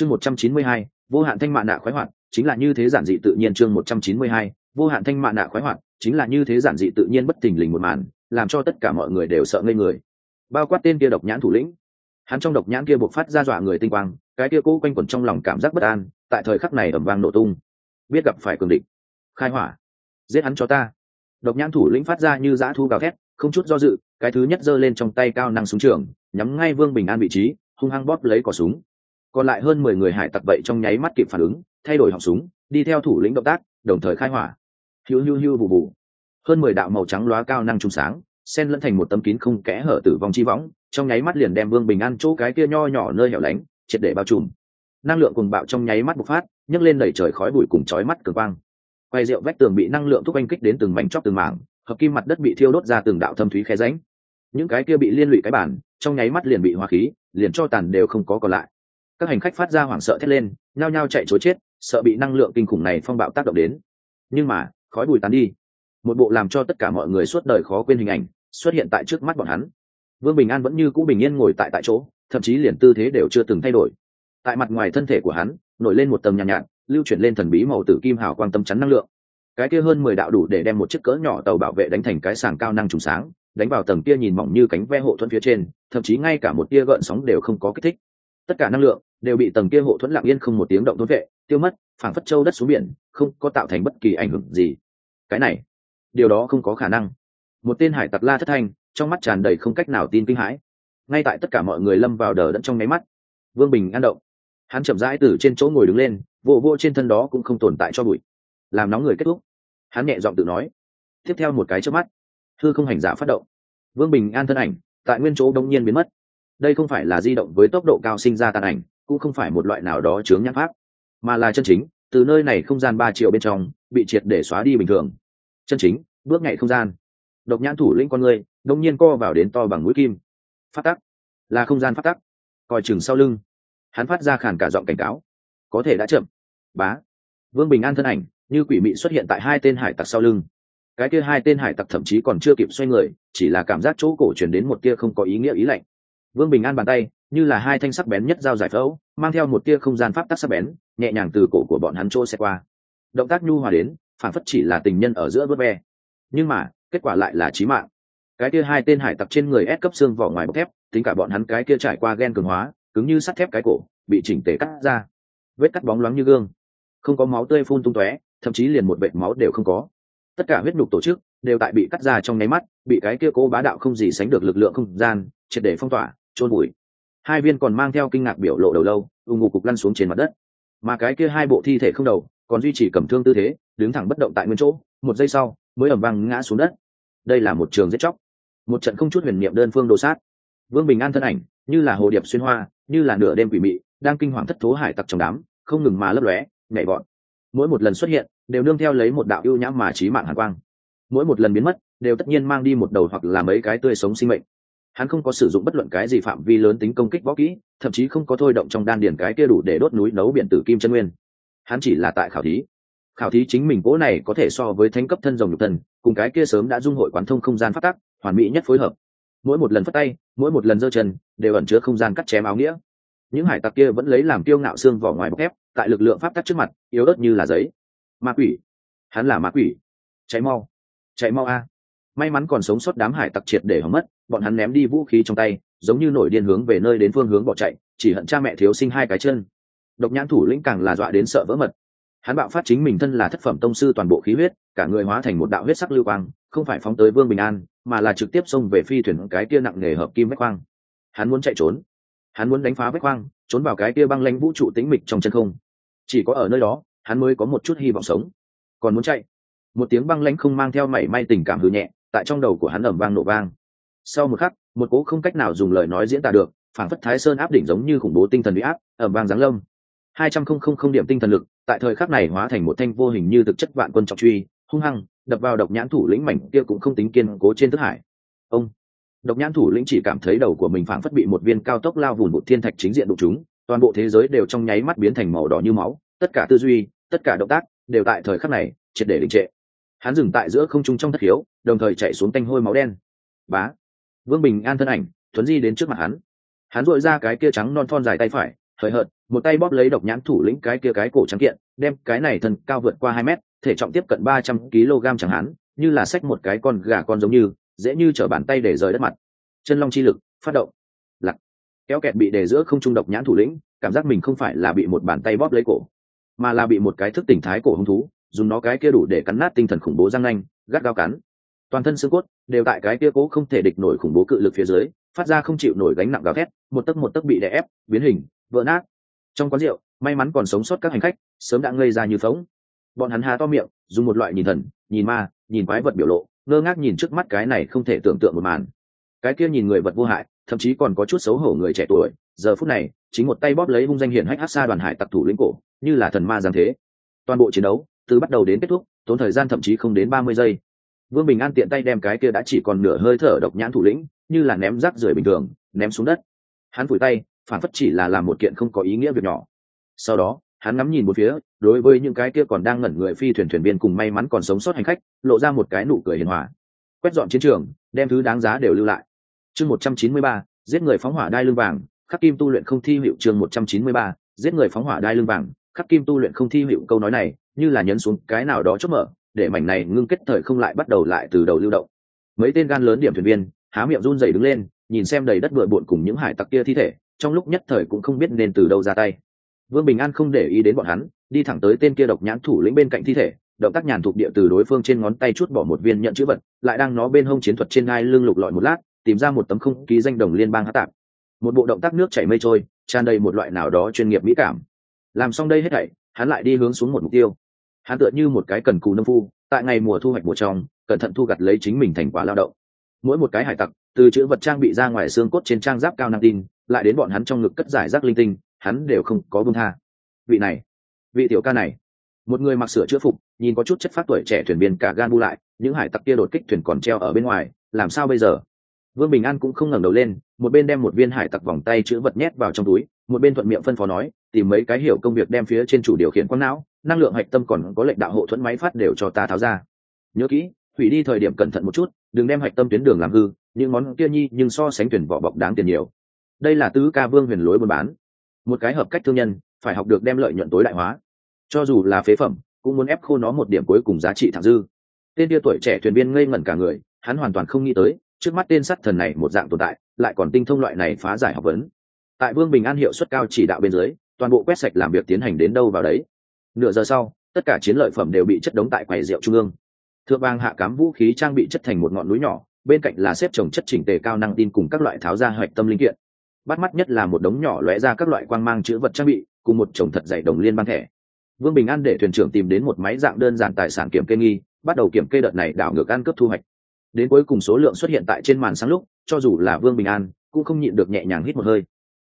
chương một trăm chín mươi hai, vô hạn thanh mạ nạ khoái hoạt, chính là như thế giản dị tự nhiên chương một trăm chín mươi hai, vô hạn thanh mạ nạ khoái hoạt, chính là như thế giản dị tự nhiên bất thình lình một màn, làm cho tất cả mọi người đều sợ ngây người. Bao quát tên kia độc nhãn thủ lĩnh. Hắn trong độc nhãn kia buộc phát ra dọa người tinh quang, cái kia cố quanh quẩn trong lòng cảm giác bất an, tại thời khắc này ẩm vang nổ tung. Biết gặp phải cường địch. Khai hỏa. Giết hắn cho ta. Độc nhãn thủ lĩnh phát ra như dã thu gào thét, không chút do dự, cái thứ nhất giơ lên trong tay cao năng súng trường, nhắm ngay vương bình an vị trí, hung hăng bóp lấy cỏ súng còn lại hơn mười người hải tặc vậy trong nháy mắt kịp phản ứng, thay đổi họng súng, đi theo thủ lĩnh động tác, đồng thời khai hỏa. Hiu hiu hiu bù bù. Hơn mười đạo màu trắng lóa cao năng trùng sáng sen lẫn thành một tấm kín không kẽ hở tử vong chi võng, trong nháy mắt liền đem vương bình an chỗ cái kia nho nhỏ nơi hẻo lánh, triệt để bao trùm. Năng lượng cùng bạo trong nháy mắt bộc phát, nhấc lên đẩy trời khói bụi cùng chói mắt cường quang. Quay rượu vách tường bị năng lượng thúc anh kích đến từng mảnh chóc từng mảng, hợp kim mặt đất bị thiêu đốt ra từng đạo thâm thúy khe ránh những cái kia bị liên lụy cái bản, trong nháy mắt liền bị hóa khí, liền cho tàn đều không có còn lại các hành khách phát ra hoảng sợ thét lên nhao nhao chạy chối chết sợ bị năng lượng kinh khủng này phong bạo tác động đến. Nhưng mà khói bùi tán đi. Một bộ làm cho tất cả mọi người suốt đời khó quên hình ảnh xuất hiện tại trước mắt bọn hắn. Vương bình an vẫn như cũ bình yên ngồi tại tại chỗ thậm chí liền tư thế đều chưa từng thay đổi. Tại mặt ngoài thân thể của hắn nổi lên một tầng nhàn nhạt, nhạt lưu chuyển lên thần bí màu tử kim hào quang tâm chắn năng lượng. Cái kia hơn mười đạo đủ để đem một chiếc cỡ nhỏ tàu bảo vệ đánh thành cái sàng cao năng trùng sáng đánh vào tầng kia nhìn mỏng như cánh ve hộ thuẫn phía trên thậm chí ngay cả một tia gợn sóng đều không có kích thích tất cả năng lượng đều bị tầng kia hộ thuẫn lặng yên không một tiếng động thốn vệ, tiêu mất, phảng phất châu đất xuống biển, không có tạo thành bất kỳ ảnh hưởng gì. Cái này, điều đó không có khả năng. Một tên hải tặc la thất thanh, trong mắt tràn đầy không cách nào tin kinh hãi. Ngay tại tất cả mọi người lâm vào đờ đẫn trong nháy mắt, vương bình an động. Hắn chậm rãi từ trên chỗ ngồi đứng lên, vô vô trên thân đó cũng không tồn tại cho bụi. Làm nóng người kết thúc. Hắn nhẹ giọng tự nói. Tiếp theo một cái trước mắt thư không hành giả phát động. Vương bình an thân ảnh, tại nguyên chỗ đông nhiên biến mất đây không phải là di động với tốc độ cao sinh ra tàn ảnh, cũng không phải một loại nào đó chướng nhãn pháp, mà là chân chính, từ nơi này không gian ba triệu bên trong, bị triệt để xóa đi bình thường. Chân chính, bước nhảy không gian. Độc nhãn thủ lĩnh con người đông nhiên co vào đến to bằng mũi kim. Phát tắc. Là không gian phát tắc. Coi chừng sau lưng. Hắn phát ra khàn cả giọng cảnh cáo. Có thể đã chậm. Bá. Vương bình an thân ảnh, như quỷ mị xuất hiện tại hai tên hải tặc sau lưng. Cái kia hai tên hải tặc thậm chí còn chưa kịp xoay người, chỉ là cảm giác chỗ cổ truyền đến một tia không có ý nghĩa ý lạnh vương bình an bàn tay, như là hai thanh sắc bén nhất dao giải phẫu, mang theo một tia không gian pháp tắc sắc bén, nhẹ nhàng từ cổ của bọn hắn trôi xe qua. Động tác nhu hòa đến, phản phất chỉ là tình nhân ở giữa vớt ve nhưng mà, kết quả lại là chí mạng. Cái kia hai tên hải tặc trên người ép cấp xương vỏ ngoài bọc thép, tính cả bọn hắn cái kia trải qua ghen cường hóa, cứng như sắt thép cái cổ, bị chỉnh tề cắt ra. Vết cắt bóng loáng như gương. Không có máu tươi phun tung tóe, thậm chí liền một vệt máu đều không có. Tất cả huyết nhục tổ chức đều tại bị cắt ra trong nháy mắt, bị cái kia cố bá đạo không gì sánh được lực lượng không gian, triệt để phong tỏa trôn bụi hai viên còn mang theo kinh ngạc biểu lộ đầu lâu ù ngục cục lăn xuống trên mặt đất. Mà cái kia hai bộ thi thể không đầu, còn duy trì cầm thương tư thế, đứng thẳng bất động tại nguyên chỗ, một giây sau, mới ẩm vang ngã xuống đất. Đây là một trường giết chóc. Một trận không chút huyền niệm đơn phương đồ sát. Vương bình an thân ảnh, như là hồ điệp xuyên hoa, như là nửa đêm quỷ mị, đang kinh hoàng thất thố hải tặc trong đám, không ngừng mà lấp lóe, nhảy vọt. Mỗi một lần xuất hiện, đều nương theo lấy một đạo ưu nhãm mà trí mạng hàn quang. Mỗi một lần biến mất, đều tất nhiên mang đi một đầu hoặc là mấy cái tươi sống sinh mệnh hắn không có sử dụng bất luận cái gì phạm vi lớn tính công kích võ kỹ thậm chí không có thôi động trong đan điền cái kia đủ để đốt núi nấu biển tử kim chân nguyên. Hắn chỉ là tại khảo thí. Khảo thí chính mình cố này có thể so với thánh cấp thân rồng nhục thần, cùng cái kia sớm đã dung hội quán thông không gian phát tắc, hoàn mỹ nhất phối hợp. Mỗi một lần phát tay mỗi một lần giơ chân đều ẩn chứa không gian cắt chém áo nghĩa. Những hải tặc kia vẫn lấy làm kiêu ngạo xương vỏ ngoài bọc thép tại lực lượng pháp tắc trước mặt yếu ớt như là giấy. Ma quỷ. Hắn là ma quỷ. Cháy mau. Cháy mau a may mắn còn sống sót đám hải tặc triệt để hỏng mất, bọn hắn ném đi vũ khí trong tay, giống như nổi điên hướng về nơi đến phương hướng bỏ chạy, chỉ hận cha mẹ thiếu sinh hai cái chân. Độc nhãn thủ lĩnh càng là dọa đến sợ vỡ mật. Hắn bạo phát chính mình thân là thất phẩm tông sư toàn bộ khí huyết, cả người hóa thành một đạo huyết sắc lưu quang, không phải phóng tới vương bình an, mà là trực tiếp xông về phi thuyền cái kia nặng nề hợp kim vách quang. Hắn muốn chạy trốn. Hắn muốn đánh phá vách quang, trốn vào cái kia băng lanh vũ trụ tĩnh mịch trong chân không. Chỉ có ở nơi đó, hắn mới có một chút hy vọng sống. Còn muốn chạy. Một tiếng băng lanh không mang theo mảy may tình cảm hư nhẹ tại trong đầu của hắn ẩm vang nổ vang. Sau một khắc, một cố không cách nào dùng lời nói diễn tả được phản phất thái sơn áp đỉnh giống như khủng bố tinh thần bị áp ẩm vang giáng lâm. Hai trăm không không không điểm tinh thần lực, tại thời khắc này hóa thành một thanh vô hình như thực chất vạn quân trọng truy, hung hăng, đập vào độc nhãn thủ lĩnh mảnh kia cũng không tính kiên cố trên thức hải. Ông! Độc nhãn thủ lĩnh chỉ cảm thấy đầu của mình phảng phất bị một viên cao tốc lao vùn một thiên thạch chính diện đụng chúng toàn bộ thế giới đều trong nháy mắt biến thành màu đỏ như máu, tất cả tư duy, tất cả động tác, đều tại thời khắc này triệt để đình trệ hắn dừng tại giữa không trung trong thất hiếu đồng thời chạy xuống tanh hôi máu đen. Bá. Vương bình an thân ảnh, thuấn di đến trước mặt hắn. Hắn dội ra cái kia trắng non thon dài tay phải, hời hợt, một tay bóp lấy độc nhãn thủ lĩnh cái kia cái cổ trắng kiện, đem cái này thân cao vượt qua hai mét, thể trọng tiếp cận ba trăm kg chẳng hắn như là xách một cái con gà con giống như, dễ như t bàn tay để rời đất mặt. Chân long chi lực, phát động. Lặc. Kéo kẹt bị để giữa không trung độc nhãn thủ lĩnh, cảm giác mình không phải là bị một bàn tay bóp lấy cổ, mà là bị một cái thức tỉnh thái cổ hung thú dùng nó cái kia đủ để cắn nát tinh thần khủng bố răng nanh, gắt gao cắn. Toàn thân xương cốt đều tại cái kia cố không thể địch nổi khủng bố cự lực phía dưới, phát ra không chịu nổi gánh nặng gào thét, một tấc một tấc bị đè ép, biến hình, vỡ nát. Trong quán rượu, may mắn còn sống sót các hành khách, sớm đã ngây ra như phóng. Bọn hắn há to miệng, dùng một loại nhìn thần, nhìn ma, nhìn quái vật biểu lộ, ngơ ngác nhìn trước mắt cái này không thể tưởng tượng một màn. Cái kia nhìn người vật vô hại, thậm chí còn có chút xấu hổ người trẻ tuổi, giờ phút này, chính một tay bóp lấy hung danh hiển hách hát xa đoàn hải tặc thủ lĩnh cổ, như là thần ma giáng thế. Toàn bộ chiến đấu từ bắt đầu đến kết thúc, tốn thời gian thậm chí không đến ba mươi giây. Vương bình an tiện tay đem cái kia đã chỉ còn nửa hơi thở độc nhãn thủ lĩnh, như là ném rác rưởi bình thường, ném xuống đất. Hắn vùi tay, phản phất chỉ là làm một kiện không có ý nghĩa việc nhỏ. Sau đó, hắn ngắm nhìn một phía, đối với những cái kia còn đang ngẩn người phi thuyền thuyền viên cùng may mắn còn sống sót hành khách, lộ ra một cái nụ cười hiền hòa. Quét dọn chiến trường, đem thứ đáng giá đều lưu lại. Chương một trăm chín mươi ba, giết người phóng hỏa đai lưng vàng, khắc kim tu luyện không thi hiệu chương một trăm chín mươi ba, giết người phóng hỏa đai lưng vàng khắc kim tu luyện không thi hữu câu nói này, như là nhấn xuống cái nào đó chốt mở, để mảnh này ngưng kết thời không lại bắt đầu lại từ đầu lưu động. Mấy tên gan lớn điểm thuyền viên, há miệng run rẩy đứng lên, nhìn xem đầy đất bừa bộn cùng những hải tặc kia thi thể, trong lúc nhất thời cũng không biết nên từ đâu ra tay. Vương bình an không để ý đến bọn hắn, đi thẳng tới tên kia độc nhãn thủ lĩnh bên cạnh thi thể, động tác nhàn thuộc địa từ đối phương trên ngón tay chút bỏ một viên nhận chữ vật, lại đang nó bên hông chiến thuật trên ngai lưng lục lọi một lát, tìm ra một tấm không ký danh đồng liên bang hát tạp. Một bộ động tác nước chảy mây trôi, tràn đầy một loại nào đó chuyên nghiệp mỹ cảm làm xong đây hết thảy, hắn lại đi hướng xuống một mục tiêu. Hắn tựa như một cái cần cù nông phu, tại ngày mùa thu hoạch mùa trong, cẩn thận thu gặt lấy chính mình thành quả lao động. Mỗi một cái hải tặc, từ chữ vật trang bị ra ngoài xương cốt trên trang giáp cao năng tin, lại đến bọn hắn trong ngực cất giải rác linh tinh, hắn đều không có bông tha. Vị này, vị tiểu ca này. Một người mặc sửa chữa phục, nhìn có chút chất phát tuổi trẻ thuyền viên cả gan bu lại, những hải tặc kia đột kích thuyền còn treo ở bên ngoài, làm sao bây giờ? Vương bình an cũng không ngẩng đầu lên, một bên đem một viên hải tặc vòng tay chữ vật nhét vào trong túi, một bên thuận miệng phân phó nói, tìm mấy cái hiểu công việc đem phía trên chủ điều khiển quang não, năng lượng hạch tâm còn có lệnh đạo hộ thuẫn máy phát đều cho ta tháo ra. Nhớ kỹ, hủy đi thời điểm cẩn thận một chút, đừng đem hạch tâm tuyến đường làm hư, những món kia nhi nhưng so sánh tuyển vỏ bọc đáng tiền nhiều. Đây là tứ ca vương huyền lối buôn bán. Một cái hợp cách thương nhân, phải học được đem lợi nhuận tối đại hóa. Cho dù là phế phẩm, cũng muốn ép khô nó một điểm cuối cùng giá trị thẳng dư. Tên tia tuổi trẻ thuyền viên ngây ngẩn cả người, hắn hoàn toàn không nghĩ tới trước mắt tên sắt thần này một dạng tồn tại, lại còn tinh thông loại này phá giải học vấn. Tại vương bình an hiệu suất cao chỉ đạo bên dưới, toàn bộ quét sạch làm việc tiến hành đến đâu vào đấy. Nửa giờ sau, tất cả chiến lợi phẩm đều bị chất đống tại quầy rượu trung ương. Thượng bang hạ cám vũ khí trang bị chất thành một ngọn núi nhỏ, bên cạnh là xếp trồng chất chỉnh tề cao năng tin cùng các loại tháo ra hoạch tâm linh kiện. Bắt mắt nhất là một đống nhỏ lóe ra các loại quang mang chữ vật trang bị, cùng một chồng thật dày đồng liên băng thẻ. Vương bình an để thuyền trưởng tìm đến một máy dạng đơn giản tài sản kiểm kê nghi, bắt đầu kiểm kê đợt này đảo ngược ăn cướp thu hoạch đến cuối cùng số lượng xuất hiện tại trên màn sáng lúc, cho dù là vương bình an, cũng không nhịn được nhẹ nhàng hít một hơi.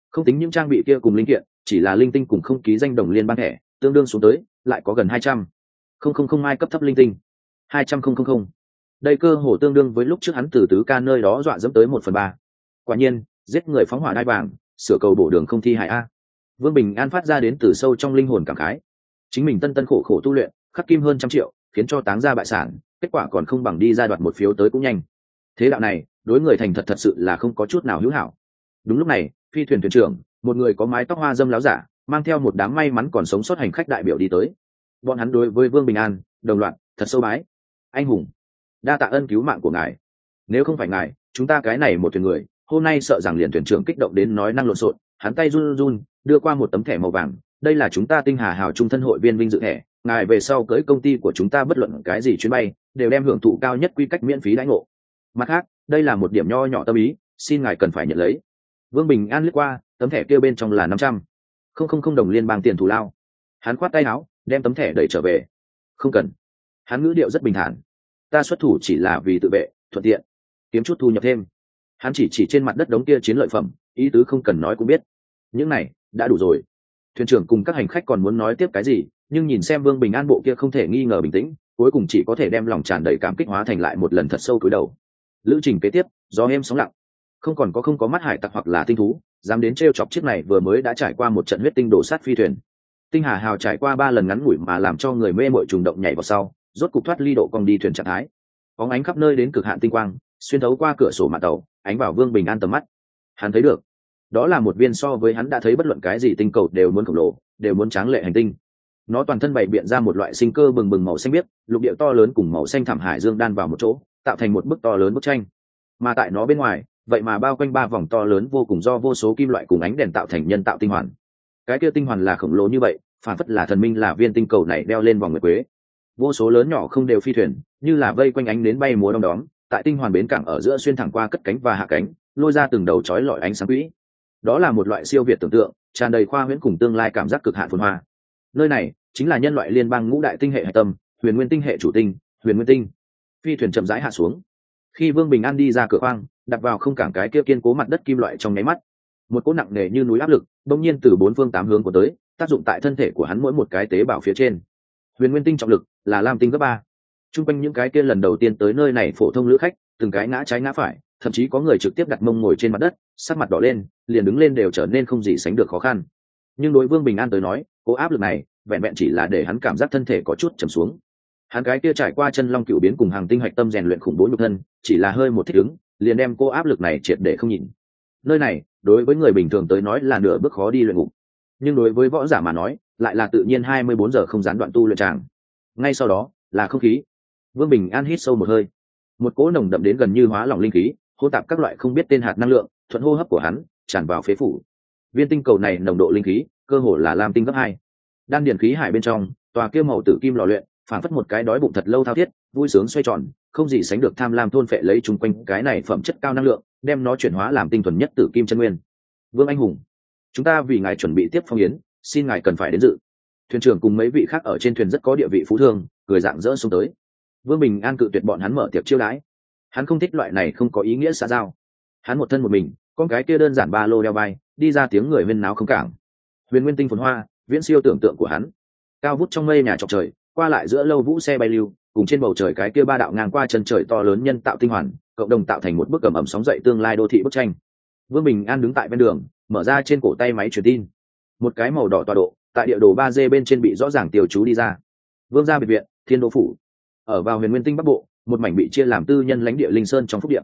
Không tính những trang bị kia cùng linh kiện, chỉ là linh tinh cùng không ký danh đồng liên ban thẻ, tương đương xuống tới, lại có gần hai trăm. Không không không hai cấp thấp linh tinh. Hai trăm không không không. Đây cơ hồ tương đương với lúc trước hắn từ tứ ca nơi đó dọa dẫm tới một phần ba. Quả nhiên, giết người phóng hỏa đai vàng, sửa cầu bổ đường không thi hại a. Vương bình an phát ra đến từ sâu trong linh hồn cảm khái. Chính mình tân tân khổ khổ tu luyện, khắc kim hơn trăm triệu, khiến cho táng ra bại sản kết quả còn không bằng đi ra đoạt một phiếu tới cũng nhanh. Thế đạo này, đối người thành thật thật sự là không có chút nào hữu hảo. Đúng lúc này, phi thuyền thuyền trưởng, một người có mái tóc hoa dâm láo giả, mang theo một đám may mắn còn sống sót hành khách đại biểu đi tới. Bọn hắn đối với vương bình an, đồng loạt, thật sâu bái. Anh hùng, đa tạ ân cứu mạng của ngài. Nếu không phải ngài, chúng ta cái này một thuyền người, hôm nay sợ rằng liền thuyền trưởng kích động đến nói năng lộn xộn, hắn tay run run, đưa qua một tấm thẻ màu vàng. Đây là chúng ta tinh hà hào trung thân hội viên vinh dự thẻ, ngài về sau cưới công ty của chúng ta bất luận cái gì chuyến bay đều đem hưởng thụ cao nhất quy cách miễn phí đãi ngộ. Mặt khác, đây là một điểm nho nhỏ tâm ý, xin ngài cần phải nhận lấy. Vương bình an lướt qua, tấm thẻ kêu bên trong là năm trăm. Không không không đồng liên bang tiền thù lao. Hắn khoát tay áo, đem tấm thẻ đẩy trở về. Không cần. Hắn ngữ điệu rất bình thản. Ta xuất thủ chỉ là vì tự vệ, thuận tiện. Kiếm chút thu nhập thêm. Hắn chỉ chỉ trên mặt đất đống kia chiến lợi phẩm, ý tứ không cần nói cũng biết. Những này, đã đủ rồi. Thuyền trưởng cùng các hành khách còn muốn nói tiếp cái gì, nhưng nhìn xem vương bình an bộ kia không thể nghi ngờ bình tĩnh cuối cùng chỉ có thể đem lòng tràn đầy cảm kích hóa thành lại một lần thật sâu cúi đầu. Lữ trình kế tiếp do êm sóng lặng. Không còn có không có mắt hải tặc hoặc là tinh thú, dám đến t r e o chọc chiếc này vừa mới đã trải qua một trận huyết tinh đổ sát phi thuyền. Tinh hà hào trải qua ba lần ngắn ngủi mà làm cho người mê mội trùng động nhảy vào sau, rốt cục thoát ly độ cong đi thuyền trạng thái. Có ánh khắp nơi đến cực hạn tinh quang, xuyên thấu qua cửa sổ mạng tàu, ánh vào vương bình an tầm mắt. Hắn thấy được. Đó là một viên so với hắn đã thấy bất luận cái gì tinh cầu đều muốn khổng lồ, đều muốn tráng lệ hành tinh nó toàn thân bày biện ra một loại sinh cơ bừng bừng màu xanh biếc, lục địa to lớn cùng màu xanh thảm hải dương đan vào một chỗ, tạo thành một bức to lớn bức tranh. Mà tại nó bên ngoài, vậy mà bao quanh ba vòng to lớn vô cùng do vô số kim loại cùng ánh đèn tạo thành nhân tạo tinh hoàn. Cái kia tinh hoàn là khổng lồ như vậy, phản phất là thần minh là viên tinh cầu này đeo lên vòng nguyệt quế. Vô số lớn nhỏ không đều phi thuyền, như là vây quanh ánh đến bay múa đom đóm, tại tinh hoàn bến cảng ở giữa xuyên thẳng qua cất cánh và hạ cánh, lôi ra từng đầu chói lọi ánh sáng quỹ. Đó là một loại siêu việt tưởng tượng, tràn đầy khoa huyễn cùng tương lai cảm giác cực hạn phồn hoa nơi này chính là nhân loại liên bang ngũ đại tinh hệ hạch tâm, huyền nguyên tinh hệ chủ tinh, huyền nguyên tinh. Phi thuyền chậm rãi hạ xuống. Khi vương bình an đi ra cửa khoang đặt vào không cảng cái kia kiên cố mặt đất kim loại trong nháy mắt. Một cỗ nặng nề như núi áp lực, bỗng nhiên từ bốn phương tám hướng của tới, tác dụng tại thân thể của hắn mỗi một cái tế bào phía trên. Huyền nguyên tinh trọng lực là lam tinh cấp ba. T r u n g quanh những cái kia lần đầu tiên tới nơi này phổ thông lữ khách, từng cái ngã trái ngã phải, thậm chí có người trực tiếp đặt mông ngồi trên mặt đất, sắc mặt đỏ lên, liền đứng lên đều trở nên không gì sánh được khó khăn. Nhưng đối vương bình an tới nói cố áp lực này, vẹn vẹn chỉ là để hắn cảm giác thân thể có chút trầm xuống. Hắn cái kia trải qua chân long cựu biến cùng hàng tinh hạch tâm rèn luyện khủng bố nhục thân, chỉ là hơi một thích ứng, liền đem cô áp lực này triệt để không nhìn. Nơi này, đối với người bình thường tới nói là nửa bước khó đi luyện ngục. Nhưng đối với võ giả mà nói, lại là tự nhiên hai mươi bốn giờ không gián đoạn tu luyện tràng. Ngay sau đó, là không khí. Vương bình an hít sâu một hơi. Một cỗ nồng đậm đến gần như hóa lỏng linh khí, hô tạp các loại không biết tên hạt năng lượng, thuận hô hấp của hắn, tràn vào phế phủ. Viên tinh cầu này nồng độ linh khí cơ hồ là lam tinh cấp hai. Đan điển khí hải bên trong, tòa kia màu tử kim lò luyện phản phất một cái đói bụng thật lâu thao thiết, vui sướng xoay tròn, không gì sánh được tham lam thôn phệ lấy chung quanh cái này phẩm chất cao năng lượng, đem nó chuyển hóa làm tinh thuần nhất tử kim chân nguyên. Vương anh hùng, chúng ta vì ngài chuẩn bị tiếp phong yến, xin ngài cần phải đến dự. Thuyền trưởng cùng mấy vị khác ở trên thuyền rất có địa vị phú thương, cười dạng dỡ xuống tới. Vương bình an cự tuyệt bọn hắn mở tiệc chiêu đãi. Hắn không thích loại này không có ý nghĩa xã giao. Hắn một thân một mình, con cái kia đơn giản ba lô đeo bay, đi ra tiếng người huyên náo không cảng huyền nguyên tinh phồn hoa, viễn siêu tưởng tượng của hắn. Cao vút trong mây nhà trọc trời, qua lại giữa lâu vũ xe bay lưu, cùng trên bầu trời cái kia ba đạo ngang qua chân trời to lớn nhân tạo tinh hoàn, cộng đồng tạo thành một bức ẩm ẩm sóng dậy tương lai đô thị bức tranh. Vương bình an đứng tại bên đường, mở ra trên cổ tay máy truyền tin. Một cái màu đỏ tọa độ, tại địa đồ ba d bên trên bị rõ ràng tiêu chú đi ra. Vương gia biệt viện, thiên đô phủ. Ở vào huyền nguyên tinh bắc bộ, một mảnh bị chia làm tư nhân lãnh địa linh sơn trong phúc điện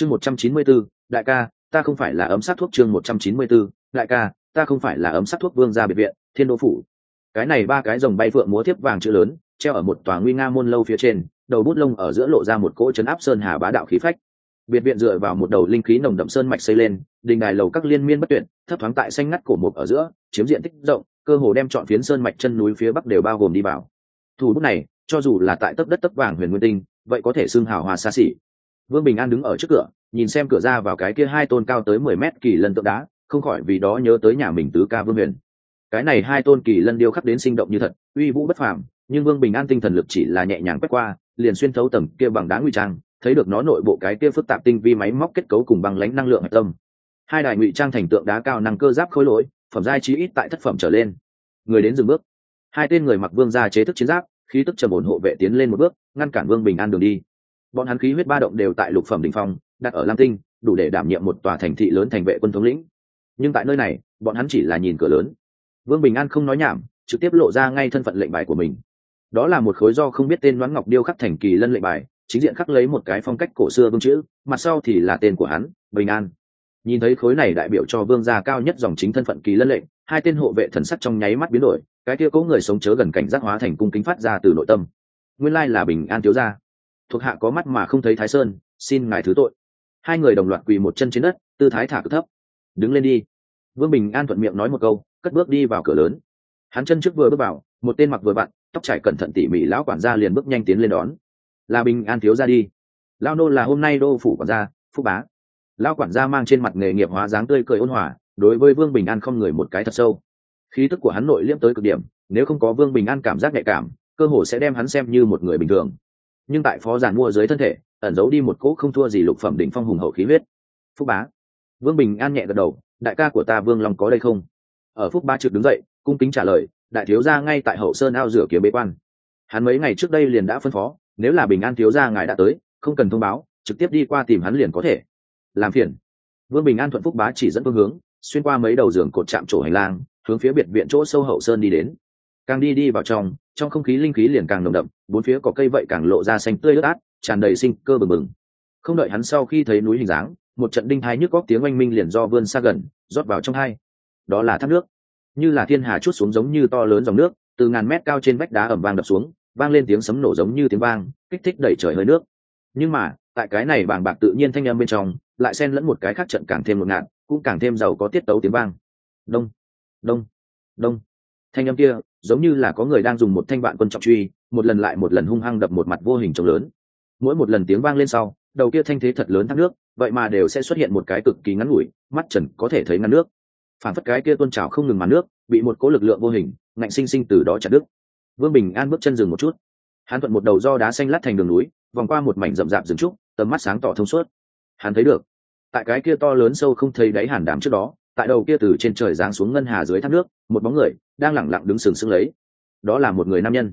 chương một trăm chín mươi bốn, đại ca, ta không phải là ấm sát thuốc chương một trăm chín mươi bốn, đại ca ta không phải là ấm sắc thuốc vương gia biệt viện, thiên đô phủ. Cái này ba cái dòng bay phượng múa thiếp vàng chữ lớn, treo ở một tòa nguy nga môn lâu phía trên, đầu bút lông ở giữa lộ ra một cỗ chấn áp sơn hà bá đạo khí phách. Biệt viện dựa vào một đầu linh khí nồng đậm sơn mạch xây lên, đình đài lầu các liên miên bất tuyệt, thấp thoáng tại xanh ngắt cổ mục ở giữa, chiếm diện tích rộng, cơ hồ đem chọn phiến sơn mạch chân núi phía bắc đều bao gồm đi vào. Thủ bút này, cho dù là tại tấp đất tấp vàng huyền nguyên tinh, vậy có thể xưng hào hòa xa xỉ. Vương bình an đứng ở trước cửa, nhìn xem cửa ra vào cái kia hai tôn cao tới mười mét kỳ lân tượng đá không khỏi vì đó nhớ tới nhà mình tứ ca vương huyền. Cái này hai tôn kỳ lân điêu khắc đến sinh động như thật, uy vũ bất phàm, nhưng vương bình an tinh thần lực chỉ là nhẹ nhàng quét qua, liền xuyên thấu tầng kia bằng đá ngụy trang, thấy được nó nội bộ cái kia phức tạp tinh vi máy móc kết cấu cùng bằng lãnh năng lượng hạch tâm. Hai đài ngụy trang thành tượng đá cao năng cơ giáp khối lỗi, phẩm giai trí ít tại thất phẩm trở lên. Người đến dừng bước. Hai tên người mặc vương gia chế thức chiến giáp, khí tức trầm ổn hộ vệ tiến lên một bước, ngăn cản vương bình an đường đi. Bọn hắn khí huyết ba động đều tại lục phẩm đỉnh phong, đặt ở lam tinh, đủ để đảm nhiệm một tòa thành thị lớn thành vệ quân thống lĩnh nhưng tại nơi này, bọn hắn chỉ là nhìn cửa lớn. Vương bình an không nói nhảm, trực tiếp lộ ra ngay thân phận lệnh bài của mình. Đó là một khối do không biết tên đoán ngọc điêu khắc thành kỳ lân lệnh bài, chính diện khắc lấy một cái phong cách cổ xưa vương chữ, mặt sau thì là tên của hắn, bình an. Nhìn thấy khối này đại biểu cho vương gia cao nhất dòng chính thân phận kỳ lân lệnh, hai tên hộ vệ thần sắc trong nháy mắt biến đổi, cái kia cố người sống chớ gần cảnh giác hóa thành cung kính phát ra từ nội tâm. Nguyên lai là bình an thiếu gia. Thuộc hạ có mắt mà không thấy thái sơn, xin ngài thứ tội. Hai người đồng loạt quỳ một chân trên đất, tư thái thả cực thấp. Đứng lên đi vương bình an thuận miệng nói một câu, cất bước đi vào cửa lớn. Hắn chân trước vừa bước vào, một tên mặc vừa vặn, tóc trải cẩn thận tỉ mỉ lão quản gia liền bước nhanh tiến lên đón. Là bình an thiếu ra đi. Lao nô là hôm nay đô phủ quản gia, phúc bá. Lao quản gia mang trên mặt nghề nghiệp hóa dáng tươi cười ôn hòa, đối với vương bình an không người một cái thật sâu. Khí tức của hắn nội liễm tới cực điểm, nếu không có vương bình an cảm giác nhạy cảm, cơ hồ sẽ đem hắn xem như một người bình thường. Nhưng tại phó giản mua dưới thân thể, ẩn giấu đi một cỗ không thua gì lục phẩm đỉnh phong hùng hậu khí huyết. Phúc bá. Vương bình an nhẹ gật đầu đại ca của ta vương long có đây không? Ở phúc ba trực đứng dậy, cung kính trả lời, đại thiếu gia ngay tại hậu sơn ao rửa kiếm bế quan. Hắn mấy ngày trước đây liền đã phân phó, nếu là bình an thiếu gia ngài đã tới, không cần thông báo, trực tiếp đi qua tìm hắn liền có thể. Làm phiền. Vương bình an thuận phúc bá chỉ dẫn phương hướng, xuyên qua mấy đầu giường cột chạm trổ hành lang, hướng phía biệt viện chỗ sâu hậu sơn đi đến. Càng đi đi vào trong trong không khí linh khí liền càng nồng đậm, bốn phía có cây vậy càng lộ ra xanh tươi ướt át, tràn đầy sinh cơ bừng bừng. Không đợi hắn sau khi thấy núi hình dáng một trận đinh thái nhức góc tiếng oanh minh liền do vươn xa gần, rót vào trong hai. Đó là thác nước. Như là thiên hà chút xuống giống như to lớn dòng nước, từ ngàn mét cao trên vách đá ẩm vang đập xuống, vang lên tiếng sấm nổ giống như tiếng vang, kích thích đẩy trời hơi nước. Nhưng mà, tại cái này bàng bạc tự nhiên thanh âm bên trong, lại xen lẫn một cái khác trận càng thêm một ngạn cũng càng thêm giàu có tiết tấu tiếng vang. Đông đông đông. Thanh âm kia, giống như là có người đang dùng một thanh vạn quân trọng truy, một lần lại một lần hung hăng đập một mặt vô hình trống lớn. Mỗi một lần tiếng vang lên sau, đầu kia thanh thế thật lớn thác nước vậy mà đều sẽ xuất hiện một cái cực kỳ ngắn ngủi, mắt trần có thể thấy ngăn nước. Phản phất cái kia tôn trào không ngừng màn nước, bị một cố lực lượng vô hình, ngạnh sinh sinh từ đó chặt đứt. Vương bình an bước chân dừng một chút. Hắn thuận một đầu do đá xanh lát thành đường núi, vòng qua một mảnh rậm rạp rừng trúc, tầm mắt sáng tỏ thông suốt. Hắn thấy được, tại cái kia to lớn sâu không thấy đáy hàn đàm trước đó, tại đầu kia từ trên trời giáng xuống ngân hà dưới thác nước, một bóng người đang lẳng lặng đứng sừng sững lấy. Đó là một người nam nhân.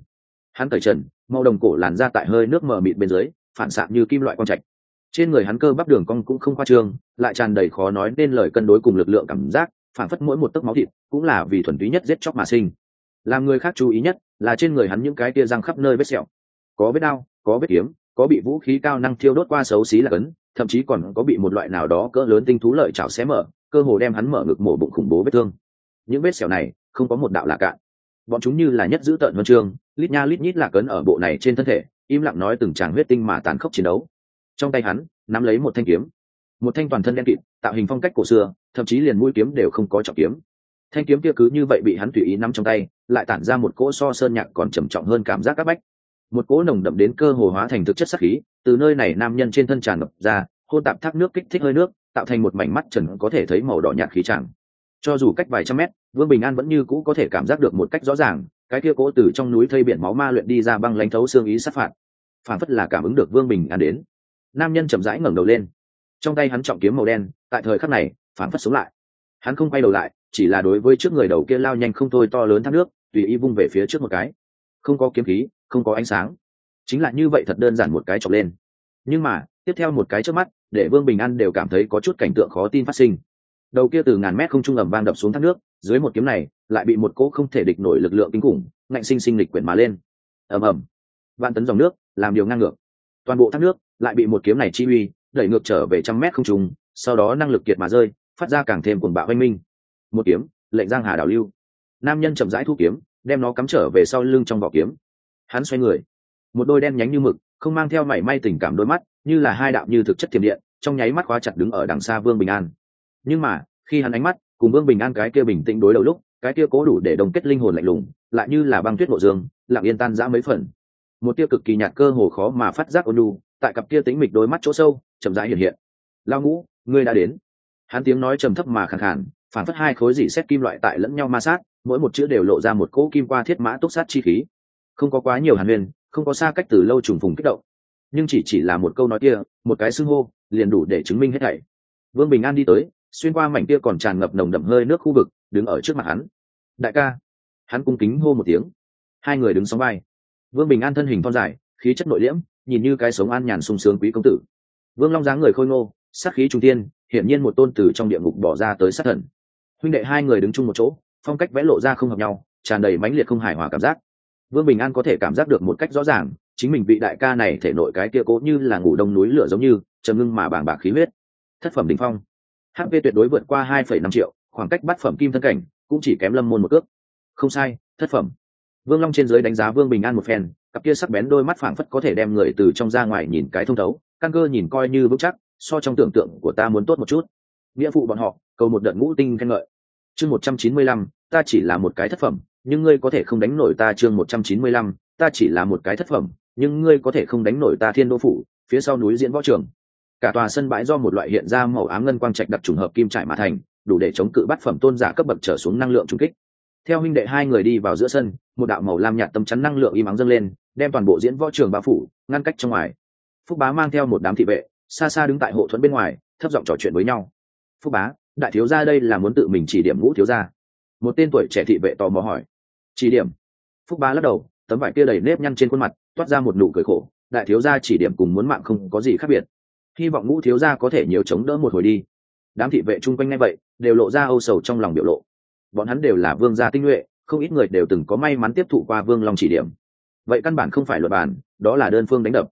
Hắn cởi trần, màu đồng cổ làn ra tại hơi nước mờ mịt bên dưới, phản xạ như kim loại quang trạch trên người hắn cơ bắp đường cong cũng không khoa trương, lại tràn đầy khó nói nên lời cân đối cùng lực lượng cảm giác, phản phất mỗi một tấc máu thịt cũng là vì thuần túy nhất giết chóc mà sinh. Làm người khác chú ý nhất là trên người hắn những cái tia răng khắp nơi vết sẹo. Có vết đau, có vết kiếm, có bị vũ khí cao năng thiêu đốt qua xấu xí là cấn, thậm chí còn có bị một loại nào đó cỡ lớn tinh thú lợi chảo xé mở, cơ hồ đem hắn mở ngực mổ bụng khủng bố vết thương. Những vết sẹo này không có một đạo là cạn. Bọn chúng như là nhất giữ tợn huân chương, lít nha lít nhít là cấn ở bộ này trên thân thể, im lặng nói từng tràng huyết tinh mà tàn khốc chiến đấu trong tay hắn, nắm lấy một thanh kiếm. Một thanh toàn thân đen kịt, tạo hình phong cách cổ xưa, thậm chí liền mũi kiếm đều không có trọng kiếm. Thanh kiếm kia cứ như vậy bị hắn tùy ý nắm trong tay, lại tản ra một cỗ so sơn nhạc còn trầm trọng hơn cảm giác áp bách. Một cỗ nồng đậm đến cơ hồ hóa thành thực chất sắc khí, từ nơi này nam nhân trên thân tràn ngập ra, hôn tạp thác nước kích thích hơi nước, tạo thành một mảnh mắt trần có thể thấy màu đỏ nhạt khí tràng. Cho dù cách vài trăm mét, vương bình an vẫn như cũ có thể cảm giác được một cách rõ ràng, cái kia cỗ từ trong núi thây biển máu ma luyện đi ra băng lãnh thấu xương ý sát phạt. Phản phất là cảm ứng được vương bình an đến nam nhân chậm rãi ngẩng đầu lên. Trong tay hắn trọng kiếm màu đen, tại thời khắc này, phản phất sống lại. Hắn không quay đầu lại, chỉ là đối với trước người đầu kia lao nhanh không thôi to lớn thác nước, tùy ý vung về phía trước một cái. Không có kiếm khí, không có ánh sáng. Chính là như vậy thật đơn giản một cái chọc lên. Nhưng mà, tiếp theo một cái trước mắt, để vương bình an đều cảm thấy có chút cảnh tượng khó tin phát sinh. Đầu kia từ ngàn mét không trung ẩm vang đập xuống thác nước, dưới một kiếm này, lại bị một cỗ không thể địch nổi lực lượng kinh khủng, ngạnh sinh sinh lịch quyển mà lên. Ầm ầm. Vạn tấn dòng nước, làm điều ngang ngược toàn bộ thác nước lại bị một kiếm này chi uy, đẩy ngược trở về trăm mét không trung, sau đó năng lực kiệt mà rơi, phát ra càng thêm cuồng bạo oanh minh. Một kiếm, lệnh giang hà đảo lưu. Nam nhân chậm rãi thu kiếm, đem nó cắm trở về sau lưng trong vỏ kiếm. Hắn xoay người, một đôi đen nhánh như mực, không mang theo mảy may tình cảm đôi mắt, như là hai đạo như thực chất thiểm điện, trong nháy mắt khóa chặt đứng ở đằng xa vương bình an. Nhưng mà, khi hắn ánh mắt cùng vương bình an cái kia bình tĩnh đối đầu lúc, cái kia cố đủ để đồng kết linh hồn lạnh lùng, lại như là băng tuyết bộ dương, lặng yên tan rã mấy phần một tia cực kỳ nhạt cơ hồ khó mà phát giác ôn nhu, tại cặp kia tính mịch đôi mắt chỗ sâu, chậm rãi hiện hiện. Lao ngũ, ngươi đã đến. Hắn tiếng nói trầm thấp mà khẳng khản phản phất hai khối dỉ xét kim loại tại lẫn nhau ma sát, mỗi một chữ đều lộ ra một cỗ kim qua thiết mã túc sát chi khí. Không có quá nhiều hàn huyền, không có xa cách từ lâu trùng phùng kích động. Nhưng chỉ chỉ là một câu nói kia, một cái xưng hô, liền đủ để chứng minh hết thảy. Vương bình an đi tới, xuyên qua mảnh kia còn tràn ngập nồng đậm hơi nước khu vực, đứng ở trước mặt hắn. Đại ca. Hắn cung kính hô một tiếng. Hai người đứng sóng vai vương bình an thân hình thon dài, khí chất nội liễm, nhìn như cái sống an nhàn sung sướng quý công tử. Vương long dáng người khôi ngô, sát khí trung tiên hiển nhiên một tôn tử trong địa ngục bỏ ra tới sát thần. Huynh đệ hai người đứng chung một chỗ, phong cách vẽ lộ ra không hợp nhau, tràn đầy mãnh liệt không hài hòa cảm giác. Vương bình an có thể cảm giác được một cách rõ ràng, chính mình vị đại ca này thể nội cái kia cố như là ngủ đông núi lửa giống như, trầm ngưng mà bàng bạc khí huyết. Thất phẩm đỉnh phong. Hp tuyệt đối vượt qua hai phẩy năm triệu, khoảng cách bắt phẩm kim thân cảnh cũng chỉ kém lâm môn một cước. Không sai, thất phẩm vương long trên dưới đánh giá vương bình an một phen, cặp kia sắc bén đôi mắt phảng phất có thể đem người từ trong ra ngoài nhìn cái thông thấu, căn cơ nhìn coi như vững chắc, so trong tưởng tượng của ta muốn tốt một chút. Nghĩa phụ bọn họ, cầu một đợt ngũ tinh khen ngợi. Chương một trăm chín mươi lăm, ta chỉ là một cái thất phẩm, nhưng ngươi có thể không đánh nổi ta chương một trăm chín mươi lăm, ta chỉ là một cái thất phẩm, nhưng ngươi có thể không đánh nổi ta thiên đô phủ, phía sau núi diễn võ trường. Cả tòa sân bãi do một loại hiện ra màu ám ngân quang trạch đặc trùng hợp kim trải mà thành, đủ để chống cự bát phẩm tôn giả cấp bậc trở xuống năng lượng trung kích theo huynh đệ hai người đi vào giữa sân, một đạo màu lam nhạt tâm chắn năng lượng im ắng dâng lên, đem toàn bộ diễn võ trường bao phủ, ngăn cách trong ngoài. Phúc bá mang theo một đám thị vệ, xa xa đứng tại hộ thuẫn bên ngoài, thấp giọng trò chuyện với nhau. Phúc bá, đại thiếu gia đây là muốn tự mình chỉ điểm ngũ thiếu gia. Một tên tuổi trẻ thị vệ tò mò hỏi. Chỉ điểm? Phúc bá lắc đầu, tấm vải kia đầy nếp nhăn trên khuôn mặt, toát ra một nụ cười khổ. Đại thiếu gia chỉ điểm cùng muốn mạng không có gì khác biệt. Hy vọng ngũ thiếu gia có thể nhiều chống đỡ một hồi đi. Đám thị vệ chung quanh ngay vậy, đều lộ ra âu sầu trong lòng biểu lộ bọn hắn đều là vương gia tinh nhuệ, không ít người đều từng có may mắn tiếp thụ qua vương long chỉ điểm. Vậy căn bản không phải luật bản, đó là đơn phương đánh đập.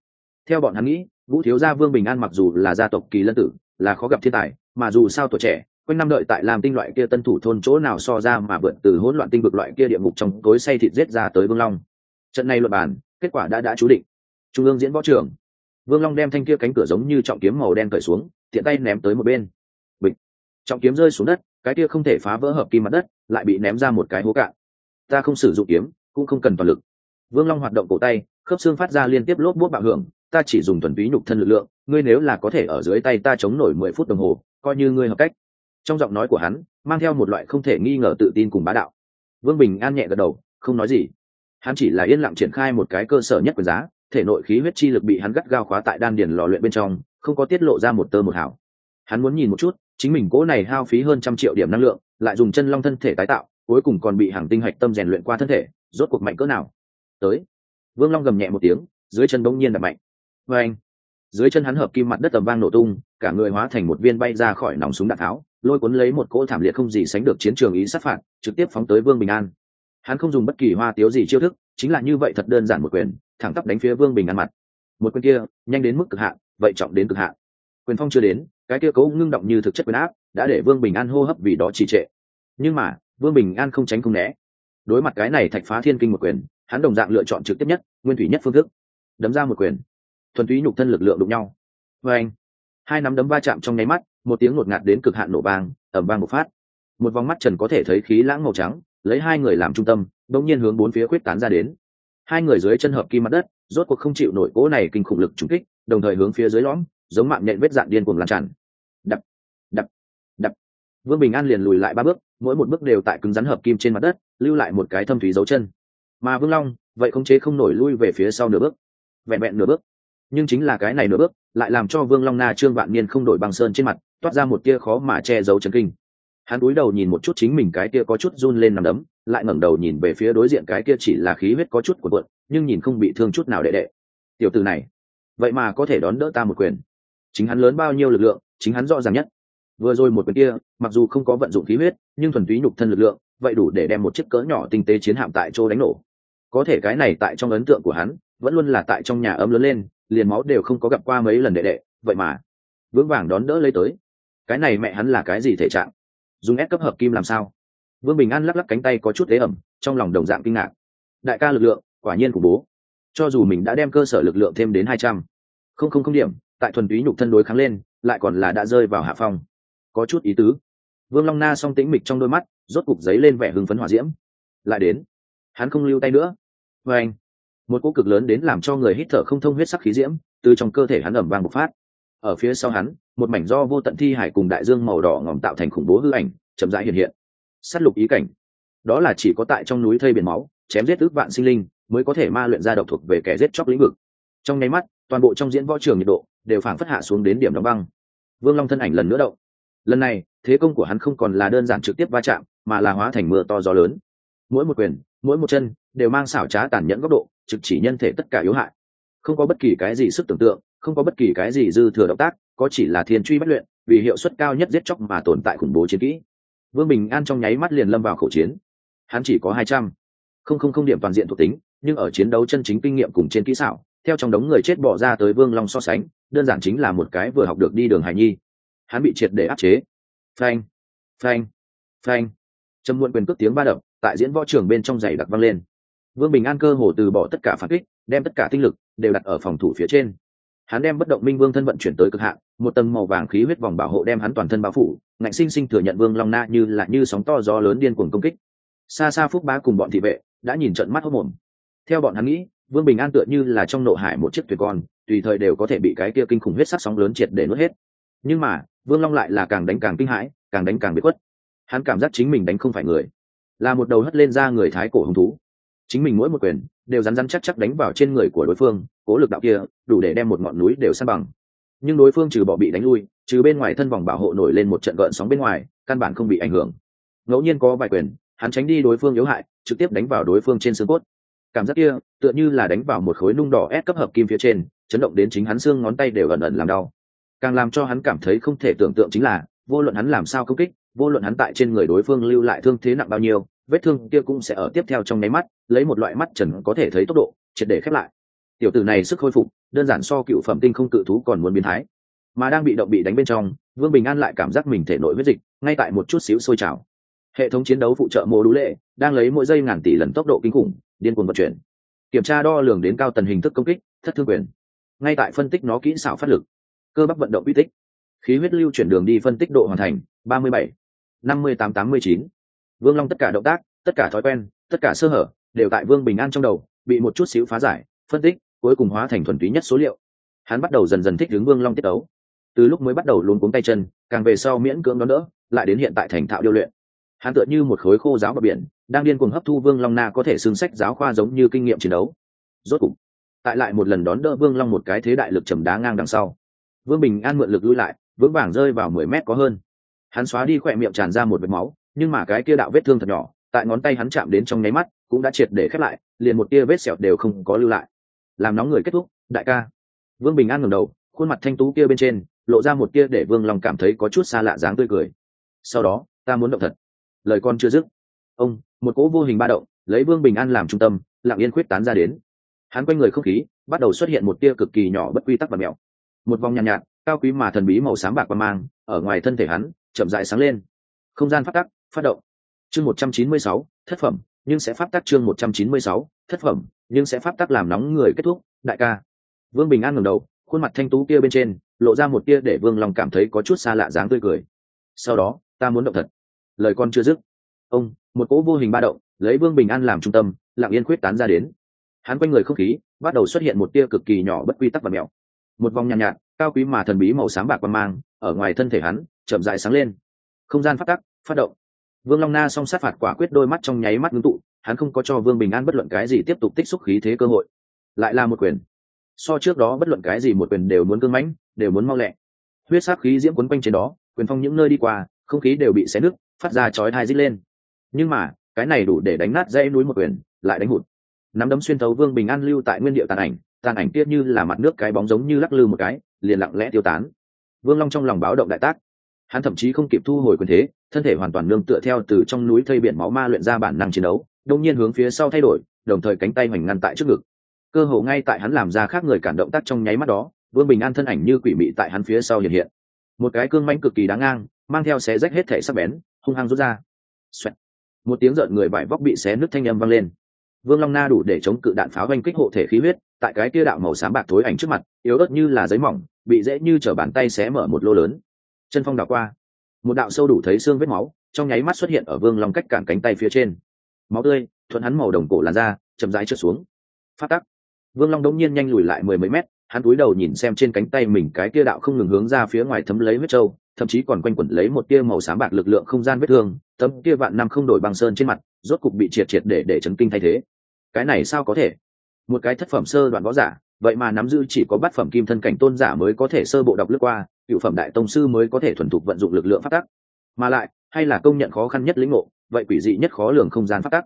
Theo bọn hắn nghĩ, vũ thiếu gia vương bình an mặc dù là gia tộc kỳ lân tử, là khó gặp thiên tài, mà dù sao tuổi trẻ, quanh năm đợi tại làm tinh loại kia tân thủ thôn chỗ nào so ra mà vượt từ hỗn loạn tinh vực loại kia địa ngục trong tối say thịt giết ra tới vương long. Trận này luật bản, kết quả đã đã chú định. Trung ương diễn võ trưởng vương long đem thanh kia cánh cửa giống như trọng kiếm màu đen cởi xuống, tiện tay ném tới một bên. Bịch. Trọng kiếm rơi xuống đất cái kia không thể phá vỡ hợp kim mặt đất, lại bị ném ra một cái hố cạn. Ta không sử dụng kiếm, cũng không cần toàn lực. Vương long hoạt động cổ tay, khớp xương phát ra liên tiếp lốp bút bạo hưởng, ta chỉ dùng thuần túy nhục thân lực lượng, ngươi nếu là có thể ở dưới tay ta chống nổi mười phút đồng hồ, coi như ngươi hợp cách. Trong giọng nói của hắn, mang theo một loại không thể nghi ngờ tự tin cùng bá đạo. Vương bình an nhẹ gật đầu, không nói gì. Hắn chỉ là yên lặng triển khai một cái cơ sở nhất quyền giá, thể nội khí huyết chi lực bị hắn gắt gao khóa tại đan điền lò luyện bên trong, không có tiết lộ ra một tơ một hảo hắn muốn nhìn một chút chính mình cố này hao phí hơn trăm triệu điểm năng lượng, lại dùng chân long thân thể tái tạo, cuối cùng còn bị hàng tinh hạch tâm rèn luyện qua thân thể, rốt cuộc mạnh cỡ nào? Tới. Vương long gầm nhẹ một tiếng, dưới chân bỗng nhiên đập mạnh. Vê anh, dưới chân hắn hợp kim mặt đất tầm vang nổ tung, cả người hóa thành một viên bay ra khỏi nòng súng đạn tháo, lôi cuốn lấy một cỗ thảm liệt không gì sánh được chiến trường ý sát phạt, trực tiếp phóng tới vương bình an. Hắn không dùng bất kỳ hoa tiếu gì chiêu thức, chính là như vậy thật đơn giản một quyền, thẳng tắp đánh phía vương bình an mặt. Một quyền kia, nhanh đến mức cực hạn, vậy trọng đến cực hạn. Quyền phong chưa đến cái kia cấu ngưng động như thực chất quyền áp đã để vương bình an hô hấp vì đó trì trệ. Nhưng mà, vương bình an không tránh không né. Đối mặt cái này thạch phá thiên kinh một quyền, hắn đồng dạng lựa chọn trực tiếp nhất, nguyên thủy nhất phương thức. Đấm ra một quyền. Thuần túy nhục thân lực lượng đụng nhau. Vê anh, hai nắm đấm va chạm trong nháy mắt, một tiếng ngột ngạt đến cực hạn nổ vang ẩm vang một phát. Một vòng mắt trần có thể thấy khí lãng màu trắng, lấy hai người làm trung tâm đống nhiên hướng bốn phía khuyết tán ra đến. Hai người dưới chân hợp kim mặt đất, rốt cuộc không chịu nổi cỗ này kinh khủng lực trúng kích, đồng thời hướng phía dưới lõm giống mạng nhện vết dạn điên cuồng lan tràn. Đập đập đập. Vương bình an liền lùi lại ba bước, mỗi một bước đều tại cứng rắn hợp kim trên mặt đất, lưu lại một cái thâm thủy dấu chân. Mà vương long, vậy không chế không nổi lui về phía sau nửa bước. Vẹn vẹn nửa bước. Nhưng chính là cái này nửa bước, lại làm cho vương long na trương vạn niên không đổi bằng sơn trên mặt, toát ra một tia khó mà che giấu chân kinh. Hắn cúi đầu nhìn một chút chính mình cái kia có chút run lên nằm đấm, lại ngẩng đầu nhìn về phía đối diện cái kia chỉ là khí huyết có chút của cuộn, nhưng nhìn không bị thương chút nào đệ đệ. Tiểu từ này, vậy mà có thể đón đỡ ta một quyền chính hắn lớn bao nhiêu lực lượng, chính hắn rõ ràng nhất. Vừa rồi một quyền kia, mặc dù không có vận dụng khí huyết, nhưng thuần túy nhục thân lực lượng, vậy đủ để đem một chiếc cỡ nhỏ tinh tế chiến hạm tại chỗ đánh nổ. Có thể cái này tại trong ấn tượng của hắn, vẫn luôn là tại trong nhà ấm lớn lên, liền máu đều không có gặp qua mấy lần đệ đệ, vậy mà, vững vàng đón đỡ lấy tới. Cái này mẹ hắn là cái gì thể trạng? Dùng ép cấp hợp kim làm sao? Vương bình an lắc lắc cánh tay có chút ế ẩm, trong lòng đồng dạng kinh ngạc. Đại ca lực lượng, quả nhiên khủng bố. Cho dù mình đã đem cơ sở lực lượng thêm đến hai trăm, không không không điểm tại thuần túy nhục thân đối kháng lên, lại còn là đã rơi vào hạ phong. Có chút ý tứ. Vương long na song tĩnh mịch trong đôi mắt, rốt cục giấy lên vẻ hưng phấn hỏa diễm. Lại đến. Hắn không lưu tay nữa. Vê anh, một cỗ cực lớn đến làm cho người hít thở không thông huyết sắc khí diễm, từ trong cơ thể hắn ẩm vàng bộc phát. Ở phía sau hắn, một mảnh do vô tận thi hải cùng đại dương màu đỏ ngòm tạo thành khủng bố hư ảnh, chậm rãi hiện hiện. S á t lục ý cảnh. Đó là chỉ có tại trong núi thây biển máu, chém giết ước vạn sinh linh, mới có thể ma luyện ra độc thuộc về kẻ giết chóc lĩnh vực. Trong nháy mắt, toàn bộ trong diễn võ trường nhiệt độ đều phảng phất hạ xuống đến điểm đóng băng. Vương long thân ảnh lần nữa động. Lần này, thế công của hắn không còn là đơn giản trực tiếp va chạm, mà là hóa thành mưa to gió lớn. Mỗi một quyền, mỗi một chân đều mang xảo trá tàn nhẫn góc độ, trực chỉ nhân thể tất cả yếu hại. Không có bất kỳ cái gì sức tưởng tượng, không có bất kỳ cái gì dư thừa động tác, có chỉ là thiên truy bất luyện, vì hiệu suất cao nhất giết chóc mà tồn tại khủng bố chiến kỹ. Vương bình an trong nháy mắt liền lâm vào khẩu chiến. Hắn chỉ có hai trăm. Không không không điểm toàn diện thuộc tính, nhưng ở chiến đấu chân chính kinh nghiệm cùng trên kỹ xảo, theo trong đống người chết bỏ ra tới vương long so sánh đơn giản chính là một cái vừa học được đi đường hài nhi. Hắn bị triệt để áp chế. Phanh phanh phanh. Trầm muộn quyền cước tiếng ba đập, tại diễn võ trường bên trong giày đặc văng lên. Vương bình an cơ hồ từ bỏ tất cả phản kích, đem tất cả tinh lực đều đặt ở phòng thủ phía trên. Hắn đem bất động minh vương thân vận chuyển tới cực hạn, một tầng màu vàng khí huyết vòng bảo hộ đem hắn toàn thân bao phủ, ngạnh sinh sinh thừa nhận vương long na như là như sóng to gió lớn điên cuồng công kích. Xa xa phúc bá cùng bọn thị vệ đã nhìn trận mắt hốc mồm theo bọn hắn nghĩ, vương bình an tựa như là trong nộ hải một chiếc thuyền con tùy thời đều có thể bị cái kia kinh khủng huyết sắc sóng lớn triệt để nuốt hết. Nhưng mà, vương long lại là càng đánh càng kinh hãi, càng đánh càng bị khuất. Hắn cảm giác chính mình đánh không phải người, là một đầu hất lên ra người thái cổ hứng thú. Chính mình mỗi một quyền đều rắn rắn chắc chắc đánh vào trên người của đối phương, cố lực đạo kia đủ để đem một ngọn núi đều san bằng. Nhưng đối phương trừ bỏ bị đánh lui, trừ bên ngoài thân vòng bảo hộ nổi lên một trận gợn sóng bên ngoài, căn bản không bị ảnh hưởng. Ngẫu nhiên có vài quyền, hắn tránh đi đối phương yếu hại, trực tiếp đánh vào đối phương trên xương cốt. Cảm giác kia tựa như là đánh vào một khối nung đỏ ép cấp hợp kim phía trên chấn động đến chính hắn xương ngón tay đều ẩn ẩn làm đau. Càng làm cho hắn cảm thấy không thể tưởng tượng chính là, vô luận hắn làm sao công kích, vô luận hắn tại trên người đối phương lưu lại thương thế nặng bao nhiêu, vết thương kia cũng sẽ ở tiếp theo trong nháy mắt, lấy một loại mắt trần có thể thấy tốc độ, triệt để khép lại. Tiểu tử này sức khôi phục, đơn giản so cựu phẩm tinh không cự thú còn muốn biến thái. Mà đang bị động bị đánh bên trong, vương bình an lại cảm giác mình thể nội huyết dịch, ngay tại một chút xíu sôi trào. Hệ thống chiến đấu phụ trợ mô đũ lệ, đang lấy mỗi giây ngàn tỷ lần tốc độ kinh khủng, điên cuồng vận chuyển. Kiểm tra đo lường đến cao tần hình thức công kích, thất thương quyền ngay tại phân tích nó kỹ xảo phát lực. Cơ bắp vận động uy tích. Khí huyết lưu chuyển đường đi phân tích độ hoàn thành, ba mươi bảy, năm mươi tám tám mươi chín. Vương long tất cả động tác, tất cả thói quen, tất cả sơ hở, đều tại vương bình an trong đầu, bị một chút xíu phá giải, phân tích, cuối cùng hóa thành thuần túy nhất số liệu. Hắn bắt đầu dần dần thích hướng vương long tiết đấu từ lúc mới bắt đầu luôn cuống tay chân, càng về sau miễn cưỡng đón đỡ, lại đến hiện tại thành thạo điêu luyện. Hắn tựa như một khối khô giáo bờ biển, đang điên cuồng hấp thu vương long na có thể xương sách giáo khoa giống như kinh nghiệm chiến đấu. Rốt cục tại lại một lần đón đỡ vương long một cái thế đại lực trầm đá ngang đằng sau. Vương bình an mượn lực lui lại, vững vàng rơi vào mười mét có hơn. Hắn xóa đi khỏe miệng tràn ra một vệt máu, nhưng mà cái kia đạo vết thương thật nhỏ, tại ngón tay hắn chạm đến trong nháy mắt, cũng đã triệt để khép lại, liền một tia vết sẹo đều không có lưu lại. Làm nóng người kết thúc, đại ca. Vương bình an ngẩng đầu, khuôn mặt thanh tú kia bên trên, lộ ra một tia để vương long cảm thấy có chút xa lạ dáng tươi cười. Sau đó, ta muốn động thật. Lời con chưa dứt. Ông, một cỗ vô hình ba động, lấy vương bình an làm trung tâm, lặng yên khuyết tán ra đến hắn quanh người không khí bắt đầu xuất hiện một tia cực kỳ nhỏ bất quy tắc và mèo một vòng nhàn nhạt, nhạt cao quý mà thần bí màu xám bạc và mang ở ngoài thân thể hắn chậm dại sáng lên. Không gian phát tắc phát động. Chương một trăm chín mươi sáu thất phẩm nhưng sẽ phát tắc chương một trăm chín mươi sáu thất phẩm nhưng sẽ phát tắc làm nóng người kết thúc đại ca. Vương bình an ngẩng đầu khuôn mặt thanh tú kia bên trên lộ ra một tia để vương lòng cảm thấy có chút xa lạ dáng tươi cười. Sau đó ta muốn động thật. Lời con chưa dứt. Ông một cỗ vô hình ba động lấy vương bình an làm trung tâm lặng yên khuyết tán ra đến hắn quanh người không khí bắt đầu xuất hiện một tia cực kỳ nhỏ bất quy tắc và mèo. Một vòng nhàn nhạt, nhạt cao quý mà thần bí màu sáng bạc qua mang ở ngoài thân thể hắn chậm dại sáng lên. Không gian phát tắc phát động. Vương long na song sát phạt quả quyết đôi mắt trong nháy mắt ngưng tụ hắn không có cho vương bình an bất luận cái gì tiếp tục tích xúc khí thế cơ hội. Lại là một quyền. So trước đó bất luận cái gì một quyền đều muốn cương mãnh đều muốn mau lẹ. Huyết sát khí diễm quấn quanh trên đó quyền phong những nơi đi qua không khí đều bị xé nứt phát ra chói thai rít lên. Nhưng mà cái này đủ để đánh nát dãy núi một quyền lại đánh hụt nắm đấm xuyên thấu vương bình an lưu tại nguyên địa tàn ảnh tàn ảnh tiết như là mặt nước cái bóng giống như lắc lư một cái, liền lặng lẽ tiêu tán. Vương long trong lòng báo động đại tác. Hắn thậm chí không kịp thu hồi quyền thế, thân thể hoàn toàn nương tựa theo từ trong núi thây biển máu ma luyện ra bản năng chiến đấu đông nhiên hướng phía sau thay đổi, đồng thời cánh tay hoành ngăn tại trước ngực. Cơ hồ ngay tại hắn làm ra khác người cản động tác trong nháy mắt đó, vương bình an thân ảnh như quỷ mị tại hắn phía sau hiện hiện. Một cái cương manh cực kỳ đáng ngang, mang theo xé rách hết thể sắc bén, hung hăng rút ra. Xoẹt. một tiếng rợn người vải vóc bị xé nứt thanh âm vang lên vương long na đủ để chống cự đạn pháo oanh kích hộ thể khí huyết, tại cái kia đạo màu xám bạc thối ảnh trước mặt, yếu ớt như là giấy mỏng, bị dễ như t bàn tay xé mở một lô lớn. Chân phong đảo qua, một đạo sâu đủ thấy xương vết máu, trong nháy mắt xuất hiện ở vương long cách cản cánh tay phía trên. Máu tươi, thuận hắn màu đồng cổ làn ra chậm rãi trượt xuống. Phát tắc. Vương long đống nhiên nhanh lùi lại mười mấy mét, hắn cúi đầu nhìn xem trên cánh tay mình cái kia đạo không ngừng hướng ra phía ngoài thấm lấy huyết trâu thậm chí còn quanh quẩn lấy một tia màu xám bạc lực lượng không gian vết thương, tấm kia vạn năm không đổi bằng sơn trên mặt, rốt cục bị triệt triệt để để chấn kinh thay thế cái này sao có thể? Một cái thất phẩm sơ đoạn võ giả, vậy mà nắm giữ chỉ có bát phẩm kim thân cảnh tôn giả mới có thể sơ bộ đọc lướt qua, cựu phẩm đại tông sư mới có thể thuần thục vận dụng lực lượng phát tắc. Mà lại, hay là công nhận khó khăn nhất lĩnh ngộ, vậy quỷ dị nhất khó lường không gian phát tắc.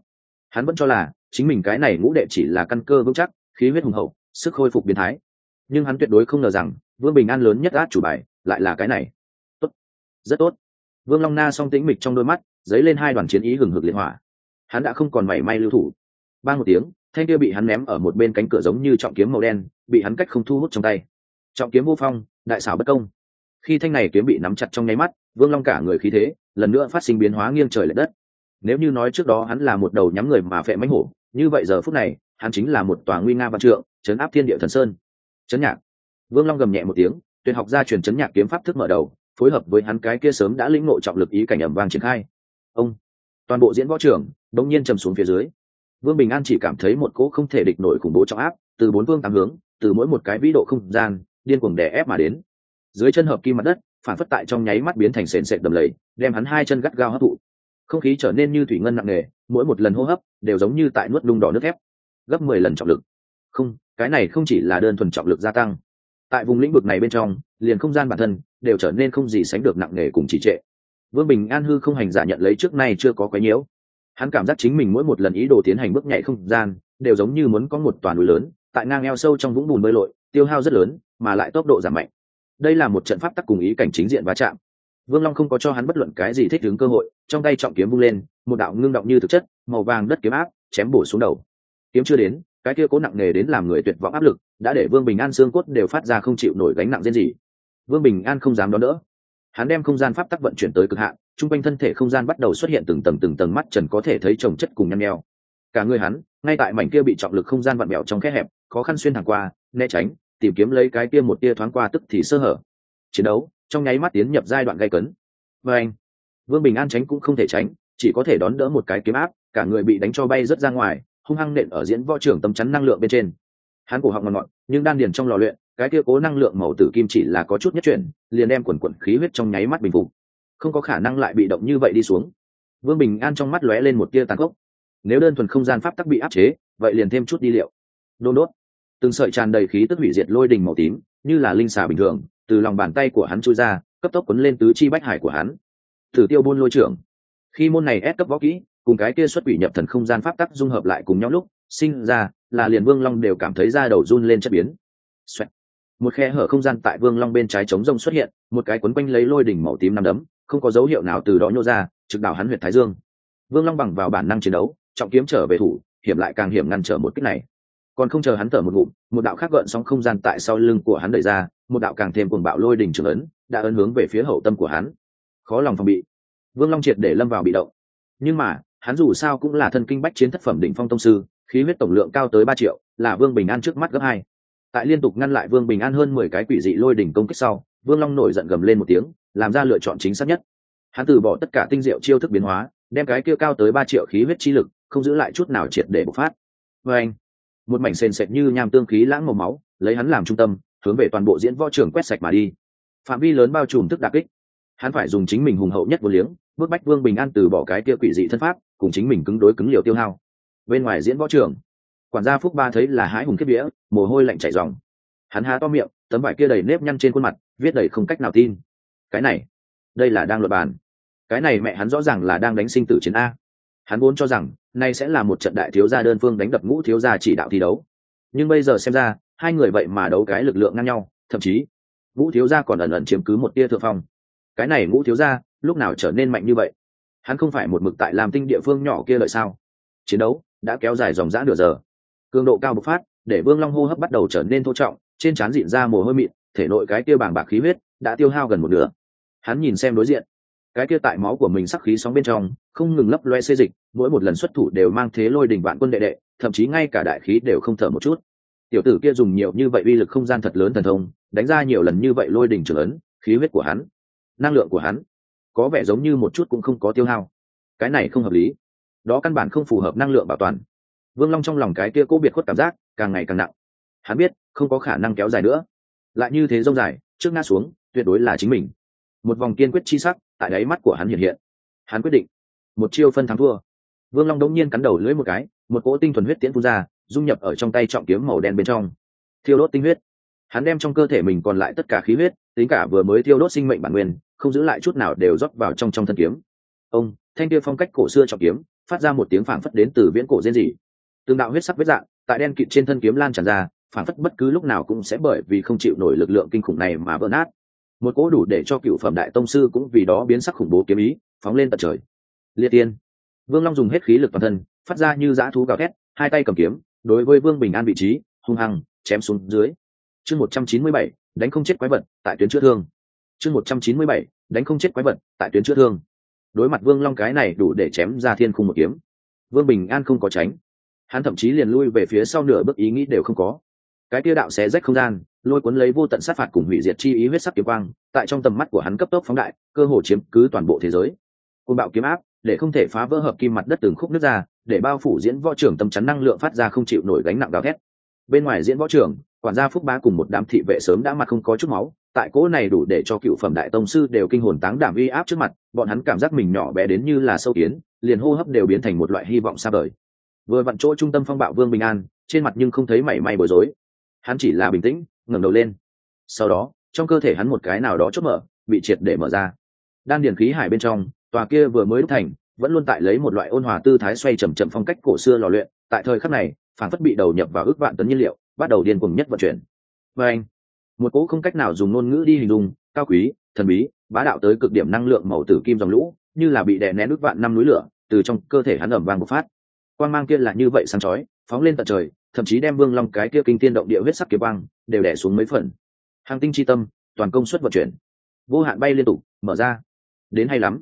Hắn vẫn cho là, chính mình cái này ngũ đệ chỉ là căn cơ vững chắc, khí huyết hùng hậu, sức khôi phục biến thái. Nhưng hắn tuyệt đối không ngờ rằng, vương bình an lớn nhất át chủ bài, lại là cái này. Tốt. Rất tốt. Vương long na song tĩnh mịch trong đôi mắt, dấy lên hai đoàn chiến ý hừng hực liệt hỏa. Hắn đã không còn mảy may lưu thủ ba một tiếng, thanh kia bị hắn ném ở một bên cánh cửa giống như trọng kiếm màu đen, bị hắn cách không thu hút trong tay. Trọng kiếm vô phong, đại xảo bất công. Khi thanh này kiếm bị nắm chặt trong nháy mắt, vương long cả người khí thế, lần nữa phát sinh biến hóa nghiêng trời l ệ đất. Nếu như nói trước đó hắn là một đầu nhắm người mà phệ mánh hổ, như vậy giờ phút này, hắn chính là một tòa nguy nga văn trượng chấn áp thiên địa thần sơn. Chấn nhạc. Vương long gầm nhẹ một tiếng, tuyệt học gia truyền chấn nhạc kiếm pháp thức mở đầu, phối hợp với hắn cái kia sớm đã lĩnh ngộ trọng lực ý cảnh ẩm vang triển khai. Ông. Toàn bộ diễn võ trưởng đống nhiên trầm xuống phía dưới vương bình an chỉ cảm thấy một cỗ không thể địch nổi khủng bố trọng áp, từ bốn phương tám hướng, từ mỗi một cái vĩ độ không gian, điên cuồng đè ép mà đến. Dưới chân hợp kim mặt đất, phản phất tại trong nháy mắt biến thành sền sệt đầm lầy, đem hắn hai chân gắt gao hấp thụ. Không khí trở nên như thủy ngân nặng nề, mỗi một lần hô hấp đều giống như tại nuốt đung đỏ nước thép. Gấp mười lần trọng lực. Không, cái này không chỉ là đơn thuần trọng lực gia tăng. Tại vùng lĩnh vực này bên trong, liền không gian bản thân đều trở nên không gì sánh được nặng nề cùng trì trệ. Vương bình an hư không hành giả nhận lấy trước nay chưa có quấy nhiễu hắn cảm giác chính mình mỗi một lần ý đồ tiến hành bước nhảy không gian đều giống như muốn có một toàn núi lớn, tại ngang eo sâu trong vũng bùn bơi lội, tiêu hao rất lớn, mà lại tốc độ giảm mạnh. Đây là một trận pháp tắc cùng ý cảnh chính diện va chạm. Vương long không có cho hắn bất luận cái gì thích ứng cơ hội, trong tay trọng kiếm vung lên, một đạo ngưng động như thực chất, màu vàng đất kiếm áp, chém bổ xuống đầu. Kiếm chưa đến, cái kia cố nặng nề đến làm người tuyệt vọng áp lực, đã để vương bình an xương cốt đều phát ra không chịu nổi gánh nặng riêng gì vương bình an không dám đón đỡ hắn đem không gian pháp tắc vận chuyển tới cực hạn, chung quanh thân thể không gian bắt đầu xuất hiện từng tầng từng tầng mắt trần có thể thấy trồng chất cùng nhăn nheo. Cả người hắn, ngay tại mảnh kia bị trọng lực không gian vặn mẹo trong khe hẹp, khó khăn xuyên thẳng qua, né tránh, tìm kiếm lấy cái kia một tia thoáng qua tức thì sơ hở. Chiến đấu, trong nháy mắt tiến nhập giai đoạn gây cấn. Và anh, vương bình an tránh cũng không thể tránh, chỉ có thể đón đỡ một cái kiếm áp, cả người bị đánh cho bay rớt ra ngoài, hung hăng nện ở diễn võ trưởng tâm chắn năng lượng bên trên. Hắn cổ họng ngọn ngọn nhưng đan điền trong lò luyện cái kia cố năng lượng màu tử kim chỉ là có chút nhất chuyển, liền đem quần quần khí huyết trong nháy mắt bình phục. Không có khả năng lại bị động như vậy đi xuống. Vương bình an trong mắt lóe lên một tia tàn khốc. Nếu đơn thuần không gian pháp tắc bị áp chế, vậy liền thêm chút đi liệu. Đôn đốt. Từng sợi tràn đầy khí tức hủy diệt lôi đình màu tím, như là linh xà bình thường, từ lòng bàn tay của hắn chui ra, cấp tốc quấn lên tứ chi bách hải của hắn. Thử tiêu buôn lôi trưởng. Khi môn này ép cấp võ kỹ, cùng cái kia xuất quỷ nhập thần không gian pháp tắc dung hợp lại cùng nhau lúc, sinh ra, là liền vương long đều cảm thấy da đầu run lên chất biến. Xoẹt một khe hở không gian tại vương long bên trái trống rông xuất hiện, một cái quấn quanh lấy lôi đỉnh màu tím nằm đấm, không có dấu hiệu nào từ đó nhô ra, trực đảo hắn huyệt thái dương. Vương long bằng vào bản năng chiến đấu, trọng kiếm trở về thủ, hiểm lại càng hiểm ngăn trở một kích này. Còn không chờ hắn thở một ngụm, một đạo khác gợn sóng không gian tại sau lưng của hắn đẩy ra, một đạo càng thêm cuồng bạo lôi đỉnh trưởng ấn đã ấn hướng về phía hậu tâm của hắn. Khó lòng phòng bị. Vương long triệt để lâm vào bị động. Nhưng mà, hắn dù sao cũng là thân kinh bách chiến thất phẩm đỉnh phong tông sư, khí huyết tổng lượng cao tới ba triệu, là vương bình an trước mắt gấp hai tại liên tục ngăn lại vương bình an hơn mười cái quỷ dị lôi đỉnh công kích sau, vương long nổi giận gầm lên một tiếng, làm ra lựa chọn chính xác nhất. Hắn từ bỏ tất cả tinh diệu chiêu thức biến hóa, đem cái kia cao tới ba triệu khí huyết chi lực, không giữ lại chút nào triệt để bộc phát. Vê anh, một mảnh sền sệt như nham tương khí lãng màu máu, lấy hắn làm trung tâm, hướng về toàn bộ diễn võ trường quét sạch mà đi. Phạm vi lớn bao trùm thức đặc kích. Hắn phải dùng chính mình hùng hậu nhất vô liếng bước bách vương bình an từ bỏ cái kia quỷ dị thân pháp, cùng chính mình cứng đối cứng liều tiêu hao. Bên ngoài diễn võ trường quản gia phúc ba thấy là hái hùng kiếp vía, mồ hôi lạnh chảy dòng hắn há to miệng, tấm vải kia đầy nếp nhăn trên khuôn mặt, viết đầy không cách nào tin. Cái này, đây là đang luật bàn. Cái này mẹ hắn rõ ràng là đang đánh sinh tử chiến a. Hắn vốn cho rằng, nay sẽ là một trận đại thiếu gia đơn phương đánh đập ngũ thiếu gia chỉ đạo thi đấu. Nhưng bây giờ xem ra, hai người vậy mà đấu cái lực lượng ngang nhau, thậm chí, ngũ thiếu gia còn ẩn ẩn chiếm cứ một tia thượng phong. Cái này ngũ thiếu gia, lúc nào trở nên mạnh như vậy? Hắn không phải một mực tại làm tinh địa phương nhỏ kia lợi sao? Chiến đấu đã kéo dài dòng dã nửa giờ cường độ cao bộc phát, để vương long hô hấp bắt đầu trở nên thô trọng, trên trán dịn ra mồ hôi mịn, thể nội cái kia bàng bạc khí huyết đã tiêu hao gần một nửa. Hắn nhìn xem đối diện, cái kia tại máu của mình sắc khí sóng bên trong, không ngừng lấp loe xê dịch, mỗi một lần xuất thủ đều mang thế lôi đình vạn quân đệ đệ, thậm chí ngay cả đại khí đều không thở một chút. Tiểu tử kia dùng nhiều như vậy uy lực không gian thật lớn thần thông, đánh ra nhiều lần như vậy lôi đình trưởng ấn, khí huyết của hắn, năng lượng của hắn, có vẻ giống như một chút cũng không có tiêu hao. Cái này không hợp lý. Đó căn bản không phù hợp năng lượng bảo toàn vương long trong lòng cái kia cố biệt khuất cảm giác càng ngày càng nặng. Hắn biết, không có khả năng kéo dài nữa. Lại như thế rông dài, trước ngã xuống, tuyệt đối là chính mình. Một vòng kiên quyết chi sắc tại đáy mắt của hắn hiện hiện. Hắn quyết định, một chiêu phân thắng thua. Vương long đống nhiên cắn đầu lưỡi một cái, một cỗ tinh thuần huyết tiễn phun ra, dung nhập ở trong tay trọng kiếm màu đen bên trong. Thiêu đốt tinh huyết. Hắn đem trong cơ thể mình còn lại tất cả khí huyết, tính cả vừa mới thiêu đốt sinh mệnh bản nguyên, không giữ lại chút nào đều rót vào trong trong thân kiếm. Ông, thanh kia phong cách cổ xưa trọng kiếm, phát ra một tiếng phảng phất đến từ viễn cổ rên rỉ tương đạo huyết sắc vết dạng, tại đen kịt trên thân kiếm lan tràn ra, phảng phất bất cứ lúc nào cũng sẽ bởi vì không chịu nổi lực lượng kinh khủng này mà vỡ nát. Một cỗ đủ để cho cựu phẩm đại tông sư cũng vì đó biến sắc khủng bố kiếm ý, phóng lên tận trời. Liệt tiên. Vương long dùng hết khí lực toàn thân, phát ra như dã thú gào thét, hai tay cầm kiếm, đối với vương bình an vị trí, hung hăng, chém xuống dưới. Chương một trăm chín mươi bảy, đánh không chết quái vật, tại tuyến chữa thương. Chương một trăm chín mươi bảy, đánh không chết quái vật, tại tuyến chữa thương. Đối mặt vương long cái này đủ để chém ra thiên khung một kiếm. Vương bình an không có tránh hắn thậm chí liền lui về phía sau nửa bước ý nghĩ đều không có. Cái kia đạo xé rách không gian, lôi cuốn lấy vô tận sát phạt cùng hủy diệt chi ý huyết sắc kiếm quang, tại trong tầm mắt của hắn cấp tốc phóng đại, cơ hồ chiếm cứ toàn bộ thế giới. Côn bạo kiếm áp, để không thể phá vỡ hợp kim mặt đất từng khúc nước ra, để bao phủ diễn võ trưởng tâm chắn năng lượng phát ra không chịu nổi gánh nặng gào thét. Bên ngoài diễn võ trưởng, quản gia phúc bá cùng một đám thị vệ sớm đã mặt không có chút máu, tại cỗ này đủ để cho cựu phẩm đại tông sư đều kinh hồn táng đảm uy áp trước mặt, bọn hắn cảm giác mình nhỏ bé đến như là sâu kiến, liền hô hấp đều biến thành một loại hy vọng xa vời vừa vặn chỗ trung tâm phong bạo vương bình an, trên mặt nhưng không thấy mảy may bối rối. Hắn chỉ là bình tĩnh, ngẩng đầu lên. Sau đó, trong cơ thể hắn một cái nào đó chốt mở, bị triệt để mở ra. Đan điền khí hải bên trong, tòa kia vừa mới đúc thành, vẫn luôn tại lấy một loại ôn hòa tư thái xoay chầm chậm phong cách cổ xưa lò luyện, tại thời khắc này phản phất bị đầu nhập vào ước vạn tấn nhiên liệu, bắt đầu điên cuồng nhất vận chuyển. Và anh, một cỗ không cách nào dùng ngôn ngữ đi hình dung, cao quý, thần bí, bá đạo tới cực điểm năng lượng màu tử kim dòng lũ, như là bị đè nén ước vạn năm núi lửa, từ trong cơ thể hắn ẩm vang bộc phát quan mang kia là như vậy sáng chói, phóng lên tận trời, thậm chí đem vương long cái kia kinh tiên động địa huyết sắc kiếm băng đều đẻ xuống mấy phần. Hàng tinh chi tâm, toàn công suất vận chuyển. Vô hạn bay liên tục, mở ra. Đến hay lắm.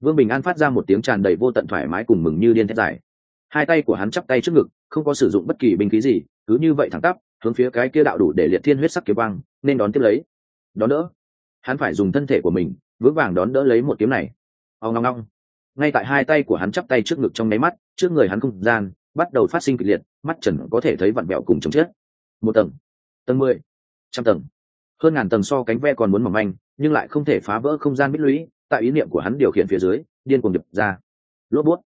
Vương bình an phát ra một tiếng tràn đầy vô tận thoải mái cùng mừng như điên thét dài. Hai tay của hắn chắp tay trước ngực, không có sử dụng bất kỳ binh khí gì, cứ như vậy thẳng tắp, hướng phía cái kia đạo đủ để liệt thiên huyết sắc kiếm băng nên đón tiếp lấy. Đón đỡ. Hắn phải dùng thân thể của mình, vững vàng đón đỡ lấy một kiếm này. Ao ngong ngong ngay tại hai tay của hắn chắp tay trước ngực trong nháy mắt trước người hắn không gian, bắt đầu phát sinh kịch liệt, mắt trần có thể thấy vặn vẹo cùng chồng chết. Một tầng tầng mười, trăm tầng. Hơn ngàn tầng so cánh ve còn muốn mỏng manh, nhưng lại không thể phá vỡ không gian bích lũy, tại ý niệm của hắn điều khiển phía dưới, điên cuồng đập ra. Lốp bút.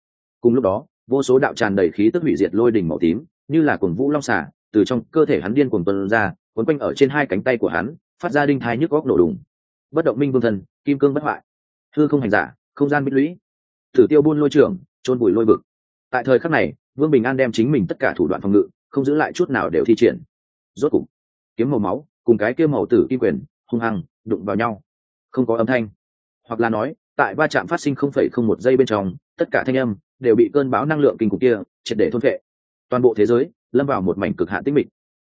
Cùng lúc đó, vô số đạo tràn đầy khí tức hủy diệt lôi đỉnh màu tím, như là cuồng vũ long xả từ trong cơ thể hắn điên cuồng tuân ra quấn quanh ở trên hai cánh tay của hắn, phát ra đinh thai nhức góc nổ đùng. Bất động minh vương thần, kim cương bất hoại. Thư không hành giả, không gian bích lũy. Thử tiêu buôn lôi trưởng trôn bụi lôi vực tại thời khắc này, vương bình an đem chính mình tất cả thủ đoạn phòng ngự, không giữ lại chút nào đều thi triển. Rốt cục, kiếm màu máu cùng cái kia màu tử kim quyền, hung hăng đụng vào nhau. Không có âm thanh. Hoặc là nói, tại va chạm phát sinh không phẩy không một giây bên trong, tất cả thanh âm đều bị cơn bão năng lượng kinh khủng kia triệt để thôn vệ toàn bộ thế giới lâm vào một mảnh cực hạn tĩnh mịch.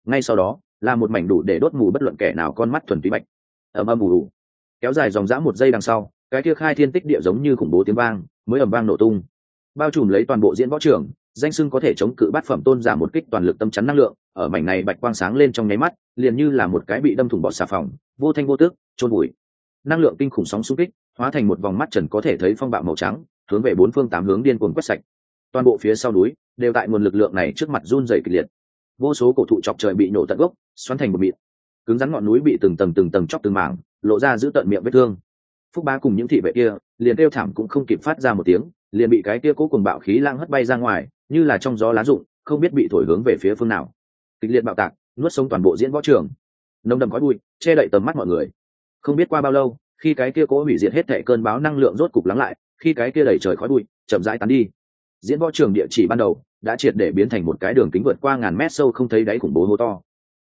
Ngay sau đó, là một mảnh đủ để đốt mù bất luận kẻ nào con mắt thuần túy bạch. Ầm ầm ù ù. Kéo dài dòng dã một giây đằng sau, cái kia khai thiên tích địa giống như khủng bố tiếng vang, mới ầm vang nổ tung bao trùm lấy toàn bộ diễn võ trường, danh sưng có thể chống cự bát phẩm tôn giả một kích toàn lực tâm chắn năng lượng, ở mảnh này bạch quang sáng lên trong nháy mắt, liền như là một cái bị đâm thủng bọt xà phòng, vô thanh vô tước trôn bụi năng lượng kinh khủng sóng xung kích, hóa thành một vòng mắt trần có thể thấy phong bạo màu trắng, hướng về bốn phương tám hướng điên cuồng quét sạch. Toàn bộ phía sau núi, đều tại nguồn lực lượng này trước mặt run dày kịch liệt. Vô số cổ thụ chọc trời bị nổ tận gốc, xoắn thành một mịt cứng rắn ngọn núi bị từng tầng từng tầng chóc từng mảng, lộ ra giữ tận miệng vết thương. Phúc ba cùng những thị vệ kia, liền kêu thảm cũng không kịp phát ra một tiếng liền bị cái kia cố cùng bạo khí lang hất bay ra ngoài, như là trong gió lá rụng, không biết bị thổi hướng về phía phương nào. Kịch liệt bạo tạc, nuốt sống toàn bộ diễn võ trường. Nồng đầm khói bụi, che đậy tầm mắt mọi người. Không biết qua bao lâu, khi cái kia cố hủy diệt hết thệ cơn báo năng lượng rốt cục lắng lại, khi cái kia đẩy trời khói bụi chậm rãi tán đi, diễn võ trường địa chỉ ban đầu đã triệt để biến thành một cái đường kính vượt qua ngàn mét sâu không thấy đáy khủng bố hố to.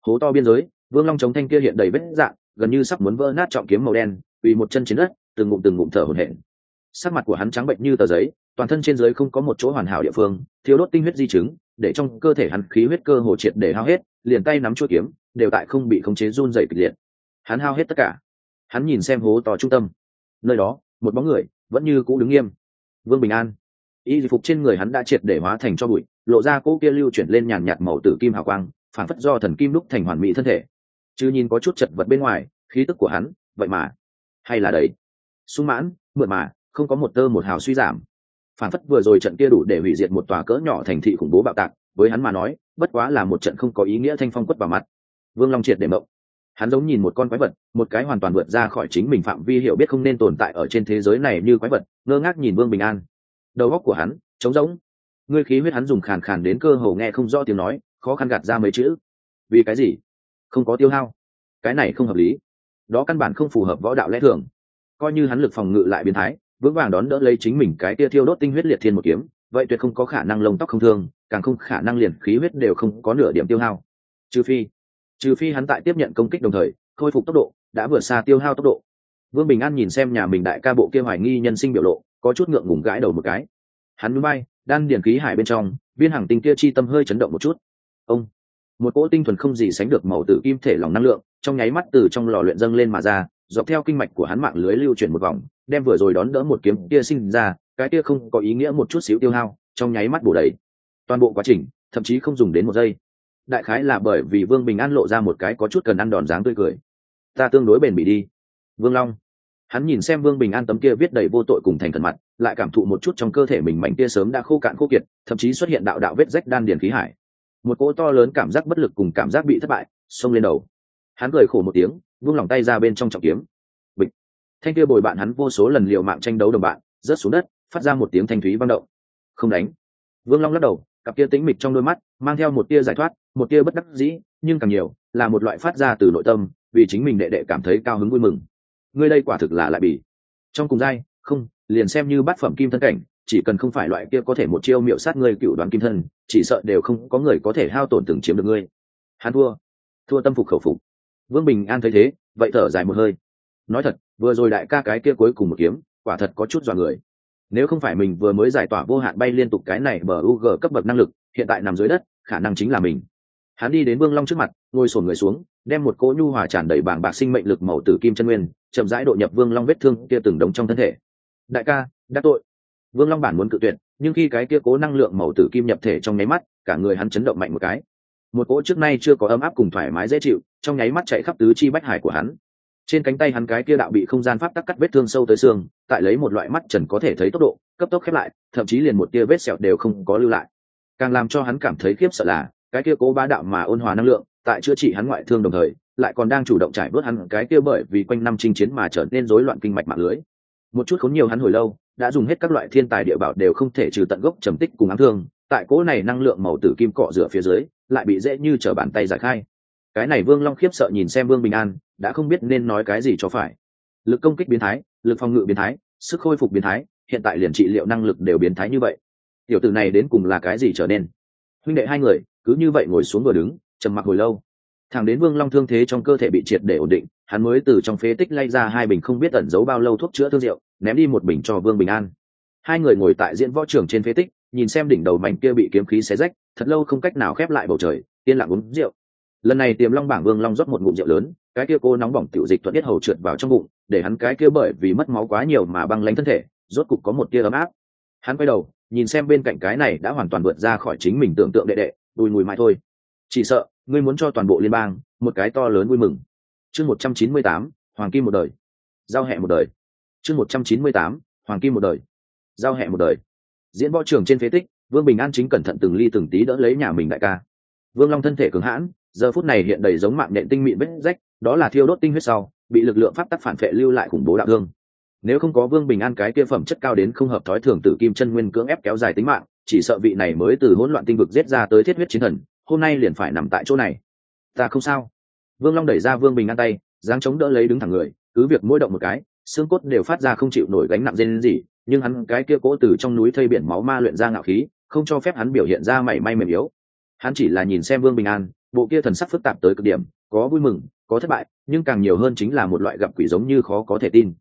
Hố to biên giới, vương long chống thanh kia hiện đầy vết dạng, gần như sắp muốn vỡ nát trọng kiếm màu đen, vì một chân trên đất, từng ngụm từng ngụm thở hổn hển sắc mặt của hắn trắng bệnh như tờ giấy, toàn thân trên dưới không có một chỗ hoàn hảo địa phương thiếu đốt tinh huyết di chứng, để trong cơ thể hắn khí huyết cơ hồ triệt để hao hết, liền tay nắm chuôi kiếm, đều tại không bị khống chế run dày kịch liệt. Hắn hao hết tất cả. Hắn nhìn xem hố to trung tâm. Nơi đó, một bóng người, vẫn như cũ đứng nghiêm. Vương bình an. Y phục trên người hắn đã triệt để hóa thành cho bụi, lộ ra cỗ kia lưu chuyển lên nhàn nhạt màu tử kim hào quang phản phất do thần kim đúc thành hoàn mỹ thân thể. Chứ nhìn có chút chật vật bên ngoài, khí tức của hắn, vậy mà, hay là đấy. Sung mãn mượn mà không có một tơ một hào suy giảm. Phản phất vừa rồi trận kia đủ để hủy diệt một tòa cỡ nhỏ thành thị khủng bố bạo tạc, với hắn mà nói, bất quá là một trận không có ý nghĩa thanh phong quất vào mặt. Vương long triệt để mộng. Hắn giống nhìn một con quái vật, một cái hoàn toàn vượt ra khỏi chính mình phạm vi hiểu biết không nên tồn tại ở trên thế giới này như quái vật, ngơ ngác nhìn vương bình an. Đầu góc của hắn, trống rỗng. Ngươi khí huyết hắn dùng khàn khàn đến cơ hồ nghe không rõ tiếng nói, khó khăn gạt ra mấy chữ. Vì cái gì? Không có tiêu hao. Cái này không hợp lý. Đó căn bản không phù hợp võ đạo lẽ thường. Coi như hắn lực phòng ngự lại biến thái vững vàng đón đỡ lấy chính mình cái tia thiêu đốt tinh huyết liệt thiên một kiếm, vậy tuyệt không có khả năng lông tóc không thương, càng không khả năng liền khí huyết đều không có nửa điểm tiêu hao. Trừ phi trừ phi hắn tại tiếp nhận công kích đồng thời, khôi phục tốc độ, đã vượt xa tiêu hao tốc độ. Vương bình an nhìn xem nhà mình đại ca bộ kia hoài nghi nhân sinh biểu lộ, có chút ngượng ngùng gãi đầu một cái. Hắn núi bay đan điền khí hải bên trong, viên hàng tinh kia chi tâm hơi chấn động một chút. Ông, một cỗ tinh thuần không gì sánh được màu tử kim thể lòng năng lượng, trong nháy mắt từ trong lò luyện dâng lên mà ra, dọc theo kinh mạch của hắn mạng lưới lưu chuyển một vòng đem vừa rồi đón đỡ một kiếm kia sinh ra, cái kia không có ý nghĩa một chút xíu tiêu hao, trong nháy mắt bổ đầy. Toàn bộ quá trình, thậm chí không dùng đến một giây. Đại khái là bởi vì vương bình an lộ ra một cái có chút cần ăn đòn dáng tươi cười. Ta tương đối bền bỉ đi. Vương long. Hắn nhìn xem vương bình an tấm kia viết đầy vô tội cùng thành thần mặt, lại cảm thụ một chút trong cơ thể mình mảnh kia sớm đã khô cạn khô kiệt, thậm chí xuất hiện đạo đạo vết rách đan điền khí hải. Một cỗ to lớn cảm giác bất lực cùng cảm giác bị thất bại, xông lên đầu. Hắn cười khổ một tiếng, vung lòng tay ra bên trong trọng kiếm thanh kia bồi bạn hắn vô số lần liệu mạng tranh đấu đồng bạn, rớt xuống đất, phát ra một tiếng thanh thúy vang động. Không đánh. Vương long lắc đầu, cặp kia tĩnh mịch trong đôi mắt, mang theo một tia giải thoát, một tia bất đắc dĩ, nhưng càng nhiều, là một loại phát ra từ nội tâm, vì chính mình đệ đệ cảm thấy cao hứng vui mừng. Ngươi đây quả thực là lại bỉ trong cùng giai, không, liền xem như bát phẩm kim thân cảnh, chỉ cần không phải loại kia có thể một chiêu miệu sát ngươi cựu đoàn kim thân, chỉ sợ đều không có người có thể hao tổn từng chiếm được ngươi. Hắn thua. Thua tâm phục khẩu phục. Vương bình an thấy thế, vậy thở dài một hơi nói thật, vừa rồi đại ca cái kia cuối cùng một kiếm, quả thật có chút dọa người. Nếu không phải mình vừa mới giải tỏa vô hạn bay liên tục cái này bờ u g cấp bậc năng lực, hiện tại nằm dưới đất, khả năng chính là mình. Hắn đi đến vương long trước mặt, ngồi sổn người xuống, đem một cỗ nhu hòa tràn đầy bảng bạc sinh mệnh lực màu tử kim chân nguyên, chậm rãi độ nhập vương long vết thương kia từng đống trong thân thể. Đại ca đắc tội. Vương long bản muốn cự tuyệt, nhưng khi cái kia cố năng lượng màu tử kim nhập thể trong nháy mắt, cả người hắn chấn động mạnh một cái. Một cỗ trước nay chưa có ấm áp cùng thoải mái dễ chịu, trong nháy mắt chạy khắp tứ chi bách hải của hắn trên cánh tay hắn cái kia đạo bị không gian pháp tắc cắt vết thương sâu tới xương, tại lấy một loại mắt trần có thể thấy tốc độ, cấp tốc khép lại, thậm chí liền một tia vết sẹo đều không có lưu lại. Càng làm cho hắn cảm thấy khiếp sợ là, cái kia cố bá đạo mà ôn hòa năng lượng, tại chữa trị hắn ngoại thương đồng thời, lại còn đang chủ động trải bớt hắn cái kia bởi vì quanh năm chinh chiến mà trở nên rối loạn kinh mạch mạng lưới. Một chút khốn nhiều hắn hồi lâu, đã dùng hết các loại thiên tài địa bảo đều không thể trừ tận gốc trầm tích cùng ám thương, tại cố này năng lượng màu tử kim cọ rửa phía dưới, lại bị dễ như trở bàn tay giải khai cái này vương long khiếp sợ nhìn xem vương bình an, đã không biết nên nói cái gì cho phải. Lực công kích biến thái, lực phòng ngự biến thái, sức khôi phục biến thái, hiện tại liền trị liệu năng lực đều biến thái như vậy. Tiểu tử này đến cùng là cái gì trở nên? Huynh đệ hai người, cứ như vậy ngồi xuống vừa đứng, trầm mặc hồi lâu. Thẳng đến vương long thương thế trong cơ thể bị triệt để ổn định, hắn mới từ trong phế tích lay ra hai bình không biết ẩn giấu bao lâu thuốc chữa thương rượu, ném đi một bình cho vương bình an. Hai người ngồi tại diễn võ trường trên phế tích, nhìn xem đỉnh đầu mảnh kia bị kiếm khí xé rách, thật lâu không cách nào khép lại bầu trời, yên lặng uống rượu lần này tiềm long bảng vương long rót một ngụm rượu lớn, cái kia cô nóng bỏng tiểu dịch thuận biết hầu trượt vào trong bụng, để hắn cái kia bởi vì mất máu quá nhiều mà băng lánh thân thể, rốt cục có một tia ấm áp. Hắn quay đầu, nhìn xem bên cạnh cái này đã hoàn toàn vượt ra khỏi chính mình tưởng tượng đệ đệ, đùi mùi mãi thôi. Chỉ sợ, ngươi muốn cho toàn bộ liên bang một cái to lớn vui mừng. Chương một trăm chín mươi tám, hoàng kim một đời. Giao hẹ một đời. Chương một trăm chín mươi tám, hoàng kim một đời. Giao hẹ một đời. Diễn võ trường trên phế tích, vương bình an chính cẩn thận từng ly từng tí đỡ lấy nhà mình đại ca vương long thân thể cứng hãn, giờ phút này hiện đầy giống mạng nhện tinh mịn vết rách, đó là thiêu đốt tinh huyết sau, bị lực lượng pháp tắc phản vệ lưu lại khủng bố đạo thương. Nếu không có vương bình an cái kia phẩm chất cao đến không hợp thói thường tử kim chân nguyên cưỡng ép kéo dài tính mạng, chỉ sợ vị này mới từ hỗn loạn tinh vực giết ra tới thiết huyết chiến thần, hôm nay liền phải nằm tại chỗ này. Ta không sao. Vương long đẩy ra vương bình an tay, dáng chống đỡ lấy đứng thẳng người, cứ việc mỗi động một cái, xương cốt đều phát ra không chịu nổi gánh nặng dên gì nhưng hắn cái kia cố từ trong núi thây biển máu ma luyện ra ngạo khí, không cho phép hắn biểu hiện ra mảy may mềm yếu hắn chỉ là nhìn xem vương bình an, bộ kia thần sắc phức tạp tới cực điểm, có vui mừng, có thất bại, nhưng càng nhiều hơn chính là một loại gặp quỷ giống như khó có thể tin.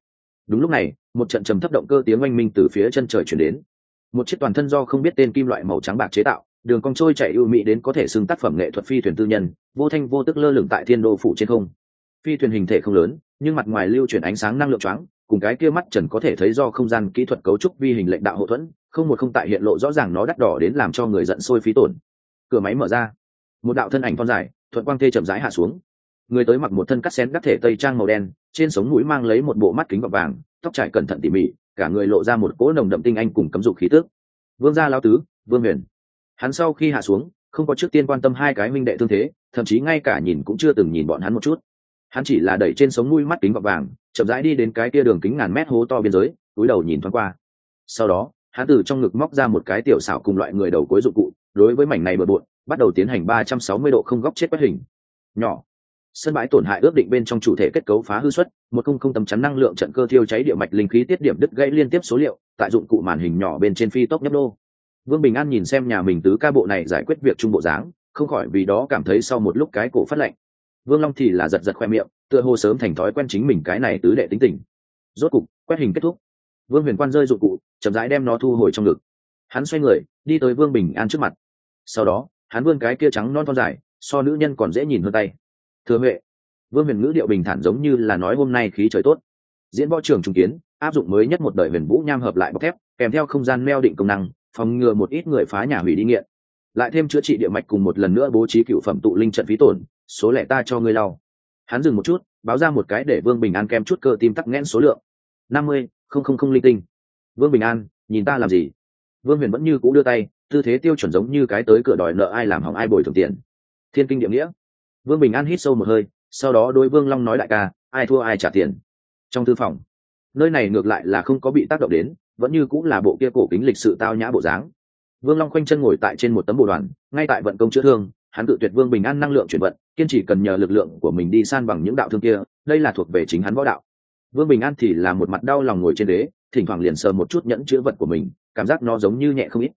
Đúng lúc này, một trận trầm thấp động cơ tiếng oanh minh từ phía chân trời chuyển đến. Một chiếc toàn thân do không biết tên kim loại màu trắng bạc chế tạo, đường cong trôi chạy ưu mỹ đến có thể xưng tác phẩm nghệ thuật phi thuyền tư nhân, vô thanh vô tức lơ lửng tại thiên đô phủ trên không. Phi thuyền hình thể không lớn, nhưng mặt ngoài lưu chuyển ánh sáng năng lượng choáng, cùng cái kia mắt trần có thể thấy do không gian kỹ thuật cấu trúc vi hình lệnh đạo hậu thuẫn, không một không tại hiện lộ rõ ràng nó đắt đỏ đến làm cho người giận sôi phí tổn cửa máy mở ra. Một đạo thân ảnh con dài, thuận quang thê chậm rãi hạ xuống. Người tới mặc một thân cắt xén đắc thể tây trang màu đen, trên sống mũi mang lấy một bộ mắt kính gọt vàng, tóc trải cẩn thận tỉ mỉ, cả người lộ ra một cỗ nồng đậm tinh anh cùng cấm dục khí tước vương gia lao tứ, vương huyền. Hắn sau khi hạ xuống, không có trước tiên quan tâm hai cái minh đệ thương thế, thậm chí ngay cả nhìn cũng chưa từng nhìn bọn hắn một chút. Hắn chỉ là đẩy trên sống mũi mắt kính gọt vàng, chậm rãi đi đến cái kia đường kính ngàn mét hố to biên giới, túi đầu nhìn thoáng qua. Sau đó, hắn từ trong ngực móc ra một cái tiểu xảo cùng loại người đầu cuối dụng cụ đối với mảnh này bừa bộn, bắt đầu tiến hành ba trăm sáu mươi độ không góc chết quét hình. Nhỏ. Sân bãi tổn hại ước định bên trong chủ thể kết cấu phá hư suất một không không tấm chắn năng lượng trận cơ thiêu cháy địa mạch linh khí tiết điểm đứt gãy liên tiếp số liệu, tại dụng cụ màn hình nhỏ bên trên phi tốc nhấp đô vương bình an nhìn xem nhà mình tứ ca bộ này giải quyết việc trung bộ dáng, không khỏi vì đó cảm thấy sau một lúc cái cổ phát lạnh. Vương long thì là giật giật khoe miệng, tựa hồ sớm thành thói quen chính mình cái này tứ đệ tính tình. Rốt cục, quét hình kết thúc. Vương huyền quan rơi dụng cụ, chậm rãi đem nó thu hồi trong ngực. Hắn xoay người, đi tới vương bình an trước mặt sau đó, hắn vươn cái kia trắng non thon dài, so nữ nhân còn dễ nhìn hơn tay. Thừa huệ, vương huyền ngữ điệu bình thản giống như là nói hôm nay khí trời tốt. Diễn võ trường trung kiến, áp dụng mới nhất một đời huyền vũ nham hợp lại bọc thép, kèm theo không gian meo định công năng, phòng ngừa một ít người phá nhà hủy đi nghiện. Lại thêm chữa trị địa mạch cùng một lần nữa bố trí cựu phẩm tụ linh trận phí tổn, số lẻ ta cho ngươi lau. Hắn dừng một chút, báo ra một cái để vương bình an kem chút cơ tim tắc nghẽn số lượng. năm mươi, không không không linh tinh. Vương bình an, nhìn ta làm gì? Vương huyền vẫn như cũ đưa tay tư thế tiêu chuẩn giống như cái tới cửa đòi nợ ai làm hỏng ai bồi thường tiền. Thiên kinh địa nghĩa. Vương bình an hít sâu một hơi, sau đó đôi vương long nói đại ca, ai thua ai trả tiền. Trong thư phòng, nơi này ngược lại là không có bị tác động đến, vẫn như cũng là bộ kia cổ kính lịch sự tao nhã bộ dáng. Vương long khoanh chân ngồi tại trên một tấm bộ đoàn, ngay tại vận công chữa thương, hắn tự tuyệt vương bình an năng lượng chuyển vận, kiên trì cần nhờ lực lượng của mình đi san bằng những đạo thương kia, đây là thuộc về chính hắn võ đạo. Vương bình an thì là một mặt đau lòng ngồi trên đế thỉnh thoảng liền sờ một chút nhẫn chữa vật của mình, cảm giác nó giống như nhẹ không ít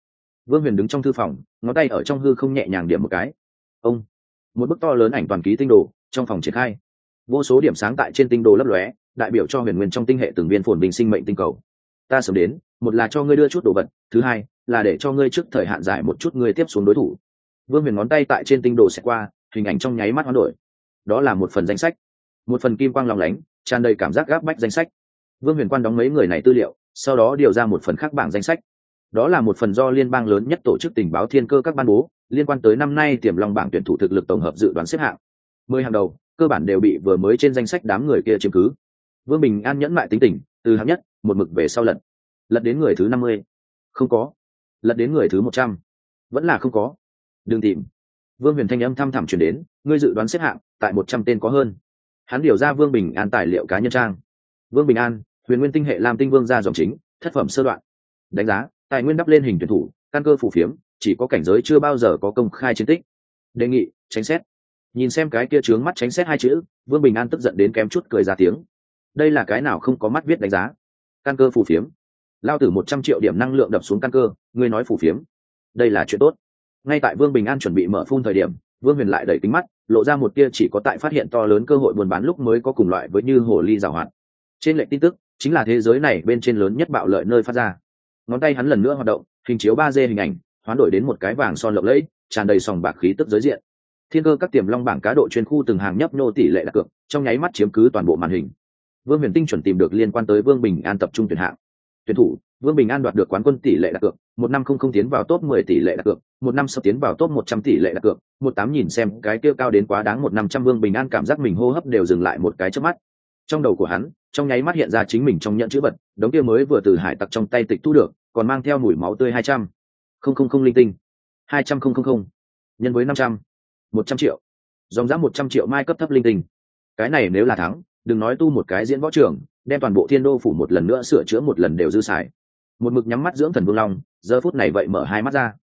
vương huyền đứng trong thư phòng, ngón tay ở trong hư không nhẹ nhàng điểm một cái. Ông, một bức to lớn ảnh toàn ký tinh đồ, trong phòng triển khai. Vô số điểm sáng tại trên tinh đồ lấp lóe, đại biểu cho huyền nguyên trong tinh hệ từng viên phồn bình sinh mệnh tinh cầu. Ta sớm đến, một là cho ngươi đưa chút đồ vật, thứ hai là để cho ngươi trước thời hạn giải một chút ngươi tiếp xuống đối thủ. Vương huyền ngón tay tại trên tinh đồ sẽ qua, hình ảnh trong nháy mắt hoán đổi. Đó là một phần danh sách. Một phần kim quang lòng lánh, tràn đầy cảm giác gáp bách danh sách. Vương huyền quan đóng mấy người này tư liệu, sau đó điều ra một phần khác bảng danh sách đó là một phần do liên bang lớn nhất tổ chức tình báo thiên cơ các ban bố, liên quan tới năm nay tiềm long bảng tuyển thủ thực lực tổng hợp dự đoán xếp hạng. Mười hàng đầu, cơ bản đều bị vừa mới trên danh sách đám người kia chiếm cứ. Vương bình an nhẫn mại tính tình, từ hạng nhất, một mực về sau lật lật đến người thứ năm mươi. Không có. Lật đến người thứ một trăm. Vẫn là không có. Đừng tìm. Vương huyền thanh âm thăm thẳm chuyển đến, ngươi dự đoán xếp hạng, tại một trăm tên có hơn. Hắn điều ra vương bình an tài liệu cá nhân trang. Vương bình an, huyền nguyên tinh hệ làm tinh vương ra dòng chính, thất phẩm sơ đoạn. Đánh giá tài nguyên đắp lên hình tuyển thủ, căn cơ phù phiếm, chỉ có cảnh giới chưa bao giờ có công khai chiến tích. Đề nghị, tránh xét. Nhìn xem cái kia trướng mắt tránh xét hai chữ, vương bình an tức giận đến kém chút cười ra tiếng. Đây là cái nào không có mắt viết đánh giá? Căn cơ phù phiếm. Lao tử một trăm triệu điểm năng lượng đập xuống căn cơ, ngươi nói phù phiếm. Đây là chuyện tốt. Ngay tại vương bình an chuẩn bị mở phun thời điểm, vương huyền lại đẩy kính mắt, lộ ra một kia chỉ có tại phát hiện to lớn cơ hội buôn bán lúc mới có cùng loại với như hồ ly giảo hoạt. Trên lệnh tin tức, chính là thế giới này bên trên lớn nhất bạo lợi nơi phát ra ngón tay hắn lần nữa hoạt động, hình chiếu ba d hình ảnh, hoán đổi đến một cái vàng son lộng lẫy, tràn đầy sòng bạc khí tức giới diện. Thiên cơ các tiềm long bảng cá độ chuyên khu từng hàng nhấp nô tỷ lệ đặt cược, trong nháy mắt chiếm cứ toàn bộ màn hình. Vương huyền tinh chuẩn tìm được liên quan tới vương bình an tập trung tuyển hạng. Tuyển thủ, vương bình an đoạt được quán quân tỷ lệ đặt cược, một năm không không tiến vào top mười tỷ lệ đặt cược, một năm sắp tiến vào top một trăm tỷ lệ đặt cược, một tám nhìn xem cái kêu cao đến quá đáng một năm trăm vương bình an cảm giác mình hô hấp đều dừng lại một cái trước mắt. Trong đầu của hắn, trong nháy mắt hiện ra chính mình trong nhận chữ vật đống kia mới vừa từ hải tặc trong tay tịch thu được còn mang theo mùi máu tươi hai trăm. Không không không linh tinh. Hai trăm không không không. Nhân với năm trăm. Một trăm triệu. Dòng giá một trăm triệu mai cấp thấp linh tinh. Cái này nếu là thắng đừng nói tu một cái diễn võ trưởng, đem toàn bộ thiên đô phủ một lần nữa sửa chữa một lần đều dư xài. Một mực nhắm mắt dưỡng thần vương long giờ phút này vậy mở hai mắt ra.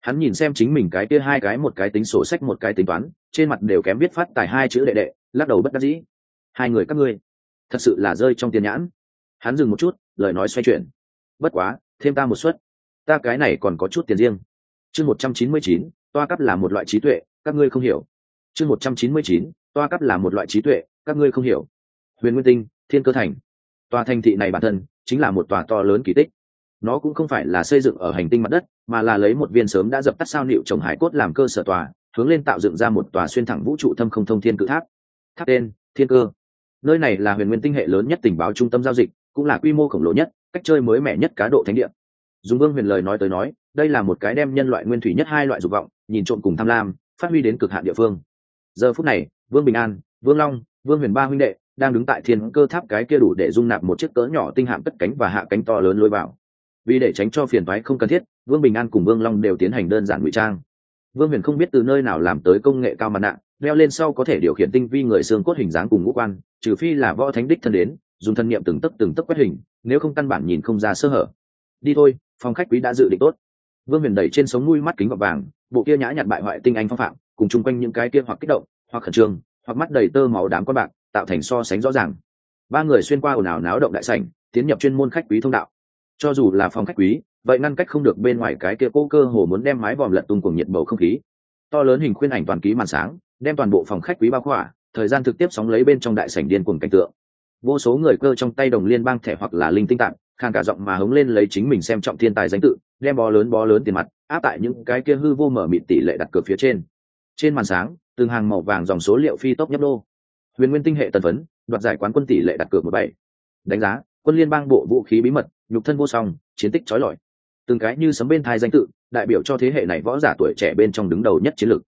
Hắn nhìn xem chính mình cái kia hai cái một cái tính sổ sách một cái tính toán trên mặt đều kém biết phát tài hai chữ đệ đệ lắc đầu bất đắc dĩ. Hai người các ngươi thật sự là rơi trong tiền nhãn hắn dừng một chút, lời nói xoay chuyển. Bất quá, thêm ta một suất. Ta cái này còn có chút tiền riêng. Chương một trăm chín mươi chín, toa cấp là một loại trí tuệ, các ngươi không hiểu. Chương một trăm chín mươi chín, toa cấp là một loại trí tuệ, các ngươi không hiểu. Huyền nguyên tinh, thiên cơ thành. Tòa thành thị này bản thân chính là một tòa to lớn kỳ tích. Nó cũng không phải là xây dựng ở hành tinh mặt đất, mà là lấy một viên sớm đã dập tắt sao liệu trồng hải cốt làm cơ sở tòa, hướng lên tạo dựng ra một tòa xuyên thẳng vũ trụ thâm không thông thiên cự tháp. Tháp tên, thiên cơ. Nơi này là huyền nguyên tinh hệ lớn nhất tình báo trung tâm giao dịch cũng là quy mô khổng lồ nhất, cách chơi mới mẻ nhất cá độ thánh địa. Dùng vương huyền lời nói tới nói, đây là một cái đem nhân loại nguyên thủy nhất hai loại dục vọng, nhìn trộm cùng tham lam, phát huy đến cực hạn địa phương. Giờ phút này, vương bình an, vương long, vương huyền ba huynh đệ đang đứng tại thiên cơ tháp cái kia đủ để dung nạp một chiếc cỡ nhỏ tinh hạm cất cánh và hạ cánh to lớn lôi vào. Vì để tránh cho phiền thoái không cần thiết, vương bình an cùng vương long đều tiến hành đơn giản ngụy trang. Vương huyền không biết từ nơi nào làm tới công nghệ cao mặt nạ, leo lên sau có thể điều khiển tinh vi người xương cốt hình dáng cùng ngũ quan, trừ phi là võ thánh đích thân đến dùng thân nhiệm từng tấc từng tấc quét hình, nếu không căn bản nhìn không ra sơ hở. Đi thôi, phòng khách quý đã dự định tốt. Vương huyền đẩy trên sống nuôi mắt kính gọt vàng, bộ kia nhã nhặn bại hoại tinh anh phong phạm, cùng chung quanh những cái kia hoặc kích động, hoặc khẩn trương, hoặc mắt đầy tơ màu đám con bạc, tạo thành so sánh rõ ràng. Ba người xuyên qua ồn ào náo động đại sảnh, tiến nhập chuyên môn khách quý thông đạo. Cho dù là phòng khách quý, vậy ngăn cách không được bên ngoài cái kia cố cơ hồ muốn đem mái vòm lật tung cùng nhiệt bầu không khí. To lớn hình khuyên ảnh toàn ký màn sáng, đem toàn bộ phòng khách quý bao khỏa, thời gian thực tiếp sóng lấy bên trong đại sảnh điên cuồng cảnh tượng vô số người cơ trong tay đồng liên bang thẻ hoặc là linh tinh tạm, khang cả giọng mà hống lên lấy chính mình xem trọng thiên tài danh tự, đem bó lớn bó lớn tiền mặt, áp tại những cái kia hư vô mở mịt tỷ lệ đặt cược phía trên. Trên màn sáng, từng hàng màu vàng dòng số liệu phi tốc nhấp đô huyền nguyên tinh hệ tần phấn, đoạt giải quán quân tỷ lệ đặt cược một bảy. Đánh giá, quân liên bang bộ vũ khí bí mật, nhục thân vô song, chiến tích trói lọi. Từng cái như sấm bên thai danh tự, đại biểu cho thế hệ này võ giả tuổi trẻ bên trong đứng đầu nhất chiến lược.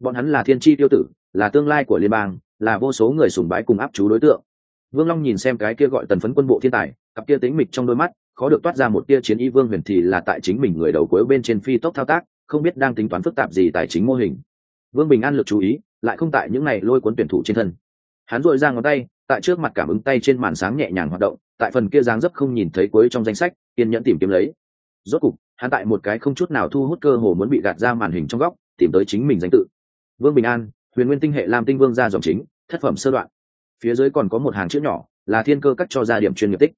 Bọn hắn là thiên tri tiêu tử, là tương lai của liên bang, là vô số người sùng bái cùng áp chú đối tượng vương long nhìn xem cái kia gọi tần phấn quân bộ thiên tài, cặp kia tính mịch trong đôi mắt, khó được toát ra một tia chiến y vương huyền thì là tại chính mình người đầu cuối bên trên phi tốc thao tác, không biết đang tính toán phức tạp gì tài chính mô hình. Vương bình an lực chú ý, lại không tại những này lôi cuốn tuyển thủ trên thân. Hắn dội ra ngón tay, tại trước mặt cảm ứng tay trên màn sáng nhẹ nhàng hoạt động, tại phần kia dáng dấp không nhìn thấy cuối trong danh sách, kiên nhẫn tìm kiếm lấy. Rốt cục, hắn tại một cái không chút nào thu hút cơ hồ muốn bị gạt ra màn hình trong góc, tìm tới chính mình danh tự. Vương bình an, huyền nguyên tinh hệ lam tinh vương ra dòng chính, thất phẩm sơ đoạn phía dưới còn có một hàng chữ nhỏ, là thiên cơ cắt cho ra điểm chuyên nghiệp tích.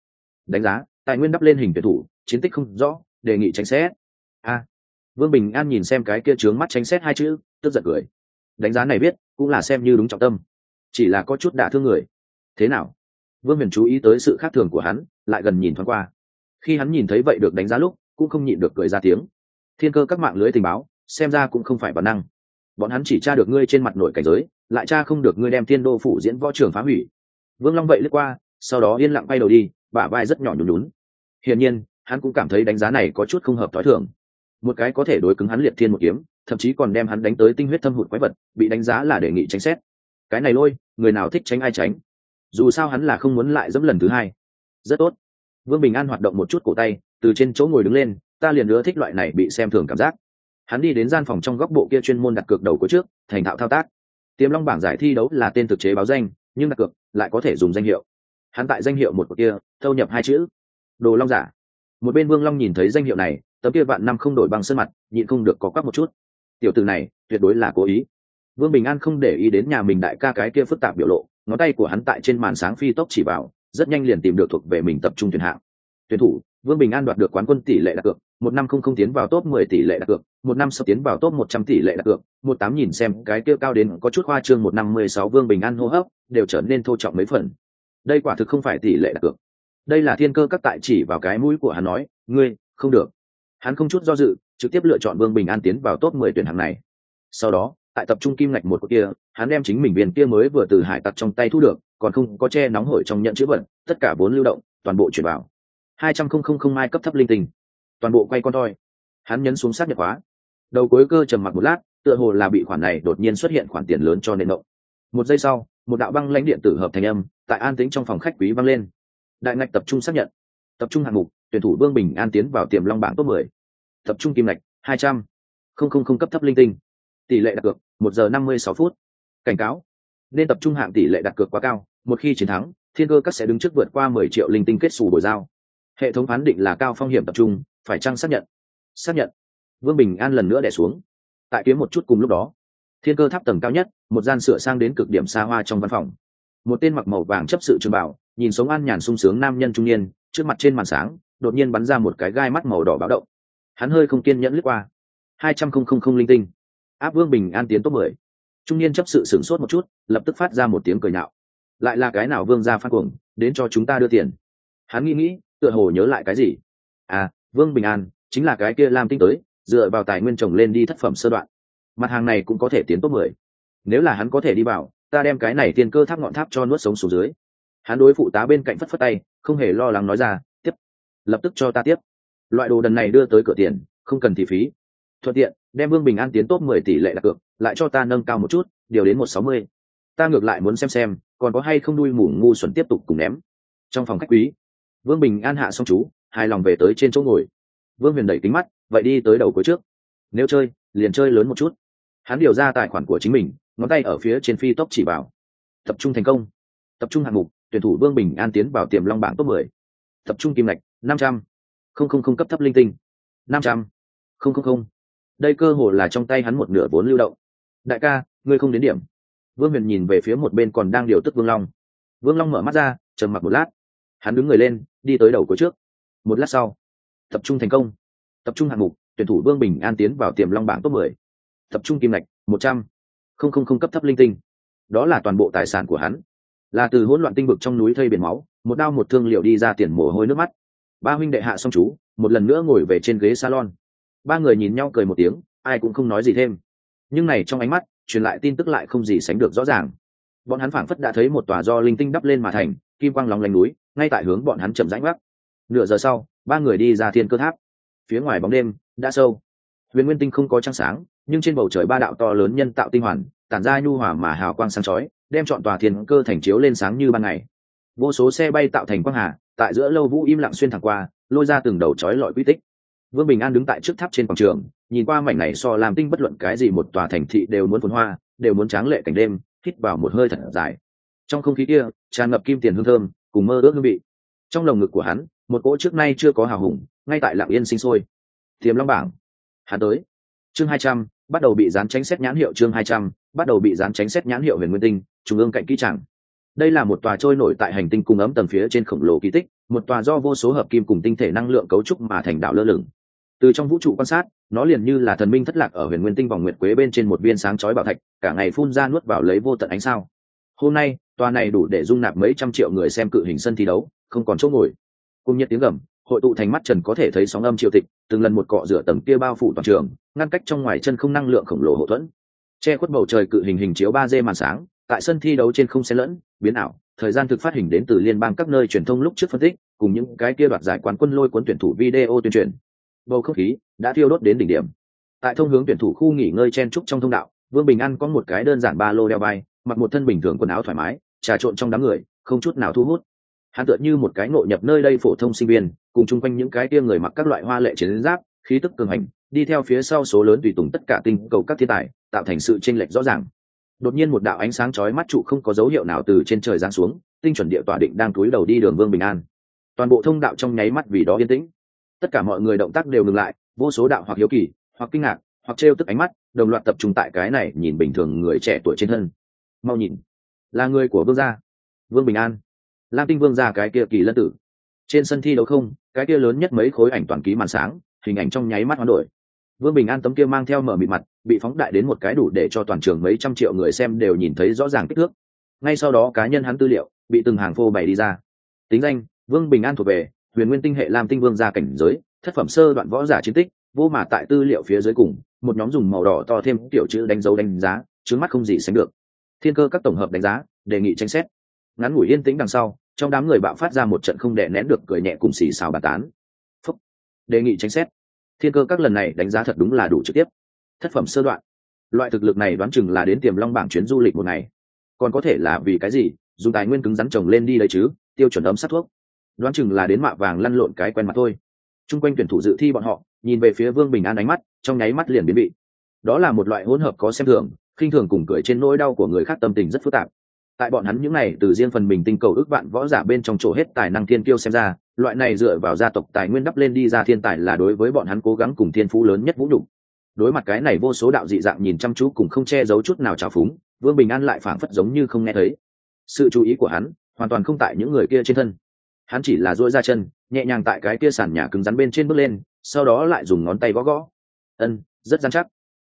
Đánh giá, tài nguyên đắp lên hình tuyển thủ, chiến tích không rõ, đề nghị tránh xét. A. Vương bình an nhìn xem cái kia trướng mắt tránh xét hai chữ, tức giận cười. Đánh giá này biết cũng là xem như đúng trọng tâm. Chỉ là có chút đả thương người. Thế nào? Vương huyền chú ý tới sự khác thường của hắn, lại gần nhìn thoáng qua. Khi hắn nhìn thấy vậy được đánh giá lúc, cũng không nhịn được cười ra tiếng. Thiên cơ các mạng lưới tình báo, xem ra cũng không phải bản năng bọn hắn chỉ tra được ngươi trên mặt nội cảnh giới, lại tra không được ngươi đem thiên đô phủ diễn võ trường phá hủy. Vương long vậy lướt qua, sau đó yên lặng bay đầu đi, bả vai rất nhỏ nhún nhún. Hiển nhiên, hắn cũng cảm thấy đánh giá này có chút không hợp t h ó i thường. Một cái có thể đối cứng hắn liệt thiên một kiếm, thậm chí còn đem hắn đánh tới tinh huyết thâm hụt quái vật, bị đánh giá là đề nghị tránh xét. Cái này lôi, người nào thích tránh ai tránh. Dù sao hắn là không muốn lại dẫm lần thứ hai. Rất tốt. Vương bình an hoạt động một chút cổ tay, từ trên chỗ ngồi đứng lên, ta liền nữa thích loại này bị xem thường cảm giác hắn đi đến gian phòng trong góc bộ kia chuyên môn đặt cược đầu cuối trước, thành thạo thao tác. Tiềm long bảng giải thi đấu là tên thực chế báo danh, nhưng đặt cược lại có thể dùng danh hiệu. Hắn tại danh hiệu một của kia, thâu nhập hai chữ. Đồ long giả. Một bên vương long nhìn thấy danh hiệu này, tấm kia vạn năm không đổi bằng sân mặt, nhịn không được có quắc một chút. Tiểu từ này, tuyệt đối là cố ý. Vương bình an không để ý đến nhà mình đại ca cái kia phức tạp biểu lộ, ngón tay của hắn tại trên màn sáng phi tốc chỉ vào, rất nhanh liền tìm được thuộc về mình tập trung tuyển hạng. Tuyển thủ vương bình an đoạt được quán quân tỷ lệ đặt cược một năm không không tiến vào top mười tỷ lệ đặt cược một năm sắp tiến vào top một trăm tỷ lệ đặt cược một tám nhìn xem cái kia cao đến có chút khoa trương một năm mười sáu vương bình an hô hấp đều trở nên thô trọng mấy phần. Đây quả thực không phải tỷ lệ đặt cược. Đây là thiên cơ các tại chỉ vào cái mũi của hắn nói ngươi không được. Hắn không chút do dự trực tiếp lựa chọn vương bình an tiến vào top mười tuyển hàng này. Sau đó tại tập trung kim ngạch một kia hắn đem chính mình viên kia mới vừa từ hải tặc trong tay thu được còn không có che nóng hổi trong nhận chữ vận, tất cả bốn lưu động toàn bộ chuyển vào hai trăm không không không mai cấp thấp linh tinh. Toàn bộ quay con toi. Hắn nhấn xuống sát nhập hóa, đầu cuối cơ trầm mặc một lát tựa hồ là bị khoản này đột nhiên xuất hiện khoản tiền lớn cho nên động. Một giây sau một đạo băng lãnh điện tử hợp thành âm tại an tính trong phòng khách quý vang lên. Đại ngạch tập trung xác nhận. Tập trung hạng mục tuyển thủ vương bình an tiến vào tiềm long bảng top mười. Tập trung kim ngạch hai trăm. Không không không cấp thấp linh tinh. Tỷ lệ đặt cược một giờ năm mươi sáu phút. Cảnh cáo. Nên tập trung hạng tỷ lệ đặt cược quá cao một khi chiến thắng thiên cơ các sẽ đứng trước vượt qua mười triệu linh tinh kết xù bồi giao hệ thống phán định là cao phong hiểm tập trung, phải chăng xác nhận? Xác nhận. Vương bình an lần nữa đẻ xuống. Tại kiếm một chút cùng lúc đó, thiên cơ tháp tầng cao nhất, một gian sửa sang đến cực điểm xa hoa trong văn phòng. Một tên mặc màu vàng chấp sự trường bảo, nhìn sống an nhàn sung sướng nam nhân trung niên, trước mặt trên màn sáng, đột nhiên bắn ra một cái gai mắt màu đỏ báo động. Hắn hơi không kiên nhẫn lướt qua. Hai trăm không không không linh tinh. Áp vương bình an tiến top mười. Trung niên chấp sự sửng sốt một chút, lập tức phát ra một tiếng cười nạo lại là cái nào vương ra phát cuồng, đến cho chúng ta đưa tiền. Hắn nghĩ nghĩ tựa hồ nhớ lại cái gì. À vương bình an, chính là cái kia làm tinh tới, dựa vào tài nguyên trồng lên đi thất phẩm sơ đoạn. Mặt hàng này cũng có thể tiến top mười. Nếu là hắn có thể đi vào, ta đem cái này tiền cơ tháp ngọn tháp cho nuốt sống xuống dưới. Hắn đối phụ tá bên cạnh phất phất tay, không hề lo lắng nói ra, tiếp, lập tức cho ta tiếp. Loại đồ đần này đưa tới cửa tiền, không cần thị phí. Thuận tiện, đem vương bình an tiến top mười tỷ lệ đặt cược, lại cho ta nâng cao một chút, điều đến một sáu mươi. Ta ngược lại muốn xem xem, còn có hay không đuôi mủ ngu xuẩn tiếp tục cùng ném. Trong phòng khách quý vương bình an hạ xong chú, hài lòng về tới trên chỗ ngồi. Vương huyền đẩy kính mắt, vậy đi tới đầu cuối trước. Nếu chơi, liền chơi lớn một chút. Hắn điều ra tài khoản của chính mình, ngón tay ở phía trên phi tốc chỉ vào. Tập trung thành công. Tập trung hạng mục, tuyển thủ vương bình an tiến vào tiềm long bảng top mười. Tập trung kim lạch năm trăm. Không không không cấp thấp linh tinh. Năm trăm. Không không không. Đây cơ hồ là trong tay hắn một nửa vốn lưu động. Đại ca, ngươi không đến điểm. Vương huyền nhìn về phía một bên còn đang điều tức vương long. Vương long mở mắt ra, trầm mặc một lát hắn đứng người lên, đi tới đầu cuối trước. Một lát sau, tập trung thành công. Tập trung hạng mục, tuyển thủ vương bình an tiến vào tiềm long bảng top mười. Tập trung kim ngạch, một trăm. Không không không cấp thấp linh tinh. Đó là toàn bộ tài sản của hắn. Là từ hỗn loạn tinh vực trong núi thây biển máu, một đao một thương liệu đi ra tiền mồ hôi nước mắt. Ba huynh đệ hạ xong chú, một lần nữa ngồi về trên ghế salon. Ba người nhìn nhau cười một tiếng, ai cũng không nói gì thêm. Nhưng này trong ánh mắt, truyền lại tin tức lại không gì sánh được rõ ràng. Bọn hắn phảng phất đã thấy một tòa do linh tinh đắp lên mà thành, kim quang lóng lánh núi ngay tại hướng bọn hắn chậm rãi bắc nửa giờ sau, ba người đi ra thiên cơ tháp. Phía ngoài bóng đêm, đã sâu. Huyền nguyên tinh không có trăng sáng, nhưng trên bầu trời ba đạo to lớn nhân tạo tinh hoàn, tản ra nhu hòa mà hào quang sáng chói, đem chọn tòa thiên cơ thành chiếu lên sáng như ban ngày. Vô số xe bay tạo thành quang hà, tại giữa lâu vũ im lặng xuyên thẳng qua, lôi ra từng đầu chói lọi quy tích. Vương bình an đứng tại trước tháp trên quảng trường, nhìn qua mảnh này so làm tinh bất luận cái gì một tòa thành thị đều muốn phồn hoa, đều muốn tráng lệ cảnh đêm, hít vào một hơi thật dài. Trong không khí kia, tràn ngập kim tiền hương thơm cùng mơ ước hương vị. Trong lồng ngực của hắn, một cỗ trước nay chưa có hào hùng, ngay tại lạng yên sinh sôi. Tiềm long bảng. Hắn tới. Chương hai trăm, bắt đầu bị dán tránh xét nhãn hiệu chương hai trăm, bắt đầu bị dán tránh xét nhãn hiệu huyền nguyên tinh, trung ương cạnh kỹ chẳng đây là một tòa trôi nổi tại hành tinh cung ấm tầng phía trên khổng lồ kỳ tích, một tòa do vô số hợp kim cùng tinh thể năng lượng cấu trúc mà thành đạo lơ lửng. Từ trong vũ trụ quan sát, nó liền như là thần minh thất lạc ở huyền nguyên tinh vòng nguyệt quế bên trên một viên sáng chói bảo thạch, cả ngày phun ra nuốt vào lấy vô tận ánh sao. Hôm nay tòa này đủ để dung nạp mấy trăm triệu người xem cự hình sân thi đấu, không còn chỗ ngồi. Cùng nhiệt tiếng gầm, hội tụ thành mắt trần có thể thấy sóng âm triều tịch, từng lần một cọ rửa tầng kia bao phủ toàn trường, ngăn cách trong ngoài chân không năng lượng khổng lồ hậu thuẫn. Che khuất bầu trời cự hình hình chiếu ba d màn sáng, tại sân thi đấu trên không xen lẫn, biến ảo, thời gian thực phát hình đến từ liên bang các nơi truyền thông lúc trước phân tích, cùng những cái kia đoạt giải quán quân lôi cuốn tuyển thủ video tuyên truyền. Bầu không khí đã thiêu đốt đến đỉnh điểm. Tại thông hướng tuyển thủ khu nghỉ ngơi chen trúc trong thông đạo, vương bình an có một cái đơn giản ba lô đeo bay, mặc một thân bình thường quần áo thoải mái trà trộn trong đám người, không chút nào thu hút. Hắn tựa như một cái ngộ nhập nơi đây phổ thông sinh viên, cùng chung quanh những cái tia người mặc các loại hoa lệ chiến giáp, khí tức cường hành, đi theo phía sau số lớn tùy tùng tất cả tinh cầu các thiên tài, tạo thành sự chênh lệch rõ ràng. Đột nhiên một đạo ánh sáng chói mắt trụ không có dấu hiệu nào từ trên trời giáng xuống, tinh chuẩn địa tỏa định đang cúi đầu đi đường vương bình an. Toàn bộ thông đạo trong nháy mắt vì đó yên tĩnh. Tất cả mọi người động tác đều ngừng lại, vô số đạo hoặc hiếu kỳ, hoặc kinh ngạc, hoặc trêu tức ánh mắt, đồng loạt tập trung tại cái này nhìn bình thường người trẻ tuổi trên thân. Mau nhìn là người của vương gia. Vương bình an. Lam tinh vương gia cái kia kỳ lân tử. Trên sân thi đấu không, cái kia lớn nhất mấy khối ảnh toàn ký màn sáng, hình ảnh trong nháy mắt hoán đổi. Vương bình an tấm kia mang theo mở mịt mặt, bị phóng đại đến một cái đủ để cho toàn trường mấy trăm triệu người xem đều nhìn thấy rõ ràng kích thước. Ngay sau đó cá nhân hắn tư liệu, bị từng hàng phô bày đi ra. Tính danh, vương bình an thuộc về, huyền nguyên tinh hệ lam tinh vương gia cảnh giới, thất phẩm sơ đoạn võ giả chiến tích, vô mà tại tư liệu phía dưới cùng, một nhóm dùng màu đỏ to thêm tiểu chữ đánh dấu đánh giá trước mắt không gì sánh được thiên cơ các tổng hợp đánh giá, đề nghị tranh xét. Ngắn ngủi yên tĩnh đằng sau, trong đám người bạo phát ra một trận không đè nén được cười nhẹ cùng xì xào bàn tán. Phúc. đề nghị tranh xét. Thiên cơ các lần này đánh giá thật đúng là đủ trực tiếp. Thất phẩm sơ đoạn. Loại thực lực này đoán chừng là đến tiềm long bảng chuyến du lịch một ngày. Còn có thể là vì cái gì, dùng tài nguyên cứng rắn trồng lên đi đấy chứ, tiêu chuẩn ấm sát thuốc. Đoán chừng là đến mạ vàng lăn lộn cái quen mặt thôi. T r u n g quanh tuyển thủ dự thi bọn họ, nhìn về phía vương bình an ánh mắt, trong nháy mắt liền biến bị đó là một loại hỗn hợp có xem thường khinh thường cùng cười trên nỗi đau của người khác tâm tình rất phức tạp. Tại bọn hắn những này, từ riêng phần mình tinh cầu ước bạn võ giả bên trong chỗ hết tài năng thiên kiêu xem ra, loại này dựa vào gia tộc tài nguyên đắp lên đi ra thiên tài là đối với bọn hắn cố gắng cùng thiên phú lớn nhất vũ nhục. Đối mặt cái này vô số đạo dị dạng nhìn chăm chú cùng không che giấu chút nào trào phúng, vương bình an lại phảng phất giống như không nghe thấy. Sự chú ý của hắn hoàn toàn không tại những người kia trên thân. Hắn chỉ là duỗi ra chân, nhẹ nhàng tại cái kia sàn nhà cứng rắn bên trên bước lên, sau đó lại dùng ngón tay gõ gõ. Ân, rất dán chắc.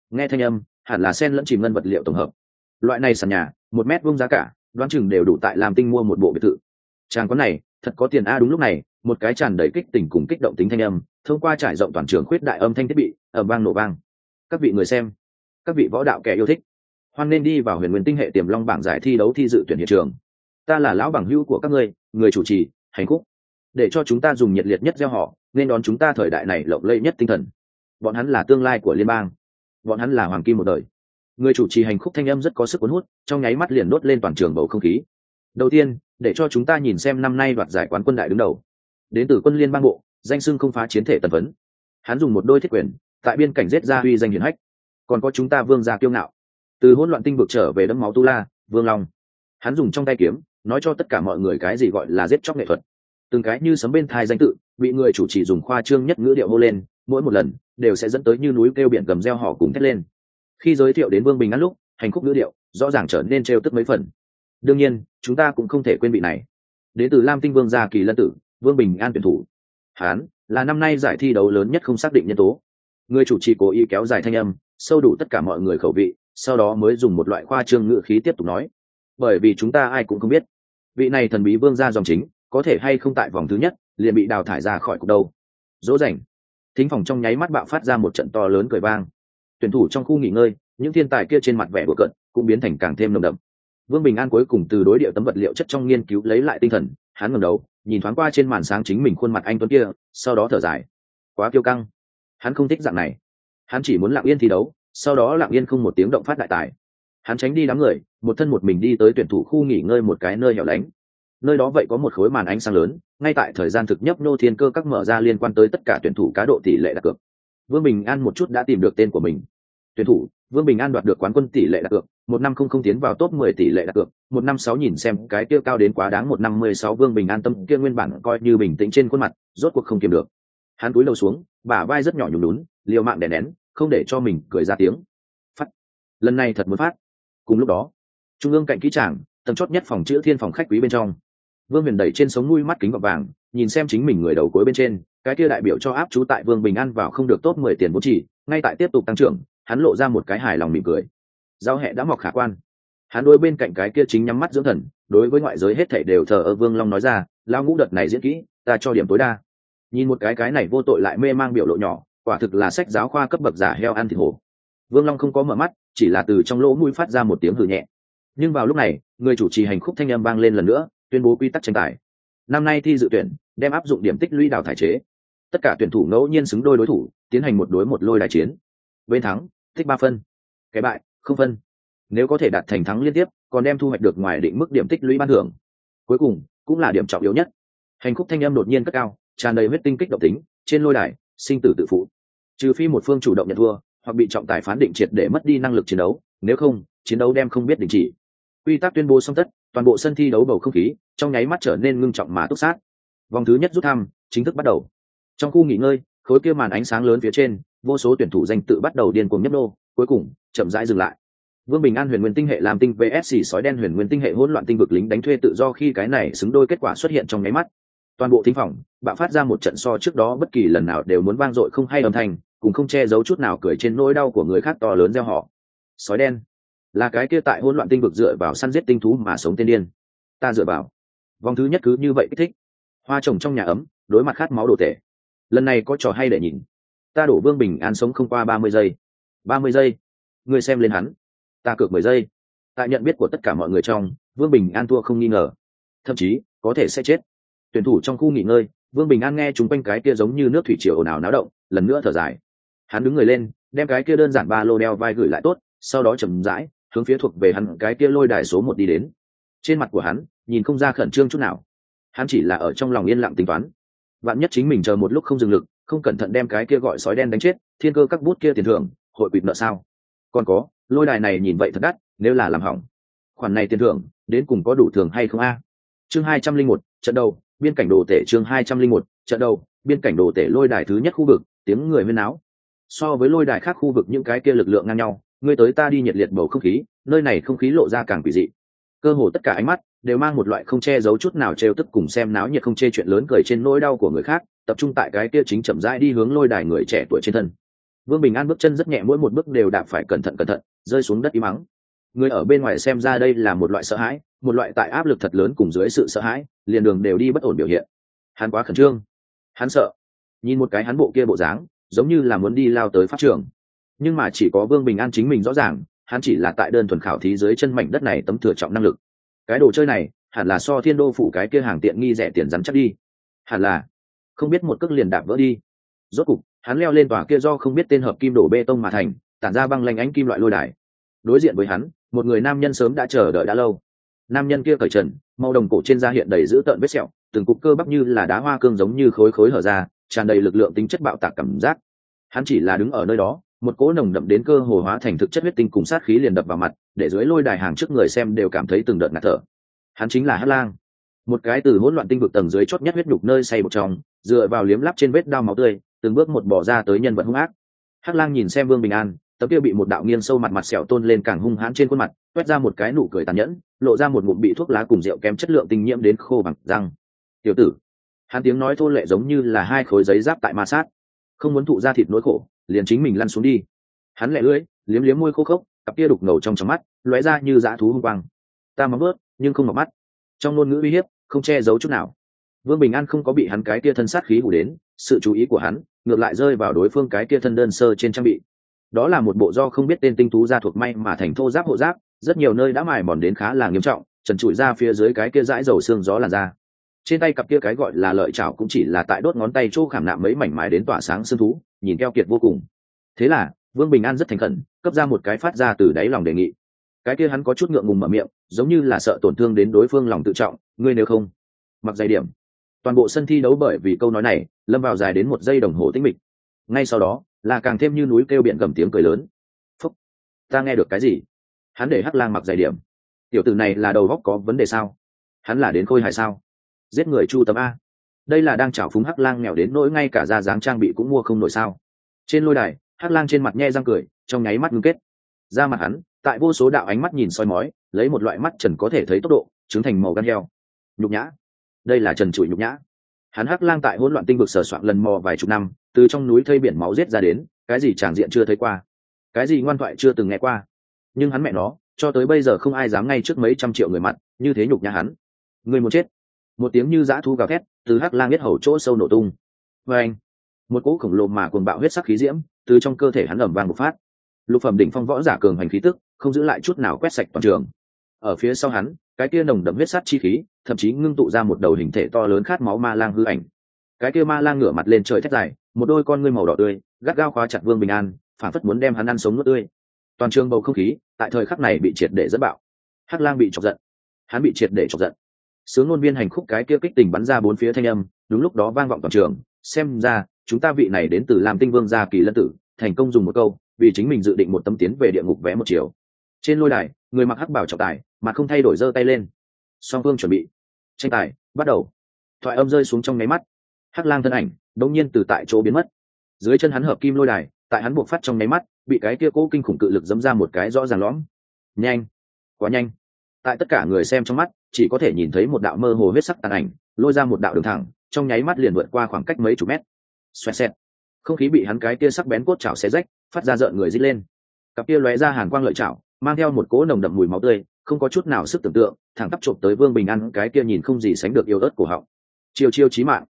Nghe thanh âm hẳn là sen lẫn chìm ngân vật liệu tổng hợp. Loại này sàn nhà, một mét vuông giá cả, đoán chừng đều đủ tại làm tinh mua một bộ biệt thự. Chàng có này, thật có tiền a, đúng lúc này, một cái tràn đầy kích tình cùng kích động tính thanh âm, thông qua trải rộng toàn trường khuyết đại âm thanh thiết bị ở vang nổ vang. Các vị người xem, các vị võ đạo kẻ yêu thích, hoan nên đi vào huyền nguyên tinh hệ tiềm long bảng giải thi đấu thi dự tuyển hiện trường. Ta là lão bằng hữu của các ngươi, người chủ trì, hành khúc. Để cho chúng ta dùng nhiệt liệt nhất gieo họ, nên đón chúng ta thời đại này lộng lẫy nhất tinh thần. Bọn hắn là tương lai của liên bang bọn hắn là hoàng kim một đời. Người chủ trì hành khúc thanh âm rất có sức cuốn hút, trong nháy mắt liền đốt lên toàn trường bầu không khí. Đầu tiên, để cho chúng ta nhìn xem năm nay đoạt giải quán quân đại đứng đầu. Đến từ quân liên bang bộ, danh sưng không phá chiến thể tần vấn hắn dùng một đôi thiết quyền, tại biên cảnh giết ra uy danh hiển hách. Còn có chúng ta vương gia kiêu ngạo. Từ hỗn loạn tinh vực trở về đấm máu tu la, vương long. Hắn dùng trong tay kiếm, nói cho tất cả mọi người cái gì gọi là giết chóc nghệ thuật. Từng cái như sấm bên thai danh tự, bị người chủ trì dùng khoa trương nhất ngữ điệu hô lên mỗi một lần đều sẽ dẫn tới như núi kêu biển gầm reo hò cùng thét lên. Khi giới thiệu đến vương bình ăn lúc, hành khúc ngữ điệu rõ ràng trở nên trêu tức mấy phần. Đương nhiên, chúng ta cũng không thể quên vị này. Đến từ lam tinh vương gia kỳ lân tử, vương bình an tuyển thủ. Hán là năm nay giải thi đấu lớn nhất không xác định nhân tố. Người chủ trì cố ý kéo dài thanh âm, sâu đủ tất cả mọi người khẩu vị, sau đó mới dùng một loại khoa trương ngữ khí tiếp tục nói. Bởi vì chúng ta ai cũng không biết, vị này thần bí vương gia dòng chính có thể hay không tại vòng thứ nhất liền bị đào thải ra khỏi cuộc đâu. Dỗ dành thính phòng trong nháy mắt bạo phát ra một trận to lớn cười vang. Tuyển thủ trong khu nghỉ ngơi, những thiên tài kia trên mặt vẻ bừa cận cũng biến thành càng thêm nồng đậm. Vương bình an cuối cùng từ đối địa tấm vật liệu chất trong nghiên cứu lấy lại tinh thần, hắn ngẩng đầu, nhìn thoáng qua trên màn sáng chính mình khuôn mặt anh tuấn kia, sau đó thở dài. Quá kiêu căng. Hắn không thích dạng này. Hắn chỉ muốn lặng yên thi đấu, sau đó lặng yên không một tiếng động phát đại tài. Hắn tránh đi đám người, một thân một mình đi tới tuyển thủ khu nghỉ ngơi một cái nơi hẻo lánh nơi đó vậy có một khối màn ánh sáng lớn, ngay tại thời gian thực nhấp nô thiên cơ các mở ra liên quan tới tất cả tuyển thủ cá độ tỷ lệ đặt cược. Vương bình an một chút đã tìm được tên của mình. Tuyển thủ, vương bình an đoạt được quán quân tỷ lệ đặt cược, một năm không không tiến vào top mười tỷ lệ đặt cược, một năm sáu nhìn xem cái kia cao đến quá đáng một năm mười sáu vương bình an tâm kia nguyên bản coi như bình tĩnh trên khuôn mặt, rốt cuộc không kiềm được. Hắn cúi đầu xuống, bả vai rất nhỏ nhùn lún liều mạng đè nén, không để cho mình cười ra tiếng. Phát. Lần này thật muốn phát. Cùng lúc đó, trung ương cạnh kỹ tràng, tầng chót nhất phòng chữ thiên phòng khách quý bên trong vương huyền đẩy trên sống mũi mắt kính gọt vàng, nhìn xem chính mình người đầu cuối bên trên, cái kia đại biểu cho áp chú tại vương bình an vào không được tốt mười tiền bố trì ngay tại tiếp tục tăng trưởng, hắn lộ ra một cái hài lòng mỉm cười. Giao hẹ đã mọc khả quan. Hắn đôi bên cạnh cái kia chính nhắm mắt dưỡng thần, đối với ngoại giới hết thảy đều thờ ơ vương long nói ra lao ngũ đợt này diễn kỹ, ta cho điểm tối đa. Nhìn một cái cái này vô tội lại mê mang biểu lộ nhỏ, quả thực là sách giáo khoa cấp bậc giả heo ăn thịt hổ. Vương long không có mở mắt, chỉ là từ trong lỗ mũi phát ra một tiếng hử nhẹ. Nhưng vào lúc này, người chủ trì hành khúc thanh âm vang lên lần nữa tuyên bố quy tắc tranh tài. Năm nay thi dự tuyển, đem áp dụng điểm tích lũy đào thải chế. Tất cả tuyển thủ ngẫu nhiên xứng đôi đối thủ, tiến hành một đối một lôi đài chiến. Bên thắng tích ba phân. Cái bại, không phân. Nếu có thể đạt thành thắng liên tiếp, còn đem thu hoạch được ngoài định mức điểm tích lũy ban thưởng. Cuối cùng, cũng là điểm trọng yếu nhất. Hành khúc thanh âm đột nhiên cất cao, tràn đầy huyết tinh kích động tính, trên lôi đài, sinh tử tự phụ. Trừ phi một phương chủ động nhận thua, hoặc bị trọng tài phán định triệt để mất đi năng lực chiến đấu, nếu không, chiến đấu đem không biết đình chỉ. Quy tắc tuyên bố xong tất toàn bộ sân thi đấu bầu không khí trong nháy mắt trở nên ngưng trọng mà túc sát. Vòng thứ nhất rút thăm, chính thức bắt đầu. Trong khu nghỉ ngơi, khối kia màn ánh sáng lớn phía trên, vô số tuyển thủ danh tự bắt đầu điên cuồng nhấp nô, cuối cùng, chậm rãi dừng lại. Vương bình an huyền nguyên tinh hệ làm tinh vsc sói đen huyền nguyên tinh hệ hỗn loạn tinh vực lính đánh thuê tự do khi cái này xứng đôi kết quả xuất hiện trong nháy mắt. Toàn bộ thính phòng, bạo phát ra một trận so trước đó bất kỳ lần nào đều muốn vang dội không hay âm thanh, cùng không che giấu chút nào cười trên nỗi đau của người khác to lớn gieo họ. Sói đen là cái kia tại hỗn loạn tinh vực dựa vào săn giết tinh thú mà sống tiên điên. Ta dựa vào. Vòng thứ nhất cứ như vậy kích thích. Hoa trồng trong nhà ấm, đối mặt khát máu đồ tể. Lần này có trò hay để nhìn. Ta đổ vương bình an sống không qua ba mươi giây. Ba mươi giây? Ngươi xem lên hắn. Ta cược mười giây. Tại nhận biết của tất cả mọi người trong, vương bình an thua không nghi ngờ. Thậm chí, có thể sẽ chết. Tuyển thủ trong khu nghỉ ngơi, vương bình an nghe chúng quanh cái kia giống như nước thủy triều ồn ào náo động, lần nữa thở dài. Hắn đứng người lên, đem cái kia đơn giản ba lô đeo vai gửi lại tốt, sau đó chầm rãi hướng phía thuộc về hắn cái kia lôi đài số một đi đến. Trên mặt của hắn, nhìn không ra khẩn trương chút nào. Hắn chỉ là ở trong lòng yên lặng tính toán. Vạn nhất chính mình chờ một lúc không dừng lực, không cẩn thận đem cái kia gọi sói đen đánh chết, thiên cơ các bút kia tiền thưởng, hội quỵt nợ sao? Còn có, lôi đài này nhìn vậy thật đắt, nếu là làm hỏng. Khoản này tiền thưởng, đến cùng có đủ thường hay không a? Chương hai trăm linh một, trận đầu, biên cảnh đồ tể chương hai trăm linh một, trận đầu, biên cảnh đồ tể lôi đài thứ nhất khu vực, tiếng người huyên áo so với lôi đài khác khu vực những cái kia lực lượng ngang nhau ngươi tới ta đi nhiệt liệt bầu không khí, nơi này không khí lộ ra càng quỷ dị. Cơ hồ tất cả ánh mắt đều mang một loại không che giấu chút nào trêu tức cùng xem náo nhiệt không chê chuyện lớn cười trên nỗi đau của người khác, tập trung tại cái kia chính chậm rãi đi hướng lôi đài người trẻ tuổi trên thân. Vương bình an bước chân rất nhẹ, mỗi một bước đều đạp phải cẩn thận cẩn thận, rơi xuống đất im mắng người ở bên ngoài xem ra đây là một loại sợ hãi, một loại tại áp lực thật lớn cùng dưới sự sợ hãi, liền đường đều đi bất ổn biểu hiện. Hắn quá khẩn trương. Hắn sợ. Nhìn một cái hắn bộ kia bộ dáng, giống như là muốn đi lao tới pháp trường nhưng mà chỉ có vương bình an chính mình rõ ràng, hắn chỉ là tại đơn thuần khảo thí dưới chân mảnh đất này tấm thừa trọng năng lực. Cái đồ chơi này, hẳn là so thiên đô phủ cái kia hàng tiện nghi rẻ tiền rắn chắc đi. Hẳn là. Không biết một cước liền đạp vỡ đi. Rốt cục, hắn leo lên tòa kia do không biết tên hợp kim đổ bê tông mà thành, tản ra băng lanh ánh kim loại lôi đài. Đối diện với hắn, một người nam nhân sớm đã chờ đợi đã lâu. Nam nhân kia cởi trần, màu đồng cổ trên da hiện đầy dữ tợn vết sẹo, từng cục cơ bắp như là đá hoa cương giống như khối khối hở ra, tràn đầy lực lượng tính chất bạo tạc cảm giác. Hắn chỉ là đứng ở nơi đó một cỗ nồng đậm đến cơ hồ hóa thành thực chất huyết tinh cùng sát khí liền đập vào mặt, để dưới lôi đài hàng trước người xem đều cảm thấy từng đợt ngạt thở. Hắn chính là hát lang. Một cái từ hỗn loạn tinh vực tầng dưới chót nhất huyết nhục nơi say một trong, dựa vào liếm lắp trên vết đao máu tươi, từng bước một bỏ ra tới nhân vật hung ác. Hắc lang nhìn xem vương bình an, tấm kia bị một đạo nghiêng sâu mặt mặt sẹo tôn lên càng hung hãn trên khuôn mặt, quét ra một cái nụ cười tàn nhẫn, lộ ra một ngụm bị thuốc lá cùng rượu kém chất lượng tinh nhiễm đến khô bằng răng. Tiểu tử. Hắn tiếng nói thô lệ giống như là hai khối giấy giáp tại ma sát. Không muốn thụ ra thịt nỗi khổ liền chính mình lăn xuống đi. Hắn lẹ lưỡi, liếm liếm môi khô khốc, cặp kia đục ngầu trong trong mắt, lóe ra như dã thú hung quang. Ta mắm bớt nhưng không mặc mắt. Trong ngôn ngữ uy hiếp, không che giấu chút nào. Vương bình an không có bị hắn cái kia thân sát khí hủ đến, sự chú ý của hắn, ngược lại rơi vào đối phương cái kia thân đơn sơ trên trang bị. Đó là một bộ do không biết tên tinh tú ra thuộc may mà thành thô giáp hộ giáp, rất nhiều nơi đã mài mòn đến khá là nghiêm trọng, trần trụi ra phía dưới cái kia dãi dầu xương gió làn da. Trên tay cặp kia cái gọi là lợi chảo cũng chỉ là tại đốt ngón tay chỗ khảm nạm mấy mảnh mái đến tỏa sáng xương thú nhìn keo kiệt vô cùng. Thế là, vương bình an rất thành khẩn, cấp ra một cái phát ra từ đáy lòng đề nghị. Cái kia hắn có chút ngượng ngùng mở miệng, giống như là sợ tổn thương đến đối phương lòng tự trọng, ngươi nếu không mặc dày điểm. Toàn bộ sân thi đấu bởi vì câu nói này, lâm vào dài đến một giây đồng hồ tĩnh mịch. Ngay sau đó, là càng thêm như núi kêu biển gầm tiếng cười lớn. Phúc, ta nghe được cái gì? Hắn để hắc lang mặc dày điểm. Tiểu tử này là đầu góc có vấn đề sao? Hắn là đến khôi hài sao? Giết người chu tấm a đây là đang trào phúng hắc lang nghèo đến nỗi ngay cả ra dáng trang bị cũng mua không nổi sao. Trên lôi đài, hắc lang trên mặt nhe răng cười, trong nháy mắt ngưng kết. Ra mặt hắn, tại vô số đạo ánh mắt nhìn soi mói, lấy một loại mắt trần có thể thấy tốc độ chứng thành màu gan heo. Nhục nhã. Đây là trần trụi nhục nhã. Hắn hắc lang tại hỗn loạn tinh vực sờ soạn lần mò vài chục năm, từ trong núi thây biển máu giết ra đến, cái gì tràng diện chưa thấy qua. Cái gì ngoan thoại chưa từng nghe qua. Nhưng hắn mẹ nó, cho tới bây giờ không ai dám ngay trước mấy trăm triệu người mặt, như thế nhục nhã hắn. Người muốn chết một tiếng như dã thu gào thét, từ hắc lang biết hầu chỗ sâu nổ tung. Và anh, một cỗ khổng lồ mà cuồng bạo huyết sắc khí diễm, từ trong cơ thể hắn ẩm vang một phát. Lục phẩm đỉnh phong võ giả cường hành khí tức, không giữ lại chút nào quét sạch toàn trường. Ở phía sau hắn, cái kia nồng đậm huyết sát chi khí, thậm chí ngưng tụ ra một đầu hình thể to lớn khát máu ma lang hư ảnh. Cái kia ma lang ngửa mặt lên trời thét dài, một đôi con ngươi màu đỏ tươi, gắt gao khóa chặt vương bình an, phản phất muốn đem hắn ăn sống nuốt tươi. Toàn trường bầu không khí, tại thời khắc này bị triệt để dẫn bạo. Hắc lang bị chọc giận. Hắn bị triệt để chọc giận sướng ngôn viên hành khúc cái kia kích tình bắn ra bốn phía thanh âm, đúng lúc đó vang vọng toàn trường. Xem ra, chúng ta vị này đến từ làm tinh vương gia kỳ lân tử, thành công dùng một câu, vì chính mình dự định một tấm tiến về địa ngục vé một chiều. Trên lôi đài, người mặc hắc bảo trọng tài, mà không thay đổi giơ tay lên. Song phương chuẩn bị. Tranh tài, bắt đầu. Thoại âm rơi xuống trong nháy mắt. Hắc lang thân ảnh, đống nhiên từ tại chỗ biến mất. Dưới chân hắn hợp kim lôi đài, tại hắn buộc phát trong nháy mắt, bị cái kia cố kinh khủng cự lực dẫm ra một cái rõ ràng lõm. Nhanh. Quá nhanh. Tại tất cả người xem trong mắt chỉ có thể nhìn thấy một đạo mơ hồ huyết sắc tàn ảnh, lôi ra một đạo đường thẳng, trong nháy mắt liền vượt qua khoảng cách mấy chục mét. Xoẹt xẹt. Không khí bị hắn cái kia sắc bén cốt chảo xé rách, phát ra rợn người dít lên. Cặp kia lóe ra hàn quang lợi chảo, mang theo một cỗ nồng đậm mùi máu tươi, không có chút nào sức tưởng tượng, thẳng tắp chộp tới vương bình an, cái kia nhìn không gì sánh được yêu ớt của họng. Chiêu chiêu chí mạng.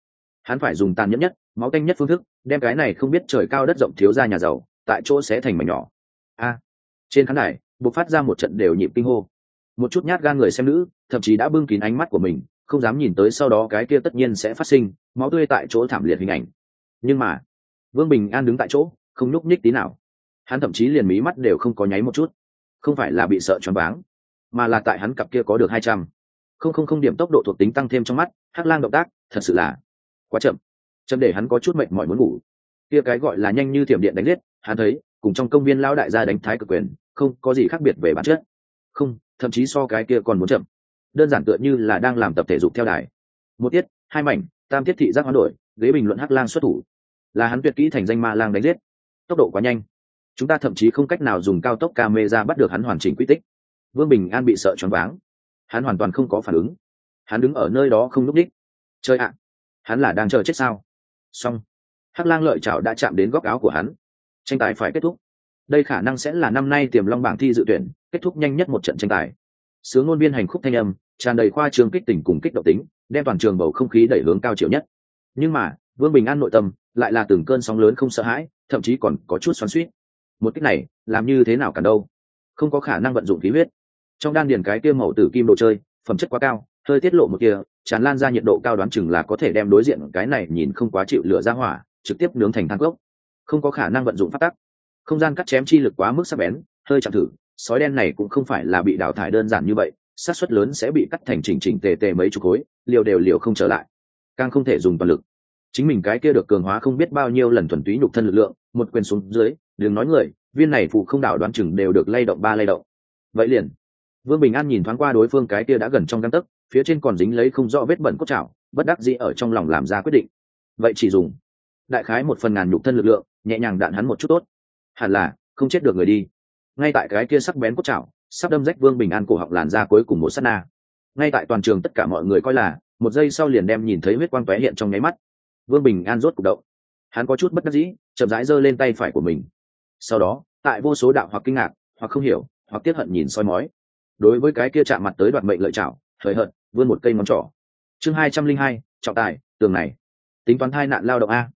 Hắn phải dùng tàn nhẫn nhất, máu tanh nhất phương thức, đem cái này không biết trời cao đất rộng thiếu ra nhà giàu, tại chỗ sẽ thành mảnh nhỏ. A. Trên khán đài buộc phát ra một trận đều nhịp kinh hô một chút nhát gan người xem nữ, thậm chí đã bưng kín ánh mắt của mình, không dám nhìn tới sau đó cái kia tất nhiên sẽ phát sinh, máu tươi tại chỗ thảm liệt hình ảnh. Nhưng mà, vương bình an đứng tại chỗ, không nhúc nhích tí nào. Hắn thậm chí liền mí mắt đều không có nháy một chút. Không phải là bị sợ choáng váng, mà là tại hắn cặp kia có được hai trăm. Không không không điểm tốc độ thuộc tính tăng thêm trong mắt, hắc lang động tác, thật sự là quá chậm. Chậm để hắn có chút mệt mỏi muốn ngủ. Kia cái gọi là nhanh như thiểm điện đánh liết hắn thấy, cùng trong công viên lão đại gia đánh thái cực quyền, không có gì khác biệt về bản chất. Không thậm chí so cái kia còn muốn chậm. Đơn giản tựa như là đang làm tập thể dục theo đài. Một tiết, hai mảnh, tam tiết thị giác hoán đổi, ghế bình luận hắc lang xuất thủ. Là hắn tuyệt kỹ thành danh ma lang đánh giết. Tốc độ quá nhanh. Chúng ta thậm chí không cách nào dùng cao tốc camera bắt được hắn hoàn chỉnh quy tích. Vương bình an bị sợ choáng váng. Hắn hoàn toàn không có phản ứng. Hắn đứng ở nơi đó không núp đích chơi ạ! Hắn là đang chờ chết sao? Xong. Hắc lang lợi chảo đã chạm đến góc áo của hắn. Tranh tài phải kết thúc. Đây khả năng sẽ là năm nay tiềm long bảng thi dự tuyển kết thúc nhanh nhất một trận tranh tài. Sướng ngôn viên hành khúc thanh âm, tràn đầy khoa trường kích tỉnh cùng kích động tính, đem toàn trường bầu không khí đẩy hướng cao chiều nhất. Nhưng mà, vương bình an nội tâm lại là từng cơn sóng lớn không sợ hãi, thậm chí còn có chút xoắn suýt một cách này, làm như thế nào cả đâu? Không có khả năng vận dụng khí huyết. Trong đan điền cái kia màu tử kim đồ chơi, phẩm chất quá cao, hơi tiết lộ một kia, tràn lan ra nhiệt độ cao đoán chừng là có thể đem đối diện cái này nhìn không quá chịu lửa ra hỏa, trực tiếp nướng thành than gốc không có khả năng vận dụng phát tắc. Không gian cắt chém chi lực quá mức sắc bén, hơi chạm thử sói đen này cũng không phải là bị đào thải đơn giản như vậy sát suất lớn sẽ bị cắt thành chỉnh chỉnh tề tề mấy chục khối, liều đều liều không trở lại. Càng không thể dùng toàn lực. Chính mình cái kia được cường hóa không biết bao nhiêu lần thuần túy nhục thân lực lượng, một quyền xuống dưới, đừng nói người, viên này phụ không đảo đoán chừng đều được lay động ba lay động. Vậy liền, vương bình an nhìn thoáng qua đối phương cái kia đã gần trong găng tấc, phía trên còn dính lấy không rõ vết bẩn cốt chảo bất đắc dĩ ở trong lòng làm ra quyết định. Vậy chỉ dùng. Đại khái một phần ngàn nhục thân lực lượng, nhẹ nhàng đạn hắn một chút tốt. Hẳn là, không chết được người đi ngay tại cái kia sắc bén cốt chảo sắp đâm rách vương bình an cổ họng làn ra cuối cùng một s á t na. Ngay tại toàn trường tất cả mọi người coi là, một giây sau liền đem nhìn thấy huyết quang tóe hiện trong nháy mắt. Vương bình an rốt c ụ c động. Hắn có chút bất đắc dĩ, chậm rãi giơ lên tay phải của mình. Sau đó, tại vô số đạo hoặc kinh ngạc, hoặc không hiểu, hoặc tiếp hận nhìn soi mói. Đối với cái kia chạm mặt tới đoạt mệnh lợi chảo thời hận vươn một cây ngón trỏ. Chương hai trăm linh hai, trọng tài, tường này. Tính toán hai nạn lao động a.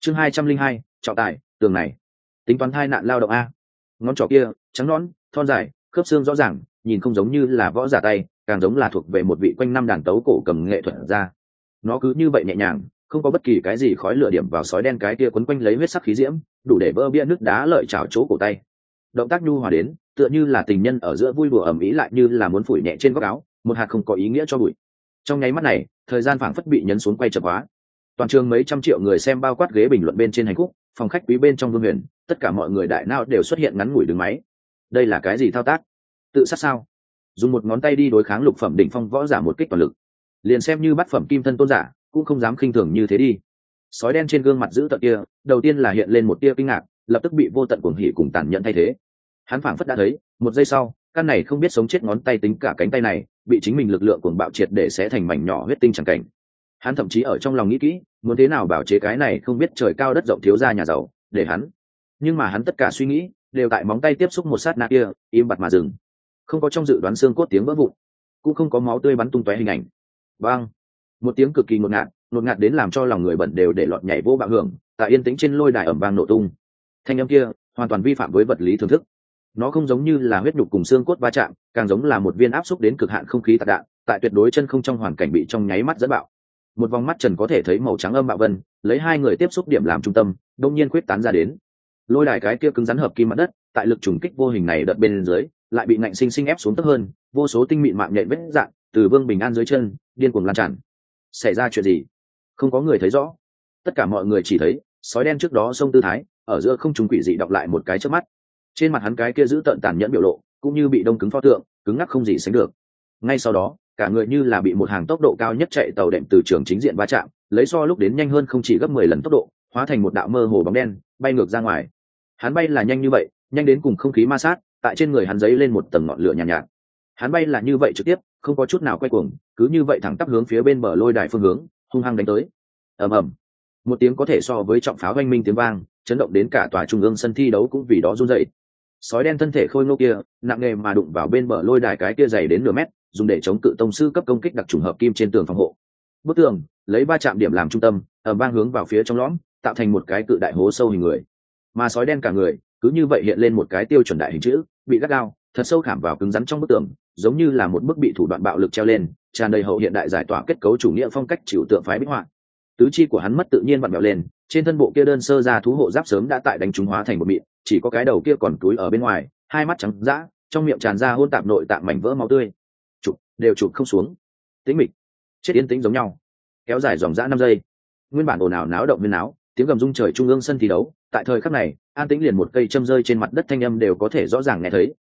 Chương hai trăm linh hai, trọng tài, tường này. Tính toán hai nạn lao động a. Ngón trỏ kia trắng nón thon dài, khớp xương rõ ràng, nhìn không giống như là võ giả tay, càng giống là thuộc về một vị quanh năm đàn tấu cổ cầm nghệ thuật ra. Nó cứ như vậy nhẹ nhàng, không có bất kỳ cái gì khói lửa điểm vào sói đen cái kia quấn quanh lấy huyết sắc khí diễm, đủ để vỡ bia nước đá lợi trào chỗ cổ tay. Động tác nhu hòa đến, tựa như là tình nhân ở giữa vui đùa ẩm ý lại như là muốn phủi nhẹ trên góc áo, một hạt không có ý nghĩa cho bụi. Trong nháy mắt này, thời gian phảng phất bị nhấn xuống quay chập hóa toàn trường mấy trăm triệu người xem bao quát ghế bình luận bên trên hành khúc, phòng khách quý bên trong vương huyền, tất cả mọi người đại nào đều xuất hiện ngắn ngủi đứng máy đây là cái gì thao tác? Tự sát sao? Dùng một ngón tay đi đối kháng lục phẩm đỉnh phong võ giả một kích toàn lực. Liền xem như bắt phẩm kim thân tôn giả, cũng không dám khinh thường như thế đi. Sói đen trên gương mặt giữ tận kia, đầu tiên là hiện lên một tia kinh ngạc, lập tức bị vô tận cuồng hỉ cùng tàn nhẫn thay thế. Hắn phảng phất đã thấy, một giây sau, căn này không biết sống chết ngón tay tính cả cánh tay này, bị chính mình lực lượng cuồng bạo triệt để sẽ thành mảnh nhỏ huyết tinh chẳng cảnh. Hắn thậm chí ở trong lòng nghĩ kỹ, muốn thế nào bảo chế cái này không biết trời cao đất rộng thiếu ra nhà giàu, để hắn. Nhưng mà hắn tất cả suy nghĩ đều tại móng tay tiếp xúc một sát na kia, im bặt mà dừng. Không có trong dự đoán xương cốt tiếng vỡ vụn, cũng không có máu tươi bắn tung tóe hình ảnh. Vang một tiếng cực kỳ ngột ngạt ngột ngạt đến làm cho lòng người bẩn đều để lọt nhảy vô bạo hưởng, tại yên tĩnh trên lôi đài ẩm vang nổ tung. Thanh âm kia hoàn toàn vi phạm với vật lý thưởng thức. Nó không giống như là huyết nhục cùng xương cốt va chạm, càng giống là một viên áp xúc đến cực hạn không khí tạc đạn, tại tuyệt đối chân không trong hoàn cảnh bị trong nháy mắt dẫn bạo. Một vòng mắt trần có thể thấy màu trắng âm bạo vân, lấy hai người tiếp xúc điểm làm trung tâm, đông nhiên quyết tán ra đến lôi đài cái kia cứng rắn hợp kim mặt đất, tại lực trùng kích vô hình này đợt bên dưới, lại bị ngạnh sinh sinh ép xuống thấp hơn, vô số tinh mịn mạng nhện vết dạng từ vương bình an dưới chân, điên cuồng lan tràn. Xảy ra chuyện gì? Không có người thấy rõ. Tất cả mọi người chỉ thấy, sói đen trước đó sông tư thái, ở giữa không trùng quỷ dị đọc lại một cái trước mắt. Trên mặt hắn cái kia giữ tận tàn nhẫn biểu lộ, cũng như bị đông cứng pho tượng, cứng ngắc không gì sánh được. Ngay sau đó, cả người như là bị một hàng tốc độ cao nhất chạy tàu đệm từ trường chính diện va chạm, lấy so lúc đến nhanh hơn không chỉ gấp mười lần tốc độ hóa thành một đạo mơ hồ bóng đen bay ngược ra ngoài. Hắn bay là nhanh như vậy nhanh đến cùng không khí ma sát tại trên người hắn dấy lên một tầng ngọn lửa nhàn nhạt, nhạt. Hắn bay là như vậy trực tiếp không có chút nào quay cuồng cứ như vậy thẳng tắp hướng phía bên bờ lôi đài phương hướng hung hăng đánh tới. Ầm ầm. Một tiếng có thể so với trọng pháo oanh minh tiếng vang chấn động đến cả tòa trung ương sân thi đấu cũng vì đó run dậy sói đen thân thể khôi ngô kia nặng nề mà đụng vào bên bờ lôi đài cái kia dày đến nửa mét dùng để chống cự tông sư cấp công kích đặc trùng hợp kim trên tường phòng hộ. Bức tường lấy ba chạm điểm làm trung tâm ở vang hướng vào phía trong lõm tạo thành một cái cự đại hố sâu hình người. Mà sói đen cả người, cứ như vậy hiện lên một cái tiêu chuẩn đại hình chữ, bị gắt gao, thật sâu khảm vào cứng rắn trong bức tường, giống như là một bức bị thủ đoạn bạo lực treo lên, tràn đầy hậu hiện đại giải tỏa kết cấu chủ nghĩa phong cách chịu tượng phái bích họa. Tứ chi của hắn mất tự nhiên vặn vẹo lên, trên thân bộ kia đơn sơ ra thú hộ giáp sớm đã tại đánh trúng hóa thành một mịn, chỉ có cái đầu kia còn túi ở bên ngoài, hai mắt trắng dã, trong miệng tràn ra hôn tạp nội tạng mảnh vỡ máu tươi. Chụp, đều chụp không xuống. Tĩnh mịch, chết yên tĩnh giống nhau. Kéo dài dòng dã năm giây. Nguyên bản ồn ào náo động viên náo tiếng gầm rung trời trung ương sân thi đấu, tại thời khắc này, an tĩnh liền một cây châm rơi trên mặt đất thanh âm đều có thể rõ ràng nghe thấy.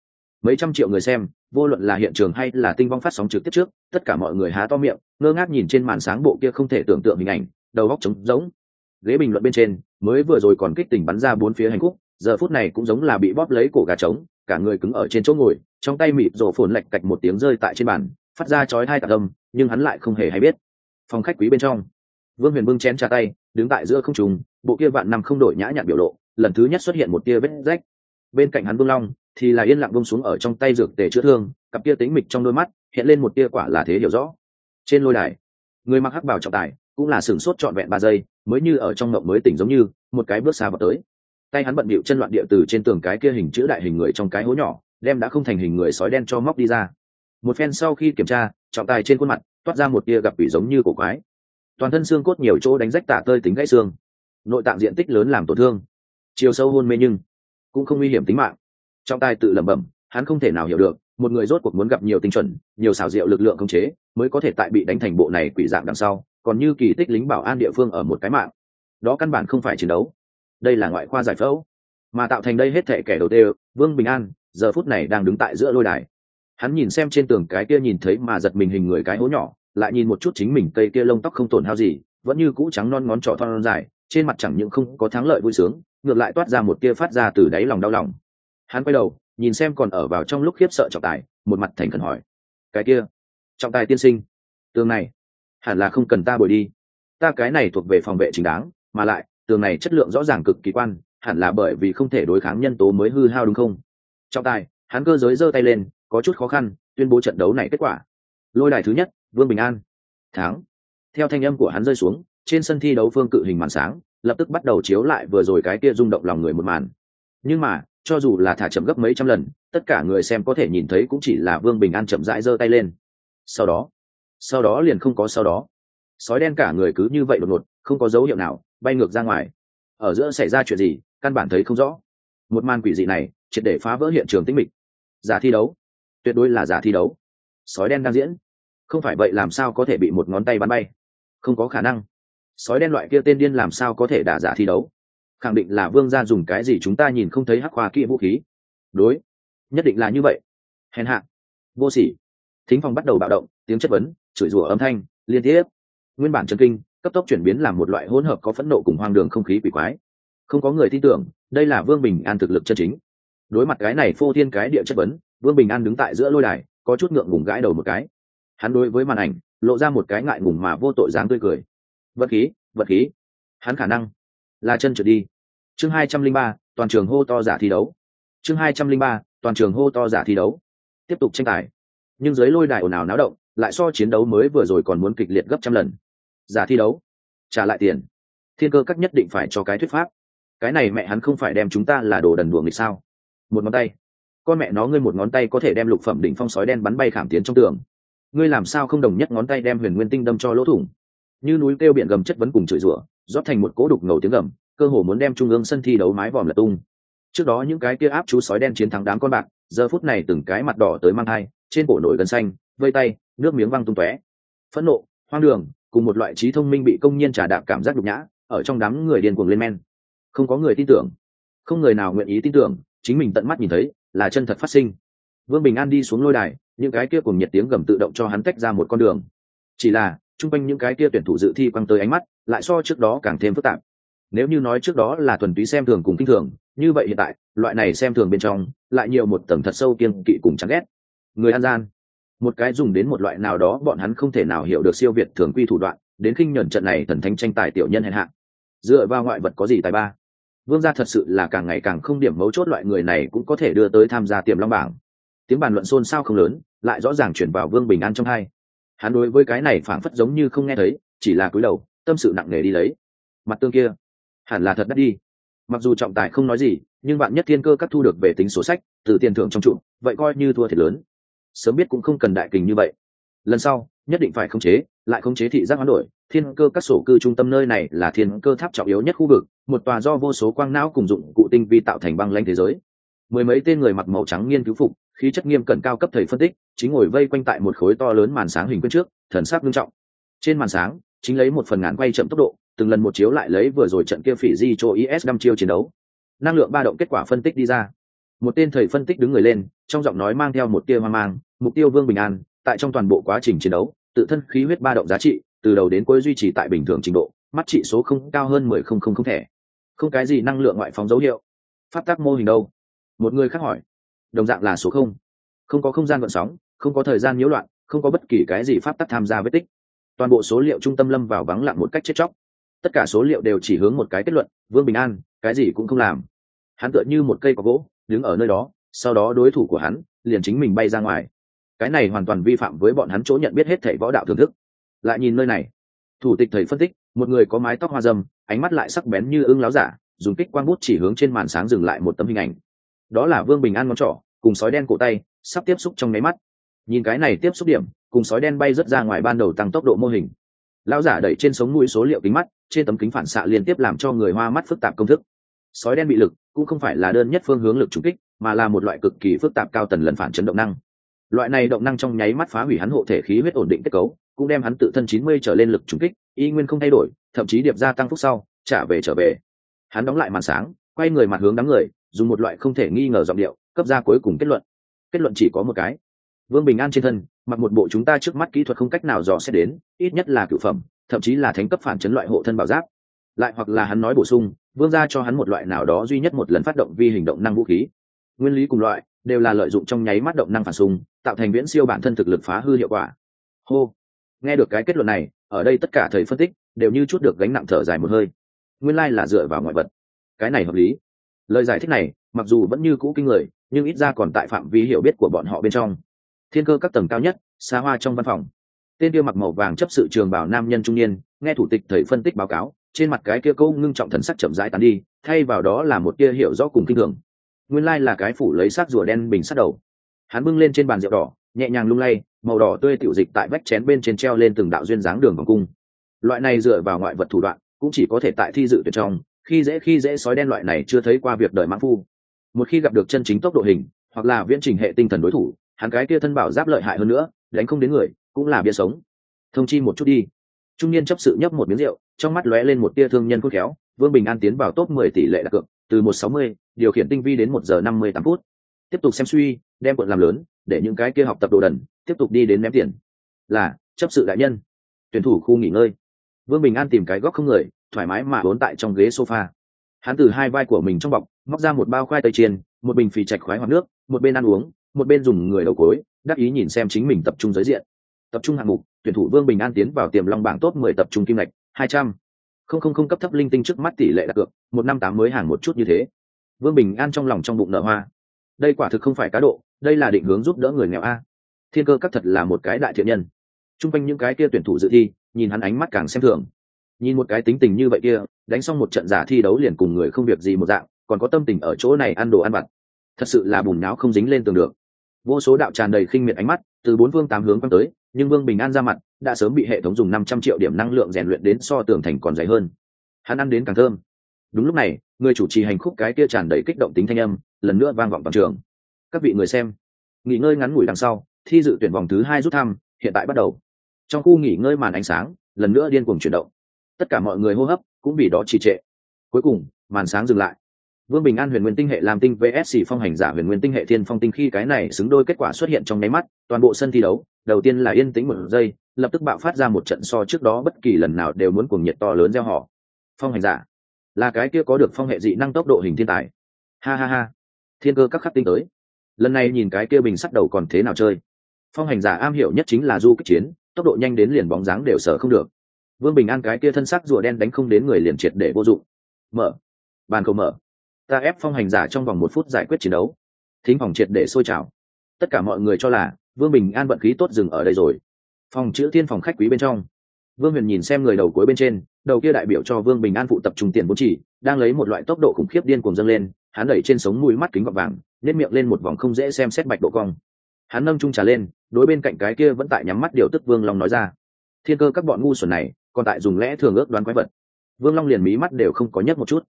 Mấy trăm triệu người xem, vô luận là hiện trường hay là tinh vong phát sóng trực tiếp trước, tất cả mọi người há to miệng, ngơ ngác nhìn trên màn sáng bộ kia không thể tưởng tượng hình ảnh, đầu góc trống rỗng. Ghế bình luận bên trên, mới vừa rồi còn kích tình bắn ra bốn phía hành khúc, giờ phút này cũng giống là bị bóp lấy cổ gà trống, cả người cứng ở trên chỗ ngồi, trong tay mịt rổ phồn lạch cạch một tiếng rơi tại trên bàn, phát ra chói hai tạc âm, nhưng hắn lại không hề hay biết. Phòng khách quý bên trong vương huyền bưng chén trà tay, đứng tại giữa không trùng bộ kia vạn năm không đổi nhã nhặn biểu lộ, lần thứ nhất xuất hiện một tia vết rách. Bên cạnh hắn vương long, thì là yên lặng bông xuống ở trong tay dược tề chữa thương, cặp kia tính mịch trong đôi mắt, hiện lên một tia quả là thế hiểu rõ. Trên lôi đài, người mặc hắc bảo trọng tài, cũng là sửng sốt trọn vẹn ba giây, mới như ở trong mộng mới tỉnh giống như, một cái bước xa vào tới. Tay hắn bận bịu chân loạn địa từ trên tường cái kia hình chữ đại hình người trong cái hố nhỏ, đem đã không thành hình người sói đen cho móc đi ra. Một phen sau khi kiểm tra, trọng tài trên khuôn mặt, toát ra một tia gặp quỷ giống như cổ quái toàn thân xương cốt nhiều chỗ đánh rách tả tơi tính gãy xương, nội tạng diện tích lớn làm tổn thương, chiều sâu hôn mê nhưng cũng không nguy hiểm tính mạng. Trọng tài tự lẩm bẩm, hắn không thể nào hiểu được, một người rốt cuộc muốn gặp nhiều tinh chuẩn, nhiều xảo diệu lực lượng khống chế, mới có thể tại bị đánh thành bộ này quỷ dạng đằng sau, còn như kỳ tích lính bảo an địa phương ở một cái mạng. Đó căn bản không phải chiến đấu. Đây là ngoại khoa giải phẫu. Mà tạo thành đây hết thể kẻ đầu tiên vương bình an, giờ phút này đang đứng tại giữa lôi đài. Hắn nhìn xem trên tường cái kia nhìn thấy mà giật mình hình người cái hố nhỏ lại nhìn một chút chính mình cây kia lông tóc không tổn hao gì, vẫn như cũ trắng non ngón trỏ thon dài, trên mặt chẳng những không có thắng lợi vui sướng, ngược lại toát ra một kia phát ra từ đáy lòng đau lòng. Hắn quay đầu, nhìn xem còn ở vào trong lúc khiếp sợ trọng tài, một mặt thành khẩn hỏi, cái kia, trọng tài tiên sinh, tường này hẳn là không cần ta bồi đi. Ta cái này thuộc về phòng vệ chính đáng, mà lại, tường này chất lượng rõ ràng cực kỳ quan, hẳn là bởi vì không thể đối kháng nhân tố mới hư hao đúng không? Trọng tài, hắn cơ giới giơ tay lên, có chút khó khăn, tuyên bố trận đấu này kết quả. Lôi đài thứ nhất vương bình an. Thắng. Theo thanh âm của hắn rơi xuống, trên sân thi đấu phương cự hình màn sáng, lập tức bắt đầu chiếu lại vừa rồi cái kia rung động lòng người một màn. Nhưng mà, cho dù là thả chậm gấp mấy trăm lần, tất cả người xem có thể nhìn thấy cũng chỉ là vương bình an chậm rãi giơ tay lên. Sau đó sau đó liền không có sau đó. Sói đen cả người cứ như vậy đột ngột, không có dấu hiệu nào, bay ngược ra ngoài. Ở giữa xảy ra chuyện gì, căn bản thấy không rõ. Một màn quỷ dị này, triệt để phá vỡ hiện trường tĩnh mịch. Giả thi đấu. Tuyệt đối là giả thi đấu. Sói đen đang diễn không phải vậy làm sao có thể bị một ngón tay bắn bay? Không có khả năng. Sói đen loại kia tên điên làm sao có thể đả giả thi đấu? Khẳng định là vương gia dùng cái gì chúng ta nhìn không thấy hắc khoa kỹ vũ khí. Đối. Nhất định là như vậy. Hèn hạ. Vô sỉ. Thính phòng bắt đầu bạo động, tiếng chất vấn, chửi rủa âm thanh, liên tiếp. Nguyên bản chân kinh, cấp tốc chuyển biến làm một loại hỗn hợp có phẫn nộ cùng hoang đường không khí quỷ quái. Không có người tin tưởng, đây là vương bình an thực lực chân chính. Đối mặt cái này phô thiên cái địa chất vấn, vương bình an đứng tại giữa lôi đài, có chút ngượng ngùng gãi đầu một cái hắn đối với màn ảnh lộ ra một cái ngại ngùng mà vô tội dáng tươi cười. Vật khí vật khí. Hắn khả năng là chân trượt đi. Chương hai trăm linh ba, toàn trường hô to giả thi đấu. Chương hai trăm linh ba, toàn trường hô to giả thi đấu. Tiếp tục tranh tài. Nhưng dưới lôi đài ồn ào náo động, lại so chiến đấu mới vừa rồi còn muốn kịch liệt gấp trăm lần. Giả thi đấu. Trả lại tiền. Thiên cơ các nhất định phải cho cái thuyết pháp. Cái này mẹ hắn không phải đem chúng ta là đồ đần đùa nghịch sao? Một ngón tay. Con mẹ nó ngươi một ngón tay có thể đem lục phẩm đỉnh phong sói đen bắn bay khảm tiến trong tường ngươi làm sao không đồng nhất ngón tay đem huyền nguyên tinh đâm cho lỗ thủng? Như núi kêu biển gầm chất vấn cùng chửi rủa, rót thành một cỗ đục ngầu tiếng gầm, cơ hồ muốn đem trung ương sân thi đấu mái vòm lật tung. Trước đó những cái kia áp chú sói đen chiến thắng đám con bạc, giờ phút này từng cái mặt đỏ tới mang thai, trên cổ nổi gần xanh, vây tay, nước miếng văng tung tóe. Phẫn nộ, hoang đường, cùng một loại trí thông minh bị công nhân trả đạp cảm giác nhục nhã, ở trong đám người điên cuồng lên men. Không có người tin tưởng. Không người nào nguyện ý tin tưởng, chính mình tận mắt nhìn thấy, là chân thật phát sinh. Vương bình an đi xuống lôi đài những cái kia cùng nhiệt tiếng gầm tự động cho hắn tách ra một con đường. Chỉ là, chung quanh những cái kia tuyển thủ dự thi quăng tới ánh mắt, lại so trước đó càng thêm phức tạp. Nếu như nói trước đó là thuần túy xem thường cùng kinh thường, như vậy hiện tại, loại này xem thường bên trong, lại nhiều một tầng thật sâu kiên kỵ cùng chán ghét. Người an gian. Một cái dùng đến một loại nào đó bọn hắn không thể nào hiểu được siêu việt thường quy thủ đoạn, đến khinh nhẫn trận này thần thánh tranh tài tiểu nhân hèn hạ. Dựa vào ngoại vật có gì tài ba? Vương gia thật sự là càng ngày càng không điểm mấu chốt loại người này cũng có thể đưa tới tham gia tiềm long bảng tiếng bàn luận xôn xao không lớn, lại rõ ràng chuyển vào vương bình an trong hai. Hắn đối với cái này phảng phất giống như không nghe thấy, chỉ là cúi đầu, tâm sự nặng nề đi lấy. Mặt tương kia, hẳn là thật đắt đi. Mặc dù trọng tài không nói gì, nhưng bạn nhất thiên cơ các thu được về tính số sách, từ tiền thưởng trong trụ, vậy coi như thua thiệt lớn. Sớm biết cũng không cần đại kình như vậy. Lần sau, nhất định phải khống chế, lại khống chế thị giác hoán đổi. Thiên cơ các sổ cư trung tâm nơi này là thiên cơ tháp trọng yếu nhất khu vực, một tòa do vô số quang não cùng dụng cụ tinh vi tạo thành băng lanh thế giới. Mười mấy tên người mặc màu trắng nghiên cứu phục khí chất nghiêm cẩn cao cấp thầy phân tích, chính ngồi vây quanh tại một khối to lớn màn sáng hình quyết trước, thần sắc nghiêm trọng. Trên màn sáng, chính lấy một phần ngàn quay chậm tốc độ, từng lần một chiếu lại lấy vừa rồi trận kia phỉ di cho is năm chiêu chiến đấu. Năng lượng ba động kết quả phân tích đi ra. Một tên thầy phân tích đứng người lên, trong giọng nói mang theo một tia hoang mang, mục tiêu vương bình an, tại trong toàn bộ quá trình chiến đấu, tự thân khí huyết ba động giá trị, từ đầu đến cuối duy trì tại bình thường trình độ, mắt trị số không cao hơn mười không không không thẻ. Không cái gì năng lượng ngoại phóng dấu hiệu. Phát tác mô hình đâu? Một người khác hỏi đồng dạng là số không. Không có không gian vận sóng, không có thời gian nhiễu loạn, không có bất kỳ cái gì pháp tắc tham gia vết tích. Toàn bộ số liệu trung tâm lâm vào vắng lặng một cách chết chóc. Tất cả số liệu đều chỉ hướng một cái kết luận, vương bình an, cái gì cũng không làm. Hắn tựa như một cây có gỗ, đứng ở nơi đó, sau đó đối thủ của hắn, liền chính mình bay ra ngoài. Cái này hoàn toàn vi phạm với bọn hắn chỗ nhận biết hết thảy võ đạo thưởng thức. Lại nhìn nơi này, thủ tịch thầy phân tích, một người có mái tóc hoa dâm, ánh mắt lại sắc bén như ưng láo giả, dùng kích quang bút chỉ hướng trên màn sáng dừng lại một tấm hình ảnh đó là vương bình an ngón trỏ, cùng sói đen cổ tay, sắp tiếp xúc trong nháy mắt. Nhìn cái này tiếp xúc điểm, cùng sói đen bay rất ra ngoài ban đầu tăng tốc độ mô hình. Lão giả đẩy trên sống mũi số liệu kính mắt, trên tấm kính phản xạ liên tiếp làm cho người hoa mắt phức tạp công thức. Sói đen bị lực, cũng không phải là đơn nhất phương hướng lực trúng kích, mà là một loại cực kỳ phức tạp cao tần lần phản chấn động năng. Loại này động năng trong nháy mắt phá hủy hắn hộ thể khí huyết ổn định kết cấu, cũng đem hắn tự thân chín mươi trở lên lực trúng kích, y nguyên không thay đổi, thậm chí điệp gia tăng phúc sau, trả về trở về. Hắn đóng lại màn sáng, quay người mặt hướng đám người dùng một loại không thể nghi ngờ giọng điệu, cấp ra cuối cùng kết luận. Kết luận chỉ có một cái. Vương bình an trên thân, mặc một bộ chúng ta trước mắt kỹ thuật không cách nào dò xét đến, ít nhất là cựu phẩm, thậm chí là thánh cấp phản chấn loại hộ thân bảo giáp. Lại hoặc là hắn nói bổ sung, vương ra cho hắn một loại nào đó duy nhất một lần phát động vi hình động năng vũ khí. Nguyên lý cùng loại, đều là lợi dụng trong nháy mắt động năng phản xung, tạo thành viễn siêu bản thân thực lực phá hư hiệu quả. Hô. Nghe được cái kết luận này, ở đây tất cả thầy phân tích, đều như chút được gánh nặng thở dài một hơi. Nguyên lai là dựa vào ngoại vật. Cái này hợp lý lời giải thích này, mặc dù vẫn như cũ kinh người, nhưng ít ra còn tại phạm vi hiểu biết của bọn họ bên trong. Thiên cơ các tầng cao nhất, xa hoa trong văn phòng. Tên kia mặc màu vàng chấp sự trường bảo nam nhân trung niên, nghe thủ tịch thầy phân tích báo cáo, trên mặt cái kia câu ngưng trọng thần sắc chậm rãi tàn đi, thay vào đó là một kia hiểu rõ cùng kinh thường. Nguyên lai là cái phủ lấy xác rùa đen bình sát đầu. Hắn bưng lên trên bàn rượu đỏ, nhẹ nhàng lung lay, màu đỏ tươi tiểu dịch tại vách chén bên trên treo lên từng đạo duyên dáng đường vòng cung. Loại này dựa vào ngoại vật thủ đoạn, cũng chỉ có thể tại thi dự tuyệt trong khi dễ khi dễ sói đen loại này chưa thấy qua việc đời mãn phu. Một khi gặp được chân chính tốc độ hình, hoặc là viễn trình hệ tinh thần đối thủ, hắn cái kia thân bảo giáp lợi hại hơn nữa, đánh không đến người, cũng là bia sống. Thông chi một chút đi. Trung niên chấp sự nhấp một miếng rượu, trong mắt lóe lên một tia thương nhân khôn khéo, vương bình an tiến vào top mười tỷ lệ đặt cược, từ một sáu mươi, điều khiển tinh vi đến một giờ năm mươi tám phút. Tiếp tục xem suy, đem quận làm lớn, để những cái kia học tập đồ đần, tiếp tục đi đến ném tiền. Là, chấp sự đại nhân. Tuyển thủ khu nghỉ ngơi vương bình an tìm cái góc không người, thoải mái mà vốn tại trong ghế sofa. Hắn từ hai vai của mình trong bọc, móc ra một bao khoai tây chiên, một bình phì chạch khoái hoặc nước, một bên ăn uống, một bên dùng người đầu cối, đắc ý nhìn xem chính mình tập trung giới diện. Tập trung hạng mục, tuyển thủ vương bình an tiến vào tiềm long bảng top mười tập trung kim ngạch, hai trăm. Không không không cấp thấp linh tinh trước mắt tỷ lệ đặt cược, một năm tám mới hàng một chút như thế. Vương bình an trong lòng trong bụng nở hoa. Đây quả thực không phải cá độ, đây là định hướng giúp đỡ người nghèo a. Thiên cơ các thật là một cái đại thiện nhân t r u n g quanh những cái kia tuyển thủ dự thi, nhìn hắn ánh mắt càng xem thường. Nhìn một cái tính tình như vậy kia, đánh xong một trận giả thi đấu liền cùng người không việc gì một dạng, còn có tâm tình ở chỗ này ăn đồ ăn vặt. Thật sự là bùn não không dính lên tường được. Vô số đạo tràn đầy khinh miệt ánh mắt, từ bốn phương tám hướng quăng tới, nhưng vương bình an ra mặt, đã sớm bị hệ thống dùng năm trăm triệu điểm năng lượng rèn luyện đến so tường thành còn dày hơn. Hắn ăn đến càng thơm. Đúng lúc này, người chủ trì hành khúc cái kia tràn đầy kích động tính thanh âm, lần nữa vang vọng toàn trường. Các vị người xem, nghỉ ngơi ngắn ngủi đằng sau, thi dự tuyển vòng thứ hai rút thăm, hiện tại bắt đầu trong khu nghỉ ngơi màn ánh sáng, lần nữa điên cuồng chuyển động. Tất cả mọi người hô hấp cũng vì đó trì trệ. Cuối cùng, màn sáng dừng lại. Vương bình an huyền nguyên tinh hệ làm tinh vsc phong hành giả huyền nguyên tinh hệ thiên phong tinh khi cái này xứng đôi kết quả xuất hiện trong nháy mắt, toàn bộ sân thi đấu, đầu tiên là yên tĩnh một giây, lập tức bạo phát ra một trận so trước đó bất kỳ lần nào đều muốn cuồng nhiệt to lớn gieo họ. Phong hành giả, là cái kia có được phong hệ dị năng tốc độ hình thiên tài. Ha ha ha, thiên cơ các khắc tinh tới. Lần này nhìn cái kia bình sắt đầu còn thế nào chơi. Phong hành giả am hiểu nhất chính là du kích chiến tốc độ nhanh đến liền bóng dáng đều sở không được. Vương bình an cái kia thân sắc rùa đen đánh không đến người liền triệt để vô dụng. Mở. Bàn cầu mở. Ta ép phong hành giả trong vòng một phút giải quyết chiến đấu. Thính phòng triệt để sôi trào. Tất cả mọi người cho là vương bình an vận khí tốt dừng ở đây rồi. Phòng chữ thiên phòng khách quý bên trong. Vương huyền nhìn xem người đầu cuối bên trên, đầu kia đại biểu cho vương bình an phụ tập trung tiền bố chỉ, đang lấy một loại tốc độ khủng khiếp điên cuồng dâng lên, hắn đẩy trên sống mũi mắt kính gọt vàng nếp miệng lên một vòng không dễ xem xét bạch độ cong hắn nâng trung trà lên, đối bên cạnh cái kia vẫn tại nhắm mắt điều tức vương long nói ra. Thiên cơ các bọn ngu xuẩn này, còn tại dùng lẽ thường ước đoán quái vật. Vương long liền mí mắt đều không có nhất một chút.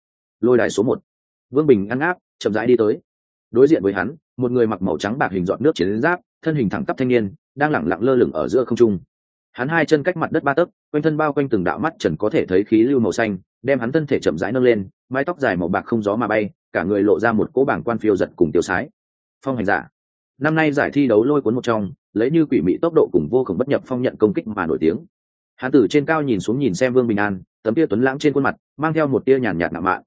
Lôi đài số một. Vương bình ăn áp, chậm rãi đi tới. Đối diện với hắn, một người mặc màu trắng bạc hình dọn nước chiến giáp, thân hình thẳng tắp thanh niên, đang lẳng lặng lơ lửng ở giữa không trung. Hắn hai chân cách mặt đất ba tấc, quanh thân bao quanh từng đạo mắt trần có thể thấy khí lưu màu xanh, đem hắn thân thể chậm rãi nâng lên, mái tóc dài màu bạc không gió mà bay, cả người lộ ra một cỗ bảng quan phiêu giật cùng tiêu sái. Phong hành giả năm nay giải thi đấu lôi cuốn một trong, lấy như quỷ mị tốc độ cùng vô cùng bất nhập phong nhận công kích mà nổi tiếng. Hắn từ trên cao nhìn xuống nhìn xem vương bình an, tấm tia tuấn lãng trên khuôn mặt, mang theo một tia nhàn nhạt nạ mạ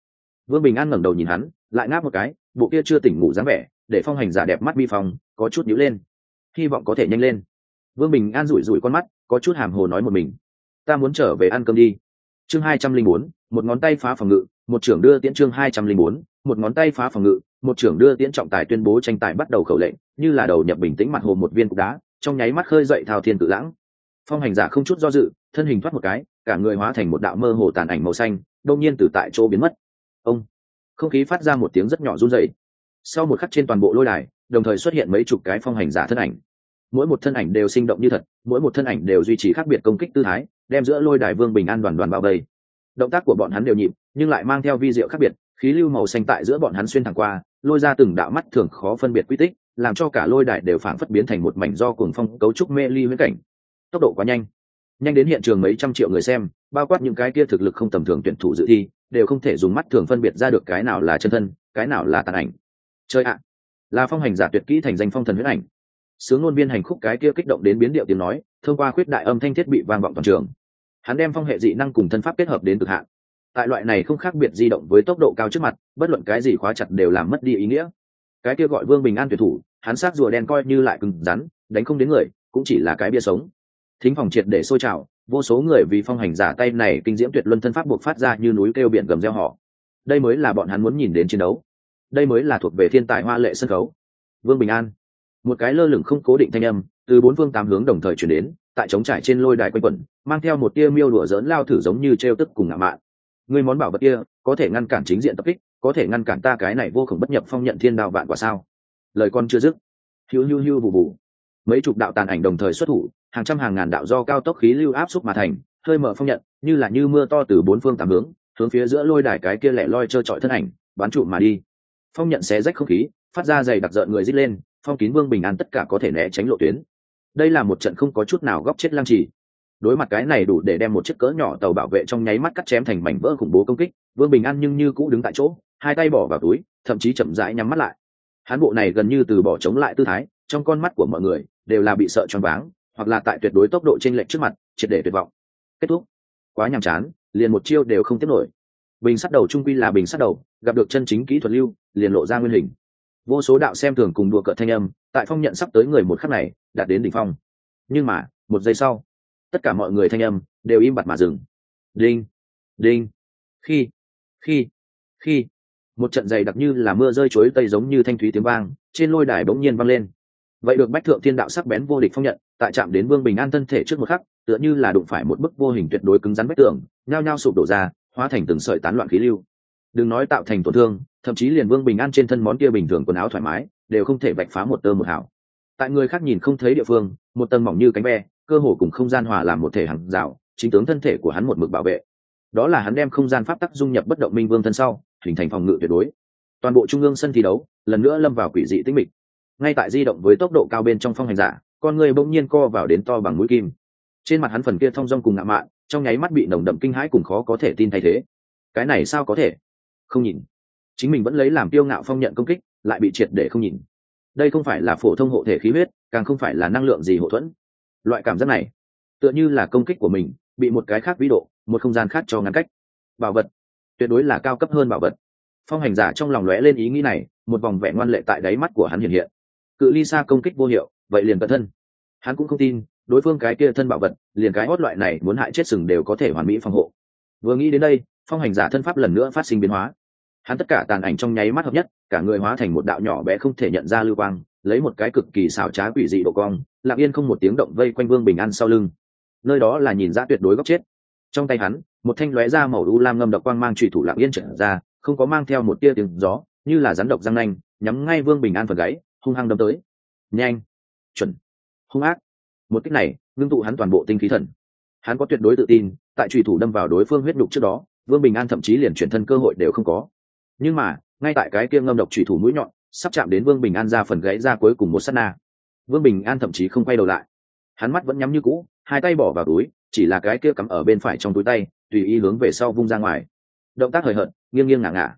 vương bình an ngẩng đầu nhìn hắn, lại ngáp một cái, bộ kia chưa tỉnh ngủ dáng vẻ, để phong hành giả đẹp mắt bi phong có chút nhữ lên. Hy vọng có thể nhanh lên. Vương bình an rủi rủi con mắt, có chút hàm hồ nói một mình. Ta muốn trở về ăn cơm đi. Chương hai trăm linh bốn, một ngón tay phá phòng ngự, một trưởng đưa tiễn chương hai trăm linh bốn, một ngón tay phá phòng ngự một trưởng đưa tiễn trọng tài tuyên bố tranh tài bắt đầu khẩu lệnh, như là đầu nhập bình tĩnh mặt hồ một viên cục đá, trong nháy mắt khơi dậy thao thiên tự lãng. Phong hành giả không chút do dự, thân hình thoát một cái, cả người hóa thành một đạo mơ hồ tàn ảnh màu xanh đông nhiên từ tại chỗ biến mất. Ông! Không khí phát ra một tiếng rất nhỏ run rẩy. Sau một khắc trên toàn bộ lôi đài, đồng thời xuất hiện mấy chục cái phong hành giả thân ảnh. Mỗi một thân ảnh đều sinh động như thật, mỗi một thân ảnh đều duy trì khác biệt công kích tư thái, đem giữa lôi đài vương bình an đoàn đoàn bao vây. Động tác của bọn hắn đều nhịp, nhưng lại mang theo vi diệu khác biệt, khí lưu màu xanh tại giữa bọn hắn xuyên thẳng qua lôi ra từng đạo mắt thường khó phân biệt quy tích, làm cho cả lôi đài đều phản phất biến thành một mảnh do cuồng phong cấu trúc mê ly huyễn cảnh. Tốc độ quá nhanh. Nhanh đến hiện trường mấy trăm triệu người xem, bao quát những cái kia thực lực không tầm thường tuyển thủ dự thi, đều không thể dùng mắt thường phân biệt ra được cái nào là chân thân, cái nào là tàn ảnh. Chơi ạ! Là phong hành giả tuyệt kỹ thành danh phong thần huyết ảnh. Sướng ngôn viên hành khúc cái kia kích động đến biến điệu tiếng nói, thông qua khuyết đại âm thanh thiết bị vang vọng toàn trường. Hắn đem phong hệ dị năng cùng thân pháp kết hợp đến cực hạn tại loại này không khác biệt di động với tốc độ cao trước mặt, bất luận cái gì khóa chặt đều làm mất đi ý nghĩa. Cái kia gọi vương bình an tuyệt thủ, hắn sát rùa đen coi như lại cứng rắn, đánh không đến người, cũng chỉ là cái bia sống. Thính phòng triệt để sôi trào, vô số người vì phong hành giả tay này kinh diễm tuyệt luân thân pháp buộc phát ra như núi kêu biển gầm reo họ đây mới là bọn hắn muốn nhìn đến chiến đấu. Đây mới là thuộc về thiên tài hoa lệ sân khấu. Vương bình an. Một cái lơ lửng không cố định thanh âm, từ bốn phương tám hướng đồng thời chuyển đến, tại trống trải trên lôi đài quanh quẩn, mang theo một tia miêu đùa dỡn lao thử giống như t r e o tức cùng ngạo mạn người món bảo vật kia, có thể ngăn cản chính diện tập kích, có thể ngăn cản ta cái này vô khổng bất nhập phong nhận thiên đạo vạn quả sao? Lời con chưa dứt, hiu hiu hiu bù bù. Mấy chục đạo tàn ảnh đồng thời xuất thủ, hàng trăm hàng ngàn đạo do cao tốc khí lưu áp xúc mà thành, hơi mở phong nhận, như là như mưa to từ bốn phương tám hướng hướng phía giữa lôi đài cái kia lẻ loi trơ trọi thân ảnh bán trụ mà đi. Phong nhận xé rách không khí, phát ra dày đặc rợn người rít lên, phong kín vương bình an tất cả có thể né tránh lộ tuyến. Đây là một trận không có chút nào góc chết lăng trì đối mặt cái này đủ để đem một chiếc cỡ nhỏ tàu bảo vệ trong nháy mắt cắt chém thành mảnh vỡ khủng bố công kích, vương bình an nhưng như cũ đứng tại chỗ, hai tay bỏ vào túi, thậm chí chậm rãi nhắm mắt lại. Hán bộ này gần như từ bỏ chống lại tư thái, trong con mắt của mọi người đều là bị sợ choáng váng, hoặc là tại tuyệt đối tốc độ trên lệch trước mặt, triệt để tuyệt vọng. Kết thúc. Quá nhàm chán, liền một chiêu đều không tiếp nổi. Bình sắt đầu trung quy là bình sắt đầu, gặp được chân chính kỹ thuật lưu, liền lộ ra nguyên hình. Vô số đạo xem thường cùng đùa cợt thanh âm, tại phong nhận sắp tới người một khắc này, đạt đến đỉnh phong. Nhưng mà, một giây sau tất cả mọi người thanh âm đều im bặt mà dừng. Đinh đinh. Khi khi khi. Một trận dày đặc như là mưa rơi chuối tây giống như thanh thúy tiếng vang, trên lôi đài bỗng nhiên vang lên. Vậy được bách thượng thiên đạo sắc bén vô địch phong nhận, tại chạm đến vương bình an thân thể trước một khắc, tựa như là đụng phải một bức vô hình tuyệt đối cứng rắn vách tường, nhao nhao sụp đổ ra, hóa thành từng sợi tán loạn khí lưu. Đừng nói tạo thành tổn thương, thậm chí liền vương bình an trên thân món kia bình thường quần áo thoải mái, đều không thể vạch phá một tơ một hảo tại người khác nhìn không thấy địa phương, một tầng mỏng như cánh ve cơ hồ cùng không gian hòa làm một thể hàng rào, chính tướng thân thể của hắn một mực bảo vệ. Đó là hắn đem không gian pháp tắc dung nhập bất động minh vương thân sau, hình thành phòng ngự tuyệt đối. Toàn bộ trung ương sân thi đấu, lần nữa lâm vào quỷ dị tĩnh mịch. Ngay tại di động với tốc độ cao bên trong phong hành giả, con người bỗng nhiên co vào đến to bằng mũi kim. Trên mặt hắn phần kia thong dong cùng ngạo mạn, trong nháy mắt bị nồng đậm kinh hãi cùng khó có thể tin thay thế. Cái này sao có thể? Không nhìn. Chính mình vẫn lấy làm tiêu ngạo phong nhận công kích, lại bị triệt để không nhìn. Đây không phải là phổ thông hộ thể khí huyết, càng không phải là năng lượng gì hậu thuẫn loại cảm giác này. Tựa như là công kích của mình, bị một cái khác vĩ độ, một không gian khác cho ngăn cách. Bảo vật. Tuyệt đối là cao cấp hơn bảo vật. Phong hành giả trong lòng lóe lên ý nghĩ này, một vòng vẻ ngoan lệ tại đáy mắt của hắn hiện hiện. Cự ly xa công kích vô hiệu, vậy liền cận thân. Hắn cũng không tin, đối phương cái kia thân bảo vật, liền cái hót loại này muốn hại chết sừng đều có thể hoàn mỹ phòng hộ. Vừa nghĩ đến đây, phong hành giả thân pháp lần nữa phát sinh biến hóa. Hắn tất cả tàn ảnh trong nháy mắt hợp nhất, cả người hóa thành một đạo nhỏ bé không thể nhận ra lưu quang lấy một cái cực kỳ xảo trá quỷ dị độ cong, lặng yên không một tiếng động vây quanh vương bình an sau lưng. Nơi đó là nhìn ra tuyệt đối góc chết. Trong tay hắn, một thanh lóe ra màu u lam ngâm độc quang mang trùy thủ lặng yên trở ra, không có mang theo một tia tiếng gió, như là rắn độc răng nanh, nhắm ngay vương bình an phần gáy, hung hăng đâm tới. Nhanh! Chuẩn! Hung ác! Một cách này, ngưng tụ hắn toàn bộ tinh khí thần. Hắn có tuyệt đối tự tin, tại trùy thủ đâm vào đối phương huyết đục trước đó, vương bình an thậm chí liền chuyển thân cơ hội đều không có. Nhưng mà, ngay tại cái kia ngâm độc trùy thủ mũi nhọn sắp chạm đến vương bình an ra phần gãy ra cuối cùng một s á t na. Vương bình an thậm chí không quay đầu lại. Hắn mắt vẫn nhắm như cũ, hai tay bỏ vào túi, chỉ là cái kia cắm ở bên phải trong túi tay, tùy ý hướng về sau vung ra ngoài. Động tác hời hợt, nghiêng nghiêng ngả ngả.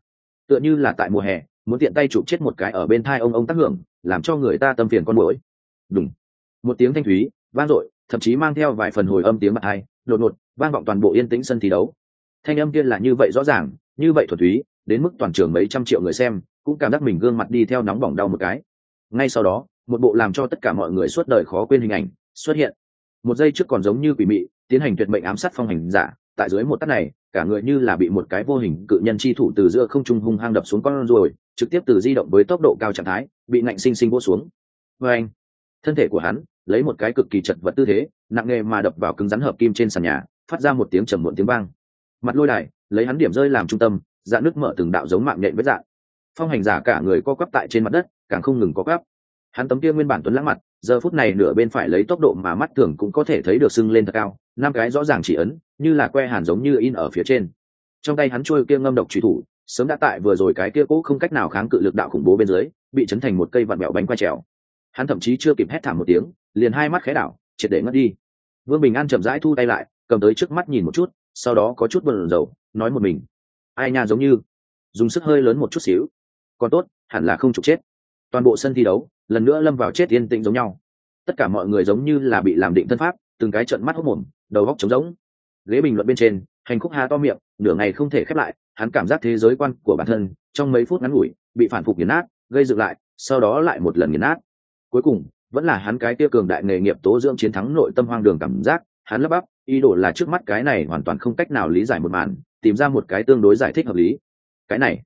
Tựa như là tại mùa hè, muốn tiện tay chụp chết một cái ở bên thai ông ông tác hưởng, làm cho người ta tâm phiền con mũi đúng một tiếng thanh thúy, vang dội, thậm chí mang theo vài phần hồi âm tiếng mặt hai, đột ngột, vang vọng toàn bộ yên tĩnh sân thi đấu. Thanh âm kia là như vậy rõ ràng, như vậy thuần túy, đến mức toàn trường mấy trăm triệu người xem cũng cảm giác mình gương mặt đi theo nóng bỏng đau một cái. Ngay sau đó, một bộ làm cho tất cả mọi người suốt đời khó quên hình ảnh xuất hiện. Một giây trước còn giống như quỷ mị, tiến hành tuyệt mệnh ám sát phong hành giả, tại dưới một tắt này, cả người như là bị một cái vô hình cự nhân chi thủ từ giữa không trung hung hăng đập xuống con ruồi, trực tiếp từ di động với tốc độ cao trạng thái, bị ngạnh sinh sinh vỗ xuống. Vê anh, thân thể của hắn lấy một cái cực kỳ chật vật tư thế, nặng nề mà đập vào cứng rắn hợp kim trên sàn nhà, phát ra một tiếng trầm muộn tiếng vang. Mặt lôi đài lấy hắn điểm rơi làm trung tâm dạ nước mở từng đạo giống mạng nhện với dạng phong hành giả cả người co quắp tại trên mặt đất, càng không ngừng co quắp. Hắn tấm kia nguyên bản tuấn lãng mặt, giờ phút này nửa bên phải lấy tốc độ mà mắt thường cũng có thể thấy được sưng lên thật cao, năm cái rõ ràng chỉ ấn, như là que hàn giống như in ở phía trên. Trong tay hắn trôi kia ngâm độc truy thủ, sớm đã tại vừa rồi cái kia cũ không cách nào kháng cự lực đạo khủng bố bên dưới, bị chấn thành một cây vặn mẹo bánh quay trèo. Hắn thậm chí chưa kịp hét thảm một tiếng, liền hai mắt khé đảo, triệt để ngất đi. Vương bình an chậm rãi thu tay lại, cầm tới trước mắt nhìn một chút, sau đó có chút bần dầu nói một mình. Ai nha giống như. Dùng sức hơi lớn một chút xíu còn tốt, hẳn là không trục chết. Toàn bộ sân thi đấu, lần nữa lâm vào chết yên tĩnh giống nhau. Tất cả mọi người giống như là bị làm định thân pháp, từng cái trận mắt hốc mồm, đầu góc trống rỗng. Ghế bình luận bên trên, hành khúc hà to miệng, nửa ngày không thể khép lại, hắn cảm giác thế giới quan của bản thân, trong mấy phút ngắn ngủi, bị phản phục nghiền nát, gây dựng lại, sau đó lại một lần nghiền nát. Cuối cùng, vẫn là hắn cái kia cường đại nghề nghiệp tố dưỡng chiến thắng nội tâm hoang đường cảm giác, hắn lắp bắp, ý đồ là trước mắt cái này hoàn toàn không cách nào lý giải một màn, tìm ra một cái tương đối giải thích hợp lý. Cái này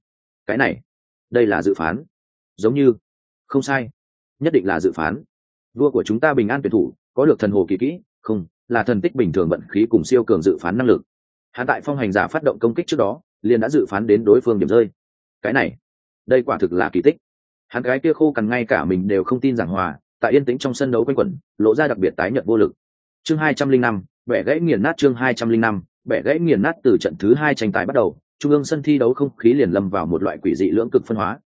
cái này đây là dự phán. Giống như, không sai, nhất định là dự phán. Vua của chúng ta bình an tuyển thủ, có được thần hồ kỳ kỹ, không, là thần tích bình thường vận khí cùng siêu cường dự phán năng lực. Hắn tại phong hành giả phát động công kích trước đó, liền đã dự phán đến đối phương điểm rơi. Cái này, đây quả thực là kỳ tích. Hắn gái kia khô cằn ngay cả mình đều không tin giảng hòa, tại yên tĩnh trong sân đấu quanh quẩn, lộ ra đặc biệt tái nhợt vô lực. Chương hai trăm linh năm, bẻ gãy nghiền nát chương hai trăm linh năm, bẻ gãy nghiền nát từ trận thứ hai tranh tài bắt đầu trung ương sân thi đấu không khí liền lâm vào một loại quỷ dị lưỡng cực phân hóa.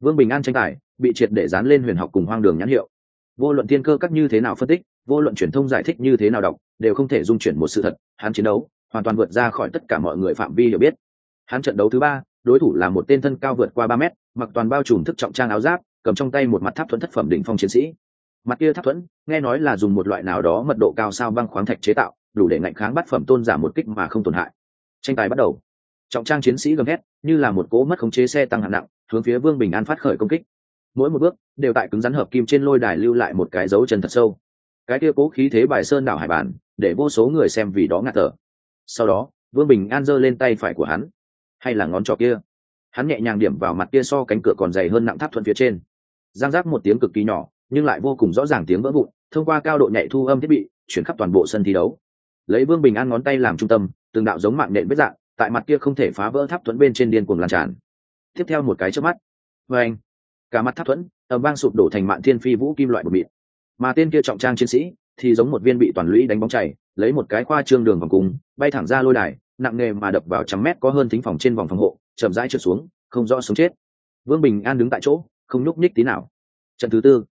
Vương bình an tranh tài, bị triệt để dán lên huyền học cùng hoang đường nhãn hiệu. Vô luận tiên cơ các như thế nào phân tích, vô luận truyền thông giải thích như thế nào đọc, đều không thể dung chuyển một sự thật. Hắn chiến đấu, hoàn toàn vượt ra khỏi tất cả mọi người phạm vi hiểu biết. Hắn trận đấu thứ ba, đối thủ là một tên thân cao vượt qua ba mét, mặc toàn bao trùm thức trọng trang áo giáp, cầm trong tay một mặt tháp thuẫn thất phẩm đỉnh phong chiến sĩ. Mặt kia tháp thuẫn, nghe nói là dùng một loại nào đó mật độ cao sao băng khoáng thạch chế tạo, đủ để ngạnh kháng bắt phẩm tôn giả một kích mà không tổn hại. Tranh tài bắt đầu trọng trang chiến sĩ gầm hét, như là một cỗ mất khống chế xe tăng hạng nặng, hướng phía vương bình an phát khởi công kích. Mỗi một bước, đều tại cứng rắn hợp kim trên lôi đài lưu lại một cái dấu chân thật sâu. Cái kia cố khí thế bài sơn đảo hải bản, để vô số người xem vì đó ngạt thở. Sau đó, vương bình an giơ lên tay phải của hắn. Hay là ngón trỏ kia? Hắn nhẹ nhàng điểm vào mặt kia so cánh cửa còn dày hơn nặng tháp thuận phía trên. Giang giác một tiếng cực kỳ nhỏ, nhưng lại vô cùng rõ ràng tiếng vỡ vụn, thông qua cao độ nhạy thu âm thiết bị, chuyển khắp toàn bộ sân thi đấu. Lấy vương bình an ngón tay làm trung tâm, từng đạo giống mạng nện vết dạng tại mặt kia không thể phá vỡ tháp thuẫn bên trên điên cuồng lan tràn. Tiếp theo một cái trước mắt và anh, cả mặt tháp thuẫn ẩm vang sụp đổ thành mạng thiên phi vũ kim loại bột mịn. Mà tên kia trọng trang chiến sĩ thì giống một viên bị toàn lũy đánh bóng chảy, lấy một cái khoa trương đường vòng cùng, bay thẳng ra lôi đài, nặng nề mà đập vào trăm mét có hơn thính phòng trên vòng phòng hộ, chậm rãi trượt xuống, không rõ sống chết. Vương bình an đứng tại chỗ, không nhúc nhích tí nào. Trận thứ tư,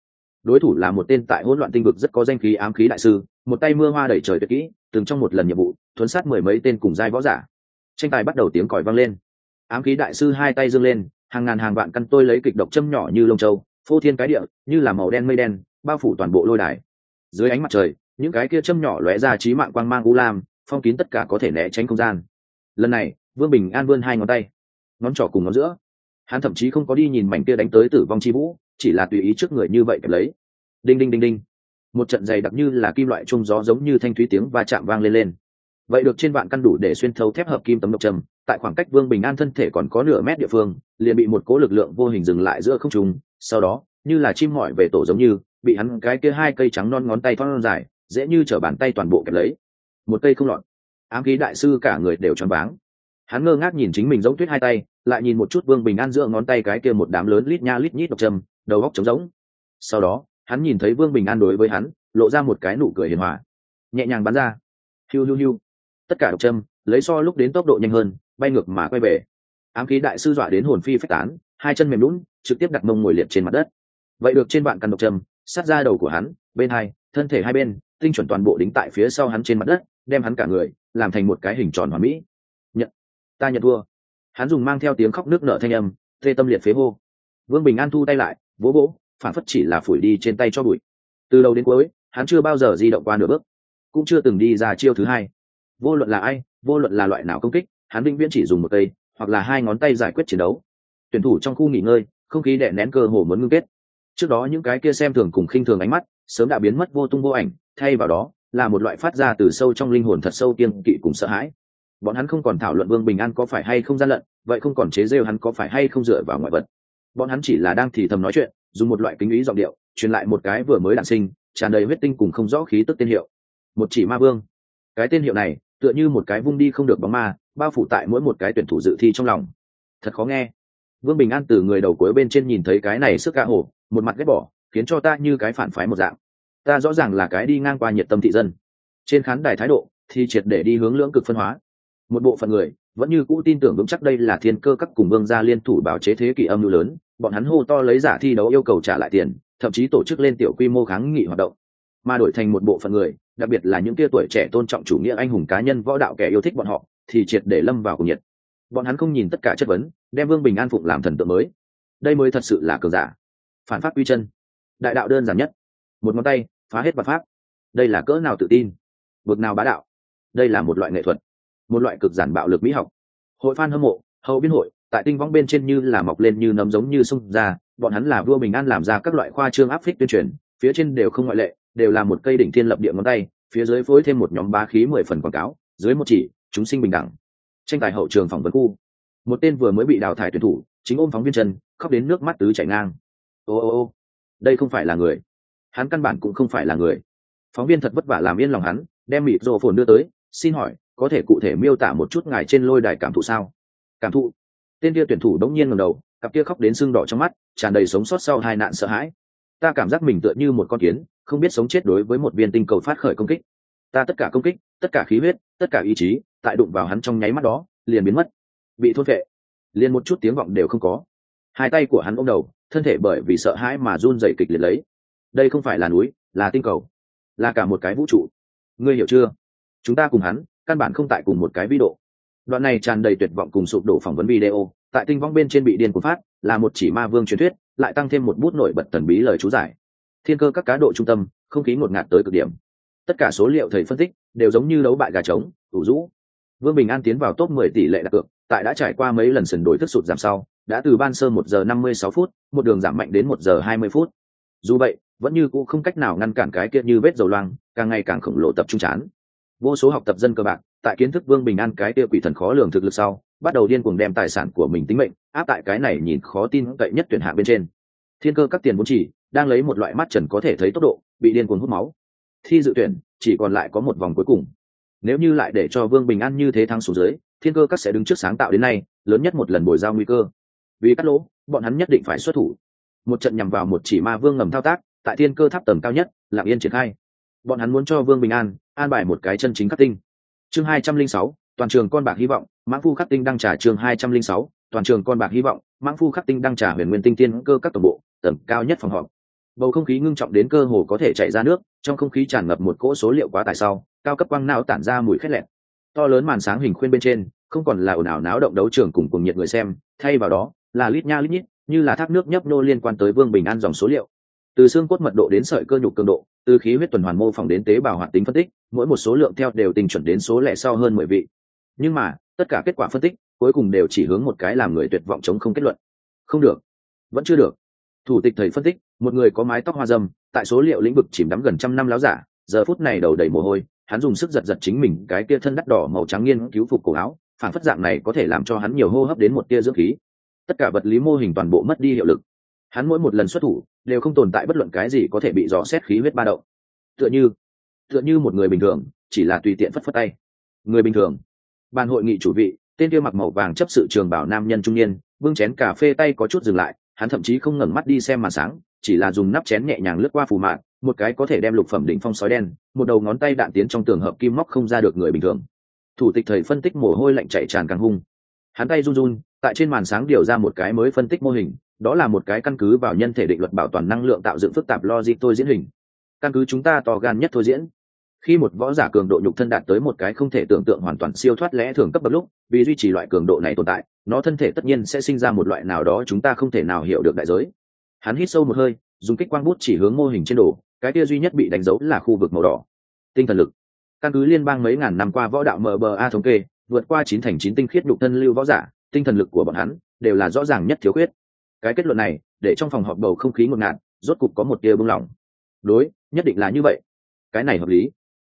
đối thủ là một tên tại hỗn loạn tinh vực rất có danh khí ám khí đại sư, một tay mưa hoa đẩy trời tuyệt kỹ, từng trong một lần nhiệm vụ, thuấn sát mười mấy tên cùng giai võ giả tranh tài bắt đầu tiếng còi vang lên. Ám khí đại sư hai tay dương lên, hàng ngàn hàng vạn căn tôi lấy kịch độc châm nhỏ như lông châu, phô thiên cái địa, như là màu đen mây đen, bao phủ toàn bộ lôi đài. Dưới ánh mặt trời, những cái kia châm nhỏ lóe ra trí mạng quang mang u lam, phong kín tất cả có thể né tránh không gian. Lần này, vương bình an vươn hai ngón tay. Ngón trỏ cùng ngón giữa. Hắn thậm chí không có đi nhìn mảnh kia đánh tới tử vong chi vũ, chỉ là tùy ý trước người như vậy kẹp lấy. Đinh đinh đinh đinh. Một trận dày đặc như là kim loại trung gió giống như thanh thúy tiếng va chạm vang lên lên vậy được trên vạn căn đủ để xuyên thấu thép hợp kim tấm độc trầm, tại khoảng cách vương bình an thân thể còn có nửa mét địa phương, liền bị một cố lực lượng vô hình dừng lại giữa không trung, sau đó, như là chim mỏi về tổ giống như, bị hắn cái kia hai cây trắng non ngón tay thon dài, dễ như chở bàn tay toàn bộ kẹp lấy. Một cây không lọt. Ám khí đại sư cả người đều choáng váng. Hắn ngơ ngác nhìn chính mình giống tuyết hai tay, lại nhìn một chút vương bình an giữa ngón tay cái kia một đám lớn lít nha lít nhít độc trầm, đầu góc trống rỗng. Sau đó, hắn nhìn thấy vương bình an đối với hắn, lộ ra một cái nụ cười hiền hòa. Nhẹ nhàng bắn ra. Hiu hiu hiu tất cả độc châm, lấy so lúc đến tốc độ nhanh hơn, bay ngược mà quay về. Ám khí đại sư dọa đến hồn phi phách tán, hai chân mềm lún trực tiếp đặt mông ngồi liệt trên mặt đất. Vậy được trên vạn căn độc châm, sát ra đầu của hắn, bên hai, thân thể hai bên, tinh chuẩn toàn bộ đính tại phía sau hắn trên mặt đất, đem hắn cả người, làm thành một cái hình tròn hoàn mỹ. Nhận. Ta nhận thua. Hắn dùng mang theo tiếng khóc nước nở thanh âm, thê tâm liệt phế hô. Vương bình an thu tay lại, vỗ vỗ, phản phất chỉ là phủi đi trên tay cho bụi. Từ đầu đến cuối, hắn chưa bao giờ di động qua nửa bước, cũng chưa từng đi ra chiêu thứ hai vô luận là ai, vô luận là loại nào công kích, hắn vĩnh viễn chỉ dùng một tay hoặc là hai ngón tay giải quyết chiến đấu. Tuyển thủ trong khu nghỉ ngơi, không khí đè nén cơ hồ muốn ngưng kết. Trước đó những cái kia xem thường cùng khinh thường ánh mắt, sớm đã biến mất vô tung vô ảnh, thay vào đó, là một loại phát ra từ sâu trong linh hồn thật sâu kiên kỵ cùng sợ hãi. Bọn hắn không còn thảo luận vương bình an có phải hay không gian lận, vậy không còn chế rêu hắn có phải hay không dựa vào ngoại vật. Bọn hắn chỉ là đang thì thầm nói chuyện, dùng một loại kính ý giọng điệu, truyền lại một cái vừa mới đản sinh, tràn đầy huyết tinh cùng không rõ khí tức tên hiệu. Một chỉ ma vương. Cái tên hiệu này tựa như một cái vung đi không được bóng ma, bao phủ tại mỗi một cái tuyển thủ dự thi trong lòng. Thật khó nghe. Vương bình an từ người đầu cuối bên trên nhìn thấy cái này sức ca hổ một mặt ghét bỏ, khiến cho ta như cái phản phái một dạng. Ta rõ ràng là cái đi ngang qua nhiệt tâm thị dân. Trên khán đài thái độ thì triệt để đi hướng lưỡng cực phân hóa. Một bộ phận người vẫn như cũ tin tưởng vững chắc đây là thiên cơ các cùng vương gia liên thủ bảo chế thế kỷ âm mưu lớn, bọn hắn hô to lấy giả thi đấu yêu cầu trả lại tiền, thậm chí tổ chức lên tiểu quy mô kháng nghị hoạt động mà đổi thành một bộ phận người, đặc biệt là những tia tuổi trẻ tôn trọng chủ nghĩa anh hùng cá nhân võ đạo kẻ yêu thích bọn họ, thì triệt để lâm vào cùng nhiệt. Bọn hắn không nhìn tất cả chất vấn, đem vương bình an phụng làm thần tượng mới. Đây mới thật sự là cờ giả. Phản pháp quy chân. Đại đạo đơn giản nhất. Một ngón tay, phá hết vật pháp. Đây là cỡ nào tự tin? Bực nào bá đạo? Đây là một loại nghệ thuật. Một loại cực giản bạo lực mỹ học. Hội phan hâm mộ, hậu biên hội, tại tinh võng bên trên như là mọc lên như nấm giống như sông ra, bọn hắn là vua bình an làm ra các loại khoa trương áp phích tuyên truyền, phía trên đều không ngoại lệ đều là một cây đỉnh thiên lập địa ngón tay, phía dưới phối thêm một nhóm bá khí mười phần quảng cáo, dưới một chỉ, chúng sinh bình đẳng. Tranh tài hậu trường phỏng vấn khu. Một tên vừa mới bị đào thải tuyển thủ, chính ôm phóng viên chân, khóc đến nước mắt tứ chảy ngang. Ô ô ô, đây không phải là người. Hắn căn bản cũng không phải là người. Phóng viên thật vất vả làm yên lòng hắn, đem mịt rộ phồn đưa tới, xin hỏi, có thể cụ thể miêu tả một chút ngài trên lôi đài cảm thụ sao? Cảm thụ. Tên kia tuyển thủ đống nhiên ngầm đầu, cặp kia khóc đến sưng đỏ trong mắt, tràn đầy sống sót sau hai nạn sợ hãi ta cảm giác mình tựa như một con kiến, không biết sống chết đối với một viên tinh cầu phát khởi công kích. Ta tất cả công kích, tất cả khí huyết, tất cả ý chí, tại đụng vào hắn trong nháy mắt đó, liền biến mất. Bị thôn vệ liền một chút tiếng vọng đều không có. Hai tay của hắn ôm đầu, thân thể bởi vì sợ hãi mà run dày kịch liệt lấy. Đây không phải là núi, là tinh cầu, là cả một cái vũ trụ. Ngươi hiểu chưa? Chúng ta cùng hắn, căn bản không tại cùng một cái vĩ độ. Đoạn này tràn đầy tuyệt vọng cùng sụp đổ phỏng vấn video, tại tinh vong bên trên bị điên cuồng phát, là một chỉ ma vương truyền thuyết lại tăng thêm một bút nổi bật thần bí lời chú giải. Thiên cơ các cá độ trung tâm, không khí ngột ngạt tới cực điểm. Tất cả số liệu thầy phân tích đều giống như đấu bại gà trống, ủ rũ. Vương bình an tiến vào top 10 tỷ lệ đặt cược, tại đã trải qua mấy lần sần đổi thức sụt giảm sau, đã từ ban sơ một giờ năm mươi sáu phút, một đường giảm mạnh đến một giờ hai mươi phút. Dù vậy, vẫn như cũ không cách nào ngăn cản cái kia như vết dầu loang, càng ngày càng khổng lồ tập trung chán. Vô số học tập dân cơ bạc, tại kiến thức vương bình an cái kia quỷ thần khó lường thực lực sau bắt đầu điên cuồng đem tài sản của mình tính mệnh, áp tại cái này nhìn khó tin cậy nhất tuyển hạng bên trên. Thiên cơ các tiền vốn chỉ, đang lấy một loại mắt trần có thể thấy tốc độ, bị điên cuồng hút máu. Thi dự tuyển, chỉ còn lại có một vòng cuối cùng. Nếu như lại để cho vương bình an như thế thắng xuống dưới, thiên cơ các sẽ đứng trước sáng tạo đến nay, lớn nhất một lần bồi giao nguy cơ. Vì cắt lỗ, bọn hắn nhất định phải xuất thủ. Một trận nhằm vào một chỉ ma vương ngầm thao tác, tại thiên cơ tháp tầng cao nhất lạng yên triển khai. Bọn hắn muốn cho vương bình an an bài một cái chân chính khắc tinh. Chương hai trăm linh sáu toàn trường con bạc hy vọng, mãng phu khắc tinh đăng trả chương hai trăm linh sáu, toàn trường con bạc hy vọng, mãng phu khắc tinh đăng trả huyền nguyên tinh tiên cơ các tổng bộ, tầng cao nhất phòng họp. Bầu không khí ngưng trọng đến cơ hồ có thể chảy ra nước, trong không khí tràn ngập một cỗ số liệu quá tải sau, cao cấp quang não tản ra mùi khét lẹt. To lớn màn sáng hình khuyên bên trên, không còn là ồn ào náo động đấu trường cùng cùng nhiệt người xem, thay vào đó, là lít nha lít nhít, như là thác nước nhấp nô liên quan tới vương bình an dòng số liệu. Từ xương cốt mật độ đến sợi cơ nhục cường độ, từ khí huyết tuần hoàn mô phỏng đến tế bào hoạt tính phân tích, mỗi một số lượng theo đều tình chuẩn đến số lẻ sau hơn mười vị nhưng mà, tất cả kết quả phân tích, cuối cùng đều chỉ hướng một cái làm người tuyệt vọng chống không kết luận. Không được. Vẫn chưa được. Thủ tịch thầy phân tích, một người có mái tóc hoa dâm, tại số liệu lĩnh vực chìm đắm gần trăm năm láo giả, giờ phút này đầu đầy mồ hôi, hắn dùng sức giật giật chính mình cái kia thân đắt đỏ màu trắng nghiên cứu phục cổ áo, phản phất dạng này có thể làm cho hắn nhiều hô hấp đến một tia dưỡng khí. Tất cả vật lý mô hình toàn bộ mất đi hiệu lực. Hắn mỗi một lần xuất thủ, đều không tồn tại bất luận cái gì có thể bị dò xét khí huyết ba đậu tựa như tựa như một người bình thường, chỉ là tùy tiện phất phất tay. Người bình thường ban hội nghị chủ vị, tên kia mặc màu vàng chấp sự trường bảo nam nhân trung niên, vương chén cà phê tay có chút dừng lại, hắn thậm chí không ngẩng mắt đi xem màn sáng, chỉ là dùng nắp chén nhẹ nhàng lướt qua phù mạng một cái có thể đem lục phẩm đỉnh phong sói đen, một đầu ngón tay đạn tiến trong tường hợp kim móc không ra được người bình thường. Thủ tịch thầy phân tích mồ hôi lạnh chạy tràn càng hung. Hắn tay run run, tại trên màn sáng điều ra một cái mới phân tích mô hình, đó là một cái căn cứ vào nhân thể định luật bảo toàn năng lượng tạo dựng phức tạp logic tôi diễn hình. Căn cứ chúng ta to gan nhất thôi diễn khi một võ giả cường độ nhục thân đạt tới một cái không thể tưởng tượng hoàn toàn siêu thoát lẽ thường cấp bậc lúc, vì duy trì loại cường độ này tồn tại, nó thân thể tất nhiên sẽ sinh ra một loại nào đó chúng ta không thể nào hiểu được đại giới. Hắn hít sâu một hơi, dùng kích quang bút chỉ hướng mô hình trên đồ, cái kia duy nhất bị đánh dấu là khu vực màu đỏ. Tinh thần lực. Căn cứ liên bang mấy ngàn năm qua võ đạo mba thống kê, vượt qua chín thành chín tinh khiết nhục thân lưu võ giả, tinh thần lực của bọn hắn đều là rõ ràng nhất thiếu khuyết. Cái kết luận này, để trong phòng họp bầu không khí ngột ngạt, rốt cục có một tia bưng lỏng đối, nhất định là như vậy. Cái này hợp lý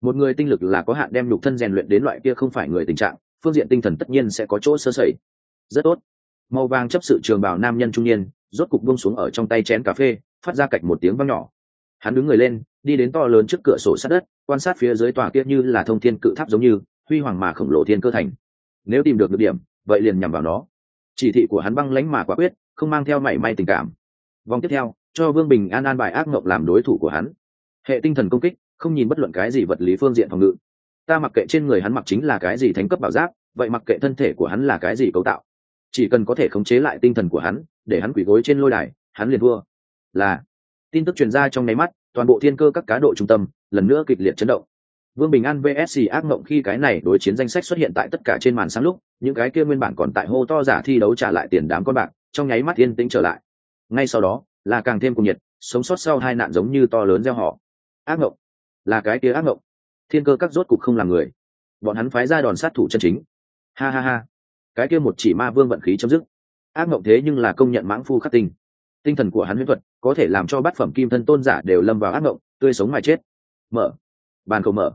một người tinh lực là có hạn đem nhục thân rèn luyện đến loại kia không phải người tình trạng, phương diện tinh thần tất nhiên sẽ có chỗ sơ sẩy. Rất tốt. Màu vàng chấp sự trường bảo nam nhân trung niên, rốt cục bông xuống ở trong tay chén cà phê, phát ra cạch một tiếng văng nhỏ. Hắn đứng người lên, đi đến to lớn trước cửa sổ sát đất, quan sát phía dưới tòa kia như là thông thiên cự tháp giống như, huy hoàng mà khổng lồ thiên cơ thành. Nếu tìm được được điểm, vậy liền nhằm vào nó. Chỉ thị của hắn băng lánh mà quả quyết, không mang theo mảy may tình cảm. Vòng tiếp theo, cho vương bình an an bài ác mộng làm đối thủ của hắn. Hệ tinh thần công kích không nhìn bất luận cái gì vật lý phương diện phòng ngự. Ta mặc kệ trên người hắn mặc chính là cái gì thánh cấp bảo giáp, vậy mặc kệ thân thể của hắn là cái gì cấu tạo, chỉ cần có thể khống chế lại tinh thần của hắn, để hắn quỳ gối trên lôi đài, hắn liền thua. Là, tin tức truyền ra trong nháy mắt, toàn bộ thiên cơ các cá độ trung tâm, lần nữa kịch liệt chấn động. Vương bình an vsc ác mộng khi cái này đối chiến danh sách xuất hiện tại tất cả trên màn sáng lúc, những cái kia nguyên bản còn tại hô to giả thi đấu trả lại tiền đám con bạc, trong nháy mắt yên tĩnh trở lại. Ngay sau đó, là càng thêm cùng nhiệt, sống sót sau hai nạn giống như to lớn gieo họ. Ác mộng là cái kia ác mộng. Thiên cơ các rốt cục không làm người. Bọn hắn phái ra đòn sát thủ chân chính. Ha ha ha. Cái kia một chỉ ma vương vận khí chấm dứt. Ác mộng thế nhưng là công nhận mãng phu khắc tinh. Tinh thần của hắn huyễn thuật có thể làm cho bát phẩm kim thân tôn giả đều lâm vào ác mộng, tươi sống mà chết. Mở. Bàn cầu mở.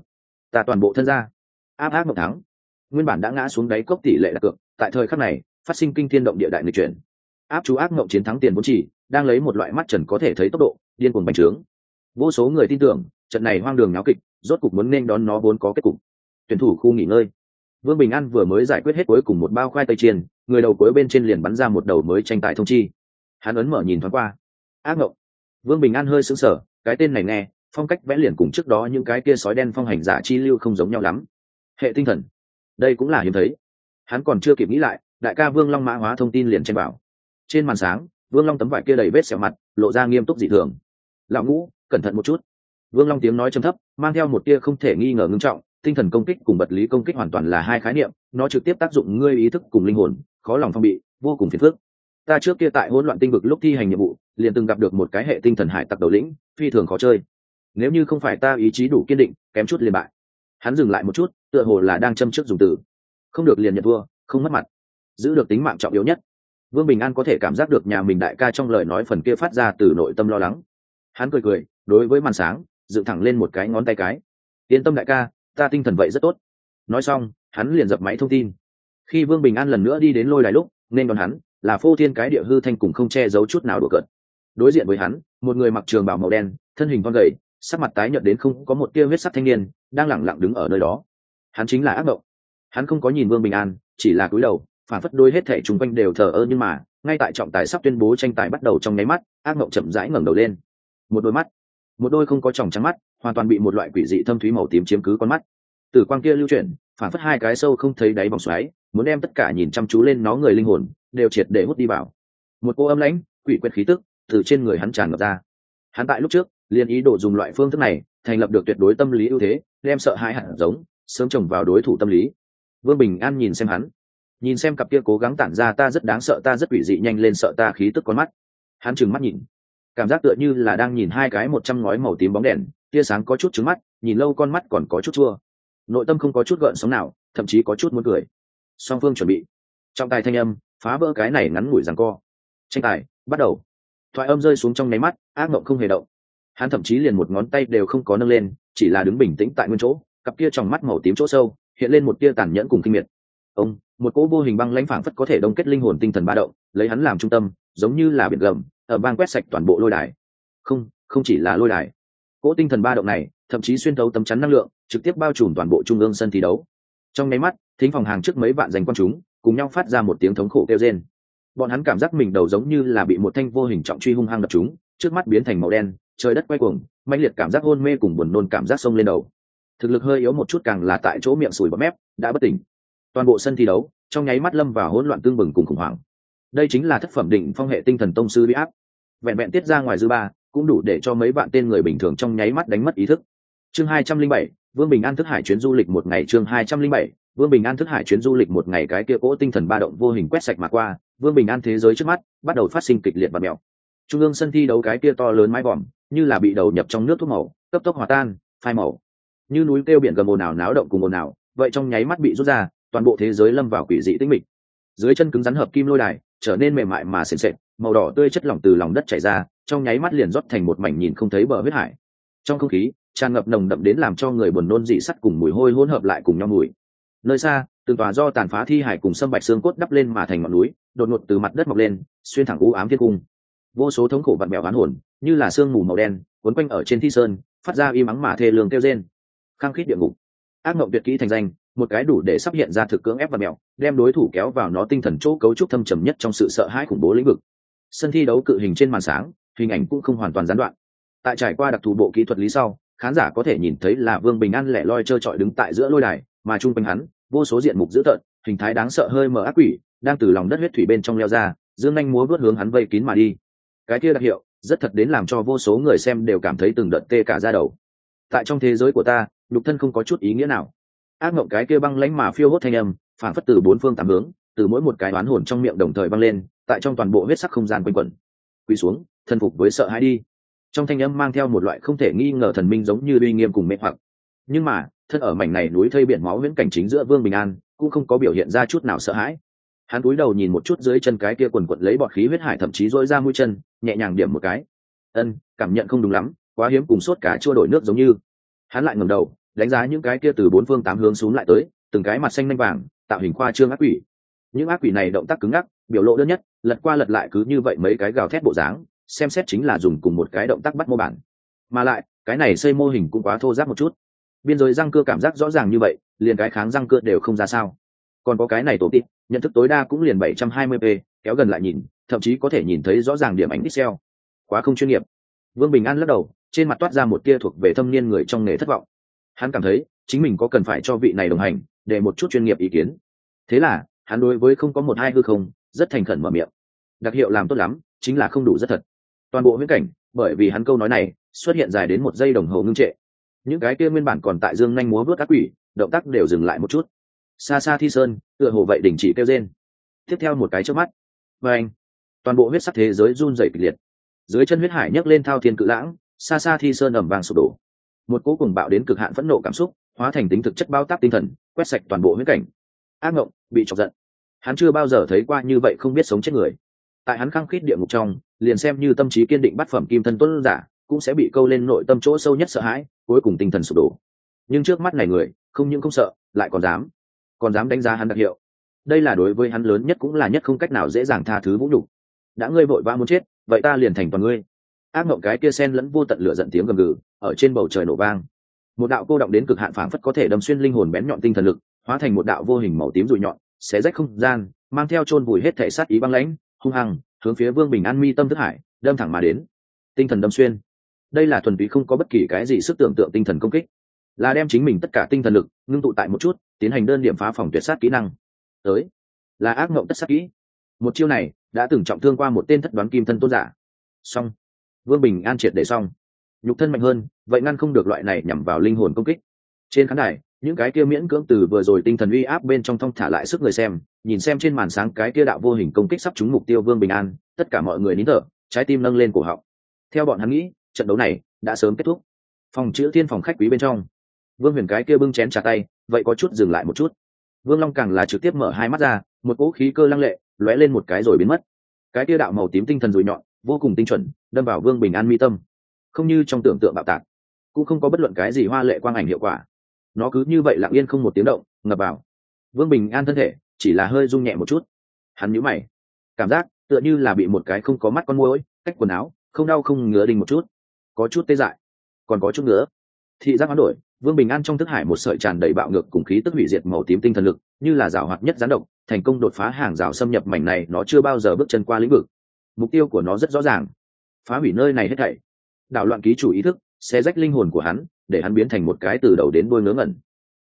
Ta toàn bộ thân ra. Áp ác mộng thắng. Nguyên bản đã ngã xuống đáy cốc tỷ lệ đặt cược tại thời khắc này, phát sinh kinh thiên động địa đại người chuyển. Áp chú ác mộng chiến thắng tiền vốn chỉ, đang lấy một loại mắt trần có thể thấy tốc độ, điên cuồng bành trướng. Vô số người tin tưởng trận này hoang đường náo kịch, rốt cục muốn nên đón nó vốn có kết cục. Tuyển thủ khu nghỉ ngơi. Vương bình an vừa mới giải quyết hết cuối cùng một bao khoai tây chiên, người đầu cuối bên trên liền bắn ra một đầu mới tranh tài thông chi. Hắn ấn mở nhìn thoáng qua. Ác ngộng. Vương bình an hơi sững sờ, cái tên này nghe, phong cách vẽ liền cùng trước đó những cái kia sói đen phong hành giả chi lưu không giống nhau lắm. Hệ tinh thần. Đây cũng là hiếm thấy. Hắn còn chưa kịp nghĩ lại, đại ca vương long mã hóa thông tin liền trên bảo. Trên màn sáng, vương long tấm vải kia đầy vết sẹo mặt, lộ ra nghiêm túc dị thường. Lão ngũ, cẩn thận một chút vương long tiếng nói trầm thấp, mang theo một tia không thể nghi ngờ ngưng trọng, tinh thần công kích cùng vật lý công kích hoàn toàn là hai khái niệm, nó trực tiếp tác dụng ngươi ý thức cùng linh hồn, khó lòng phong bị, vô cùng phiền phức. Ta trước kia tại hỗn loạn tinh vực lúc thi hành nhiệm vụ, liền từng gặp được một cái hệ tinh thần hải tặc đầu lĩnh, phi thường khó chơi. Nếu như không phải ta ý chí đủ kiên định, kém chút liền bại. Hắn dừng lại một chút, tựa hồ là đang châm trước dùng từ. Không được liền nhận thua, không mất mặt. Giữ được tính mạng trọng yếu nhất. Vương bình an có thể cảm giác được nhà mình đại ca trong lời nói phần kia phát ra từ nội tâm lo lắng. Hắn cười cười, đối với màn sáng dựng thẳng lên một cái ngón tay cái. Yên tâm đại ca, ta tinh thần vậy rất tốt. Nói xong, hắn liền dập máy thông tin. Khi vương bình an lần nữa đi đến lôi đài lúc, nên đón hắn, là phô thiên cái địa hư thanh cùng không che giấu chút nào đùa cợt. Đối diện với hắn, một người mặc trường bào màu đen, thân hình con gầy, sắc mặt tái nhợt đến không có một tia huyết sắc thanh niên, đang lẳng lặng đứng ở nơi đó. Hắn chính là ác mộng. Hắn không có nhìn vương bình an, chỉ là cúi đầu, phản phất đôi hết thẻ chung quanh đều thờ ơ nhưng mà, ngay tại trọng tài sắp tuyên bố tranh tài bắt đầu trong nháy mắt, ác mộng chậm rãi ngẩng đầu lên. Một đôi mắt một đôi không có tròng trắng mắt, hoàn toàn bị một loại quỷ dị thâm thúy màu tím chiếm cứ con mắt. Từ quang kia lưu chuyển, phản phất hai cái sâu không thấy đáy vòng xoáy, muốn đem tất cả nhìn chăm chú lên nó người linh hồn, đều triệt để hút đi vào. Một cô âm lãnh, quỷ quyệt khí tức từ trên người hắn tràn ngập ra. Hắn tại lúc trước, liền ý đồ dùng loại phương thức này, thành lập được tuyệt đối tâm lý ưu thế, đem sợ hãi hẳn giống, sớm trồng vào đối thủ tâm lý. Vương bình an nhìn xem hắn. Nhìn xem cặp kia cố gắng tản ra ta rất đáng sợ, ta rất quỷ dị nhanh lên sợ ta khí tức con mắt. Hắn trừng mắt nhìn cảm giác tựa như là đang nhìn hai cái một trăm ngói màu tím bóng đèn, tia sáng có chút trứng mắt, nhìn lâu con mắt còn có chút chua. Nội tâm không có chút gợn sóng nào, thậm chí có chút muốn cười. Song phương chuẩn bị. Trong tài thanh âm, phá vỡ cái này ngắn ngủi rằng co. Tranh tài, bắt đầu. Thoại âm rơi xuống trong nháy mắt, ác mộng không hề động. Hắn thậm chí liền một ngón tay đều không có nâng lên, chỉ là đứng bình tĩnh tại nguyên chỗ, cặp kia trong mắt màu tím chỗ sâu, hiện lên một tia tàn nhẫn cùng kinh miệt. Ông, một cỗ vô hình băng lãnh phảng phất có thể đông kết linh hồn tinh thần ba động, lấy hắn làm trung tâm, giống như là biển gầm ở bang quét sạch toàn bộ lôi đài. Không không chỉ là lôi đài. Cỗ tinh thần ba động này, thậm chí xuyên thấu tấm chắn năng lượng, trực tiếp bao trùm toàn bộ trung ương sân thi đấu. Trong nháy mắt, thính phòng hàng trước mấy vạn dành quan chúng, cùng nhau phát ra một tiếng thống khổ kêu rên. Bọn hắn cảm giác mình đầu giống như là bị một thanh vô hình trọng truy hung hăng đập chúng trước mắt biến thành màu đen, trời đất quay cuồng, mãnh liệt cảm giác hôn mê cùng buồn nôn cảm giác sông lên đầu. Thực lực hơi yếu một chút càng là tại chỗ miệng sùi bọt mép, đã bất tỉnh. Toàn bộ sân thi đấu, trong nháy mắt lâm vào hỗn loạn tương bừng cùng khủng hoảng. Đây chính là thất phẩm định phong hệ tinh thần tông sư bị áp vẹn vẹn tiết ra ngoài dư ba, cũng đủ để cho mấy bạn tên người bình thường trong nháy mắt đánh mất ý thức. Chương hai trăm linh bảy, vương bình an thức hải chuyến du lịch một ngày. Chương hai trăm linh bảy, vương bình an thức hải chuyến du lịch một ngày. Cái kia cỗ tinh thần ba động vô hình quét sạch mà qua, vương bình an thế giới trước mắt bắt đầu phát sinh kịch liệt và mèo. Trung ương sân thi đấu cái kia to lớn mái vòm, như là bị đầu nhập trong nước thuốc màu, cấp tốc hòa tan, phai màu. Như núi kêu biển gầm ồn ào náo động cùng ồn ào, vậy trong nháy mắt bị rút ra, toàn bộ thế giới lâm vào quỷ dị tĩnh mịch. Dưới chân cứng rắn hợp kim lôi đài, trở nên mềm mại mà sền sệt màu đỏ tươi chất lỏng từ lòng đất chảy ra, trong nháy mắt liền rót thành một mảnh nhìn không thấy bờ huyết hải. Trong không khí, tràn ngập nồng đậm đến làm cho người buồn nôn dị sắt cùng mùi hôi hỗn hợp lại cùng nhau mùi. Nơi xa, từng tòa do tàn phá thi hải cùng sâm bạch xương cốt đắp lên mà thành ngọn núi, đột ngột từ mặt đất mọc lên, xuyên thẳng u ám thiên cung. Vô số thống khổ vặn mèo oán hồn, như là sương mù màu đen quấn quanh ở trên thi sơn, phát ra y mắng mà thê lương kêu rên. Khăng khít địa ngục. Ác mộng tuyệt kỹ thành danh, một cái đủ để sắp hiện ra thực cưỡng ép và mèo, đem đối thủ kéo vào nó tinh thần chỗ cấu trúc thâm trầm nhất trong sự sợ hãi khủng bố lĩnh vực sân thi đấu cự hình trên màn sáng, hình ảnh cũng không hoàn toàn gián đoạn. Tại trải qua đặc thù bộ kỹ thuật lý sau, khán giả có thể nhìn thấy là vương bình an lẻ loi trơ trọi đứng tại giữa lôi đài, mà chung quanh hắn, vô số diện mục dữ tợn, hình thái đáng sợ hơi mờ ác quỷ, đang từ lòng đất huyết thủy bên trong leo ra, dương anh múa vớt hướng hắn vây kín mà đi. Cái kia đặc hiệu, rất thật đến làm cho vô số người xem đều cảm thấy từng đợt tê cả ra đầu. Tại trong thế giới của ta, nhục thân không có chút ý nghĩa nào. Ác mộng cái kia băng lánh mà phiêu hốt thanh âm phản phất từ bốn phương tám hướng, từ mỗi một cái oán hồn trong miệng đồng thời băng lên tại trong toàn bộ huyết sắc không gian quanh quẩn. Quỳ xuống, thần phục với sợ hãi đi. Trong thanh âm mang theo một loại không thể nghi ngờ thần minh giống như uy nghiêm cùng mê hoặc. Nhưng mà, thân ở mảnh này núi thây biển máu viễn cảnh chính giữa vương bình an, cũng không có biểu hiện ra chút nào sợ hãi. Hắn cúi đầu nhìn một chút dưới chân cái kia quần quận lấy bọt khí huyết hải thậm chí dỗi ra mũi chân, nhẹ nhàng điểm một cái. Ân, cảm nhận không đúng lắm, quá hiếm cùng sốt cả chua đổi nước giống như. Hắn lại ngầm đầu, đánh giá những cái kia từ bốn phương tám hướng xuống lại tới, từng cái mặt xanh nanh vàng, tạo hình khoa trương ác quỷ. Những ác quỷ này động tác cứng ngắc biểu lộ đơn nhất, lật qua lật lại cứ như vậy mấy cái gào thét bộ dáng, xem xét chính là dùng cùng một cái động tác bắt mô bản. Mà lại, cái này xây mô hình cũng quá thô giáp một chút. Biên giới răng cưa cảm giác rõ ràng như vậy, liền cái kháng răng cưa đều không ra sao. Còn có cái này tổ tít nhận thức tối đa cũng liền 720p kéo gần lại nhìn, thậm chí có thể nhìn thấy rõ ràng điểm ánh pixel quá không chuyên nghiệp. Vương bình an lắc đầu, trên mặt toát ra một tia thuộc về thâm niên người trong nghề thất vọng. Hắn cảm thấy, chính mình có cần phải cho vị này đồng hành, để một chút chuyên nghiệp ý kiến. Thế là, hắn đối với không có một hai hư không rất thành khẩn mở miệng. Đặc hiệu làm tốt lắm, chính là không đủ rất thật. Toàn bộ viễn cảnh, bởi vì hắn câu nói này, xuất hiện dài đến một giây đồng hồ ngưng trệ. Những cái kia nguyên bản còn tại dương nhanh múa vớt các quỷ, động tác đều dừng lại một chút. Xa xa thi sơn, tựa hồ vậy đình chỉ kêu trên tiếp theo một cái trước mắt. Và anh, toàn bộ huyết sắc thế giới run rẩy kịch liệt. Dưới chân huyết hải nhấc lên thao thiên cự lãng, xa xa thi sơn ẩm vàng sụp đổ. Một cố cùng bạo đến cực hạn phẫn nộ cảm xúc, hóa thành tính thực chất bao tác tinh thần, quét sạch toàn bộ huyết cảnh. Ác ngộng, bị chọc giận hắn chưa bao giờ thấy qua như vậy không biết sống chết người. Tại hắn khăng khít địa ngục trong, liền xem như tâm trí kiên định bắt phẩm kim thân tuấn giả, cũng sẽ bị câu lên nội tâm chỗ sâu nhất sợ hãi, cuối cùng tinh thần sụp đổ. Nhưng trước mắt này người, không những không sợ, lại còn dám. Còn dám đánh giá hắn đặc hiệu. Đây là đối với hắn lớn nhất cũng là nhất không cách nào dễ dàng tha thứ vũ nhục. Đã ngươi vội vã muốn chết, vậy ta liền thành toàn ngươi. Ác mộng cái kia sen lẫn vô tận lửa giận tiếng gầm gừ, ở trên bầu trời nổ vang. Một đạo cô động đến cực hạn phảng phất có thể đâm xuyên linh hồn bén nhọn tinh thần lực, hóa thành một đạo vô hình màu tím rụi nhọn xé rách không gian, mang theo chôn vùi hết thể sát ý băng lãnh, hung hăng, hướng phía vương bình an mi tâm thức hải, đâm thẳng mà đến. Tinh thần đâm xuyên. Đây là thuần túy không có bất kỳ cái gì sức tưởng tượng tinh thần công kích. Là đem chính mình tất cả tinh thần lực ngưng tụ tại một chút, tiến hành đơn điểm phá phòng tuyệt sát kỹ năng. Tới. Là ác mộng tất sát kỹ. Một chiêu này đã từng trọng thương qua một tên thất đoán kim thân tôn giả. Xong. Vương bình an triệt để xong. Nhục thân mạnh hơn, vậy ngăn không được loại này nhằm vào linh hồn công kích. Trên khán đài những cái kia miễn cưỡng từ vừa rồi tinh thần uy áp bên trong thong thả lại sức người xem, nhìn xem trên màn sáng cái kia đạo vô hình công kích sắp trúng mục tiêu vương bình an, tất cả mọi người nín thở, trái tim nâng lên cổ họng. Theo bọn hắn nghĩ, trận đấu này đã sớm kết thúc. Phòng chữ thiên phòng khách quý bên trong. Vương huyền cái kia bưng chén trà tay, vậy có chút dừng lại một chút. Vương long càng là trực tiếp mở hai mắt ra, một cỗ khí cơ lăng lệ, lóe lên một cái rồi biến mất. Cái kia đạo màu tím tinh thần rùi nhọn, vô cùng tinh chuẩn, đâm vào vương bình an mi tâm. Không như trong tưởng tượng bạo tạc, cũng không có bất luận cái gì hoa lệ quang ảnh hiệu quả nó cứ như vậy lặng yên không một tiếng động, ngập vào. Vương bình an thân thể chỉ là hơi rung nhẹ một chút. Hắn nhíu mày. Cảm giác tựa như là bị một cái không có mắt con môi cách quần áo, không đau không ngứa đình một chút. Có chút tê dại, còn có chút nữa thị giác hoán đổi, vương bình an trong thức hải một sợi tràn đầy bạo ngược cùng khí tức hủy diệt màu tím tinh thần lực, như là rào hoạt nhất gián độc, thành công đột phá hàng rào xâm nhập mảnh này nó chưa bao giờ bước chân qua lĩnh vực. Mục tiêu của nó rất rõ ràng. Phá hủy nơi này hết thảy. Đảo loạn ký chủ ý thức sẽ rách linh hồn của hắn để hắn biến thành một cái từ đầu đến đôi ngớ ngẩn.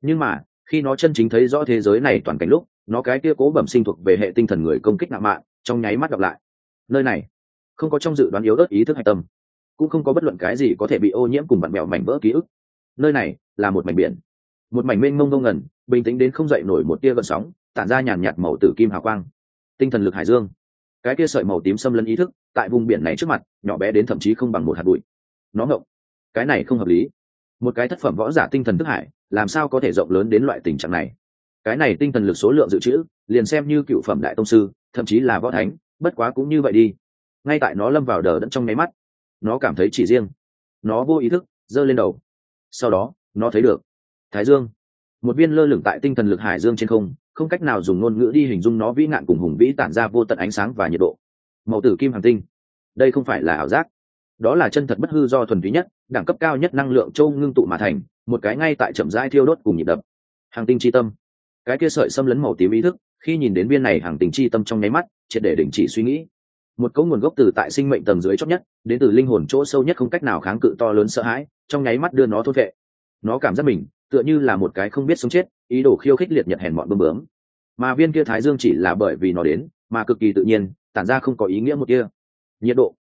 Nhưng mà khi nó chân chính thấy rõ thế giới này toàn cảnh lúc nó cái kia cố bẩm sinh thuộc về hệ tinh thần người công kích nặng mạn, trong nháy mắt gặp lại. Nơi này không có trong dự đoán yếu ớt ý thức hạch tâm cũng không có bất luận cái gì có thể bị ô nhiễm cùng bạn mẹo mảnh vỡ ký ức. Nơi này là một mảnh biển một mảnh mênh mông ngông ngẩn bình tĩnh đến không dậy nổi một tia gợn sóng tản ra nhàn nhạt màu tử kim hào quang. Tinh thần lực hải dương cái kia sợi màu tím xâm lấn ý thức tại vùng biển này trước mặt nhỏ bé đến thậm chí không bằng một hạt bụi. Nó ngộng cái này không hợp lý một cái thất phẩm võ giả tinh thần thức hải, làm sao có thể rộng lớn đến loại tình trạng này? Cái này tinh thần lực số lượng dự trữ, liền xem như cựu phẩm đại tông sư, thậm chí là võ thánh, bất quá cũng như vậy đi. Ngay tại nó lâm vào đờ đẫn trong nháy mắt, nó cảm thấy chỉ riêng. Nó vô ý thức, giơ lên đầu. Sau đó, nó thấy được thái dương. Một viên lơ lửng tại tinh thần lực hải dương trên không không cách nào dùng ngôn ngữ đi hình dung nó vĩ ngạn cùng hùng vĩ tản ra vô tận ánh sáng và nhiệt độ. Màu tử kim hàng tinh. Đây không phải là ảo giác. Đó là chân thật bất hư do thuần túy nhất đẳng cấp cao nhất năng lượng châu ngưng tụ mà thành, một cái ngay tại chậm rãi thiêu đốt cùng nhịp đập. Hàng tinh chi tâm. Cái kia sợi xâm lấn màu tím ý thức, khi nhìn đến viên này hàng tinh chi tâm trong nháy mắt, triệt để đình chỉ suy nghĩ. Một cấu nguồn gốc từ tại sinh mệnh tầng dưới chót nhất, đến từ linh hồn chỗ sâu nhất không cách nào kháng cự to lớn sợ hãi, trong nháy mắt đưa nó thôn vệ. Nó cảm giác mình, tựa như là một cái không biết sống chết, ý đồ khiêu khích liệt nhật hèn mọn bơm bướm. Mà viên kia thái dương chỉ là bởi vì nó đến, mà cực kỳ tự nhiên, tản ra không có ý nghĩa một kia. Nhiệt độ.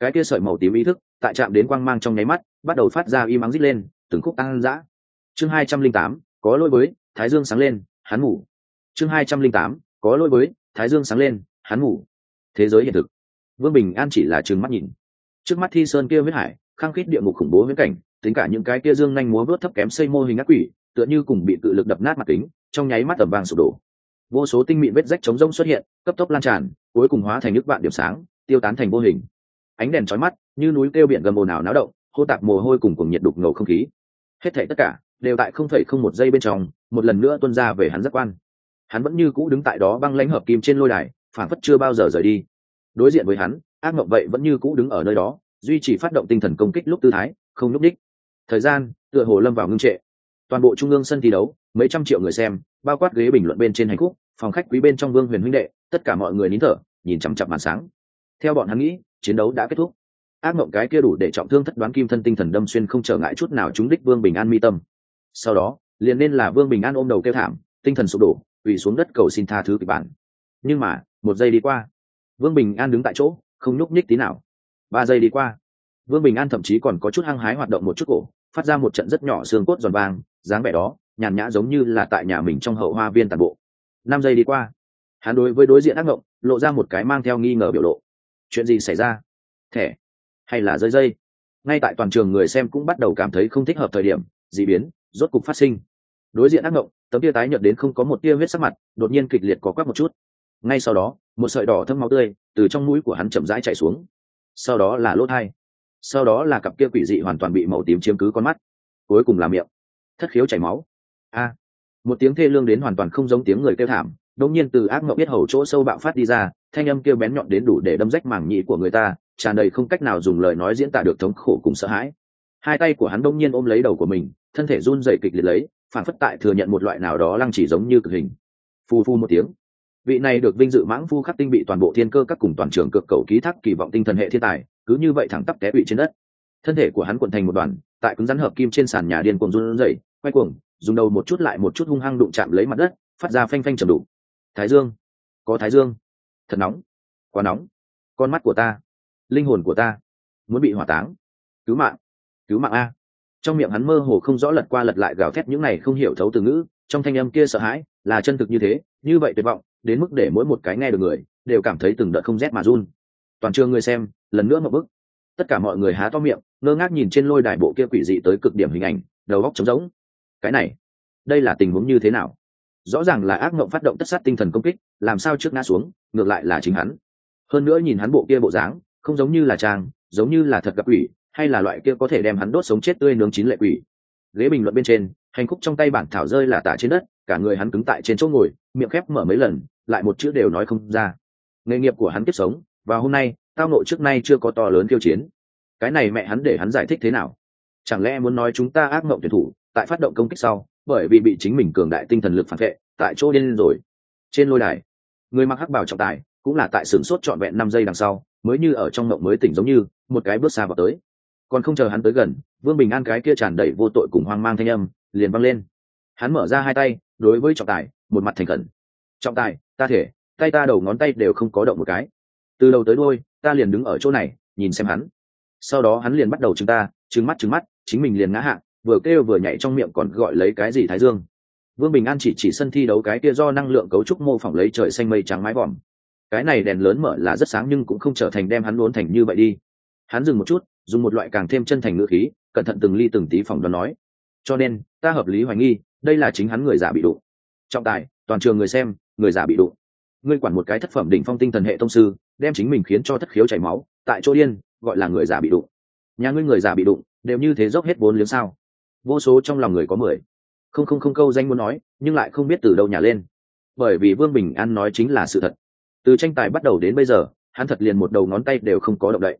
Cái kia sợi màu tím ý thức tại chạm đến quang mang trong nháy mắt, bắt đầu phát ra y mắng rít lên, từng khúc tăng dã. Chương hai trăm linh tám, có lỗi với, thái dương sáng lên, hắn ngủ. Chương hai trăm linh tám, có lỗi với, thái dương sáng lên, hắn ngủ. Thế giới hiện thực. Vương bình an chỉ là trừng mắt nhìn. Trước mắt thi sơn kia huyết hải, khăng khít địa ngục khủng bố viễn cảnh, tính cả những cái kia dương nhanh múa vớt thấp kém xây mô hình ác quỷ, tựa như cùng bị cự lực đập nát mặt kính, trong nháy mắt tầm vàng sụp đổ. Vô số tinh mịn vết rách chống rông xuất hiện, cấp tốc lan tràn, cuối cùng hóa thành nước vạn điểm sáng, tiêu tán thành vô hình. Ánh đèn trói mắt như núi kêu biển gầm ồn ào náo động, hô tạp mồ hôi cùng cùng nhiệt đục ngầu không khí. Hết thảy tất cả đều tại không phẩy không một giây bên trong, một lần nữa tuân ra về hắn giác quan. Hắn vẫn như cũ đứng tại đó băng lãnh hợp kim trên lôi đài phản phất chưa bao giờ rời đi. Đối diện với hắn, ác mộng vậy vẫn như cũ đứng ở nơi đó, duy trì phát động tinh thần công kích lúc tư thái, không lúc đích thời gian tựa hồ lâm vào ngưng trệ. Toàn bộ trung ương sân thi đấu, mấy trăm triệu người xem, bao quát ghế bình luận bên trên hành khúc, phòng khách quý bên trong vương huyền huynh đệ, tất cả mọi người nín thở, nhìn chằm chặp màn sáng. Theo bọn hắn nghĩ, chiến đấu đã kết thúc ác mộng cái kia đủ để trọng thương thất đoán kim thân tinh thần đâm xuyên không trở ngại chút nào chúng đích vương bình an mi tâm. Sau đó, liền nên là vương bình an ôm đầu kêu thảm, tinh thần sụp đổ ủy xuống đất cầu xin tha thứ kịch bản. Nhưng mà, một giây đi qua, vương bình an đứng tại chỗ, không nhúc nhích tí nào. Ba giây đi qua, vương bình an thậm chí còn có chút hăng hái hoạt động một chút cổ, phát ra một trận rất nhỏ xương cốt giòn vàng, dáng vẻ đó, nhàn nhã giống như là tại nhà mình trong hậu hoa viên tàn bộ. Năm giây đi qua, hắn đối với đối diện ác mộng, lộ ra một cái mang theo nghi ngờ biểu lộ. Chuyện gì xảy ra? Thẻ hay là rơi dây. Ngay tại toàn trường người xem cũng bắt đầu cảm thấy không thích hợp thời điểm d ị biến, rốt cục phát sinh. Đối diện ác mộng, tấm tia tái nhợt đến không có một tia huyết sắc mặt, đột nhiên kịch liệt có quắc một chút. Ngay sau đó, một sợi đỏ thâm máu tươi từ trong mũi của hắn chậm rãi chạy xuống. Sau đó là lỗ thai. Sau đó là cặp kia quỷ dị hoàn toàn bị màu tím chiếm cứ con mắt. Cuối cùng là miệng. Thất khiếu chảy máu. A. Một tiếng thê lương đến hoàn toàn không giống tiếng người kêu thảm, đột nhiên từ ác mộng biết hầu chỗ sâu bạo phát đi ra, thanh âm kêu bén nhọn đến đủ để đâm rách màng nhĩ của người ta tràn đầy không cách nào dùng lời nói diễn tả được thống khổ cùng sợ hãi. Hai tay của hắn đông nhiên ôm lấy đầu của mình, thân thể run dày kịch liệt lấy phản phất tại thừa nhận một loại nào đó lăng chỉ giống như cực hình. Phu phu một tiếng. Vị này được vinh dự mãng phu khắc tinh bị toàn bộ thiên cơ các cùng toàn trường cực cầu ký thác kỳ vọng tinh thần hệ thiên tài, cứ như vậy thẳng tắp té bị trên đất. Thân thể của hắn cuộn thành một đoàn, tại cứng rắn hợp kim trên sàn nhà điên cuồng run rẩy, quay cuồng, dùng đầu một chút lại một chút hung hăng đụng chạm lấy mặt đất, phát ra phanh phanh chầm đủ thái dương, có thái dương. Thật nóng, quá nóng. Con mắt của ta linh hồn của ta, muốn bị hỏa táng. Cứu mạng cứu mạng a. Trong miệng hắn mơ hồ không rõ lật qua lật lại gào thét những này không hiểu thấu từ ngữ, trong thanh âm kia sợ hãi, là chân thực như thế, như vậy tuyệt vọng, đến mức để mỗi một cái nghe được người, đều cảm thấy từng đợt không rét mà run. Toàn trường người xem, lần nữa một bức tất cả mọi người há to miệng, ngơ ngác nhìn trên lôi đài bộ kia quỷ dị tới cực điểm hình ảnh, đầu góc trống rỗng. Cái này, đây là tình huống như thế nào? Rõ ràng là ác mộng phát động tất sát tinh thần công kích, làm sao trước ngã xuống, ngược lại là chính hắn. Hơn nữa nhìn hắn bộ kia bộ dáng không giống như là trang, giống như là thật gặp quỷ, hay là loại kia có thể đem hắn đốt sống chết tươi nướng chín lệ quỷ. Ghế bình luận bên trên, hành khúc trong tay bản thảo rơi là tả trên đất, cả người hắn cứng tại trên chỗ ngồi, miệng khép mở mấy lần, lại một chữ đều nói không ra. Nghề nghiệp của hắn tiếp sống, và hôm nay, tao nội trước nay chưa có to lớn kiêu chiến. Cái này mẹ hắn để hắn giải thích thế nào? Chẳng lẽ muốn nói chúng ta ác mộng tuyển thủ, tại phát động công kích sau, bởi vì bị chính mình cường đại tinh thần lực phản vệ, tại chỗ điên rồi. Trên lôi đài, người mặc hắc bảo trọng tài cũng là tại sửng sốt trọn vẹn năm giây đằng sau, mới như ở trong ngộng mới tỉnh giống như, một cái bước xa vào tới. Còn không chờ hắn tới gần, vương bình an cái kia tràn đầy vô tội cùng hoang mang thanh âm, liền văng lên. Hắn mở ra hai tay, đối với trọng tài, một mặt thành khẩn. Trọng tài, ta thể, tay ta đầu ngón tay đều không có động một cái. Từ đầu tới đôi ta liền đứng ở chỗ này, nhìn xem hắn. Sau đó hắn liền bắt đầu chúng ta trứng mắt trứng mắt, chính mình liền ngã hạ, vừa kêu vừa nhảy trong miệng còn gọi lấy cái gì thái dương. Vương bình an chỉ chỉ sân thi đấu cái kia do năng lượng cấu trúc mô phỏng lấy trời xanh mây trắng mái vòm cái này đèn lớn mở là rất sáng nhưng cũng không trở thành đem hắn luôn thành như vậy đi. Hắn dừng một chút, dùng một loại càng thêm chân thành ngữ khí, cẩn thận từng ly từng tí phỏng đoán nói. Cho nên, ta hợp lý hoài nghi, đây là chính hắn người giả bị đụng. Trọng tài, toàn trường người xem, người giả bị đụng. Ngươi quản một cái thất phẩm đỉnh phong tinh thần hệ thông sư, đem chính mình khiến cho thất khiếu chảy máu, tại chỗ điên, gọi là người giả bị đụng. Nhà ngươi người giả bị đụng, đều như thế dốc hết vốn liếng sao? Vô số trong lòng người có mười. Không không không câu danh muốn nói, nhưng lại không biết từ đâu nhà lên. Bởi vì vương bình an nói chính là sự thật từ tranh tài bắt đầu đến bây giờ, hắn thật liền một đầu ngón tay đều không có động đậy.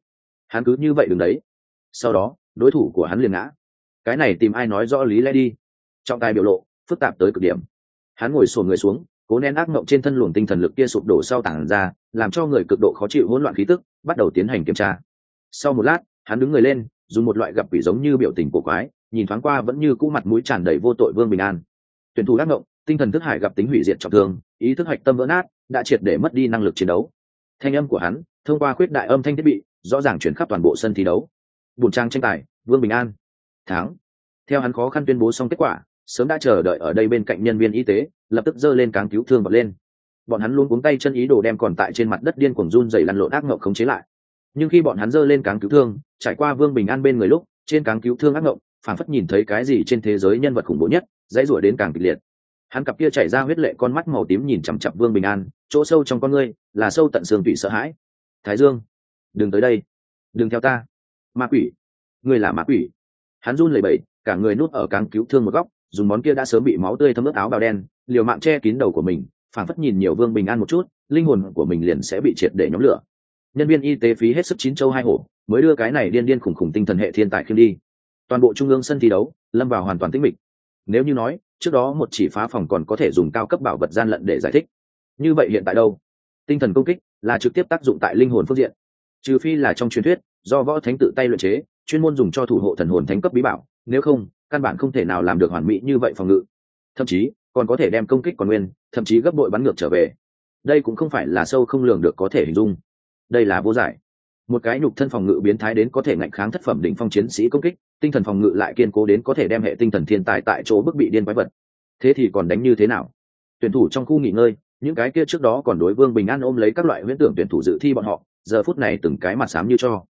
Hắn cứ như vậy đứng đấy. Sau đó, đối thủ của hắn liền ngã. Cái này tìm ai nói rõ lý lẽ đi. Trọng tài biểu lộ, phức tạp tới cực điểm. Hắn ngồi sổ người xuống, cố nén ác mộng trên thân luồng tinh thần lực kia sụp đổ sau tảng ra, làm cho người cực độ khó chịu hỗn loạn khí tức, bắt đầu tiến hành kiểm tra. Sau một lát, hắn đứng người lên, dùng một loại gặp quỷ giống như biểu tình cổ quái, nhìn thoáng qua vẫn như cũ mặt mũi tràn đầy vô tội vương bình an. Tuyển thủ ác mộng tinh thần thức hải gặp tính hủy diệt trọng thương, ý thức hạch tâm vỡ nát, đã triệt để mất đi năng lực chiến đấu. Thanh âm của hắn, thông qua khuyết đại âm thanh thiết bị, rõ ràng chuyển khắp toàn bộ sân thi đấu. Bùn trang tranh tài, vương bình an. Thắng. Theo hắn khó khăn tuyên bố xong kết quả, sớm đã chờ đợi ở đây bên cạnh nhân viên y tế, lập tức giơ lên cáng cứu thương bật lên. Bọn hắn luôn cuống tay chân ý đồ đem còn tại trên mặt đất điên cuồng run dày lăn lộn ác ngộng khống chế lại. Nhưng khi bọn hắn giơ lên cáng cứu thương, trải qua vương bình an bên người lúc, trên cáng cứu thương ác ngộng phản phất nhìn thấy cái gì trên thế giới nhân vật khủng bố nhất, dãy rủa đến càng kịch liệt hắn cặp kia chảy ra huyết lệ con mắt màu tím nhìn chằm chặp vương bình an, chỗ sâu trong con ngươi là sâu tận xương tụy sợ hãi. Thái dương, đừng tới đây, đừng theo ta. Ma quỷ, ngươi là ma quỷ. Hắn run lẩy bẩy, cả người nuốt ở càng cứu thương một góc, dùng món kia đã sớm bị máu tươi thấm ướt áo bào đen, liều mạng che kín đầu của mình phản phất nhìn nhiều vương bình an một chút, linh hồn của mình liền sẽ bị triệt để nhóm lửa. Nhân viên y tế phí hết sức chín châu hai hổ, mới đưa cái này điên điên khủng khủng tinh thần hệ thiên tài khiêm đi. Toàn bộ trung ương sân thi đấu lâm vào hoàn toàn tĩnh mịch. Nếu như nói trước đó một chỉ phá phòng còn có thể dùng cao cấp bảo vật gian lận để giải thích. Như vậy hiện tại đâu? Tinh thần công kích là trực tiếp tác dụng tại linh hồn phương diện. Trừ phi là trong truyền thuyết, do võ thánh tự tay luyện chế, chuyên môn dùng cho thủ hộ thần hồn thánh cấp bí bảo, nếu không, căn bản không thể nào làm được hoàn mỹ như vậy phòng ngự. Thậm chí, còn có thể đem công kích còn nguyên, thậm chí gấp bội bắn ngược trở về. Đây cũng không phải là sâu không lường được có thể hình dung. Đây là vô giải một cái nhục thân phòng ngự biến thái đến có thể ngạnh kháng thất phẩm đỉnh phong chiến sĩ công kích, tinh thần phòng ngự lại kiên cố đến có thể đem hệ tinh thần thiên tài tại chỗ bức bị điên quái vật. Thế thì còn đánh như thế nào? Tuyển thủ trong khu nghỉ ngơi, những cái kia trước đó còn đối vương bình an ôm lấy các loại huyễn tưởng tuyển thủ dự thi bọn họ, giờ phút này từng cái mặt xám như cho.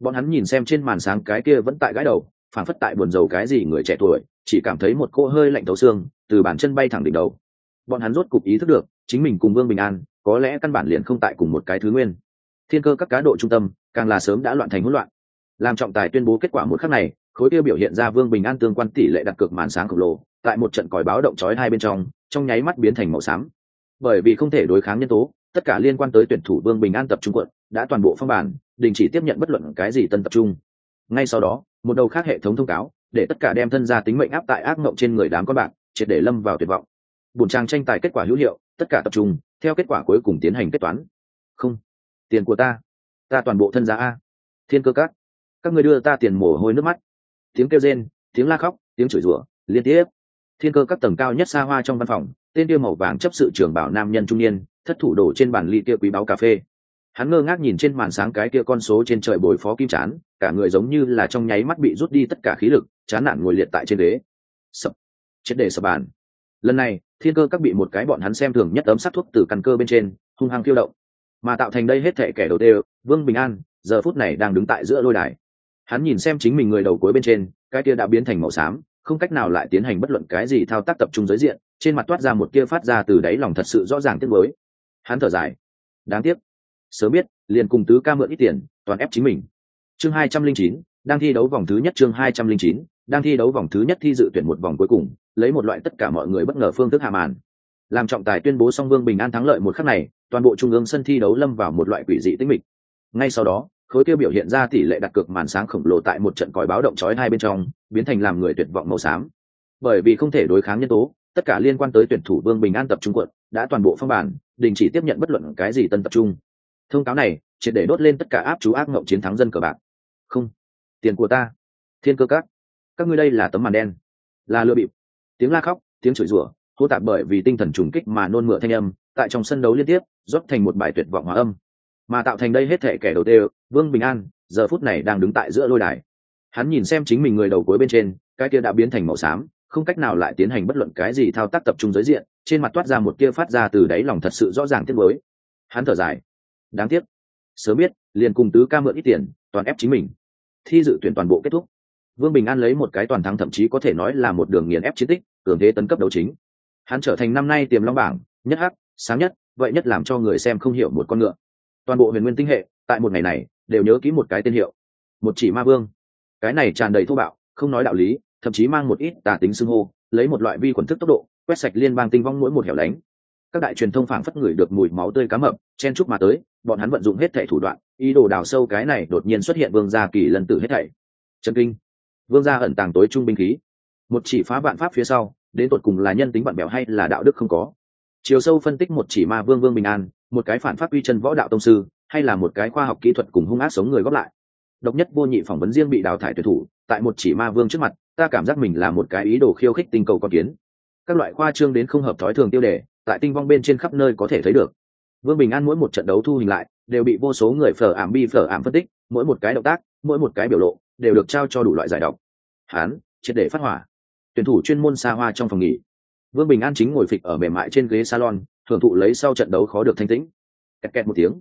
Bọn hắn nhìn xem trên màn sáng cái kia vẫn tại gãi đầu phản phất tại buồn rầu cái gì người trẻ tuổi, chỉ cảm thấy một cô hơi lạnh thấu xương từ bàn chân bay thẳng đỉnh đầu. Bọn hắn rốt cục ý thức được, chính mình cùng vương bình an, có lẽ căn bản liền không tại cùng một cái thứ nguyên thiên cơ các cá độ trung tâm, càng là sớm đã loạn thành hỗn loạn. Làm trọng tài tuyên bố kết quả một khắc này, khối tiêu biểu hiện ra vương bình an tương quan tỷ lệ đặt cược màn sáng khổng lồ, tại một trận còi báo động chói hai bên trong trong nháy mắt biến thành màu xám. Bởi vì không thể đối kháng nhân tố, tất cả liên quan tới tuyển thủ vương bình an tập trung quận đã toàn bộ phong bản đình chỉ tiếp nhận bất luận cái gì tân tập trung. Ngay sau đó, một đầu khác hệ thống thông cáo, để tất cả đem thân ra tính mệnh áp tại ác mộng trên người đám con bạc, triệt để lâm vào tuyệt vọng. Bùn trang tranh tài kết quả hữu hiệu, tất cả tập trung, theo kết quả cuối cùng tiến hành kết toán. Không tiền của ta. Ta toàn bộ thân giá a. Thiên cơ các. Các người đưa ta tiền mồ hôi nước mắt. Tiếng kêu rên, tiếng la khóc, tiếng chửi rủa, liên tiếp. Thiên cơ các tầng cao nhất xa hoa trong văn phòng, tên tiêu màu vàng chấp sự trưởng bảo nam nhân trung niên, thất thủ đổ trên bàn ly kia quý báo cà phê. Hắn ngơ ngác nhìn trên màn sáng cái kia con số trên trời bồi phó kim chán, cả người giống như là trong nháy mắt bị rút đi tất cả khí lực, chán nản ngồi liệt tại trên ghế. Sập. Chết để sập bàn. Lần này, thiên cơ các bị một cái bọn hắn xem thường nhất ấm sát thuốc từ căn cơ bên trên, hung hăng tiêu động mà tạo thành đây hết thể kẻ đầu tiên vương bình an, giờ phút này đang đứng tại giữa lôi đài. Hắn nhìn xem chính mình người đầu cuối bên trên, cái kia đã biến thành màu xám, không cách nào lại tiến hành bất luận cái gì thao tác tập trung giới diện, trên mặt toát ra một kia phát ra từ đáy lòng thật sự rõ ràng tiếc mới hắn thở dài. Đáng tiếc. Sớm biết, liền cùng tứ ca mượn ít tiền, toàn ép chính mình. Chương hai trăm linh chín, đang thi đấu vòng thứ nhất chương hai trăm linh chín, đang thi đấu vòng thứ nhất thi dự tuyển một vòng cuối cùng, lấy một loại tất cả mọi người bất ngờ phương thức hạ màn. Làm trọng tài tuyên bố song vương bình an thắng lợi một khắc này toàn bộ trung ương sân thi đấu lâm vào một loại quỷ dị tĩnh mịch. Ngay sau đó, khối tiêu biểu hiện ra tỷ lệ đặt cược màn sáng khổng lồ tại một trận còi báo động chói hai bên trong, biến thành làm người tuyệt vọng màu xám. Bởi vì không thể đối kháng nhân tố, tất cả liên quan tới tuyển thủ vương bình an tập trung quận đã toàn bộ phong bản, đình chỉ tiếp nhận bất luận cái gì tân tập trung. Thông cáo này, triệt để đốt lên tất cả áp chú ác mộng chiến thắng dân cờ bạc. Không, tiền của ta. Thiên cơ các. Các ngươi đây là tấm màn đen. Là lừa bịp. Tiếng la khóc, tiếng chửi rủa, hô tạp bởi vì tinh thần trùng kích mà nôn mửa thanh âm tại trong sân đấu liên tiếp, rót thành một bài tuyệt vọng hòa âm. Mà tạo thành đây hết thể kẻ đầu tiên vương bình an, giờ phút này đang đứng tại giữa lôi đài. Hắn nhìn xem chính mình người đầu cuối bên trên, cái kia đã biến thành màu xám, không cách nào lại tiến hành bất luận cái gì thao tác tập trung giới diện, trên mặt toát ra một kia phát ra từ đáy lòng thật sự rõ ràng tiếc mới hắn thở dài. Đáng tiếc. Sớm biết, liền cùng tứ ca mượn ít tiền, toàn ép chính mình. Thi dự tuyển toàn bộ kết thúc. Vương bình an lấy một cái toàn thắng thậm chí có thể nói là một đường nghiền ép chiến tích, cường thế tấn cấp đấu chính. Hắn trở thành năm nay tiềm long bảng, nhất hắc sáng nhất, vậy nhất làm cho người xem không hiểu một con ngựa. Toàn bộ huyền nguyên tinh hệ, tại một ngày này, đều nhớ kỹ một cái tên hiệu. Một chỉ ma vương. Cái này tràn đầy thô bạo, không nói đạo lý, thậm chí mang một ít tà tính xưng hô, lấy một loại vi khuẩn thức tốc độ, quét sạch liên bang tinh vong mỗi một hẻo lánh. Các đại truyền thông phảng phất người được mùi máu tươi cá mập, chen chúc mà tới, bọn hắn vận dụng hết thảy thủ đoạn, ý đồ đào sâu cái này đột nhiên xuất hiện vương gia kỳ lần tử hết thảy. Chân kinh. Vương gia ẩn tàng tối trung binh khí. Một chỉ phá vạn pháp phía sau, đến tột cùng là nhân tính bạn bèo hay là đạo đức không có chiều sâu phân tích một chỉ ma vương vương bình an, một cái phản pháp uy chân võ đạo tông sư, hay là một cái khoa học kỹ thuật cùng hung ác sống người góp lại. Độc nhất vô nhị phỏng vấn riêng bị đào thải tuyển thủ, tại một chỉ ma vương trước mặt, ta cảm giác mình là một cái ý đồ khiêu khích tinh cầu con kiến. Các loại khoa trương đến không hợp thói thường tiêu đề, tại tinh vong bên trên khắp nơi có thể thấy được. Vương bình an mỗi một trận đấu thu hình lại, đều bị vô số người phở ảm bi phở ảm phân tích, mỗi một cái động tác, mỗi một cái biểu lộ, đều được trao cho đủ loại giải độc. Hán, triệt để phát hỏa. Tuyển thủ chuyên môn xa hoa trong phòng nghỉ vương bình an chính ngồi phịch ở mềm mại trên ghế salon thưởng thụ lấy sau trận đấu khó được thanh tĩnh. Kẹt kẹt một tiếng,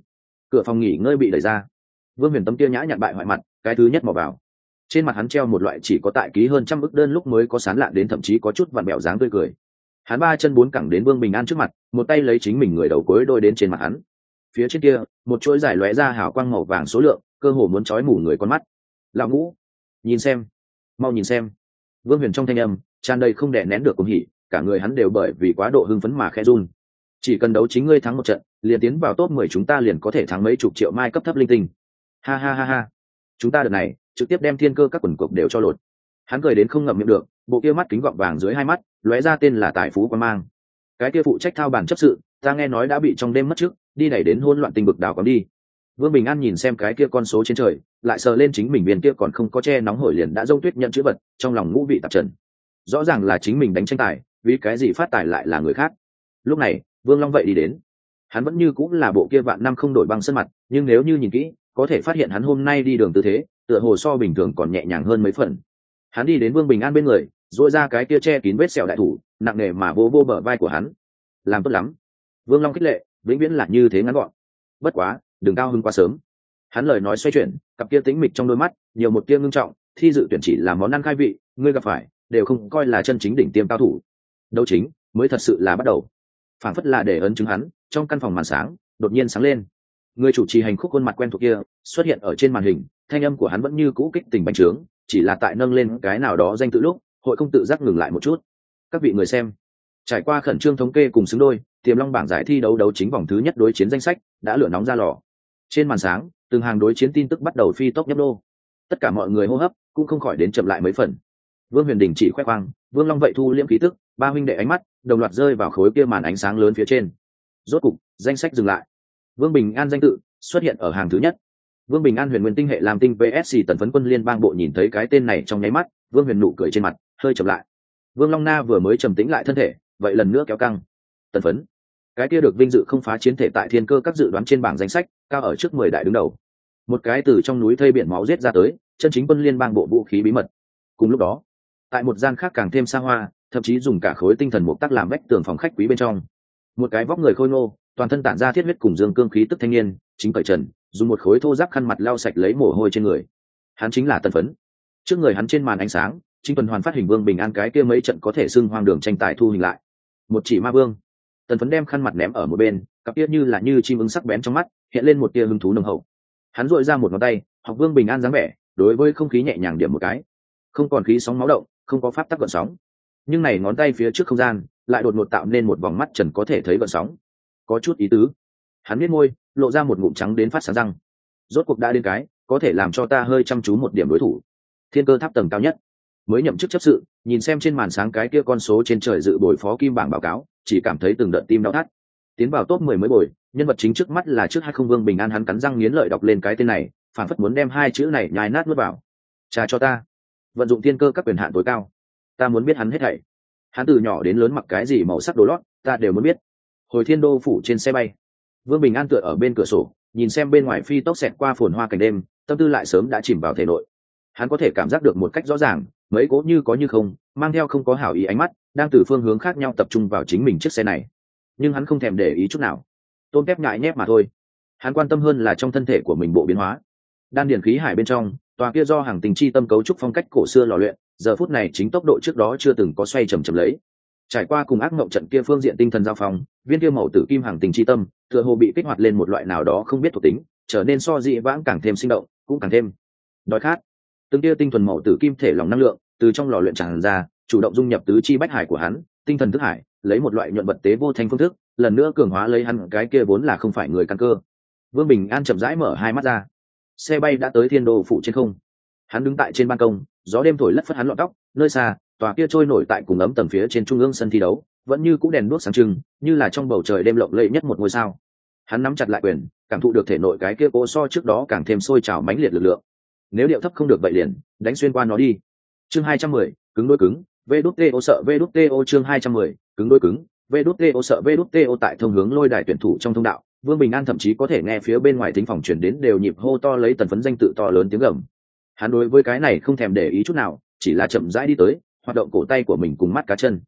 cửa phòng nghỉ ngơi bị đẩy ra. Vương huyền tâm tia nhã nhặn bại hoại mặt, cái thứ nhất mò vào. Trên mặt hắn treo một loại chỉ có tại ký hơn trăm ức đơn lúc mới có sán lạn đến thậm chí có chút vặn bẹo dáng tươi cười. Hắn ba chân bốn cẳng đến vương bình an trước mặt, một tay lấy chính mình người đầu cối đôi đến trên mặt hắn. Phía trên kia, một chuỗi giải lóe ra hào quang màu vàng số lượng, cơ hồ muốn trói mù người con mắt. Lão ngũ, nhìn xem, mau nhìn xem. Vương huyền trong thanh âm, tràn đầy không đè nén được cùng hỉ cả người hắn đều bởi vì quá độ hưng phấn mà khe run. Chỉ cần đấu chính ngươi thắng một trận, liền tiến vào top mười chúng ta liền có thể thắng mấy chục triệu mai cấp thấp linh tinh. Ha ha ha ha. Chúng ta đợt này, trực tiếp đem thiên cơ các quần cục đều cho lột. Hắn cười đến không ngậm miệng được, bộ kia mắt kính gọng vàng dưới hai mắt, lóe ra tên là tài phú quan mang. Cái kia phụ trách thao bản chấp sự, ta nghe nói đã bị trong đêm mất trước, đi này đến hôn loạn tình bực đào còn đi. Vương bình an nhìn xem cái kia con số trên trời, lại sờ lên chính mình viên kia còn không có che nóng hổi liền đã dông tuyết nhận chữ vật, trong lòng ngũ vị tạp trần. Rõ ràng là chính mình đánh tranh tài vì cái gì phát tài lại là người khác? Lúc này, vương long vậy đi đến. Hắn vẫn như cũng là bộ kia vạn năm không đổi băng sân mặt, nhưng nếu như nhìn kỹ, có thể phát hiện hắn hôm nay đi đường tư thế, tựa hồ so bình thường còn nhẹ nhàng hơn mấy phần. Hắn đi đến vương bình an bên người dội ra cái kia che kín vết sẹo đại thủ, nặng nề mà vô vô bờ vai của hắn. Làm tốt lắm. Vương long khích lệ, vĩnh viễn là như thế ngắn gọn. Bất quá, đừng cao hơn quá sớm. Hắn lời nói xoay chuyển, cặp kia tính mịch trong đôi mắt, nhiều một tia ngưng trọng, thi dự tuyển chỉ là món ăn khai vị, ngươi gặp phải, đều không coi là chân chính đỉnh tiêm cao thủ đấu chính, mới thật sự là bắt đầu. Phản phất là để ấn chứng hắn, trong căn phòng màn sáng, đột nhiên sáng lên. Người chủ trì hành khúc khuôn mặt quen thuộc kia, xuất hiện ở trên màn hình, thanh âm của hắn vẫn như cũ kích tình bành trướng, chỉ là tại nâng lên cái nào đó danh tự lúc, hội không tự giác ngừng lại một chút. Các vị người xem, trải qua khẩn trương thống kê cùng xứng đôi, tiềm long bảng giải thi đấu đấu chính vòng thứ nhất đối chiến danh sách đã lửa nóng ra lò. Trên màn sáng, từng hàng đối chiến tin tức bắt đầu phi tốc nhấp đô. Tất cả mọi người hô hấp cũng không khỏi đến chậm lại mấy phần vương huyền đình chỉ khoe khoang, vương long vậy thu liễm khí tức, ba huynh đệ ánh mắt, đồng loạt rơi vào khối kia màn ánh sáng lớn phía trên. Rốt cục, danh sách dừng lại. Vương bình an danh tự xuất hiện ở hàng thứ nhất. Vương bình an huyền nguyên tinh hệ làm tinh vsc tần phấn quân liên bang bộ nhìn thấy cái tên này trong nháy mắt, vương huyền nụ cười trên mặt, hơi chậm lại. Vương long na vừa mới trầm tĩnh lại thân thể, vậy lần nữa kéo căng. Tần phấn, cái kia được vinh dự không phá chiến thể tại thiên cơ các dự đoán trên bảng danh sách, cao ở trước mười đại đứng đầu. Một cái từ trong núi thây biển máu giết ra tới, chân chính quân liên bang bộ vũ khí bí mật. Cùng lúc đó tại một gian khác càng thêm xa hoa, thậm chí dùng cả khối tinh thần mục tắc làm vách tường phòng khách quý bên trong. Một cái vóc người khôi ngô, toàn thân tản ra thiết huyết cùng dương cương khí tức thanh niên, chính cởi trần, dùng một khối thô giáp khăn mặt lau sạch lấy mồ hôi trên người. Hắn chính là tân phấn. Trước người hắn trên màn ánh sáng chính tuần hoàn phát hình vương bình an cái kia mấy trận có thể xưng hoang đường tranh tài thu hình lại. Một chỉ ma vương. Tần phấn đem khăn mặt ném ở một bên, cặp tiết như là như chim ứng sắc bén trong mắt, hiện lên một tia hứng thú nồng hậu. Hắn dội ra một ngón tay, học vương bình an dáng vẻ, đối với không khí nhẹ nhàng điểm một cái. Không còn khí sóng máu động không có pháp tắc gợn sóng. Nhưng này ngón tay phía trước không gian lại đột ngột tạo nên một vòng mắt trần có thể thấy gợn sóng. Có chút ý tứ. Hắn biết môi, lộ ra một ngụm trắng đến phát sáng răng. Rốt cuộc đã đến cái, có thể làm cho ta hơi chăm chú một điểm đối thủ. Thiên cơ tháp tầng cao nhất. Mới nhậm chức chấp sự, nhìn xem trên màn sáng cái kia con số trên trời dự bồi phó kim bảng báo cáo, chỉ cảm thấy từng đợt tim đau thắt. Tiến vào top mười mới bồi, nhân vật chính trước mắt là trước hai không vương bình an hắn cắn răng nghiến lợi đọc lên cái tên này, phản phất muốn đem hai chữ này nhai nát nuốt vào. Trà cho ta vận dụng tiên cơ các quyền hạn tối cao. Ta muốn biết hắn hết thảy. Hắn từ nhỏ đến lớn mặc cái gì màu sắc đồ lót, ta đều muốn biết. Hồi thiên đô phủ trên xe bay. Vương bình an tựa ở bên cửa sổ, nhìn xem bên ngoài phi tốc xẹt qua phồn hoa cảnh đêm, tâm tư lại sớm đã chìm vào thể nội. Hắn có thể cảm giác được một cách rõ ràng, mấy cố như có như không, mang theo không có hảo ý ánh mắt, đang từ phương hướng khác nhau tập trung vào chính mình chiếc xe này. Nhưng hắn không thèm để ý chút nào. Tôn kép ngại nhép mà thôi. Hắn quan tâm hơn là trong thân thể của mình bộ biến hóa. Đan điển khí hải bên trong tòa kia do hàng tình chi tâm cấu trúc phong cách cổ xưa lò luyện, giờ phút này chính tốc độ trước đó chưa từng có xoay chầm chầm lấy. Trải qua cùng ác mộng trận kia phương diện tinh thần giao phong, viên kia màu tử kim hàng tình chi tâm, tựa hồ bị kích hoạt lên một loại nào đó không biết thuộc tính, trở nên so dị vãng càng thêm sinh động, cũng càng thêm đói khát. Từng kia tinh thuần màu tử kim thể lòng năng lượng, từ trong lò luyện tràn ra, chủ động dung nhập tứ chi bách hải của hắn, tinh thần thức hải, lấy một loại nhuận vật tế vô thanh phương thức, lần nữa cường hóa lấy hắn, cái kia vốn là không phải người căn cơ. Vương bình an chậm rãi mở hai mắt ra xe bay đã tới thiên đô phụ trên không. Hắn đứng tại trên ban công, gió đêm thổi lất phất hắn lọn tóc, nơi xa, tòa kia trôi nổi tại cùng ấm tầng phía trên trung ương sân thi đấu, vẫn như cũng đèn đuốc sáng trưng, như là trong bầu trời đêm lộng lẫy nhất một ngôi sao. Hắn nắm chặt lại quyền, cảm thụ được thể nội cái kia cố so trước đó càng thêm sôi trào mãnh liệt lực lượng. Nếu điệu thấp không được vậy liền, đánh xuyên qua nó đi. Chương hai trăm mười, cứng đôi cứng, vê đút ô sợ vê đút ô chương hai trăm mười, cứng đôi cứng, vê đút ô sợ vê đút ô tại thông hướng lôi đài tuyển thủ trong thông đạo vương bình an thậm chí có thể nghe phía bên ngoài thính phòng chuyển đến đều nhịp hô to lấy tần phấn danh tự to lớn tiếng gầm. Hắn đối với cái này không thèm để ý chút nào, chỉ là chậm rãi đi tới, hoạt động cổ tay của mình cùng mắt cá chân.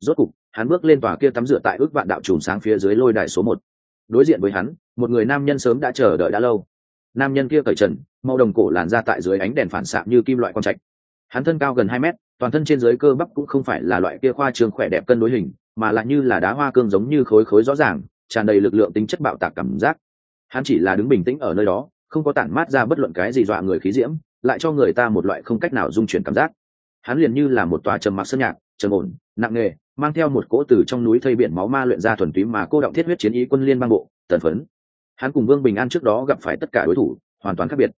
Rốt cục, hắn bước lên tòa kia tắm rửa tại ước vạn đạo trùm sáng phía dưới lôi đài số một. Đối diện với hắn, một người nam nhân sớm đã chờ đợi đã lâu. Nam nhân kia cởi trần, màu đồng cổ làn ra tại dưới ánh đèn phản xạ như kim loại quang trạch. Hắn thân cao gần hai mét, toàn thân trên dưới cơ bắp cũng không phải là loại kia khoa trương khỏe đẹp cân đối hình, mà lại như là đá hoa cương giống như khối khối rõ ràng tràn đầy lực lượng tính chất bạo tạc cảm giác. Hắn chỉ là đứng bình tĩnh ở nơi đó, không có tản mát ra bất luận cái gì dọa người khí diễm, lại cho người ta một loại không cách nào dung chuyển cảm giác. Hắn liền như là một tòa trầm mặc sơn nhạc, trầm ổn, nặng nề, mang theo một cỗ từ trong núi thây biển máu ma luyện ra thuần túy mà cô động thiết huyết chiến ý quân liên bang bộ, tần phấn. Hắn cùng vương bình an trước đó gặp phải tất cả đối thủ, hoàn toàn khác biệt.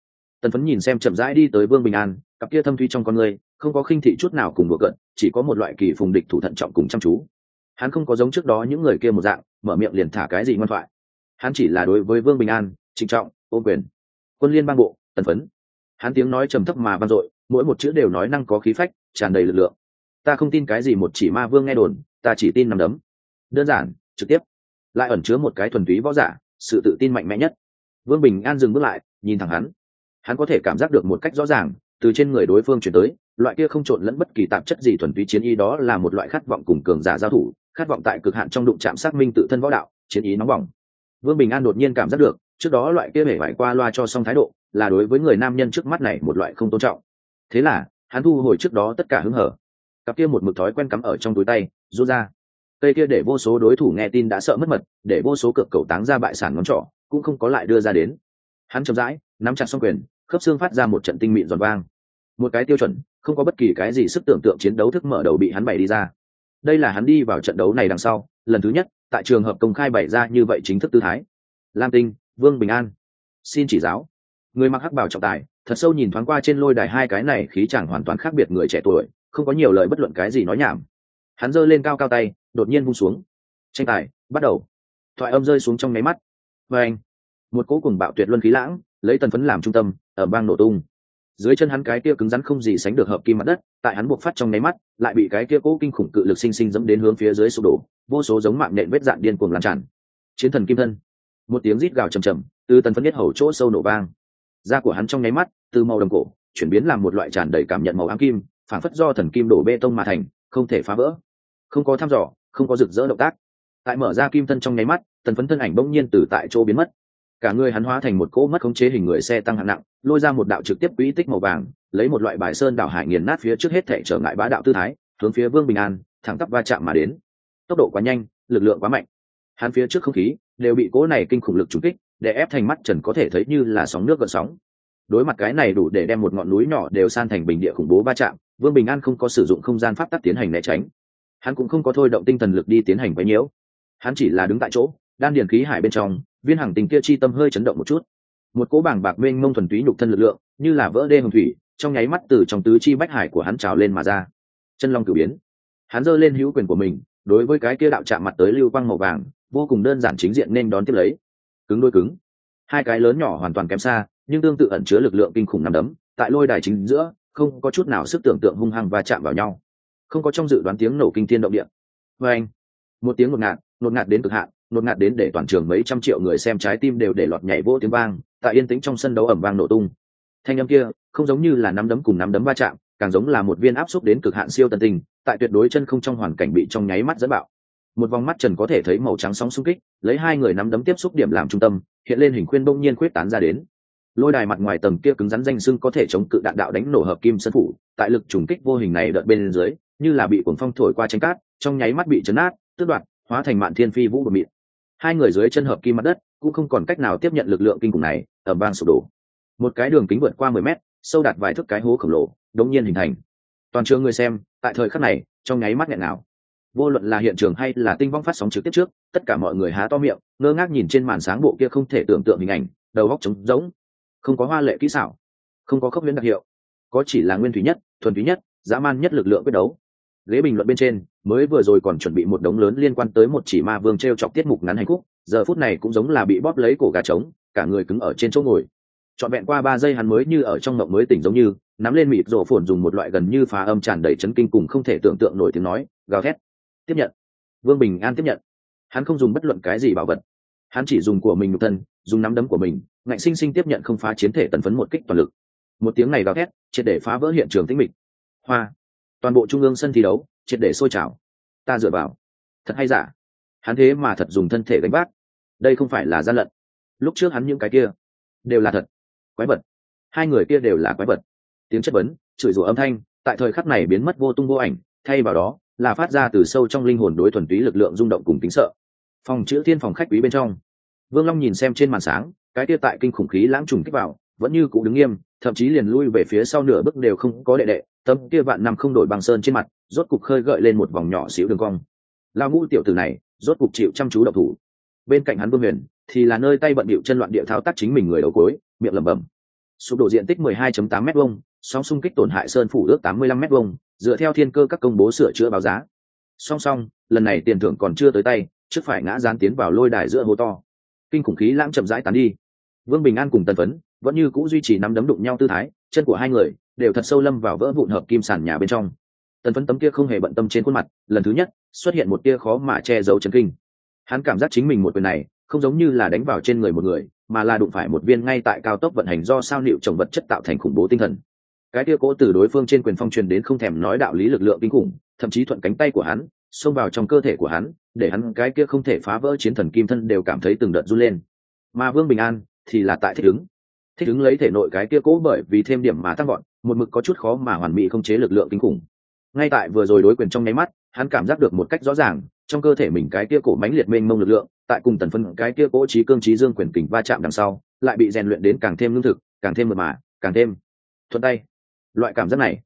Tần phấn nhìn xem chậm rãi đi tới vương bình an, cặp kia thâm thuy trong con người, không có khinh thị chút nào cùng đùa cận chỉ có một loại kỳ phùng địch thủ thận trọng cùng chăm chú hắn không có giống trước đó những người kia một dạng, mở miệng liền thả cái gì ngoan thoại. Hắn chỉ là đối với vương bình an, trịnh trọng, ô quyền. Quân liên bang bộ, tần phấn. Hắn tiếng nói trầm thấp mà vang dội, mỗi một chữ đều nói năng có khí phách, tràn đầy lực lượng. Ta không tin cái gì một chỉ ma vương nghe đồn, ta chỉ tin nằm đấm. Đơn giản, trực tiếp. Lại ẩn chứa một cái thuần túy võ giả, sự tự tin mạnh mẽ nhất. Vương bình an dừng bước lại, nhìn thẳng hắn. Hắn có thể cảm giác được một cách rõ ràng, từ trên người đối phương chuyển tới, loại kia không trộn lẫn bất kỳ tạp chất gì thuần túy chiến y đó là một loại khát vọng cùng cường giả giao thủ khát vọng tại cực hạn trong đụng chạm xác minh tự thân võ đạo, chiến ý nóng bỏng. Vương bình an đột nhiên cảm giác được, trước đó loại kia hể vải qua loa cho xong thái độ, là đối với người nam nhân trước mắt này một loại không tôn trọng. Thế là, hắn thu hồi trước đó tất cả hứng hở. Cặp kia một mực thói quen cắm ở trong túi tay, rút ra. Cây kia để vô số đối thủ nghe tin đã sợ mất mật, để vô số cược cầu táng ra bại sản ngón trỏ, cũng không có lại đưa ra đến. Hắn chậm rãi, nắm chặt xong quyền, khớp xương phát ra một trận tinh mịn giòn vang. Một cái tiêu chuẩn, không có bất kỳ cái gì sức tưởng tượng chiến đấu thức mở đầu bị hắn bày đi ra đây là hắn đi vào trận đấu này đằng sau, lần thứ nhất, tại trường hợp công khai bày ra như vậy chính thức tư thái. Lam tinh, vương bình an, xin chỉ giáo. Người mặc hắc bảo trọng tài, thật sâu nhìn thoáng qua trên lôi đài hai cái này khí chẳng hoàn toàn khác biệt người trẻ tuổi, không có nhiều lời bất luận cái gì nói nhảm. Hắn giơ lên cao cao tay, đột nhiên vung xuống. Tranh tài, bắt đầu. Thoại âm rơi xuống trong nháy mắt. Và anh, một cỗ cùng bạo tuyệt luân khí lãng, lấy tần phấn làm trung tâm, ở bang nổ tung dưới chân hắn cái kia cứng rắn không gì sánh được hợp kim mặt đất, tại hắn buộc phát trong nháy mắt, lại bị cái kia cố kinh khủng cự lực sinh sinh dẫm đến hướng phía dưới sụp đổ, vô số giống mạng nện vết dạn điên cuồng lan tràn. Chiến thần kim thân. Một tiếng rít gào trầm trầm, từ tần phân nhất hầu chỗ sâu nổ vang. Da của hắn trong nháy mắt, từ màu đồng cổ, chuyển biến làm một loại tràn đầy cảm nhận màu ám kim, phản phất do thần kim đổ bê tông mà thành, không thể phá vỡ. Không có thăm dò, không có rực rỡ động tác. Tại mở ra kim thân trong nháy mắt, tần phấn thân ảnh bỗng nhiên từ tại chỗ biến mất cả người hắn hóa thành một cỗ mất khống chế hình người xe tăng hạng nặng, lôi ra một đạo trực tiếp quỹ tích màu vàng, lấy một loại bài sơn đảo hải nghiền nát phía trước hết thể trở ngại bá đạo tư thái, hướng phía vương bình an, thẳng tắp va chạm mà đến. Tốc độ quá nhanh, lực lượng quá mạnh. Hắn phía trước không khí đều bị cỗ này kinh khủng lực trúng kích, để ép thành mắt trần có thể thấy như là sóng nước gợn sóng. Đối mặt cái này đủ để đem một ngọn núi nhỏ đều san thành bình địa khủng bố va chạm, vương bình an không có sử dụng không gian pháp tắc tiến hành né tránh. Hắn cũng không có thôi động tinh thần lực đi tiến hành quấy nhiễu. Hắn chỉ là đứng tại chỗ, đan điền khí hải bên trong viên hàng tình kia chi tâm hơi chấn động một chút. Một cỗ bảng bạc mênh mông thuần túy nhục thân lực lượng, như là vỡ đê hồng thủy, trong nháy mắt từ trong tứ chi bách hải của hắn trào lên mà ra. Chân long cử biến. Hắn giơ lên hữu quyền của mình, đối với cái kia đạo chạm mặt tới lưu quang màu vàng, vô cùng đơn giản chính diện nên đón tiếp lấy. Cứng đôi cứng. Hai cái lớn nhỏ hoàn toàn kém xa, nhưng tương tự ẩn chứa lực lượng kinh khủng nằm đấm, tại lôi đài chính giữa, không có chút nào sức tưởng tượng hung hăng và chạm vào nhau. Không có trong dự đoán tiếng nổ kinh thiên động địa. Vê anh một tiếng ngột ngạt ngột ngạt đến cực hạn ngột ngạt đến để toàn trường mấy trăm triệu người xem trái tim đều để lọt nhảy vỗ tiếng vang, tại yên tĩnh trong sân đấu ẩm vang nổ tung. Thanh âm kia, không giống như là nắm đấm cùng nắm đấm va chạm, càng giống là một viên áp xúc đến cực hạn siêu tân tình, tại tuyệt đối chân không trong hoàn cảnh bị trong nháy mắt dẫn bạo. Một vòng mắt trần có thể thấy màu trắng sóng xung kích, lấy hai người nắm đấm tiếp xúc điểm làm trung tâm, hiện lên hình khuyên bỗng nhiên khuyết tán ra đến. Lôi đài mặt ngoài tầng kia cứng rắn danh sưng có thể chống cự đạn đạo đánh nổ hợp kim sân phủ, tại lực trùng kích vô hình này đợt bên dưới, như là bị cuồng phong thổi qua tranh cát, trong nháy mắt bị chấn át tước đoạt, hóa thành mạn thiên phi vũ bờ mịn hai người dưới chân hợp kim mặt đất cũng không còn cách nào tiếp nhận lực lượng kinh khủng này ở bang sụp đổ. Một cái đường kính vượt qua mười mét, sâu đạt vài thước cái hố khổng lồ, đống nhiên hình thành. Toàn trường người xem, tại thời khắc này, trong nháy mắt nghẹn nào vô luận là hiện trường hay là tinh vong phát sóng trực tiếp trước, tất cả mọi người há to miệng, ngơ ngác nhìn trên màn sáng bộ kia không thể tưởng tượng hình ảnh, đầu góc trống rỗng. Không có hoa lệ kỹ xảo, không có khốc huyễn đặc hiệu, có chỉ là nguyên thủy nhất, thuần thủy nhất, dã man nhất lực lượng quyết đấu. Ghế bình luận bên trên mới vừa rồi còn chuẩn bị một đống lớn liên quan tới một chỉ ma vương t r e o chọc tiết mục ngắn hành khúc, giờ phút này cũng giống là bị bóp lấy cổ gà trống, cả người cứng ở trên chỗ ngồi. Trọn vẹn qua ba giây hắn mới như ở trong mộng mới tỉnh giống như, nắm lên mịt rổ phồn dùng một loại gần như phá âm tràn đầy chấn kinh cùng không thể tưởng tượng nổi tiếng nói, gào thét. Tiếp nhận. Vương bình an tiếp nhận. Hắn không dùng bất luận cái gì bảo vật. Hắn chỉ dùng của mình nhục thân, dùng nắm đấm của mình, ngạnh sinh sinh tiếp nhận không phá chiến thể tần phấn một kích toàn lực. Một tiếng này gào thét, triệt để phá vỡ hiện trường tĩnh mịch. Hoa. Toàn bộ trung ương sân thi đấu triệt để sôi trào. Ta dựa vào. Thật hay giả? Hắn thế mà thật dùng thân thể đánh vác. Đây không phải là gian lận. Lúc trước hắn những cái kia đều là thật. Quái vật. Hai người kia đều là quái vật. Tiếng chất vấn, chửi rủa âm thanh, tại thời khắc này biến mất vô tung vô ảnh, thay vào đó là phát ra từ sâu trong linh hồn đối thuần túy lực lượng rung động cùng tính sợ. Phòng chữ thiên phòng khách quý bên trong. Vương long nhìn xem trên màn sáng, cái kia tại kinh khủng khí lãng trùng kích vào vẫn như cũ đứng nghiêm, thậm chí liền lui về phía sau nửa bước đều không có đệ đệ, tấm kia vạn năm không đổi bằng sơn trên mặt, rốt cục khơi gợi lên một vòng nhỏ xíu đường cong. Lao ngũ tiểu tử này, rốt cục chịu chăm chú độc thủ. Bên cạnh hắn vương huyền, thì là nơi tay bận bịu chân loạn địa thao tác chính mình người đầu cối miệng lẩm bẩm. Sụp đổ diện tích 12.8 m vuông sóng xung kích tổn hại sơn phủ ước 85 m vuông, dựa theo thiên cơ các công bố sửa chữa báo giá. Song song, lần này tiền thưởng còn chưa tới tay, trước phải ngã gián tiến vào lôi đài giữa hố to. Kinh khủng khí lãng chậm rãi tán đi. Vương bình an cùng tân phấn vẫn như c ũ duy trì nắm đấm đụng nhau tư thái, chân của hai người đều thật sâu lâm vào vỡ vụn hợp kim sàn nhà bên trong. Tần phấn tấm kia không hề bận tâm trên khuôn mặt, lần thứ nhất xuất hiện một tia khó mà che giấu chân kinh. Hắn cảm giác chính mình một quyền này không giống như là đánh vào trên người một người, mà là đụng phải một viên ngay tại cao tốc vận hành do sao liệu trồng vật chất tạo thành khủng bố tinh thần. Cái tia cố từ đối phương trên quyền phong truyền đến không thèm nói đạo lý lực lượng kinh khủng, thậm chí thuận cánh tay của hắn xông vào trong cơ thể của hắn, để hắn cái kia không thể phá vỡ chiến thần kim thân đều cảm thấy từng đợt run lên. Mà vương bình an thì là tại thích ứng thích ứng lấy thể nội cái kia cố bởi vì thêm điểm mà tăng gọn một mực có chút khó mà hoàn mỹ không chế lực lượng kinh khủng. Ngay tại vừa rồi đối quyền trong nháy mắt, hắn cảm giác được một cách rõ ràng, trong cơ thể mình cái kia cổ mánh liệt mênh mông lực lượng, tại cùng tần phân cái kia cố trí cương trí dương quyền kình va chạm đằng sau, lại bị rèn luyện đến càng thêm lương thực, càng thêm mật mạ càng thêm thuận tay. Loại cảm giác này,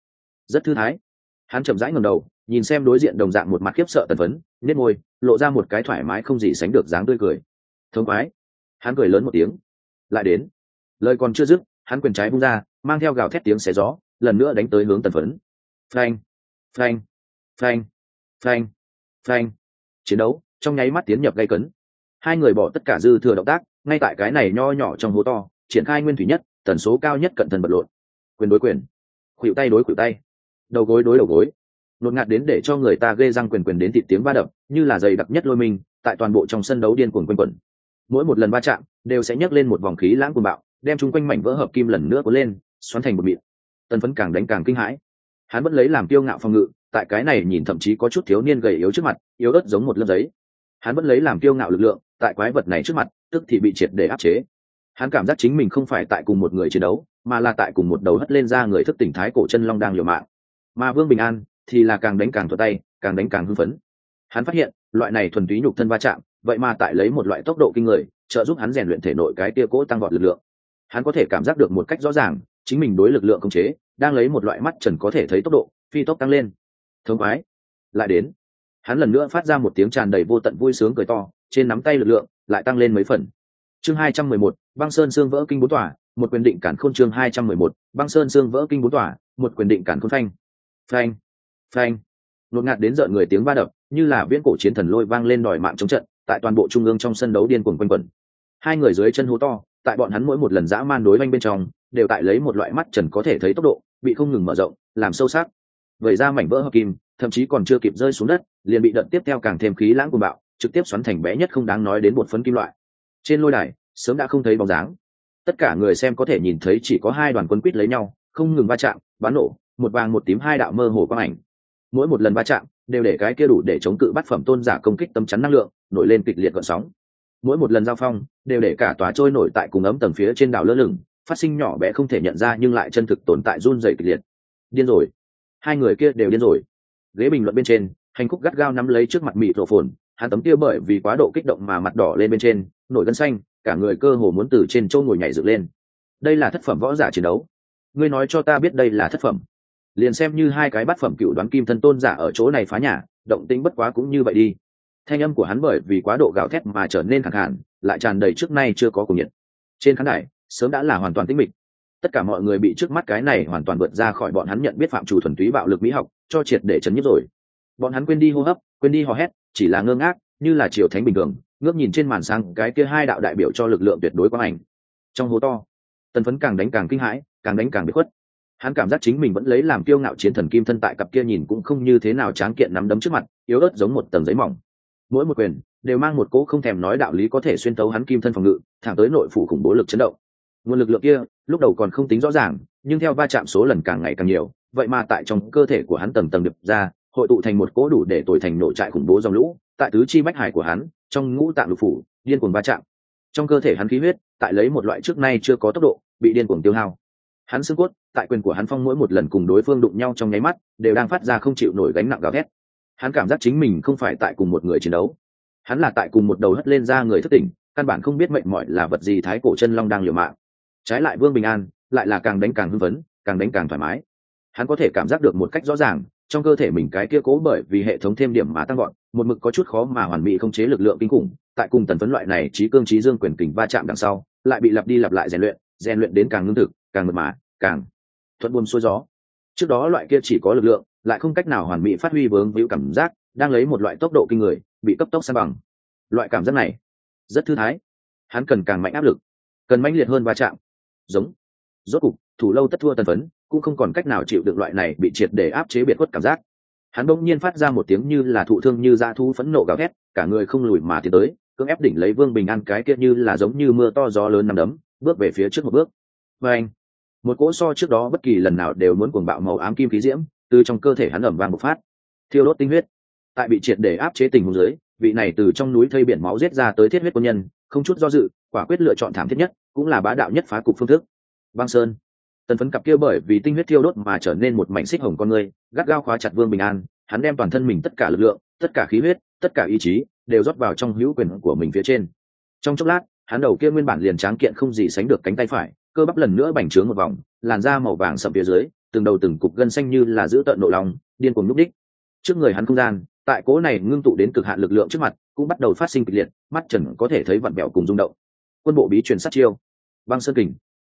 rất thư thái. Hắn chậm rãi ngầm đầu, nhìn xem đối diện đồng dạng một mặt khiếp sợ tần phấn nết môi, lộ ra một cái thoải mái không gì sánh được dáng tươi cười. Thống quái hắn cười lớn một tiếng. Lại đến lời còn chưa dứt, hắn quyền trái bung ra, mang theo gào thét tiếng xé gió, lần nữa đánh tới hướng tần phấn. Phanh phanh phanh phanh phanh. Chiến đấu, trong nháy mắt tiến nhập gây cấn. Hai người bỏ tất cả dư thừa động tác, ngay tại cái này nho nhỏ trong hố to, triển khai nguyên thủy nhất, tần số cao nhất cận thần bật lộn. Quyền đối quyền. Khuỵu tay đối khuỵu tay. Đầu gối đối đầu gối. Nột ngạt đến để cho người ta ghê răng quyền quyền đến thịt tiếng va đập, như là dày đặc nhất lôi mình, tại toàn bộ trong sân đấu điên cuồng quanh quẩn. Mỗi một lần va chạm, đều sẽ nhấc lên một vòng khí lãng cuồng bạo đem chung quanh mảnh vỡ hợp kim lần nữa cuốn lên, xoắn thành một mịn. Tần phấn càng đánh càng kinh hãi. Hắn vẫn lấy làm kiêu ngạo phòng ngự, tại cái này nhìn thậm chí có chút thiếu niên gầy yếu trước mặt, yếu ớt giống một lớp giấy. Hắn vẫn lấy làm kiêu ngạo lực lượng, tại quái vật này trước mặt, tức thì bị triệt để áp chế. Hắn cảm giác chính mình không phải tại cùng một người chiến đấu, mà là tại cùng một đầu hất lên ra người thức tỉnh thái cổ chân long đang liều mạng. Mà vương bình an thì là càng đánh càng thuật tay, càng đánh càng hưng phấn. Hắn phát hiện, loại này thuần túy nhục thân va chạm, vậy mà tại lấy một loại tốc độ kinh người, trợ giúp hắn rèn luyện thể nội cái tia cỗ tăng vọt lực lượng hắn có thể cảm giác được một cách rõ ràng, chính mình đối lực lượng công chế, đang lấy một loại mắt trần có thể thấy tốc độ, phi tốc tăng lên. Thống khoái. Lại đến. Hắn lần nữa phát ra một tiếng tràn đầy vô tận vui sướng cười to, trên nắm tay lực lượng, lại tăng lên mấy phần. Chương hai trăm mười một, băng sơn xương vỡ kinh bốn tỏa một quyền định cản khôn chương hai trăm mười một, băng sơn xương vỡ kinh bốn tỏa một quyền định cản khôn phanh. Phanh. Phanh. Ngột ngạt đến rợn người tiếng ba đập, như là viễn cổ chiến thần lôi vang lên đòi mạng chống trận, tại toàn bộ trung ương trong sân đấu điên cuồng quanh quẩn. Hai người dưới chân hố to tại bọn hắn mỗi một lần dã man đối oanh bên trong, đều tại lấy một loại mắt trần có thể thấy tốc độ, bị không ngừng mở rộng, làm sâu sắc. Vẩy ra mảnh vỡ hợp kim, thậm chí còn chưa kịp rơi xuống đất, liền bị đợt tiếp theo càng thêm khí lãng của bạo, trực tiếp xoắn thành bé nhất không đáng nói đến một phấn kim loại. Trên lôi đài, sớm đã không thấy bóng dáng. Tất cả người xem có thể nhìn thấy chỉ có hai đoàn quân quýt lấy nhau, không ngừng va chạm, bắn nổ, một vàng một tím hai đạo mơ hồ quang ảnh. Mỗi một lần va chạm, đều để cái kia đủ để chống cự bát phẩm tôn giả công kích tâm chắn năng lượng, nổi lên kịch liệt gọn sóng mỗi một lần giao phong đều để cả tòa trôi nổi tại cùng ấm tầng phía trên đảo lơ lửng, phát sinh nhỏ bé không thể nhận ra nhưng lại chân thực tồn tại run dày kịch liệt. Điên rồi. Hai người kia đều điên rồi. Ghế bình luận bên trên, hành khúc gắt gao nắm lấy trước mặt mịt rổ phồn, hắn tấm kia bởi vì quá độ kích động mà mặt đỏ lên bên trên, nổi gân xanh, cả người cơ hồ muốn từ trên trôi ngồi nhảy dựng lên. Đây là thất phẩm võ giả chiến đấu. Ngươi nói cho ta biết đây là thất phẩm. Liền xem như hai cái bát phẩm cựu đoán kim thân tôn giả ở chỗ này phá nhà, động tính bất quá cũng như vậy đi thanh âm của hắn bởi vì quá độ gào thét mà trở nên khẳng hạn lại tràn đầy trước nay chưa có cùng nhiệt. Trên khán đài, sớm đã là hoàn toàn tĩnh mịch. Tất cả mọi người bị trước mắt cái này hoàn toàn vượt ra khỏi bọn hắn nhận biết phạm chủ thuần túy bạo lực mỹ học, cho triệt để chấn nhất rồi. Bọn hắn quên đi hô hấp, quên đi hò hét, chỉ là ngơ ngác, như là triều thánh bình thường, ngước nhìn trên màn sáng cái kia hai đạo đại biểu cho lực lượng tuyệt đối quang ảnh. Trong hố to, tần phấn càng đánh càng kinh hãi, càng đánh càng bị khuất. Hắn cảm giác chính mình vẫn lấy làm kiêu ngạo chiến thần kim thân tại cặp kia nhìn cũng không như thế nào tráng kiện nắm đấm trước mặt, yếu ớt giống một tầng giấy mỏng mỗi một quyền đều mang một cỗ không thèm nói đạo lý có thể xuyên tấu hắn kim thân phòng ngự, thẳng tới nội phủ khủng bố lực chấn động. Nguồn lực lượng kia lúc đầu còn không tính rõ ràng, nhưng theo va chạm số lần càng ngày càng nhiều, vậy mà tại trong cơ thể của hắn tầng tầng đập ra, hội tụ thành một cỗ đủ để tồi thành nội trại khủng bố dòng lũ, tại tứ chi bách hải của hắn, trong ngũ tạng lục phủ, điên cuồng va chạm. Trong cơ thể hắn khí huyết, tại lấy một loại trước nay chưa có tốc độ, bị điên cuồng tiêu hao. Hắn xương cốt, tại quyền của hắn phong mỗi một lần cùng đối phương đụng nhau trong nháy mắt, đều đang phát ra không chịu nổi gánh nặng gào thét hắn cảm giác chính mình không phải tại cùng một người chiến đấu. Hắn là tại cùng một đầu hất lên ra người thất tỉnh căn bản không biết mệnh mỏi là vật gì thái cổ chân long đang liều mạng. Trái lại vương bình an lại là càng đánh càng hưng phấn, càng đánh càng thoải mái. Hắn có thể cảm giác được một cách rõ ràng trong cơ thể mình cái kia cố bởi vì hệ thống thêm điểm mà tăng gọn một mực có chút khó mà hoàn mỹ không chế lực lượng kinh khủng tại cùng tần phấn loại này trí cương trí dương quyền kình va chạm đằng sau lại bị lặp đi lặp lại rèn luyện rèn luyện đến càng ngưng thực càng mật mà càng thuận buồm xuôi gió. Trước đó loại kia chỉ có lực lượng lại không cách nào hoàn mỹ phát huy vướng víu cảm giác, đang lấy một loại tốc độ kinh người, bị cấp tốc san bằng. Loại cảm giác này, rất thư thái. Hắn cần càng mạnh áp lực, cần mãnh liệt hơn va chạm. Giống. Rốt cục, thủ lâu tất thua tần phấn, cũng không còn cách nào chịu được loại này bị triệt để áp chế biệt khuất cảm giác. Hắn bỗng nhiên phát ra một tiếng như là thụ thương như da thu phẫn nộ gào thét, cả người không lùi mà tiến tới, cưỡng ép đỉnh lấy vương bình an cái kia như là giống như mưa to gió lớn nằm đấm, bước về phía trước một bước. Và anh, một cỗ so trước đó bất kỳ lần nào đều muốn cuồng bạo màu ám kim khí diễm từ trong cơ thể hắn ẩm vang một phát. Thiêu đốt tinh huyết. Tại bị triệt để áp chế tình huống dưới, vị này từ trong núi thây biển máu giết ra tới thiết huyết quân nhân, không chút do dự, quả quyết lựa chọn thảm thiết nhất, cũng là bá đạo nhất phá cục phương thức. Băng sơn. Tần phấn cặp kia bởi vì tinh huyết thiêu đốt mà trở nên một mảnh xích hồng con người, gắt gao khóa chặt vương bình an, hắn đem toàn thân mình tất cả lực lượng, tất cả khí huyết, tất cả ý chí, đều rót vào trong hữu quyền của mình phía trên. Trong chốc lát, hắn đầu kia nguyên bản liền tráng kiện không gì sánh được cánh tay phải, cơ bắp lần nữa bành trướng một vòng, làn da màu vàng sậm phía dưới từng đầu từng cục gân xanh như là giữ tợn nộ lòng, điên cuồng núp đích trước người hắn không gian, tại cố này ngưng tụ đến cực hạn lực lượng trước mặt, cũng bắt đầu phát sinh kịch liệt, mắt trần có thể thấy vặn bẹo cùng rung động. Quân bộ bí truyền sát chiêu. Băng sơn kình.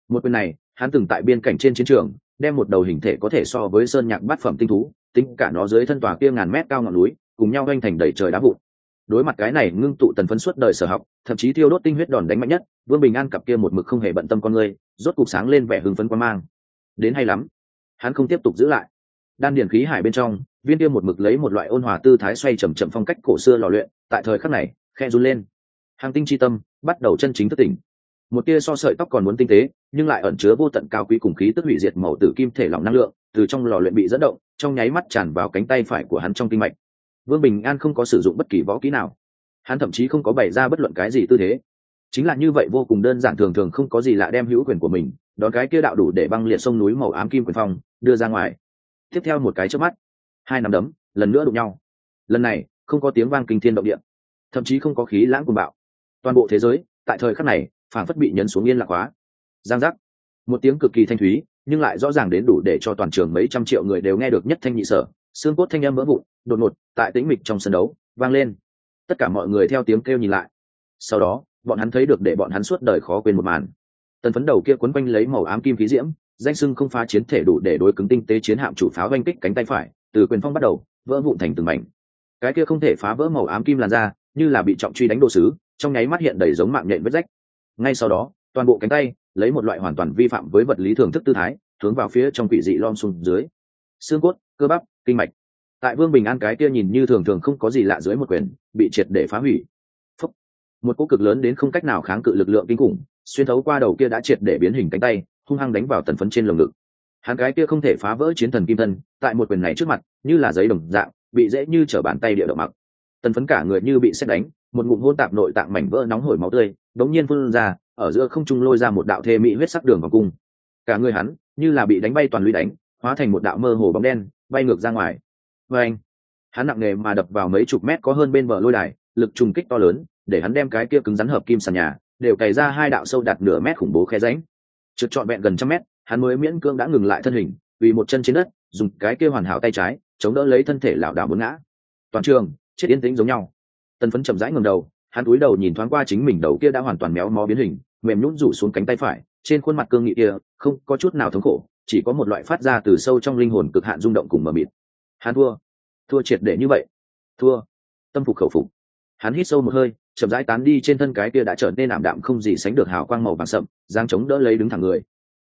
Một quyền này, hắn từng tại biên cảnh trên chiến trường, đem một đầu hình thể có thể so với sơn nhạc bát phẩm tinh thú, tính cả nó dưới thân tòa kia ngàn mét cao ngọn núi, cùng nhau oanh thành đầy trời đá vụn. Đối mặt cái này ngưng tụ tần phấn suốt đời sở học, thậm chí thiêu đốt tinh huyết đòn đánh mạnh nhất, vương bình an cặp kia một mực không hề bận tâm con người, rốt cục sáng lên vẻ hưng phấn quan mang. Đến hay lắm hắn không tiếp tục giữ lại. Đan điền khí hải bên trong, viên kia một mực lấy một loại ôn hòa tư thái xoay chầm chậm phong cách cổ xưa lò luyện, tại thời khắc này khe run lên. Hàng tinh chi tâm, bắt đầu chân chính thất tỉnh. Một tia so sợi tóc còn muốn tinh tế, nhưng lại ẩn chứa vô tận cao quý cùng khí tức hủy diệt màu tử kim thể lỏng năng lượng, từ trong lò luyện bị dẫn động, trong nháy mắt tràn vào cánh tay phải của hắn trong kinh mạch. Vương bình an không có sử dụng bất kỳ võ kỹ nào. Hắn thậm chí không có bày ra bất luận cái gì tư thế. Chính là như vậy vô cùng đơn giản thường thường không có gì lạ đem hữu quyền của mình đón cái kia đạo đủ để băng liệt sông núi màu ám kim quyền phong, đưa ra ngoài. Tiếp theo một cái trước mắt, hai nắm đấm, lần nữa đụng nhau. Lần này, không có tiếng vang kinh thiên động địa, thậm chí không có khí lãng cuồng bạo. Toàn bộ thế giới, tại thời khắc này phản phất bị nhấn xuống yên lạc hóa giang giác. Một tiếng cực kỳ thanh thúy, nhưng lại rõ ràng đến đủ để cho toàn trường mấy trăm triệu người đều nghe được nhất thanh nhị sở, xương cốt thanh âm vỡ vụn, đột ngột, tại tĩnh mịch trong sân đấu, vang lên. Tất cả mọi người theo tiếng kêu nhìn lại. Sau đó, bọn hắn thấy được để bọn hắn suốt đời khó quên một màn tần phấn đầu kia quấn quanh lấy màu ám kim khí diễm, danh sưng không phá chiến thể đủ để đối cứng tinh tế chiến hạm chủ pháo oanh kích cánh tay phải, từ quyền phong bắt đầu, vỡ vụn thành từng mảnh. Cái kia không thể phá vỡ màu ám kim làn ra như là bị trọng truy đánh đồ sứ, trong nháy mắt hiện đầy giống mạng nhện vết rách. Ngay sau đó, toàn bộ cánh tay, lấy một loại hoàn toàn vi phạm với vật lý thường thức tư thái, hướng vào phía trong quỷ dị lom sùm dưới. Xương cốt, cơ bắp, kinh mạch. Tại vương bình an cái kia nhìn như thường thường không có gì lạ dưới một quyền, bị triệt để phá hủy. Phúc. một cỗ cực lớn đến không cách nào kháng cự lực lượng kinh khủng xuyên thấu qua đầu kia đã triệt để biến hình cánh tay, hung hăng đánh vào tần phấn trên lồng ngực. Hắn cái kia không thể phá vỡ chiến thần kim thân, tại một quyền này trước mặt, như là giấy đồng dạng, bị dễ như t bàn tay địa động mặc. Tần phấn cả người như bị xét đánh, một ngụm hôn tạp nội tạng mảnh vỡ nóng hổi máu tươi, đống nhiên phun ra, ở giữa không trung lôi ra một đạo thê mỹ huyết sắc đường vào cung. Cả người hắn, như là bị đánh bay toàn lũy đánh, hóa thành một đạo mơ hồ bóng đen, bay ngược ra ngoài. Vê anh, hắn nặng nề mà đập vào mấy chục mét có hơn bên bờ lôi đài, lực trùng kích to lớn, để hắn đem cái kia cứng rắn hợp kim sàn nhà đều cày ra hai đạo sâu đạt nửa mét khủng bố khe ránh trượt trọn vẹn gần trăm mét, hắn mới miễn cưỡng đã ngừng lại thân hình, vì một chân trên đất, dùng cái kia hoàn hảo tay trái, chống đỡ lấy thân thể lảo đảo muốn ngã. Toàn trường, chết yên tĩnh giống nhau. Tân phấn chậm rãi ngầm đầu, hắn cúi đầu nhìn thoáng qua chính mình đầu kia đã hoàn toàn méo mó biến hình, mềm nhũn rủ xuống cánh tay phải, trên khuôn mặt cương nghị kia, không có chút nào thống khổ, chỉ có một loại phát ra từ sâu trong linh hồn cực hạn rung động cùng mờ mịt. Hắn thua. Thua triệt để như vậy. Thua. Tâm phục khẩu phục. Hắn hít sâu một hơi chậm rãi tán đi trên thân cái kia đã trở nên ảm đạm không gì sánh được hào quang màu vàng sậm giang chống đỡ lấy đứng thẳng người.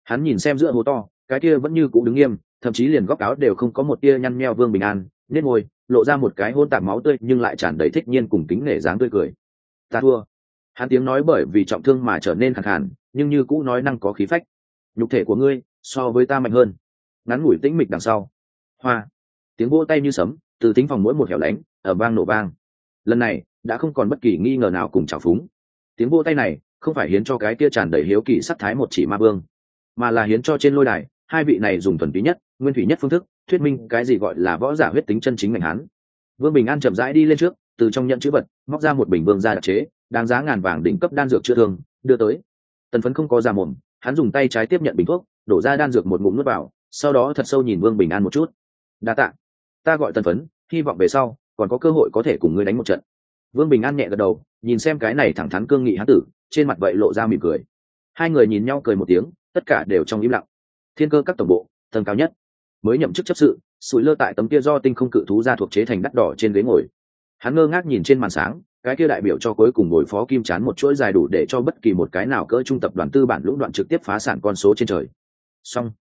Hắn nhìn xem giữa hố to, cái kia vẫn như cũ đứng nghiêm, thậm chí liền góc áo đều không có một tia nhăn meo vương bình an nên ngồi lộ ra một cái hôn tạc máu tươi, nhưng lại tràn đầy thích nhiên cùng kính nể dáng tươi cười. Ta thua. Hắn tiếng nói bởi vì trọng thương mà trở nên khẳng hẳn nhưng như cũ nói năng có khí phách. Nhục thể của ngươi so với ta mạnh hơn. Ngắn ngủi tĩnh mịch đằng sau. Hoa. Tiếng vỗ tay như sấm, từ tính phòng mỗi một hẻo lánh ở vang nổ vang. Lần này đã không còn bất kỳ nghi ngờ nào cùng trào phúng. Tiếng vỗ tay này không phải hiến cho cái kia tràn đầy hiếu kỳ sắc thái một chỉ ma vương, mà là hiến cho trên lôi đài, hai vị này dùng thuần túy nhất, nguyên thủy nhất phương thức, thuyết minh cái gì gọi là võ giả huyết tính chân chính ngành hán. Vương bình an chậm rãi đi lên trước, từ trong nhận chữ vật, móc ra một bình vương gia đặc chế, đáng giá ngàn vàng đỉnh cấp đan dược chữa thương, đưa tới. Tần phấn không có ra mồm, hắn dùng tay trái tiếp nhận bình thuốc, đổ ra đan dược một ngụm nuốt vào, sau đó thật sâu nhìn vương bình an một chút. Đa tạ, ta gọi tần phấn, hy vọng về sau còn có cơ hội có thể cùng ngươi đánh một trận vương bình an nhẹ gật đầu, nhìn xem cái này thẳng thắn cương nghị hán tử, trên mặt vậy lộ ra mỉm cười. Hai người nhìn nhau cười một tiếng, tất cả đều trong im lặng. Thiên cơ các tổng bộ, tầng cao nhất. Mới nhậm chức chấp sự, sủi lơ tại tấm kia do tinh không cự thú ra thuộc chế thành đắt đỏ trên ghế ngồi. Hắn ngơ ngác nhìn trên màn sáng, cái kia đại biểu cho cuối cùng ngồi phó kim chán một chuỗi dài đủ để cho bất kỳ một cái nào cỡ trung tập đoàn tư bản lũng đoạn trực tiếp phá sản con số trên trời. Xong.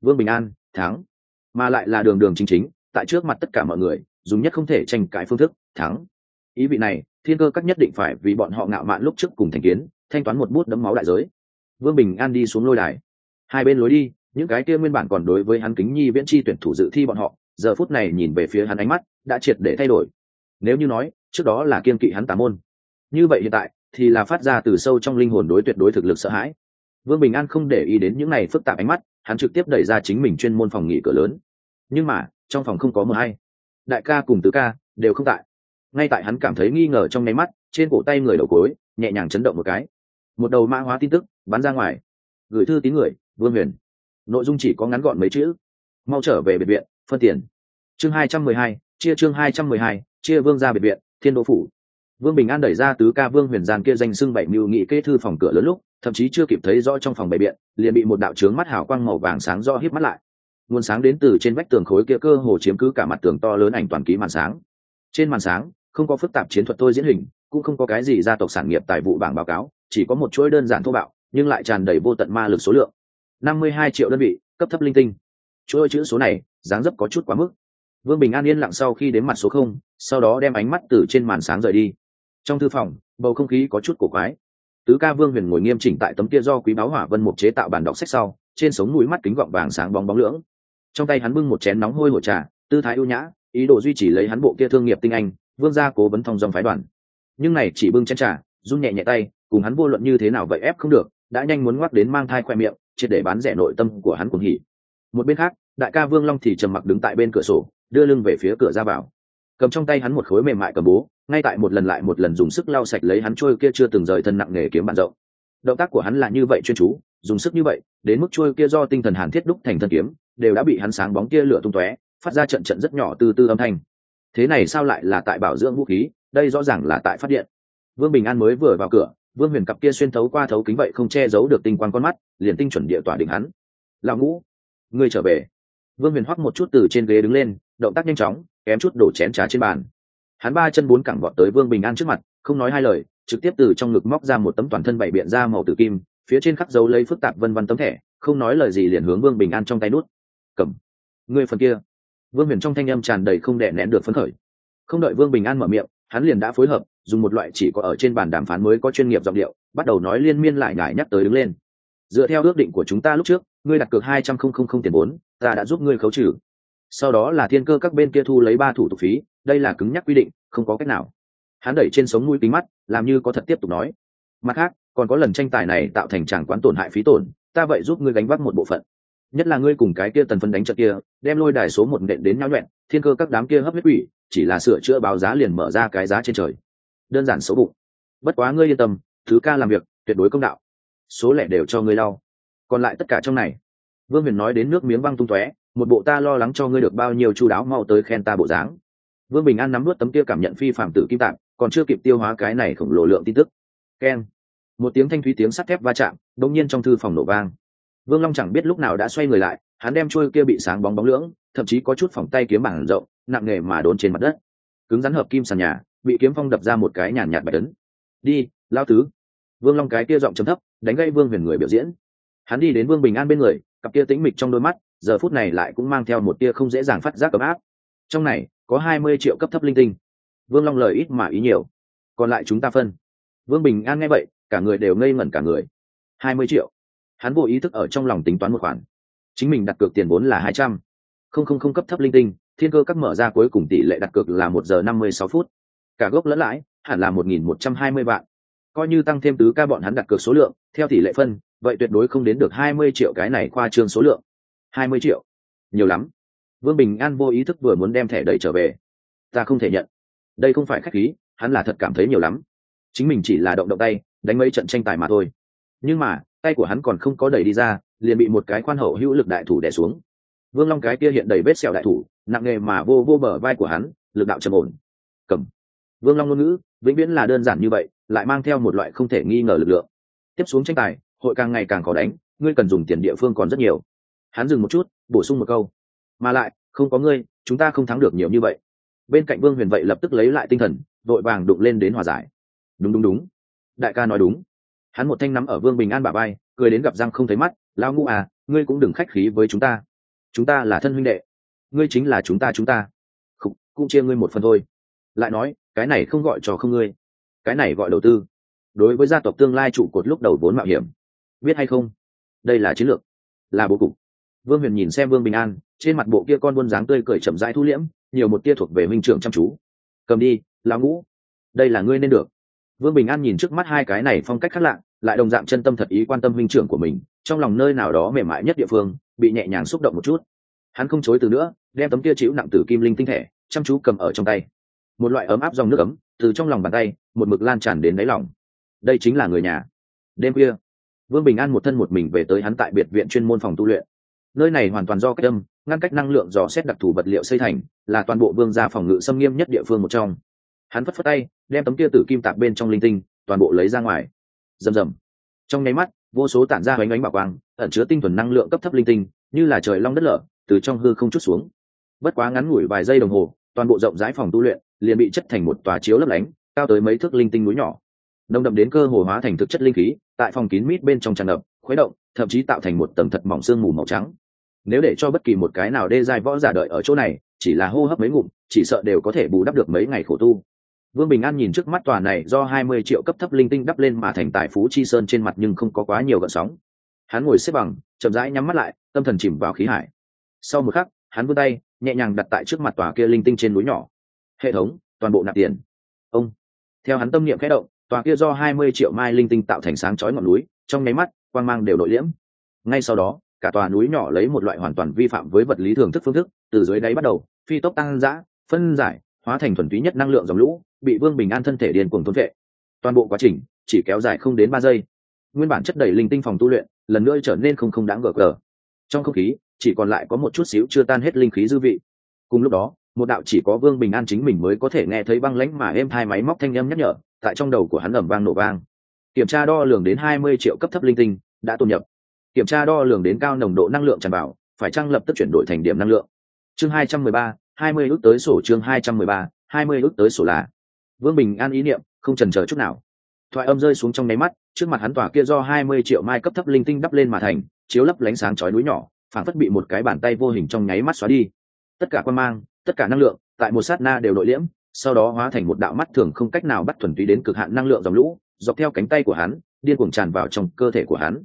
Vương bình an, thắng. Mà lại là đường đường chính chính, tại trước mặt tất cả mọi người, dùng nhất không thể tranh cãi phương thức, thắng ý vị này, thiên cơ các nhất định phải vì bọn họ ngạo mạn lúc trước cùng thành kiến, thanh toán một bút đấm máu đại giới. Vương bình an đi xuống lôi đài. Hai bên lối đi, những cái kia nguyên bản còn đối với hắn kính nhi viễn chi tuyển thủ dự thi bọn họ, giờ phút này nhìn về phía hắn ánh mắt, đã triệt để thay đổi. Nếu như nói, trước đó là kiên kỵ hắn tà môn, như vậy hiện tại, thì là phát ra từ sâu trong linh hồn đối tuyệt đối thực lực sợ hãi. Vương bình an không để ý đến những này phức tạp ánh mắt, hắn trực tiếp đẩy ra chính mình chuyên môn phòng nghỉ cửa lớn. Nhưng mà, trong phòng không có mờ hay. Đại ca cùng tứ ca, đều không tại ngay tại hắn cảm thấy nghi ngờ trong nháy mắt, trên cổ tay người đầu cối nhẹ nhàng chấn động một cái. Một đầu mã hóa tin tức, bắn ra ngoài. Gửi thư tín người, vương huyền. Nội dung chỉ có ngắn gọn mấy chữ. Mau trở về biệt viện, phân tiền. Chương hai trăm mười hai, chia chương hai trăm mười hai, chia vương ra biệt viện, thiên đô phủ. Vương bình an đẩy ra tứ ca vương huyền giàn kia danh xưng bảy mưu nghị kê thư phòng cửa lớn lúc, thậm chí chưa kịp thấy rõ trong phòng bày biện, liền bị một đạo trướng mắt hào quang màu vàng sáng do hít mắt lại. Nguồn sáng đến từ trên vách tường khối kia cơ hồ chiếm cứ cả mặt tường to lớn ảnh toàn ký màn sáng. Trên màn sáng không có phức tạp chiến thuật tôi diễn hình, cũng không có cái gì gia tộc sản nghiệp tài vụ bảng báo cáo, chỉ có một chuỗi đơn giản thô bạo, nhưng lại tràn đầy vô tận ma lực số lượng. Năm mươi hai triệu đơn vị, cấp thấp linh tinh. Chuỗi chữ số này, dáng dấp có chút quá mức. Vương bình an yên lặng sau khi đến mặt số không, sau đó đem ánh mắt từ trên màn sáng rời đi. Trong thư phòng, bầu không khí có chút cổ quái. Tứ ca vương huyền ngồi nghiêm chỉnh tại tấm kia do quý báo hỏa vân mục chế tạo bản đọc sách sau, trên sống mũi mắt kính gọng vàng sáng bóng bóng lưỡng. Trong tay hắn bưng một chén nóng hôi hổi trà, tư thái ưu nhã, ý đồ duy trì lấy hắn bộ kia thương nghiệp tinh anh vương gia cố vấn thông dòng phái đoàn. Nhưng này chỉ bưng chén trà, run nhẹ nhẹ tay, cùng hắn vô luận như thế nào vậy ép không được, đã nhanh muốn ngoắc đến mang thai khoe miệng, triệt để bán rẻ nội tâm của hắn cuồng hỉ. Một bên khác, đại ca vương long thì trầm mặc đứng tại bên cửa sổ, đưa lưng về phía cửa ra vào. Cầm trong tay hắn một khối mềm mại cầm bố, ngay tại một lần lại một lần dùng sức lau sạch lấy hắn trôi kia chưa từng rời thân nặng nghề kiếm bản rộng. Động tác của hắn là như vậy chuyên chú, dùng sức như vậy, đến mức trôi kia do tinh thần hàn thiết đúc thành thân kiếm, đều đã bị hắn sáng bóng kia lửa tung tóe, phát ra trận trận rất nhỏ từ từ âm thanh thế này sao lại là tại bảo dưỡng vũ khí, đây rõ ràng là tại phát điện. Vương bình an mới vừa vào cửa, vương huyền cặp kia xuyên thấu qua thấu kính vậy không che giấu được tinh quang con mắt, liền tinh chuẩn địa tỏa định hắn. Lão ngũ, ngươi trở về. Vương huyền hoắc một chút từ trên ghế đứng lên, động tác nhanh chóng, kém chút đổ chén trà trên bàn. Hắn ba chân bốn cẳng vọt tới vương bình an trước mặt, không nói hai lời, trực tiếp từ trong ngực móc ra một tấm toàn thân bảy biện ra màu tử kim, phía trên khắc dấu lấy phức tạp vân vân tấm thẻ, không nói lời gì liền hướng vương bình an trong tay nút. Cầm người phần kia vương huyền trong thanh âm tràn đầy không đè nén được phấn khởi. Không đợi vương bình an mở miệng, hắn liền đã phối hợp, dùng một loại chỉ có ở trên bàn đàm phán mới có chuyên nghiệp giọng điệu, bắt đầu nói liên miên lại ngại nhắc tới đứng lên. Dựa theo ước định của chúng ta lúc trước, ngươi đặt cược hai trăm không không không tiền vốn ta đã giúp ngươi khấu trừ. Sau đó là thiên cơ các bên kia thu lấy ba thủ tục phí, đây là cứng nhắc quy định, không có cách nào. Hắn đẩy trên sống mũi kính mắt, làm như có thật tiếp tục nói. Mặt khác, còn có lần tranh tài này tạo thành tràng quán tổn hại phí tổn, ta vậy giúp ngươi gánh vác một bộ phận nhất là ngươi cùng cái kia tần phân đánh trận kia, đem lôi đài số một nện đến nhau nhuẹn, thiên cơ các đám kia hấp huyết quỷ, chỉ là sửa chữa báo giá liền mở ra cái giá trên trời. Đơn giản xấu bụng. Bất quá ngươi yên tâm, thứ ca làm việc, tuyệt đối công đạo. Số lẻ đều cho ngươi lau. Còn lại tất cả trong này. Vương huyền nói đến nước miếng văng tung tóe, một bộ ta lo lắng cho ngươi được bao nhiêu chu đáo mau tới khen ta bộ dáng. Vương bình an nắm nuốt tấm kia cảm nhận phi phạm tử kim tạng, còn chưa kịp tiêu hóa cái này khổng lồ lượng tin tức. Keng một tiếng thanh thúy tiếng sắt thép va chạm, đột nhiên trong thư phòng nổ vang vương long chẳng biết lúc nào đã xoay người lại, hắn đem trôi kia bị sáng bóng bóng lưỡng, thậm chí có chút phòng tay kiếm bảng rộng, nặng nề mà đốn trên mặt đất. Cứng rắn hợp kim sàn nhà, bị kiếm phong đập ra một cái nhàn nhạt bạch tấn đi, lao tứ. Vương long cái kia giọng chấm thấp, đánh gây vương huyền người biểu diễn. Hắn đi đến vương bình an bên người, cặp kia tĩnh mịch trong đôi mắt, giờ phút này lại cũng mang theo một tia không dễ dàng phát giác ấm áp. Trong này, có hai mươi triệu cấp thấp linh tinh. Vương long lời ít mà ý nhiều. Còn lại chúng ta phân. Vương bình an nghe vậy, cả người đều ngây ngẩn cả người. Hai mươi triệu hắn vô ý thức ở trong lòng tính toán một khoản. Chính mình đặt cược tiền vốn là hai trăm. Không không không cấp thấp linh tinh, thiên cơ các mở ra cuối cùng tỷ lệ đặt cược là một giờ năm mươi sáu phút. Cả gốc lẫn lãi, hẳn là một nghìn một trăm hai mươi vạn. Coi như tăng thêm tứ ca bọn hắn đặt cược số lượng, theo tỷ lệ phân, vậy tuyệt đối không đến được hai mươi triệu cái này khoa trương số lượng. Hai mươi triệu? Nhiều lắm. Vương bình an vô ý thức vừa muốn đem thẻ đẩy trở về. Ta không thể nhận. Đây không phải khách khí, hắn là thật cảm thấy nhiều lắm. Chính mình chỉ là động động tay, đánh mấy trận tranh tài mà thôi. Nhưng mà tay của hắn còn không có đẩy đi ra, liền bị một cái khoan hậu hữu lực đại thủ đẻ xuống. Vương long cái kia hiện đầy vết sẹo đại thủ, nặng nề mà vô vô bờ vai của hắn, lực đạo trầm ổn. Cầm. Vương long ngôn ngữ, vĩnh viễn là đơn giản như vậy, lại mang theo một loại không thể nghi ngờ lực lượng. Tiếp xuống tranh tài, hội càng ngày càng khó đánh, ngươi cần dùng tiền địa phương còn rất nhiều. Hắn dừng một chút, bổ sung một câu. Mà lại, không có ngươi, chúng ta không thắng được nhiều như vậy. Bên cạnh vương huyền vậy lập tức lấy lại tinh thần, vội vàng đụng lên đến hòa giải. Đúng đúng đúng. Đại ca nói đúng hắn một thanh nắm ở vương bình an bà bay cười đến gặp răng không thấy mắt lao ngũ à ngươi cũng đừng khách khí với chúng ta. Chúng ta là thân huynh đệ. Ngươi chính là chúng ta chúng ta. Không, cũng chia ngươi một phần thôi. Lại nói cái này không gọi trò không ngươi. Cái này gọi đầu tư. Đối với gia tộc tương lai trụ cột lúc đầu vốn mạo hiểm. Biết hay không? Đây là chiến lược. Là bố cục. Vương huyền nhìn xem vương bình an trên mặt bộ kia con buôn dáng tươi cười chậm rãi thu liễm nhiều một tia thuộc về minh trưởng chăm chú. Cầm đi lão ngũ. Đây là ngươi nên được. Vương bình an nhìn trước mắt hai cái này phong cách khác lạ lại đồng dạng chân tâm thật ý quan tâm minh trưởng của mình, trong lòng nơi nào đó mềm mại nhất địa phương, bị nhẹ nhàng xúc động một chút. Hắn không chối từ nữa, đem tấm kia chịu nặng từ kim linh tinh thể, chăm chú cầm ở trong tay. Một loại ấm áp dòng nước ấm, từ trong lòng bàn tay, một mực lan tràn đến đáy lòng. Đây chính là người nhà. Đêm khuya, vương bình an một thân một mình về tới hắn tại biệt viện chuyên môn phòng tu luyện. Nơi này hoàn toàn do cách âm ngăn cách năng lượng dò xét đặc thù vật liệu xây thành, là toàn bộ vương gia phòng ngự xâm nghiêm nhất địa phương một trong. Hắn phất phất tay, đem tấm kia tử kim tạc bên trong linh tinh, toàn bộ lấy ra ngoài rầm rầm. Trong nháy mắt, vô số tản ra ánh ánh bảo quang, ẩn chứa tinh thuần năng lượng cấp thấp linh tinh, như là trời long đất lở, từ trong hư không chút xuống. Bất quá ngắn ngủi vài giây đồng hồ, toàn bộ rộng rãi phòng tu luyện liền bị chất thành một tòa chiếu lấp lánh, cao tới mấy thước linh tinh núi nhỏ. Nồng đậm đến cơ hồ hóa thành thực chất linh khí, tại phòng kín mít bên trong tràn ngập, khuấy động, thậm chí tạo thành một tầng thật mỏng sương mù màu trắng. Nếu để cho bất kỳ một cái nào đê dài võ giả đợi ở chỗ này, chỉ là hô hấp mấy ngụm, chỉ sợ đều có thể bù đắp được mấy ngày khổ tu vương bình an nhìn trước mắt tòa này do hai mươi triệu cấp thấp linh tinh đắp lên mà thành tài phú chi sơn trên mặt nhưng không có quá nhiều gợn sóng. Hắn ngồi xếp bằng, chậm rãi nhắm mắt lại, tâm thần chìm vào khí hải. Sau một khắc, hắn vươn tay, nhẹ nhàng đặt tại trước mặt tòa kia linh tinh trên núi nhỏ. Hệ thống, toàn bộ nạp tiền. Ông. Theo hắn tâm niệm khẽ động, tòa kia do hai mươi triệu mai linh tinh tạo thành sáng chói ngọn núi, trong nháy mắt, quang mang đều nội liễm. Ngay sau đó, cả tòa núi nhỏ lấy một loại hoàn toàn vi phạm với vật lý thường thức phương thức, từ dưới đáy bắt đầu, phi tốc tăng giã phân giải, hóa thành thuần túy nhất năng lượng dòng lũ bị vương bình an thân thể điên cuồng thôn vệ. Toàn bộ quá trình chỉ kéo dài không đến ba giây. Nguyên bản chất đầy linh tinh phòng tu luyện, lần nữa trở nên không không đáng gờ gờ trong không khí, chỉ còn lại có một chút xíu chưa tan hết linh khí dư vị. Cùng lúc đó, một đạo chỉ có vương bình an chính mình mới có thể nghe thấy băng lãnh mà êm hai máy móc thanh âm nhắc nhở, tại trong đầu của hắn ẩm vang nổ vang. Kiểm tra đo lường đến hai mươi triệu cấp thấp linh tinh, đã tồn nhập. Kiểm tra đo lường đến cao nồng độ năng lượng tràn vào, phải chăng lập tức chuyển đổi thành điểm năng lượng? Chương hai trăm mười ba, hai mươi ước tới sổ chương hai trăm mười ba, hai mươi ước tới sổ là vương bình an ý niệm, không trần chờ chút nào. Thoại âm rơi xuống trong nháy mắt, trước mặt hắn tỏa kia do hai mươi triệu mai cấp thấp linh tinh đắp lên mà thành, chiếu lấp lánh sáng chói núi nhỏ phản phất bị một cái bàn tay vô hình trong nháy mắt xóa đi. Tất cả quan mang, tất cả năng lượng, tại một sát na đều nội liễm, sau đó hóa thành một đạo mắt thường không cách nào bắt thuần túy đến cực hạn năng lượng dòng lũ, dọc theo cánh tay của hắn, điên cuồng tràn vào trong cơ thể của hắn.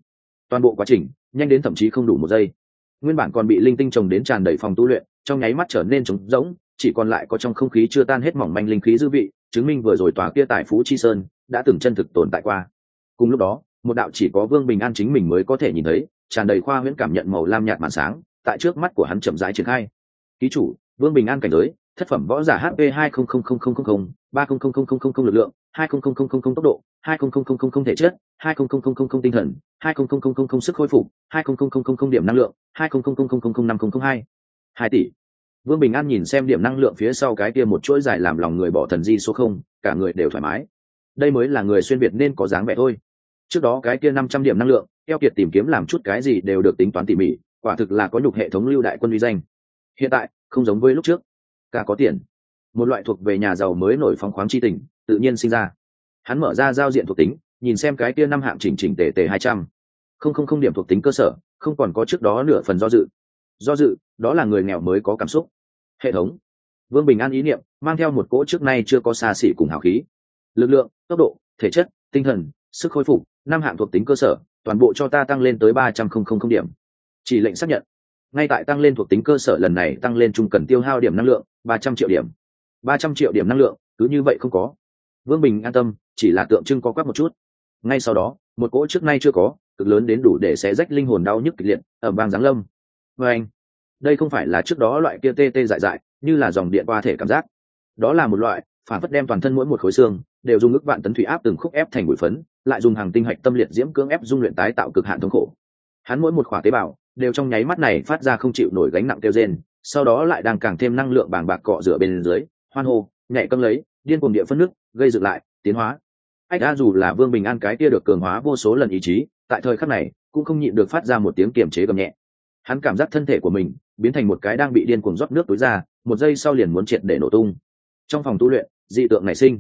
Toàn bộ quá trình, nhanh đến thậm chí không đủ một giây. Nguyên bản còn bị linh tinh trồng đến tràn đầy phòng tu luyện, trong nháy mắt trở nên trống rỗng, chỉ còn lại có trong không khí chưa tan hết mỏng manh linh khí dư vị chứng minh vừa rồi tòa kia tại phú chi sơn đã từng chân thực tồn tại qua cùng lúc đó một đạo chỉ có vương bình an chính mình mới có thể nhìn thấy tràn đầy khoa huyễn cảm nhận màu lam nhạt màn sáng tại trước mắt của hắn chậm rãi triển khai ký chủ vương bình an cảnh giới thất phẩm võ giả hp hai không không không không không ba không không không không không lực lượng hai không không không không tốc độ hai không không không không thể chất hai không không không không tinh thần hai không không không không sức khôi phục hai không không không không điểm năng lượng hai không không không không năm không không hai hai tỷ vương bình an nhìn xem điểm năng lượng phía sau cái kia một chuỗi dài làm lòng người bỏ thần di số không, cả người đều thoải mái. Đây mới là người xuyên việt nên có dáng vẻ thôi. Trước đó cái kia năm trăm điểm năng lượng, eo kiệt tìm kiếm làm chút cái gì đều được tính toán tỉ mỉ, quả thực là có nhục hệ thống lưu đại quân uy danh. Hiện tại, không giống với lúc trước. Cả có tiền. Một loại thuộc về nhà giàu mới nổi phóng khoáng chi tình, tự nhiên sinh ra. Hắn mở ra giao diện thuộc tính, nhìn xem cái kia năm hạng chỉnh chỉnh tề tề hai trăm. Không không không điểm thuộc tính cơ sở, không còn có trước đó nửa phần do dự do dự, đó là người nghèo mới có cảm xúc. Hệ thống. Vương bình an ý niệm, mang theo một cỗ trước nay chưa có xa xỉ cùng hào khí. Lực lượng, tốc độ, thể chất, tinh thần, sức khôi phục, năm hạng thuộc tính cơ sở, toàn bộ cho ta tăng lên tới ba trăm không không không điểm. Chỉ lệnh xác nhận. Ngay tại tăng lên thuộc tính cơ sở lần này tăng lên chung cần tiêu hao điểm năng lượng, ba trăm triệu điểm. Ba trăm triệu điểm năng lượng, cứ như vậy không có. Vương bình an tâm, chỉ là tượng trưng có quắc một chút. Ngay sau đó, một cỗ trước nay chưa có, cực lớn đến đủ để xé rách linh hồn đau nhức kịch liệt ở bang giáng lâm vê anh, đây không phải là trước đó loại kia tê tê dại dại, như là dòng điện qua thể cảm giác. Đó là một loại, phản phất đem toàn thân mỗi một khối xương, đều dùng ức vạn tấn thủy áp từng khúc ép thành bụi phấn, lại dùng hàng tinh hạch tâm liệt diễm cưỡng ép dung luyện tái tạo cực hạn thống khổ. Hắn mỗi một khỏa tế bào, đều trong nháy mắt này phát ra không chịu nổi gánh nặng kêu rên, sau đó lại đang càng thêm năng lượng bàng bạc cọ rửa bên dưới, hoan hô, nhảy câm lấy, điên cuồng địa phân nước, gây dựng lại, tiến hóa. Ách, a dù là vương bình an cái kia được cường hóa vô số lần ý chí, tại thời khắc này, cũng không nhịn được phát ra một tiếng kiềm chế gầm nhẹ hắn cảm giác thân thể của mình biến thành một cái đang bị điên cuồng rót nước túi ra, một giây sau liền muốn triệt để nổ tung. Trong phòng tu luyện, dị tượng nảy sinh.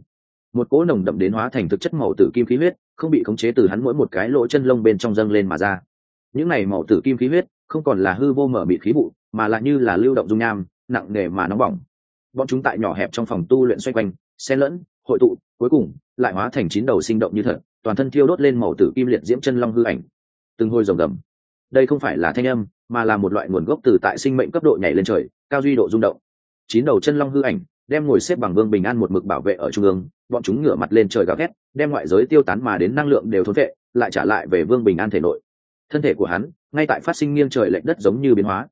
Một cỗ nồng đậm đến hóa thành thực chất màu tử kim khí huyết, không bị khống chế từ hắn mỗi một cái lỗ chân lông bên trong dâng lên mà ra. Những này màu tử kim khí huyết không còn là hư vô mở bị khí vụ, mà lại như là lưu động dung nham, nặng nề mà nóng bỏng. Bọn chúng tại nhỏ hẹp trong phòng tu luyện xoay quanh, xen lẫn, hội tụ, cuối cùng lại hóa thành chín đầu sinh động như thật, toàn thân thiêu đốt lên màu tử kim liệt diễm chân long hư ảnh. Từng hôi rồng gầm đây không phải là thanh âm, mà là một loại nguồn gốc từ tại sinh mệnh cấp độ nhảy lên trời, cao duy độ rung động. Chín đầu chân long hư ảnh, đem ngồi xếp bằng vương bình an một mực bảo vệ ở trung ương, bọn chúng ngửa mặt lên trời gào thét, đem ngoại giới tiêu tán mà đến năng lượng đều thốn vệ lại trả lại về vương bình an thể nội. Thân thể của hắn, ngay tại phát sinh nghiêng trời lệch đất giống như biến hóa.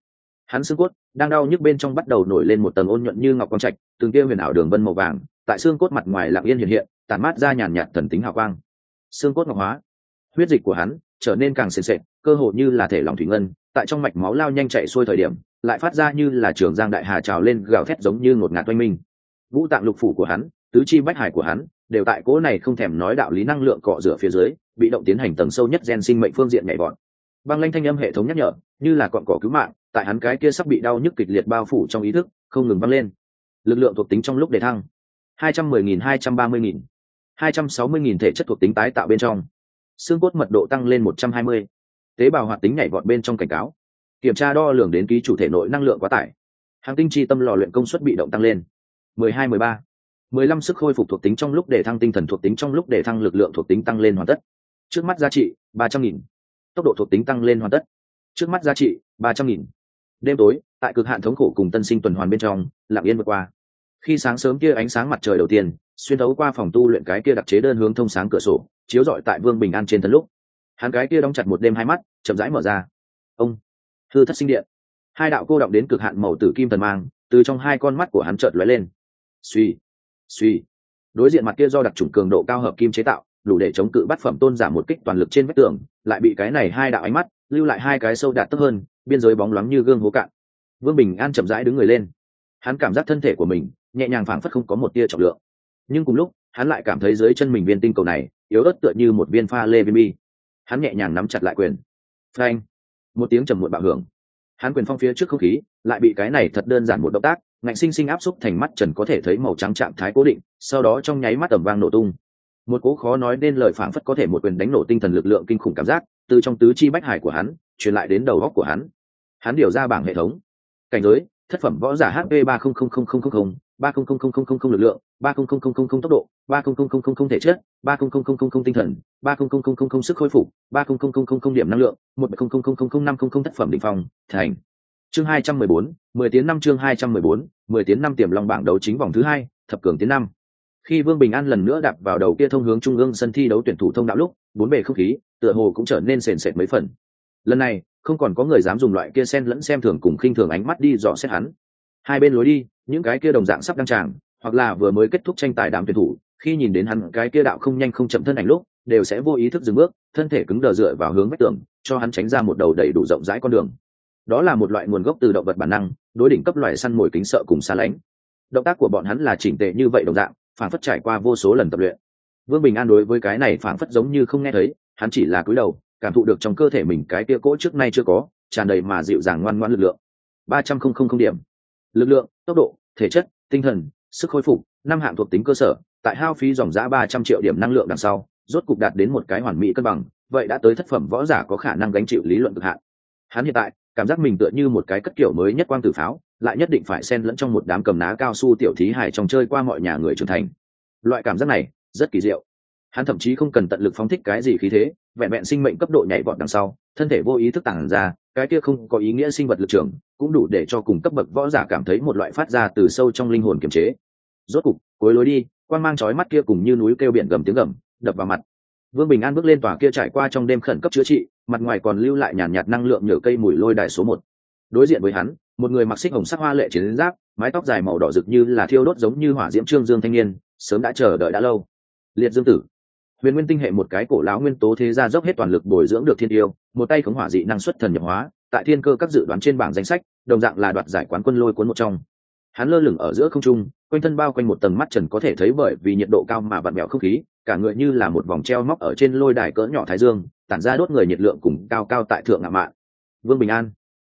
Hắn xương cốt, đang đau nhức bên trong bắt đầu nổi lên một tầng ôn nhuận như ngọc quang trạch, từng kia huyền ảo đường vân màu vàng, tại xương cốt mặt ngoài lặng yên hiện hiện tàn mát ra nhàn nhạt thần tính hào quang. Xương cốt ngọc hóa. Huyết dịch của hắn trở nên càng sền sệt cơ hồ như là thể lòng thủy ngân, tại trong mạch máu lao nhanh chạy xuôi thời điểm, lại phát ra như là trường giang đại hà trào lên gào thét giống như ngột ngạt oanh minh. Vũ tạng lục phủ của hắn, tứ chi bách hải của hắn, đều tại cố này không thèm nói đạo lý năng lượng cọ rửa phía dưới, bị động tiến hành tầng sâu nhất gen sinh mệnh phương diện nhảy bọn băng lanh thanh âm hệ thống nhắc nhở, như là cọn cỏ cứu mạng, tại hắn cái kia sắp bị đau nhức kịch liệt bao phủ trong ý thức, không ngừng băng lên. Lực lượng thuộc tính trong lúc đề thăng, hai trăm mười nghìn hai trăm ba mươi nghìn, hai trăm sáu mươi nghìn thể chất thuộc tính tái tạo bên trong. Xương cốt mật độ tăng lên một trăm hai mươi tế bào hoạt tính nhảy vọt bên trong cảnh cáo. Kiểm tra đo lường đến ký chủ thể nội năng lượng quá tải. Hàng tinh chi tâm lò luyện công suất bị động tăng lên. Mười hai, mười ba. Mười lăm sức khôi phục thuộc tính trong lúc để thăng tinh thần thuộc tính trong lúc để thăng lực lượng thuộc tính tăng lên hoàn tất. Trước mắt giá trị, ba trăm nghìn. Tốc độ thuộc tính tăng lên hoàn tất. Trước mắt giá trị, ba trăm nghìn. Đêm tối, tại cực hạn thống khổ cùng tân sinh tuần hoàn bên trong, lặng yên vượt qua. Khi sáng sớm kia ánh sáng mặt trời đầu tiên, xuyên thấu qua phòng tu luyện cái kia đặc chế đơn hướng thông sáng cửa sổ, chiếu rọi tại vương bình an trên thân lúc hắn cái kia đóng chặt một đêm hai mắt, chậm rãi mở ra. Ông, thư thất sinh điện. Hai đạo cô động đến cực hạn màu tử kim thần mang, từ trong hai con mắt của hắn chợt lóe lên. Suy suy. Đối diện mặt kia do đặc trùng cường độ cao hợp kim chế tạo, đủ để chống cự bát phẩm tôn giả một kích toàn lực trên vách tường, lại bị cái này hai đạo ánh mắt, lưu lại hai cái sâu đạt tấp hơn, biên giới bóng loáng như gương hố cạn. Vương bình an chậm rãi đứng người lên. Hắn cảm giác thân thể của mình, nhẹ nhàng phảng phất không có một tia trọng lượng. Nhưng cùng lúc, hắn lại cảm thấy dưới chân mình viên tinh cầu này, yếu ớt tựa như một viên pha lê viên bi hắn nhẹ nhàng nắm chặt lại quyền. Phanh. Một tiếng trầm muộn bạo hưởng. Hắn quyền phong phía trước không khí lại bị cái này thật đơn giản một động tác, ngạnh sinh sinh áp xúc thành mắt trần có thể thấy màu trắng trạng thái cố định, sau đó trong nháy mắt ầm vang nổ tung. Một cố khó nói nên lời phảng phất có thể một quyền đánh nổ tinh thần lực lượng kinh khủng cảm giác, từ trong tứ chi bách hải của hắn, truyền lại đến đầu góc của hắn. Hắn điều ra bảng hệ thống. Cảnh giới, thất phẩm võ giả hp ba ba không không không không không không lực lượng ba không không không không không tốc độ ba không không không không không thể chất ba không không không không không tinh thần ba không không không không không sức khôi phục ba không không không không không điểm năng lượng một không không không không không năm không không tác phẩm định phòng thành chương hai trăm mười bốn mười tiếng năm chương hai trăm mười bốn mười tiếng năm tiềm long bảng đấu chính vòng thứ hai thập cường tiến năm khi vương bình an lần nữa đạp vào đầu kia thông hướng trung ương sân thi đấu tuyển thủ thông đạo lúc bốn bề không khí tựa hồ cũng trở nên sền sệt mấy phần lần này không còn có người dám dùng loại kia sen lẫn xem thường cùng khinh thường ánh mắt đi dò xét hắn hai bên lối đi, những cái kia đồng dạng sắp đăng tràng, hoặc là vừa mới kết thúc tranh tài đám tuyển thủ, khi nhìn đến hắn, cái kia đạo không nhanh không chậm thân ảnh lúc, đều sẽ vô ý thức dừng bước, thân thể cứng đờ dựa vào hướng vách tường, cho hắn tránh ra một đầu đầy đủ rộng rãi con đường. Đó là một loại nguồn gốc từ động vật bản năng, đối đỉnh cấp loài săn mồi kính sợ cùng xa lánh. Động tác của bọn hắn là chỉnh tệ như vậy đồng dạng phản phất trải qua vô số lần tập luyện. Vương bình an đối với cái này phản phất giống như không nghe thấy, hắn chỉ là cúi đầu, cảm thụ được trong cơ thể mình cái kia cỗ trước nay chưa có, tràn đầy mà dịu dàng ngoan ngoãn lực lượng. Ba trăm không không không điểm lực lượng, tốc độ, thể chất, tinh thần, sức khôi phục, năm hạng thuộc tính cơ sở, tại hao phí dòng giã ba trăm triệu điểm năng lượng đằng sau, rốt cục đạt đến một cái hoàn mỹ cân bằng, vậy đã tới thất phẩm võ giả có khả năng gánh chịu lý luận cực hạn. Hắn hiện tại, cảm giác mình tựa như một cái cất kiểu mới nhất quang tử pháo, lại nhất định phải xen lẫn trong một đám cầm ná cao su tiểu thí hài trong chơi qua mọi nhà người trưởng thành. Loại cảm giác này, rất kỳ diệu. Hắn thậm chí không cần tận lực phóng thích cái gì khí thế, vẹn vẹn sinh mệnh cấp độ nhảy vọt đằng sau, thân thể vô ý thức tản ra cái kia không có ý nghĩa sinh vật lực trưởng cũng đủ để cho cùng cấp bậc võ giả cảm thấy một loại phát ra từ sâu trong linh hồn kiềm chế. Rốt cục cuối lối đi quan mang chói mắt kia cùng như núi kêu biển gầm tiếng gầm đập vào mặt. Vương bình an bước lên tòa kia trải qua trong đêm khẩn cấp chữa trị mặt ngoài còn lưu lại nhàn nhạt, năng lượng nhờ cây mùi lôi đài số một. Đối diện với hắn một người mặc xích hồng sắc hoa lệ chiến giáp mái tóc dài màu đỏ rực như là thiêu đốt giống như hỏa diễm trương dương thanh niên sớm đã chờ đợi đã lâu. Liệt dương tử huyền nguyên tinh hệ một cái cổ lão nguyên tố thế gia dốc hết toàn lực bồi dưỡng được thiên yêu, một tay khống hỏa dị năng suất thần nhập hóa, tại thiên cơ các dự đoán trên bảng danh sách, đồng dạng là đoạt giải quán quân lôi cuốn một trong. Hắn lơ lửng ở giữa không trung, quanh thân bao quanh một tầng mắt trần có thể thấy bởi vì nhiệt độ cao mà vặn mẹo không khí, cả người như là một vòng treo móc ở trên lôi đài cỡ nhỏ thái dương, tản ra đốt người nhiệt lượng cùng cao cao tại thượng ngạ mạn. Vương bình an.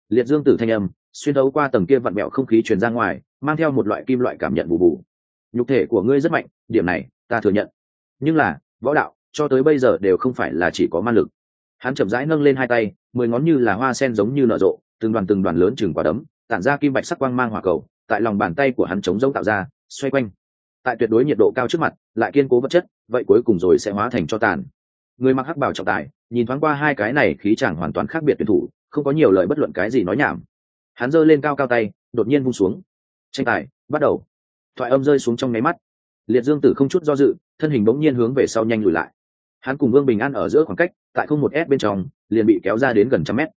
Liệt dương tử thanh âm, xuyên đấu qua tầng kia vặn mẹo không khí truyền ra ngoài, mang theo một loại kim loại cảm nhận bù bù. Nhục thể của ngươi rất mạnh, điểm này, ta thừa nhận. Nhưng là võ đạo, cho tới bây giờ đều không phải là chỉ có ma lực. Hắn chậm rãi nâng lên hai tay, mười ngón như là hoa sen giống như nở rộ, từng đoàn từng đoàn lớn chừng quả đấm, tản ra kim bạch sắc quang mang hỏa cầu, tại lòng bàn tay của hắn chống dấu tạo ra, xoay quanh. Tại tuyệt đối nhiệt độ cao trước mặt, lại kiên cố vật chất, vậy cuối cùng rồi sẽ hóa thành cho tàn. Người mặc hắc bảo trọng tài, nhìn thoáng qua hai cái này khí chẳng hoàn toàn khác biệt tuyển thủ, không có nhiều lời bất luận cái gì nói nhảm. Hắn giơ lên cao cao tay, đột nhiên vung xuống. Tranh tài bắt đầu. Thoại âm rơi xuống trong nháy mắt. Liệt dương tử không chút do dự thân hình bỗng nhiên hướng về sau nhanh lùi lại. Hắn cùng vương bình an ở giữa khoảng cách, tại không một s bên trong, liền bị kéo ra đến gần trăm mét.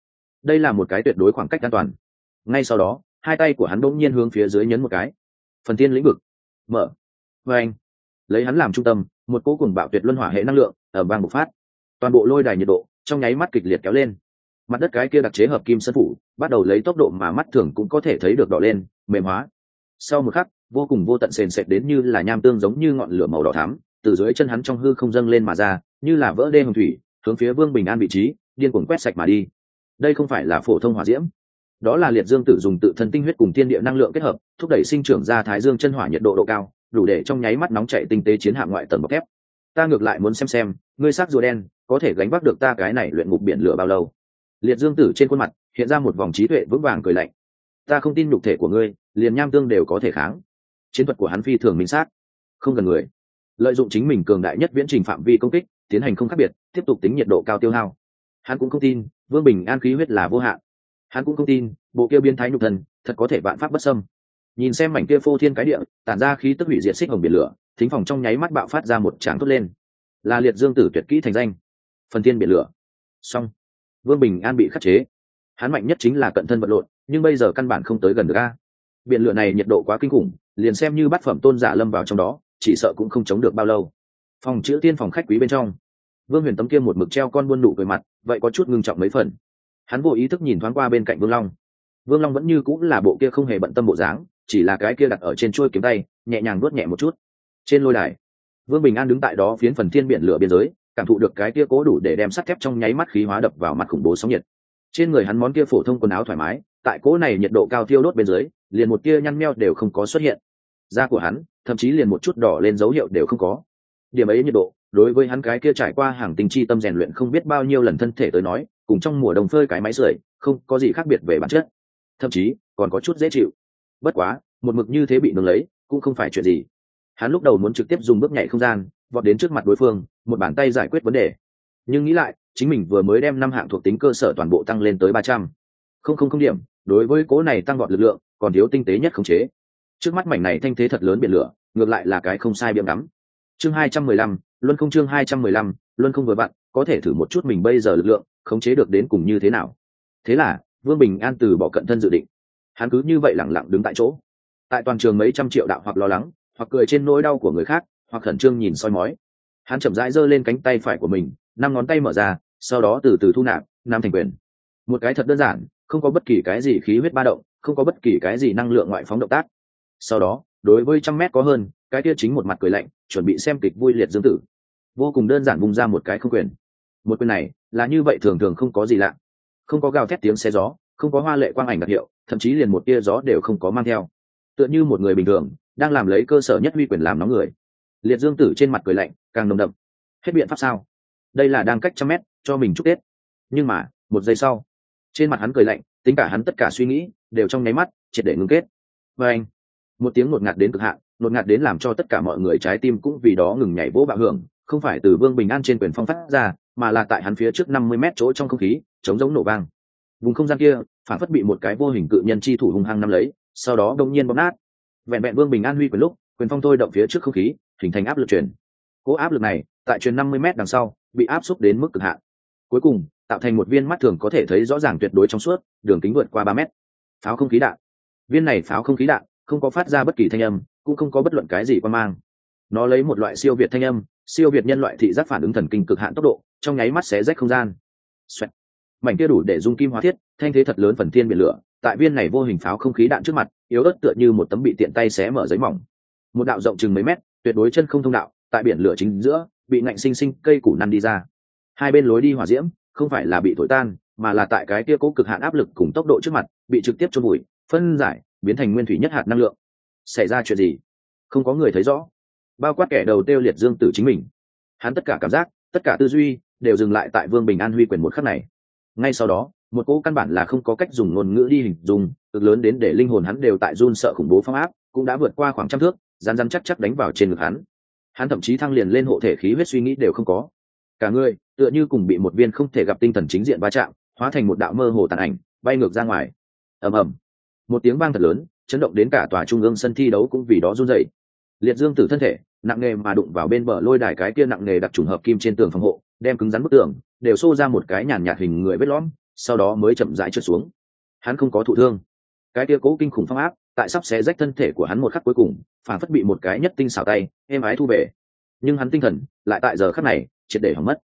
Đây là một cái tuyệt đối khoảng cách an toàn. Ngay sau đó, hai tay của hắn bỗng nhiên hướng phía dưới nhấn một cái. Phần tiên lĩnh vực. Mở. Vê anh lấy hắn làm trung tâm, một cỗ cùng bạo tuyệt luân hỏa hệ năng lượng, ở bang bộc phát. Toàn bộ lôi đài nhiệt độ, trong nháy mắt kịch liệt kéo lên. Mặt đất cái kia đặc chế hợp kim sân phủ, bắt đầu lấy tốc độ mà mắt thường cũng có thể thấy được đỏ lên, mềm hóa. Sau một khắc vô cùng vô tận sền sệt đến như là nham tương giống như ngọn lửa màu đỏ thắm, từ dưới chân hắn trong hư không dâng lên mà ra, như là vỡ đê hồng thủy, hướng phía vương bình an vị trí, điên cuồng quét sạch mà đi. Đây không phải là phổ thông hỏa diễm. Đó là liệt dương tử dùng tự thân tinh huyết cùng thiên địa năng lượng kết hợp, thúc đẩy sinh trưởng ra thái dương chân hỏa nhiệt độ độ cao, đủ để trong nháy mắt nóng chạy tinh tế chiến hạm ngoại tầng bọc thép. Ta ngược lại muốn xem xem, ngươi sắc rùa đen, có thể gánh vác được ta cái này luyện ngục biển lửa bao lâu? Liệt dương tử trên khuôn mặt, hiện ra một vòng trí tuệ vững vàng cười lạnh. Ta không tin nhục thể của ngươi, liền nham tương đều có thể kháng chiến thuật của hắn phi thường minh sát, không gần người. Lợi dụng chính mình cường đại nhất viễn trình phạm vi công kích tiến hành không khác biệt tiếp tục tính nhiệt độ cao tiêu hao. Hắn cũng không tin vương bình an khí huyết là vô hạn. Hắn cũng không tin bộ kia biên thái nhục thần thật có thể vạn pháp bất sâm nhìn xem mảnh kia phô thiên cái địa tản ra khí tức hủy diệt xích hồng biển lửa thính phòng trong nháy mắt bạo phát ra một tràng thốt lên. Là liệt dương tử tuyệt kỹ thành danh. Phần thiên biển lửa. Xong. Vương bình an bị khắc chế. Hắn mạnh nhất chính là cận thân vật lộn nhưng bây giờ căn bản không tới gần được a. Biển lửa này nhiệt độ quá kinh khủng liền xem như bát phẩm tôn giả lâm vào trong đó, chỉ sợ cũng không chống được bao lâu. Phòng chữ tiên phòng khách quý bên trong, vương huyền tấm kia một mực treo con buôn nụ cười mặt, vậy có chút ngưng trọng mấy phần. Hắn vô ý thức nhìn thoáng qua bên cạnh vương long. Vương long vẫn như cũng là bộ kia không hề bận tâm bộ dáng, chỉ là cái kia đặt ở trên chuôi kiếm tay, nhẹ nhàng nuốt nhẹ một chút. Trên lôi đài, vương bình an đứng tại đó phiến phần thiên biển lửa biên giới, cảm thụ được cái kia cố đủ để đem sắt thép trong nháy mắt khí hóa đập vào mặt khủng bố sóng nhiệt. Trên người hắn món kia phổ thông quần áo thoải mái, tại cố này nhiệt độ cao tiêu đốt bên dưới, liền một kia nhăn meo đều không có xuất hiện da của hắn, thậm chí liền một chút đỏ lên dấu hiệu đều không có. Điểm ấy nhiệt độ, đối với hắn cái kia trải qua hàng tinh chi tâm rèn luyện không biết bao nhiêu lần thân thể tới nói, cùng trong mùa đông phơi cái máy sưởi không có gì khác biệt về bản chất. Thậm chí, còn có chút dễ chịu. Bất quá, một mực như thế bị nướng lấy, cũng không phải chuyện gì. Hắn lúc đầu muốn trực tiếp dùng bước nhảy không gian, vọt đến trước mặt đối phương, một bàn tay giải quyết vấn đề. Nhưng nghĩ lại, chính mình vừa mới đem năm hạng thuộc tính cơ sở toàn bộ tăng lên tới ba trăm. Không không không điểm, đối với cố này tăng vọt lực lượng, còn thiếu tinh tế nhất khống chế trước mắt mảnh này thanh thế thật lớn biển lửa, ngược lại là cái không sai biếm đắm chương hai trăm mười lăm, luân không chương hai trăm mười lăm, luân không vừa vặn, có thể thử một chút mình bây giờ lực lượng, khống chế được đến cùng như thế nào. Thế là, vương bình an từ bỏ cận thân dự định. Hắn cứ như vậy lẳng lặng đứng tại chỗ. Tại toàn trường mấy trăm triệu đạo hoặc lo lắng, hoặc cười trên nỗi đau của người khác, hoặc khẩn trương nhìn soi mói. Hắn chậm rãi giơ lên cánh tay phải của mình, năm ngón tay mở ra, sau đó từ từ thu nạp nam thành quyền. Một cái thật đơn giản, không có bất kỳ cái gì khí huyết ba động, không có bất kỳ cái gì năng lượng ngoại phóng động tác sau đó, đối với trăm mét có hơn, cái kia chính một mặt cười lạnh, chuẩn bị xem kịch vui liệt dương tử. Vô cùng đơn giản bung ra một cái không quyền. Một quyền này, là như vậy thường thường không có gì lạ. Không có gào thét tiếng xe gió, không có hoa lệ quang ảnh đặc hiệu, thậm chí liền một tia gió đều không có mang theo. Tựa như một người bình thường, đang làm lấy cơ sở nhất huy quyền làm nóng người. Liệt dương tử trên mặt cười lạnh, càng nồng đậm. Hết biện pháp sao? Đây là đang cách trăm mét, cho mình chúc tết. Nhưng mà, một giây sau, trên mặt hắn cười lạnh, tính cả hắn tất cả suy nghĩ, đều trong nháy mắt, triệt để ngưng kết. Và anh một tiếng ngột ngạt đến cực hạn, ngột ngạt đến làm cho tất cả mọi người trái tim cũng vì đó ngừng nhảy vỗ bạo hưởng, không phải từ vương bình an trên quyền phong phát ra, mà là tại hắn phía trước năm mươi mét chỗ trong không khí chống giống nổ vang. Vùng không gian kia, phản phất bị một cái vô hình cự nhân chi thủ hung hăng năm lấy, sau đó đông nhiên bóp nát. Vẹn vẹn vương bình an huy quyền lúc, quyền phong thôi động phía trước không khí, hình thành áp lực truyền. Cố áp lực này, tại truyền năm mươi m đằng sau, bị áp xúc đến mức cực hạn. Cuối cùng, tạo thành một viên mắt thường có thể thấy rõ ràng tuyệt đối trong suốt, đường kính vượt qua ba mét. Pháo không khí đạn. Viên này pháo không khí đạn không có phát ra bất kỳ thanh âm, cũng không có bất luận cái gì qua mang. Nó lấy một loại siêu việt thanh âm, siêu việt nhân loại thị giác phản ứng thần kinh cực hạn tốc độ, trong nháy mắt xé rách không gian. Xoẹt. mảnh kia đủ để dung kim hóa thiết, thanh thế thật lớn phần thiên biển lửa, tại viên này vô hình pháo không khí đạn trước mặt, yếu ớt tựa như một tấm bị tiện tay xé mở giấy mỏng. Một đạo rộng chừng mấy mét, tuyệt đối chân không thông đạo, tại biển lửa chính giữa, bị ngạnh sinh sinh cây củ năn đi ra. Hai bên lối đi hỏa diễm, không phải là bị thổi tan, mà là tại cái kia cố cực hạn áp lực cùng tốc độ trước mặt, bị trực tiếp trôn bụi phân giải biến thành nguyên thủy nhất hạt năng lượng. Xảy ra chuyện gì? Không có người thấy rõ. Bao quát kẻ đầu tiêu liệt dương tử chính mình. Hắn tất cả cảm giác, tất cả tư duy, đều dừng lại tại vương bình an huy quyền một khắc này. Ngay sau đó, một cỗ căn bản là không có cách dùng ngôn ngữ đi hình dung, cực lớn đến để linh hồn hắn đều tại run sợ khủng bố phong áp, cũng đã vượt qua khoảng trăm thước rán rán chắc chắc đánh vào trên ngực hắn. Hắn thậm chí thăng liền lên hộ thể khí huyết suy nghĩ đều không có. Cả người, tựa như cùng bị một viên không thể gặp tinh thần chính diện va chạm, hóa thành một đạo mơ hồ tàn ảnh, bay ngược ra ngoài. Ầm ầm một tiếng vang thật lớn, chấn động đến cả tòa trung ương sân thi đấu cũng vì đó run dậy liệt dương tử thân thể, nặng nề mà đụng vào bên bờ lôi đài cái kia nặng nề đặc trùng hợp kim trên tường phòng hộ, đem cứng rắn bức tường, đều xô ra một cái nhàn nhạt hình người vết lõm, sau đó mới chậm rãi trượt xuống. Hắn không có thụ thương. Cái kia cố kinh khủng phong áp, tại sắp xé rách thân thể của hắn một khắc cuối cùng, phản phất bị một cái nhất tinh xảo tay, êm ái thu về. Nhưng hắn tinh thần, lại tại giờ khắc này, triệt để hỏng mất.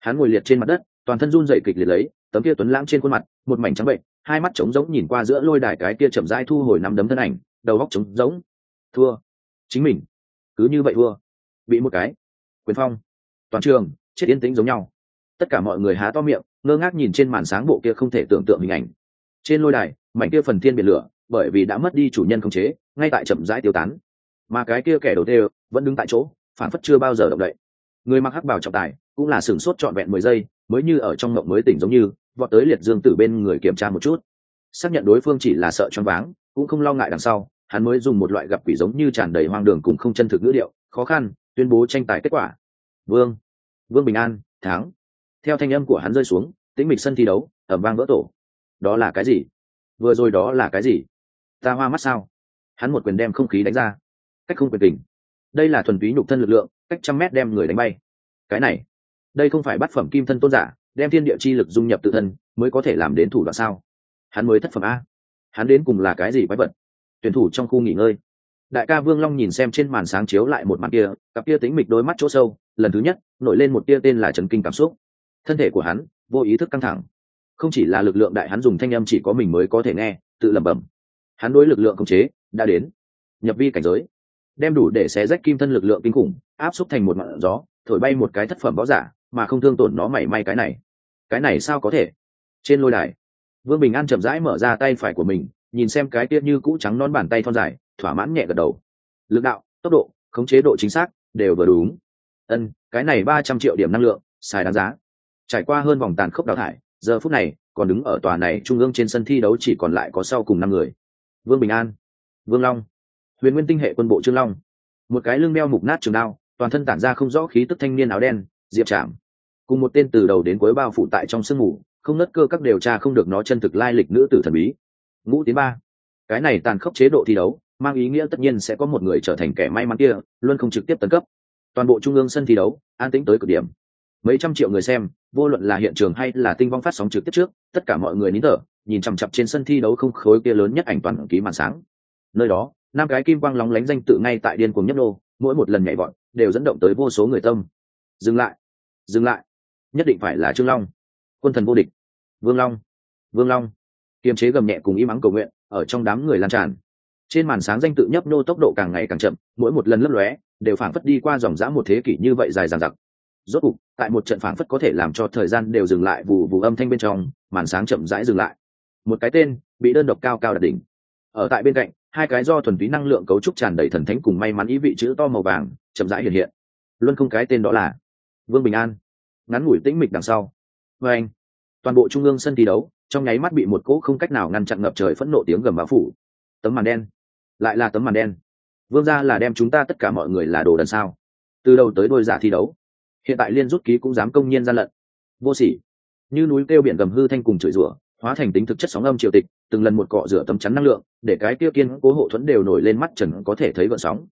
Hắn ngồi liệt trên mặt đất, toàn thân run dậy kịch liệt lấy, tấm kia tuấn lãng trên khuôn mặt, một mảnh trắng bệnh hai mắt trống rỗng nhìn qua giữa lôi đài cái kia chậm rãi thu hồi nắm đấm thân ảnh, đầu góc trống rỗng. Thua. Chính mình. Cứ như vậy thua. Bị một cái. Quyền phong. Toàn trường, chết yên tĩnh giống nhau. Tất cả mọi người há to miệng, ngơ ngác nhìn trên màn sáng bộ kia không thể tưởng tượng hình ảnh. Trên lôi đài, mảnh kia phần thiên biển lửa, bởi vì đã mất đi chủ nhân khống chế, ngay tại chậm rãi tiêu tán. Mà cái kia kẻ đầu tê vẫn đứng tại chỗ, phản phất chưa bao giờ động đậy. Người mặc hắc bảo trọng tài, cũng là sửng sốt trọn vẹn mười giây, mới như ở trong mộng mới tỉnh giống như vọt tới liệt dương tử bên người kiểm tra một chút. Xác nhận đối phương chỉ là sợ choáng váng, cũng không lo ngại đằng sau, hắn mới dùng một loại gặp quỷ giống như tràn đầy hoang đường cùng không chân thực ngữ điệu, khó khăn, tuyên bố tranh tài kết quả. Vương vương bình an, thắng. Theo thanh âm của hắn rơi xuống, tĩnh mịch sân thi đấu, ẩm vang vỡ tổ. Đó là cái gì? Vừa rồi đó là cái gì? Ta hoa mắt sao? Hắn một quyền đem không khí đánh ra. Cách không quyền tình đây là thuần túy nhục thân lực lượng, cách trăm mét đem người đánh bay. Cái này, đây không phải bắt phẩm kim thân tôn giả đem thiên địa chi lực dung nhập tự thân, mới có thể làm đến thủ đoạn sao? Hắn mới thất phẩm a. Hắn đến cùng là cái gì quái vật? Tuyển thủ trong khu nghỉ ngơi. Đại ca vương long nhìn xem trên màn sáng chiếu lại một mặt kia, cặp kia tính mịch đôi mắt chỗ sâu, lần thứ nhất, nổi lên một tia tên là trấn kinh cảm xúc. Thân thể của hắn, vô ý thức căng thẳng. Không chỉ là lực lượng đại hắn dùng thanh âm chỉ có mình mới có thể nghe, tự lẩm bẩm. Hắn đối lực lượng khống chế, đã đến. Nhập vi cảnh giới. Đem đủ để xé rách kim thân lực lượng kinh khủng, áp xúc thành một ngọn gió, thổi bay một cái thất phẩm võ giả, mà không thương tổn nó mảy may cái này cái này sao có thể? Trên lôi đài, vương bình an chậm rãi mở ra tay phải của mình, nhìn xem cái tiết như cũ trắng non bàn tay thon dài, thỏa mãn nhẹ gật đầu. Lực đạo, tốc độ, khống chế độ chính xác, đều vừa đúng. Ân, cái này ba trăm triệu điểm năng lượng, xài đáng giá. Trải qua hơn vòng tàn khốc đào thải, giờ phút này, còn đứng ở tòa này trung ương trên sân thi đấu chỉ còn lại có sau cùng năm người. Vương bình an, vương long, huyền nguyên tinh hệ quân bộ trương long. Một cái lưng đeo mục nát trường đao, toàn thân tản ra không rõ khí tức thanh niên áo đen, diệp trảm cùng một tên từ đầu đến cuối bao phủ tại trong sương mù, không nất cơ các điều tra không được nó chân thực lai lịch nữ tử thần bí. Ngũ tiến ba. Cái này tàn khốc chế độ thi đấu, mang ý nghĩa tất nhiên sẽ có một người trở thành kẻ may mắn kia, luôn không trực tiếp tấn cấp. Toàn bộ trung ương sân thi đấu, an tĩnh tới cực điểm. Mấy trăm triệu người xem, vô luận là hiện trường hay là tinh vong phát sóng trực tiếp trước, tất cả mọi người nín thở, nhìn chằm chặp trên sân thi đấu không khối kia lớn nhất ảnh toàn ký màn sáng. Nơi đó, năm cái kim quang lóng lánh danh tự ngay tại điên cuồng nhấp nô, mỗi một lần nhảy vọt, đều dẫn động tới vô số người tâm. Dừng lại. Dừng lại nhất định phải là trương long. Quân thần vô địch. Vương long. Vương long. Kiềm chế gầm nhẹ cùng im ắng cầu nguyện, ở trong đám người lan tràn. Trên màn sáng danh tự nhấp nô tốc độ càng ngày càng chậm, mỗi một lần lấp lóe, đều phảng phất đi qua dòng dã một thế kỷ như vậy dài dằng dặc. Rốt cục, tại một trận phảng phất có thể làm cho thời gian đều dừng lại vù vù âm thanh bên trong, màn sáng chậm rãi dừng lại. Một cái tên, bị đơn độc cao cao đạt đỉnh. Ở tại bên cạnh, hai cái do thuần túy năng lượng cấu trúc tràn đầy thần thánh cùng may mắn ý vị chữ to màu vàng, chậm rãi hiện hiện. Luân không cái tên đó là vương bình an ngắn ngủi tĩnh mịch đằng sau. Vê anh, toàn bộ trung ương sân thi đấu, trong nháy mắt bị một cỗ không cách nào ngăn chặn ngập trời phẫn nộ tiếng gầm báo phủ. Tấm màn đen. Lại là tấm màn đen. Vương gia là đem chúng ta tất cả mọi người là đồ đần sao? Từ đầu tới đôi giả thi đấu. Hiện tại liên rút ký cũng dám công nhiên gian lận. Vô sỉ. Như núi kêu biển gầm hư thanh cùng chửi rủa, hóa thành tính thực chất sóng âm triều tịch, từng lần một cọ rửa tấm chắn năng lượng, để cái tiêu kiên cố hộ thuẫn đều nổi lên mắt trần có thể thấy vận sóng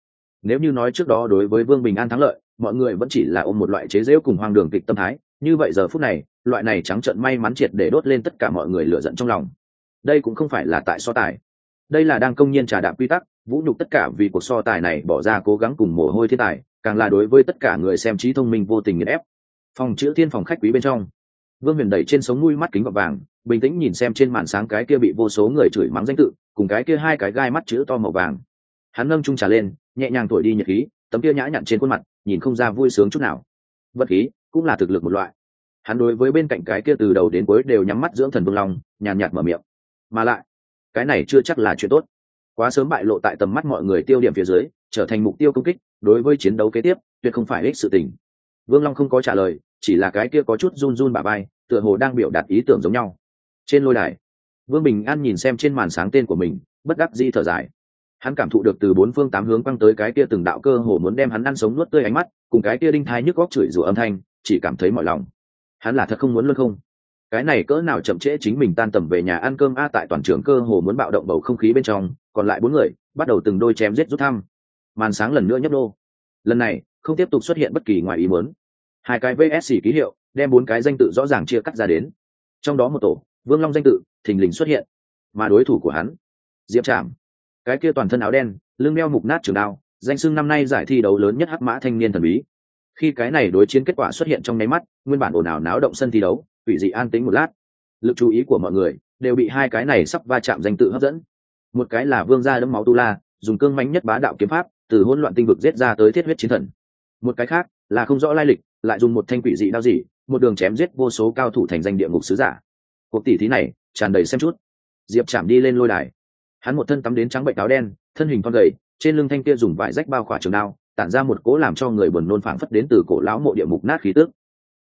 nếu như nói trước đó đối với vương bình an thắng lợi, mọi người vẫn chỉ là ôm một loại chế rễu cùng hoang đường kịch tâm thái. Như vậy giờ phút này, loại này trắng trợn may mắn triệt để đốt lên tất cả mọi người lựa giận trong lòng. Đây cũng không phải là tại so tài. Đây là đang công nhiên trà đạp quy tắc, vũ nhục tất cả vì cuộc so tài này bỏ ra cố gắng cùng mồ hôi thiên tài, càng là đối với tất cả người xem trí thông minh vô tình nghiền ép. Phòng chữ thiên phòng khách quý bên trong. Vương huyền đẩy trên sống nuôi mắt kính gọt vàng, bình tĩnh nhìn xem trên màn sáng cái kia bị vô số người chửi mắng danh tự, cùng cái kia hai cái gai mắt chữ to màu vàng. Hắn nâng trung trà lên nhẹ nhàng thổi đi nhiệt khí, tấm kia nhã nhặn trên khuôn mặt, nhìn không ra vui sướng chút nào. Vật khí cũng là thực lực một loại. Hắn đối với bên cạnh cái kia từ đầu đến cuối đều nhắm mắt dưỡng thần vương long, nhàn nhạt mở miệng. Mà lại, cái này chưa chắc là chuyện tốt. Quá sớm bại lộ tại tầm mắt mọi người tiêu điểm phía dưới, trở thành mục tiêu công kích, đối với chiến đấu kế tiếp, tuyệt không phải ích sự tình. Vương long không có trả lời, chỉ là cái kia có chút run run bà bay tựa hồ đang biểu đạt ý tưởng giống nhau. Trên lôi đài, vương bình an nhìn xem trên màn sáng tên của mình, bất đắc di thở dài hắn cảm thụ được từ bốn phương tám hướng quăng tới cái kia từng đạo cơ hồ muốn đem hắn ăn sống nuốt tươi ánh mắt, cùng cái kia đinh thai nhức góc chửi rủa âm thanh, chỉ cảm thấy mọi lòng. Hắn là thật không muốn luôn không? Cái này cỡ nào chậm trễ chính mình tan tầm về nhà ăn cơm a tại toàn trường cơ hồ muốn bạo động bầu không khí bên trong, còn lại bốn người bắt đầu từng đôi chém giết rút thăm. Màn sáng lần nữa nhấp đô lần này, không tiếp tục xuất hiện bất kỳ ngoài ý muốn. Hai cái vsc ký hiệu, đem bốn cái danh tự rõ ràng chia cắt ra đến. Trong đó một tổ, vương long danh tự, thình lình xuất hiện. Mà đối thủ của hắn, diệp trảm cái kia toàn thân áo đen, lưng đeo mục nát trường đao, danh sưng năm nay giải thi đấu lớn nhất hắc mã thanh niên thần bí. Khi cái này đối chiến kết quả xuất hiện trong nháy mắt, nguyên bản ồn ào náo động sân thi đấu ủy dị an tĩnh một lát. Lực chú ý của mọi người đều bị hai cái này sắp va chạm danh tự hấp dẫn. Một cái là vương gia đấm máu tu la, dùng cương mánh nhất bá đạo kiếm pháp, từ hỗn loạn tinh vực giết ra tới thiết huyết chiến thần. Một cái khác là không rõ lai lịch, lại dùng một thanh quỷ dị đao dị, một đường chém giết vô số cao thủ thành danh địa ngục sứ giả. Cuộc tỷ thí này tràn đầy xem chút. Diệp chạm đi lên lôi đài hắn một thân tắm đến trắng bệnh áo đen, thân hình con gầy, trên lưng thanh kia dùng vải rách bao khỏa trường đao, tản ra một cố làm cho người buồn nôn phảng phất đến từ cổ lão mộ địa mục nát khí tước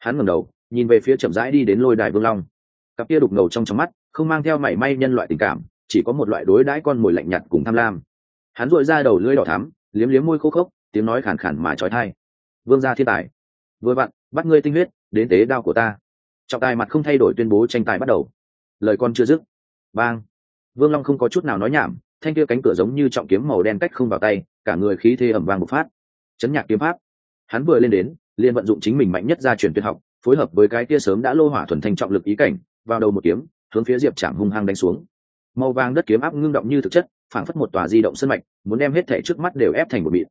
hắn ngẩng đầu, nhìn về phía chậm rãi đi đến lôi đài vương long. Cặp kia đục ngầu trong trong mắt, không mang theo mảy may nhân loại tình cảm, chỉ có một loại đối đãi con mồi lạnh nhạt cùng tham lam. Hắn dội ra đầu lưỡi đỏ thắm, liếm liếm môi khô khốc, tiếng nói khàn khàn mà trói thai. Vương gia thiên tài, vừa vặn, bắt ngươi tinh huyết, đến tế đao của ta. Trọng tài mặt không thay đổi tuyên bố tranh tài bắt đầu. Lời con chưa dứt. Bang vương long không có chút nào nói nhảm, thanh kia cánh cửa giống như trọng kiếm màu đen cách không vào tay, cả người khí thế ẩm vang bộc phát. Chấn nhạc kiếm pháp. Hắn vừa lên đến, liền vận dụng chính mình mạnh nhất ra truyền tuyệt học, phối hợp với cái kia sớm đã lô hỏa thuần thanh trọng lực ý cảnh, vào đầu một kiếm, hướng phía diệp trảm hung hăng đánh xuống. Màu vàng đất kiếm áp ngưng động như thực chất, phảng phất một tòa di động sân mạch, muốn đem hết thể trước mắt đều ép thành một bịt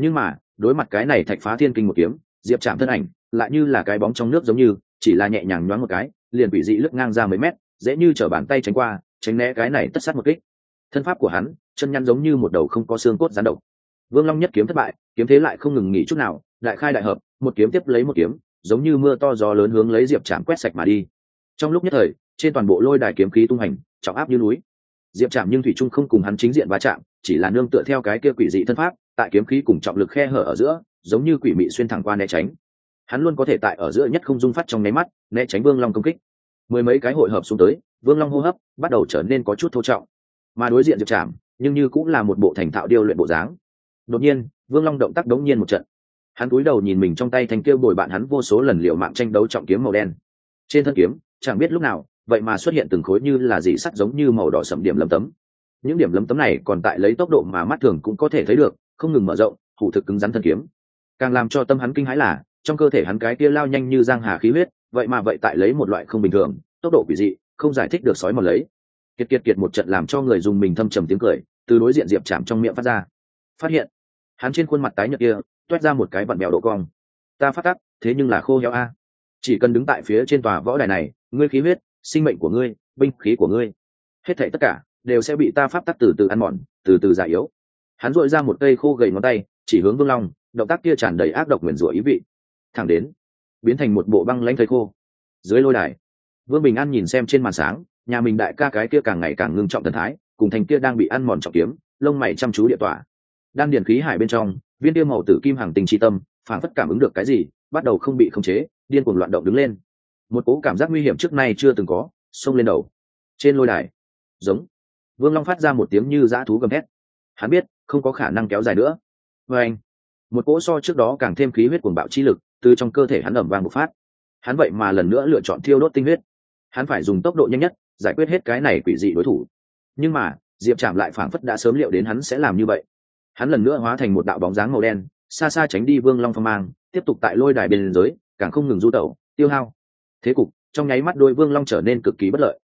nhưng mà, đối mặt cái này thạch phá thiên kinh một kiếm, diệp chạm thân ảnh, lại như là cái bóng trong nước giống như, chỉ là nhẹ nhàng nhoáng một cái, liền bị dị lướt ngang ra mấy mét, dễ như chở bàn tay tránh qua tránh né cái này tất sát một kích. Thân pháp của hắn, chân nhăn giống như một đầu không có xương cốt gián độc. Vương long nhất kiếm thất bại, kiếm thế lại không ngừng nghỉ chút nào, đại khai đại hợp, một kiếm tiếp lấy một kiếm, giống như mưa to gió lớn hướng lấy diệp chạm quét sạch mà đi. Trong lúc nhất thời, trên toàn bộ lôi đài kiếm khí tung hành, trọng áp như núi. Diệp chạm nhưng thủy trung không cùng hắn chính diện va chạm, chỉ là nương tựa theo cái kia quỷ dị thân pháp, tại kiếm khí cùng trọng lực khe hở ở giữa, giống như quỷ mị xuyên thẳng qua né tránh. Hắn luôn có thể tại ở giữa nhất không dung phát trong nháy mắt, né tránh vương long công kích mười mấy cái hội hợp xuống tới, vương long hô hấp bắt đầu trở nên có chút thô trọng. Mà đối diện diệp trảm, nhưng như cũng là một bộ thành thạo điêu luyện bộ dáng. Đột nhiên, vương long động tác đống nhiên một trận. Hắn cúi đầu nhìn mình trong tay thành kêu bồi bạn hắn vô số lần liệu mạng tranh đấu trọng kiếm màu đen. Trên thân kiếm, chẳng biết lúc nào, vậy mà xuất hiện từng khối như là dị sắt giống như màu đỏ sậm điểm lấm tấm. Những điểm lấm tấm này còn tại lấy tốc độ mà mắt thường cũng có thể thấy được, không ngừng mở rộng thủ thực cứng rắn thân kiếm. Càng làm cho tâm hắn kinh hãi là, trong cơ thể hắn cái kia lao nhanh như giang hà khí huyết vậy mà vậy tại lấy một loại không bình thường, tốc độ quỷ dị, không giải thích được sói mòn lấy. Kiệt kiệt kiệt một trận làm cho người dùng mình thâm trầm tiếng cười, từ đối diện diệp chạm trong miệng phát ra. Phát hiện, hắn trên khuôn mặt tái nhợt kia, toét ra một cái vặn mèo độ cong. Ta phát tắc, thế nhưng là khô heo a. Chỉ cần đứng tại phía trên tòa võ đài này, ngươi khí huyết, sinh mệnh của ngươi, binh khí của ngươi, hết thảy tất cả đều sẽ bị ta pháp tắc từ từ ăn mòn, từ từ già yếu. Hắn dội ra một cây khô gầy ngón tay, chỉ hướng vương long, động tác kia tràn đầy ác độc nguyền rủa ý vị. Thẳng đến biến thành một bộ băng lãnh thầy khô. Dưới lôi đài, vương bình an nhìn xem trên màn sáng, nhà mình đại ca cái kia càng ngày càng ngưng trọng thần thái, cùng thành kia đang bị ăn mòn trọng kiếm, lông mày chăm chú địa tỏa. Đang điền khí hải bên trong, viên tiêu màu tử kim hàng tình tri tâm phản phất cảm ứng được cái gì, bắt đầu không bị khống chế, điên cuồng loạn động đứng lên. Một cố cảm giác nguy hiểm trước nay chưa từng có, xông lên đầu. Trên lôi đài, giống, vương long phát ra một tiếng như dã thú gầm hét hắn biết, không có khả năng kéo dài nữa. Vê anh, một cỗ so trước đó càng thêm khí huyết cuồng bạo chi lực từ trong cơ thể hắn ẩm vang một phát. Hắn vậy mà lần nữa lựa chọn thiêu đốt tinh huyết. Hắn phải dùng tốc độ nhanh nhất giải quyết hết cái này quỷ dị đối thủ. Nhưng mà, diệp trạm lại phảng phất đã sớm liệu đến hắn sẽ làm như vậy. Hắn lần nữa hóa thành một đạo bóng dáng màu đen, xa xa tránh đi vương long phong mang, tiếp tục tại lôi đài bên giới càng không ngừng du tẩu, tiêu hao. Thế cục, trong nháy mắt đôi vương long trở nên cực kỳ bất lợi.